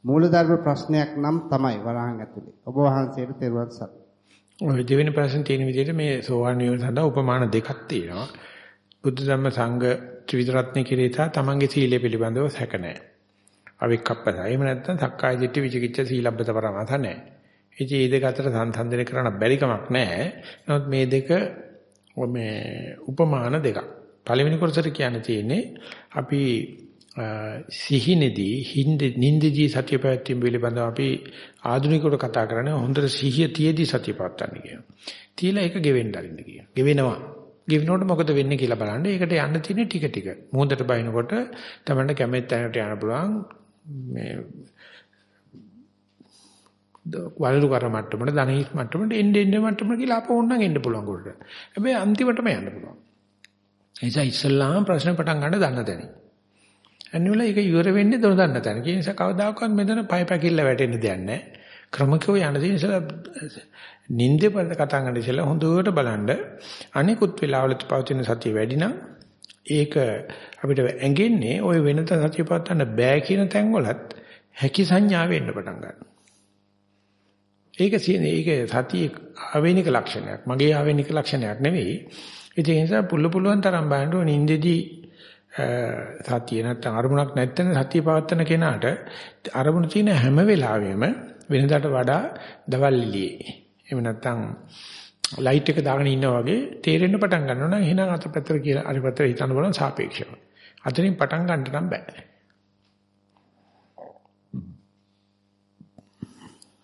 මූලධර්ම ප්‍රශ්නයක් නම් තමයි වරහන් ඇතුලේ. ඔබ වහන්සේට තෙරුවන් සරණයි. ඔය දෙවෙනි ප්‍රශ්න තියෙන විදිහට මේ සෝවාන් වීම සඳහා උපමාන දෙකක් තියෙනවා. බුද්ධ ධම්ම සංඝ ත්‍රිවිධ රත්න කිරීතා තමන්ගේ සීලය පිළිබඳව සැක නැහැ. අවික්කප්පස. එහෙම නැත්නම් සක්කාය දිට්ඨි විචිකිච්ඡ සීලබ්බත පරමාස නැහැ. ඉතින් මේ දෙක අතර සංසන්දනය කරන්න බැරි කමක් නැහැ. නමුත් මේ දෙක මේ උපමාන දෙකක්. පළවෙනි කොටසට කියන්න තියෙන්නේ අපි සිහිනේදී හින්ද නින්දදී සතිය පැවැත්වීම පිළිබඳව අපි ආධුනිකවට කතා කරන්නේ හොඳට සිහිය තියේදී සතිය පවත්වන්න කියනවා. තියලා ඒක ගෙවෙන්න අරින්න කියනවා. ගෙවෙනවා. ගෙවෙනකොට මොකද වෙන්නේ කියලා බලන්න. ඒකට යන්න තියෙන ටික ටික. මොහොතට බයිනකොට තමයි කැමෙත් තැනට යන්න පුළුවන්. මේ වලලු කර මට්ටමට ධනහිස් මට්ටමට එන්න එන්න මට්ටමට කියලා අප ඕනනම් එන්න පුළුවන් කොට. හැබැයි අන්තිමටම යන්න පුළුවන්. ඒ නිසා ඉස්සල්ලාම ප්‍රශ්න පටන් ගන්න දන්න තැන. අනිවල ඒක ඉවර වෙන්නේ දොන දන්න තැන. ඒ නිසා කවදාකවත් මෙතන පය පැකිල්ල වැටෙන්න දෙයක් නැහැ. ක්‍රමකෝ යන දේ ඉස්සලා නින්දේ පද කතා කරන්න ඉස්සලා හොඳට බලන්න අනිකුත් වෙලාවලත් පවතින සතිය වැඩි නම් ඒක අපිට ඇඟෙන්නේ ওই වෙනත සතිය පවත්වන්න බෑ කියන තැන් වලත් හැකි සංඥාව එන්න පටන් ගන්නවා. ඒක ඒක සතිය ආවේනික ලක්ෂණයක්. මගේ ආවේනික ලක්ෂණයක් නෙවෙයි. ඒ නිසා පුළු පුළුවන් තරම් බලන්න නින්දෙදී සතිය නැත්තම් අරමුණක් නැත්නම් සතිය පවත්වන කෙනාට අරමුණ තියෙන හැම වෙලාවෙම වෙනදාට වඩා දවල් එළියේ. එහෙම නැත්තම් ලයිට් එක දාගෙන ඉන්නා වගේ තේරෙන්න පටන් ගන්නවා නම් එහෙනම් අත පැත්තට කියලා අර පැත්තට හිතන්න බලන සාපේක්ෂව. අතනින් පටන් ගන්නට නම් බෑ.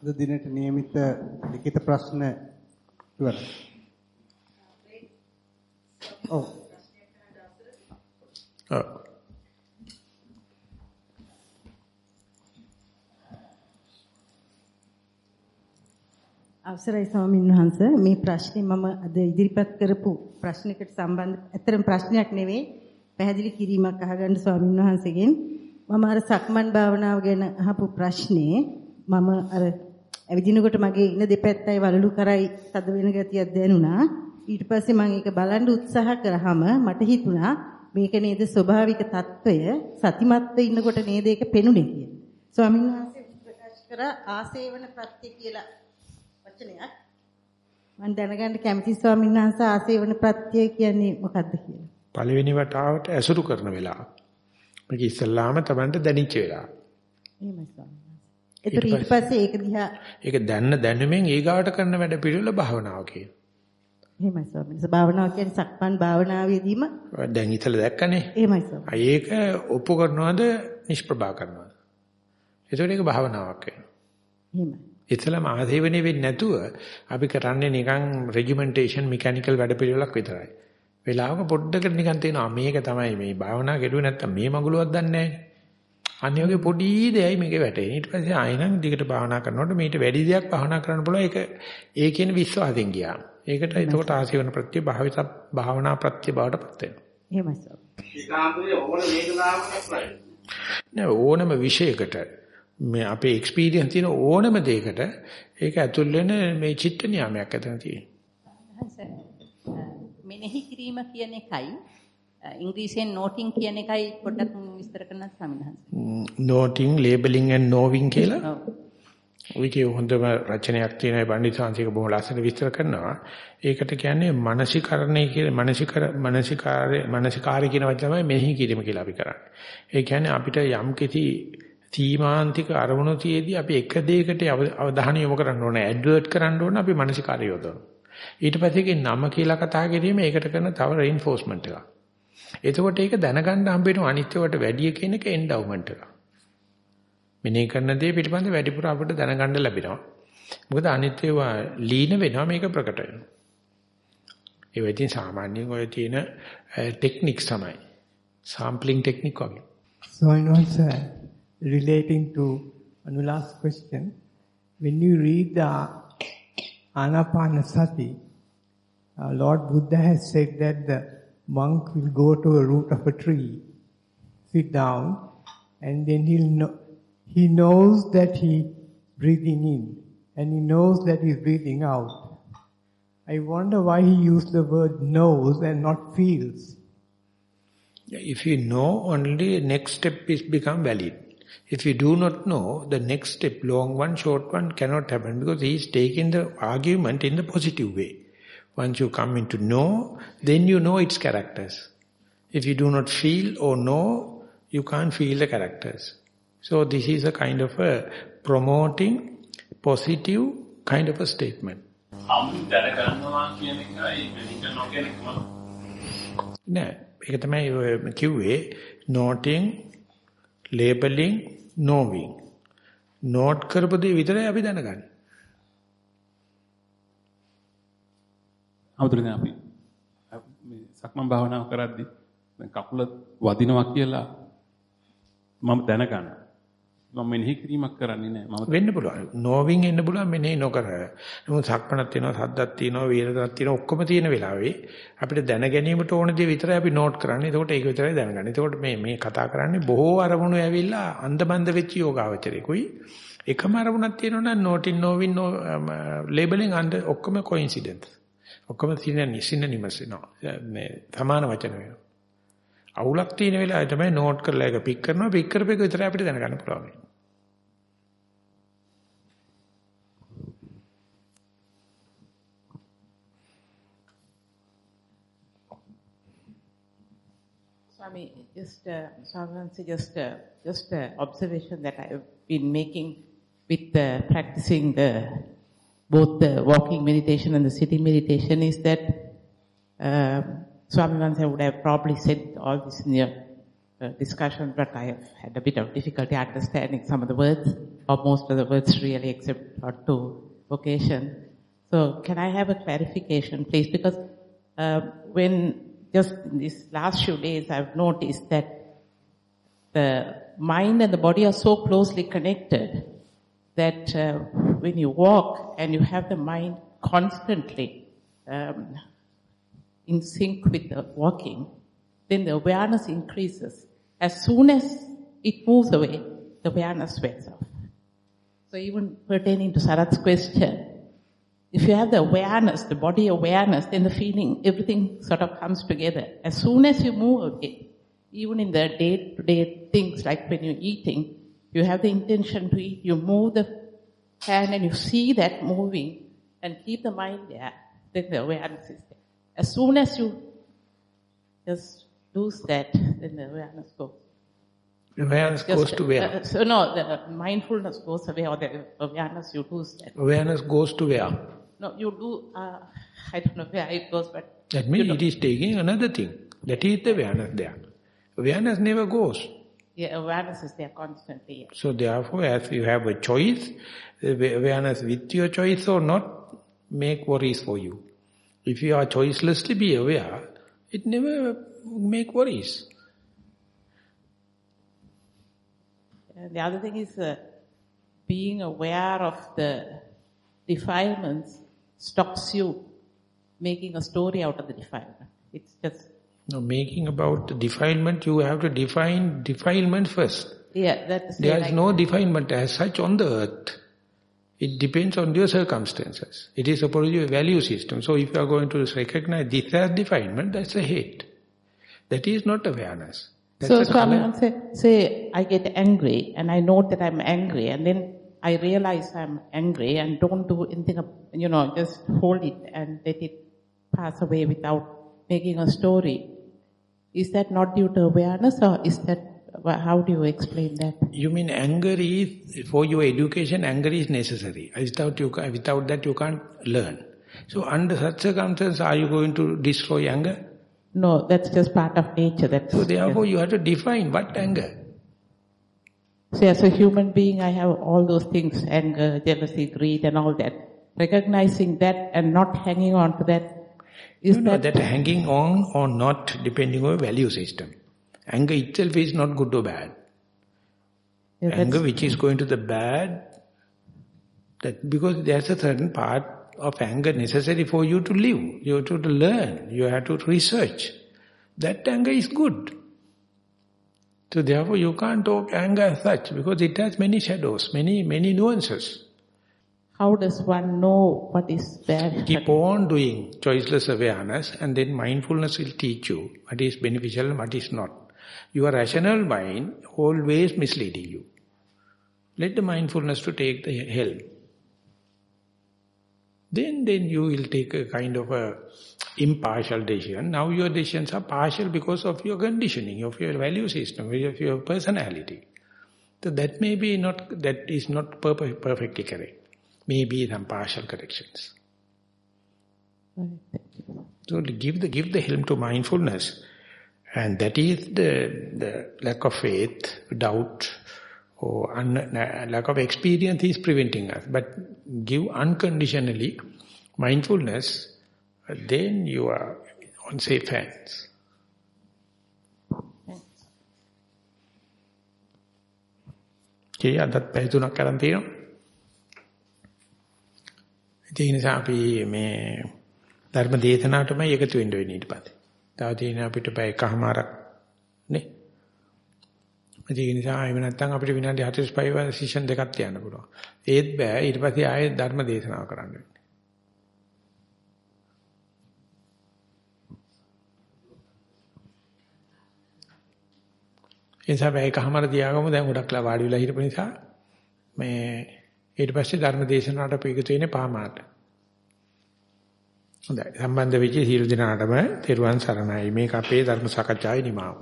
අද දිනට નિયમિત ලිඛිත ප්‍රශ්න ඉවරයි. ඔව්. ඔව්. අවසරයි ස්වාමීන් වහන්ස. මේ ප්‍රශ්නේ මම අද ඉදිරිපත් කරපු ප්‍රශ්නයකට සම්බන්ධ ඇත්තටම ප්‍රශ්නයක් නෙවෙයි. පැහැදිලි කිරීමක් අහගන්න ස්වාමීන් වහන්සේගෙන්. මම අර සක්මන් භාවනාව ගැන අහපු ප්‍රශ්නේ මම අර ඇවිදිනකොට මගේ ඉන දෙපැත්තයි වලලු කරයි තද වෙන ගතියක් දැනුණා. ඊට පස්සේ මම ඒක බලන් උත්සාහ කරාම මට හිතුණා මේක නේද ස්වභාවික తত্ত্বය සතිමත්ව ඉන්නකොට නේද ඒක පෙනුනේ කියන්නේ. ස්වාමීන් වහන්සේ ප්‍රකාශ කර ආසේවන ප්‍රත්‍ය කියලා වචනයක් මම දැනගන්න කැමති ස්වාමීන් වහන්සේ ආසේවන ප්‍රත්‍ය කියන්නේ මොකද්ද කියලා. පළවෙනි වතාවට ඇසුරු කරන වෙලාව. මේක ඉස්සල්ලාම Tamanට දැනෙච්ච වෙලාව. එහෙමයි ස්වාමීන් වහන්සේ. ඒක ඊට පස්සේ ඒක දිහා ඒක දැනන දැනුමෙන් ඊගාවට කරන වැඩ පිළිවෙල භාවනාව කියනවා. එහෙමයි ස්වාමීන්. භාවනාව කියන්නේ සක්මන් භාවනාවේදීම දැන් ඉතල දැක්කනේ. එහෙමයි ස්වාමීන්. ඒක ඔප්පු කරනවද නිෂ්ප්‍රභා කරනවද? ඒතකොට ඒක භාවනාවක් වෙනවා. එහෙමයි. ඉතලම ආධේවණේ වෙන්නේ නැතුව අපි කරන්නේ නිකන් රෙජිමෙන්ටේෂන් මෙකැනිකල් වැඩ පිළිවෙලක් විතරයි. වෙලාවක පොඩ්ඩකට නිකන් තේනවා මේක තමයි මේ භාවනා කෙරුවේ නැත්තම් මේ මගුලවත් දන්නේ නැහැ. අනිත් වගේ පොඩි දෙයයි මේකේ වැටෙන්නේ. ඊට පස්සේ ආයෙනම් දිගට භාවනා කරනකොට මේට වැඩි දෙයක් භාවනා කරන්න පුළුවන්. ඒක ඒ කියන විශ්වාසයෙන් ගියා. ඒකට එතකොට ආසීවන ප්‍රත්‍ය භාවිත භාවනා ප්‍රත්‍ය බවට පත් වෙනවා. එහෙමයි සර්. ඒකාන්තයේ ඕන වේදනාවක් නෑ ඕනම විශයකට මේ අපේ එක්ස්පීරියන්ස් තියෙන ඕනම දෙයකට ඒක ඇතුල් වෙන මේ චිත්ත නියාමයක් ඇතන තියෙනවා. මෙනෙහි කිරීම කියන එකයි ඉංග්‍රීසියෙන් noting කියන එකයි පොඩ්ඩක් විස්තර කරන්න සමිනහස. noting, labeling and knowing කියලා. ඔයකේ හොඳම රචනයක් තියෙනවා පණ්ඩිතාංශික බොහොම ලස්සන විස්තර කරනවා. ඒකට කියන්නේ මානසිකරණය කියලා මානසිකර මානසිකාරය මානසිකාරය කියන වචන තමයි මෙනෙහි කිරීම කියලා අපි කරන්නේ. ඒ කියන්නේ අපිට යම් කිසි තීමාන්තික අරමුණු තියේදී අපි එක දෙයකට අවධානය යොමු කරන්න ඕනේ. ඇඩ්වර්ට් කරන්න ඕනේ අපි මානසිකාරය යොදවනවා. ඊට පස්සේ ඒකේ නම කියලා කතා කිරීම ඒකට කරන තව රේන්ෆෝස්මන්ට් එකක්. එතකොට ඒක දැනගන්න හම්බෙන අනිත්‍යවට වැඩි කියන එක එන්ඩවුමන්ට් එකක්. මෙනේ කරන දේ පිළිබඳ වැඩිපුර අපිට දැනගන්න ලැබෙනවා. මොකද අනිත්‍යව ලීන වෙනවා මේක ප්‍රකට වෙනවා. ඒ වෙදින් සාමාන්‍යයෙන් ඔය තියෙන ටෙක්නික්ස් තමයි. sampling technique වගේ. So I know sir, relating to Anula's question, when you read the Anapanasati, uh, Lord Buddha has said that the monk will go to a root of a tree, sit down, and then he'll know, he knows that he's breathing in, and he knows that he's breathing out. I wonder why he used the word knows and not feels. If you know, only next step is become valid. If you do not know, the next step, long one, short one, cannot happen because he is taking the argument in the positive way. Once you come into know, then you know its characters. If you do not feel or know, you can't feel the characters. So this is a kind of a promoting positive kind of a statement. නෑ ඒක තමයි ඔය කිව්වේ noting labeling knowing note කරපු දේ විතරයි අපි දැනගන්නේ අමුතුවෙන් අපි මේ සක්මන් භාවනාව කරද්දී දැන් කකුල වදිනවා කියලා මම දැනගන්නවා. මම මෙනෙහි කිරීමක් කරන්නේ නැහැ. මම වෙන්න පුළුවන්. නොවින් එන්න පුළුවන් මෙනෙහි නොකර. නමුත් සක්මනක් තියෙනවා, සද්දක් තියෙනවා, වීරදක් තියෙනවා ඔක්කොම තියෙන වෙලාවේ අපිට දැන ගැනීමට ඕන දේ විතරයි අපි නෝට් කරන්නේ. එතකොට ඒක විතරයි දැනගන්නේ. එතකොට මේ මේ කතා කරන්නේ බොහෝ අරමුණු ඇවිල්ලා අන්දබන්ද වෙච්ච යෝගාවචරේකුයි එකම අරමුණක් තියෙනවා නම් noting knowing no labeling and ඔක්කොම coincidence. ඔක්කොම තියෙන සිනනිමස් වෙනවා. මේ සමාන වචන වෙනවා. අවුලක් තියෙන වෙලාවේ තමයි නෝට් කරලා ඒක පික් කරනවා පික් කරපේක විතරයි අපිට දැනගන්න පුළුවන්. Swami, just uh, Swami, just uh, just uh, observation that I've been making with uh, practicing the both the walking meditation and the sitting meditation is that uh, Swami Vansa would have probably said all this in your uh, discussion, but I have had a bit of difficulty understanding some of the words, or most of the words really, except for two vocation. So can I have a clarification, please? Because uh, when just in these last few days, I've noticed that the mind and the body are so closely connected that uh, when you walk and you have the mind constantly um, in sync with the walking, then the awareness increases. As soon as it moves away, the awareness wears off. So even pertaining to Sarat's question, if you have the awareness, the body awareness, then the feeling, everything sort of comes together. As soon as you move away, even in the day-to-day things like when you're eating, you have the intention to eat, you move the hand and you see that moving, and keep the mind there, then the awareness is there. As soon as you just lose that, then the awareness goes. Awareness Just, goes to where? uh, so no, the mindfulness goes away or the awareness you lose that. Awareness goes to where? No, you do, uh, I don't know where it goes, but That means it is taking another thing. That is the awareness there. Awareness never goes. yeah, awareness is there constantly. yeah. So therefore, as you have a choice, the awareness with your choice or not, make worries for you. If you are choicelessly be aware, it never make worries. And the other thing is uh, being aware of the defilements stops you making a story out of the defilement. It's just, Now, making about the defilement, you have to define defilement first. yeah, that's There is like, no defilement as such on the earth. It depends on your circumstances. It is supposed to be a value system. So if you are going to recognize this as defilement, that's a hate. That is not awareness. That's so Swami say, say I get angry and I know that I'm angry and then I realize I'm angry and don't do anything, you know, just hold it and let it pass away without making a story. Is that not due to awareness or is that, how do you explain that? You mean anger is, for your education, anger is necessary. Without, you, without that you can't learn. So under such circumstances, are you going to destroy anger? No, that's just part of nature. That's So therefore you have to define what anger. So as a human being, I have all those things, anger, jealousy, greed and all that. Recognizing that and not hanging on to that. Is no, no, that, that hanging on or not depending on a value system. Anger itself is not good or bad. Yeah, Anger which is going to the bad, that because there's a certain part of anger necessary for you to live. You have to, to learn. You have to research. That anger is good. So therefore you can't talk anger as such because it has many shadows, many, many nuances. How does one know what is bad? Keep on doing choiceless awareness and then mindfulness will teach you what is beneficial and what is not. Your rational mind always misleading you. Let the mindfulness to take the helm. Then, then you will take a kind of a impartial decision. Now your decisions are partial because of your conditioning, of your value system, of your personality. So that may be not, that is not perf perfectly correct. Maybe some partial corrections. So give the give the helm to mindfulness, and that is the the lack of faith, doubt, or un, lack of experience is preventing us. But give unconditionally mindfulness, then you are on safe hands. Okay, අදත් පැය තුනක් කරන් තියෙනවා. ඒ නිසා අපි මේ ධර්ම දේශනාවටමයි එකතු වෙන්න වෙන්නේ ඊට පස්සේ. තව තියෙන අපිට පැය එකමාරක් නේ. ඒ නිසා එහෙම නැත්නම් අපිට විනාඩි 45 වගේ සෙෂන් දෙකක් තියන්න පුළුවන්. ඒත් බෑ ඊට පස්සේ ආයෙ ධර්ම දේශනාව කරන්න වෙන්නේ. ඒ නිසා පැය එකමාර තියාගමු දැන් ගොඩක්ලා වාඩි වෙලා හිටපු නිසා මේ ඊට පස්සේ ධර්ම දේශනාවට අපි එකතු වෙන්නේ පහමාරට. හොඳයි සම්බන්ධ වෙච්ච සියලු දෙනාටම තෙරුවන් සරණයි මේක අපේ ධර්ම සාකච්ඡාවේ නිමාව.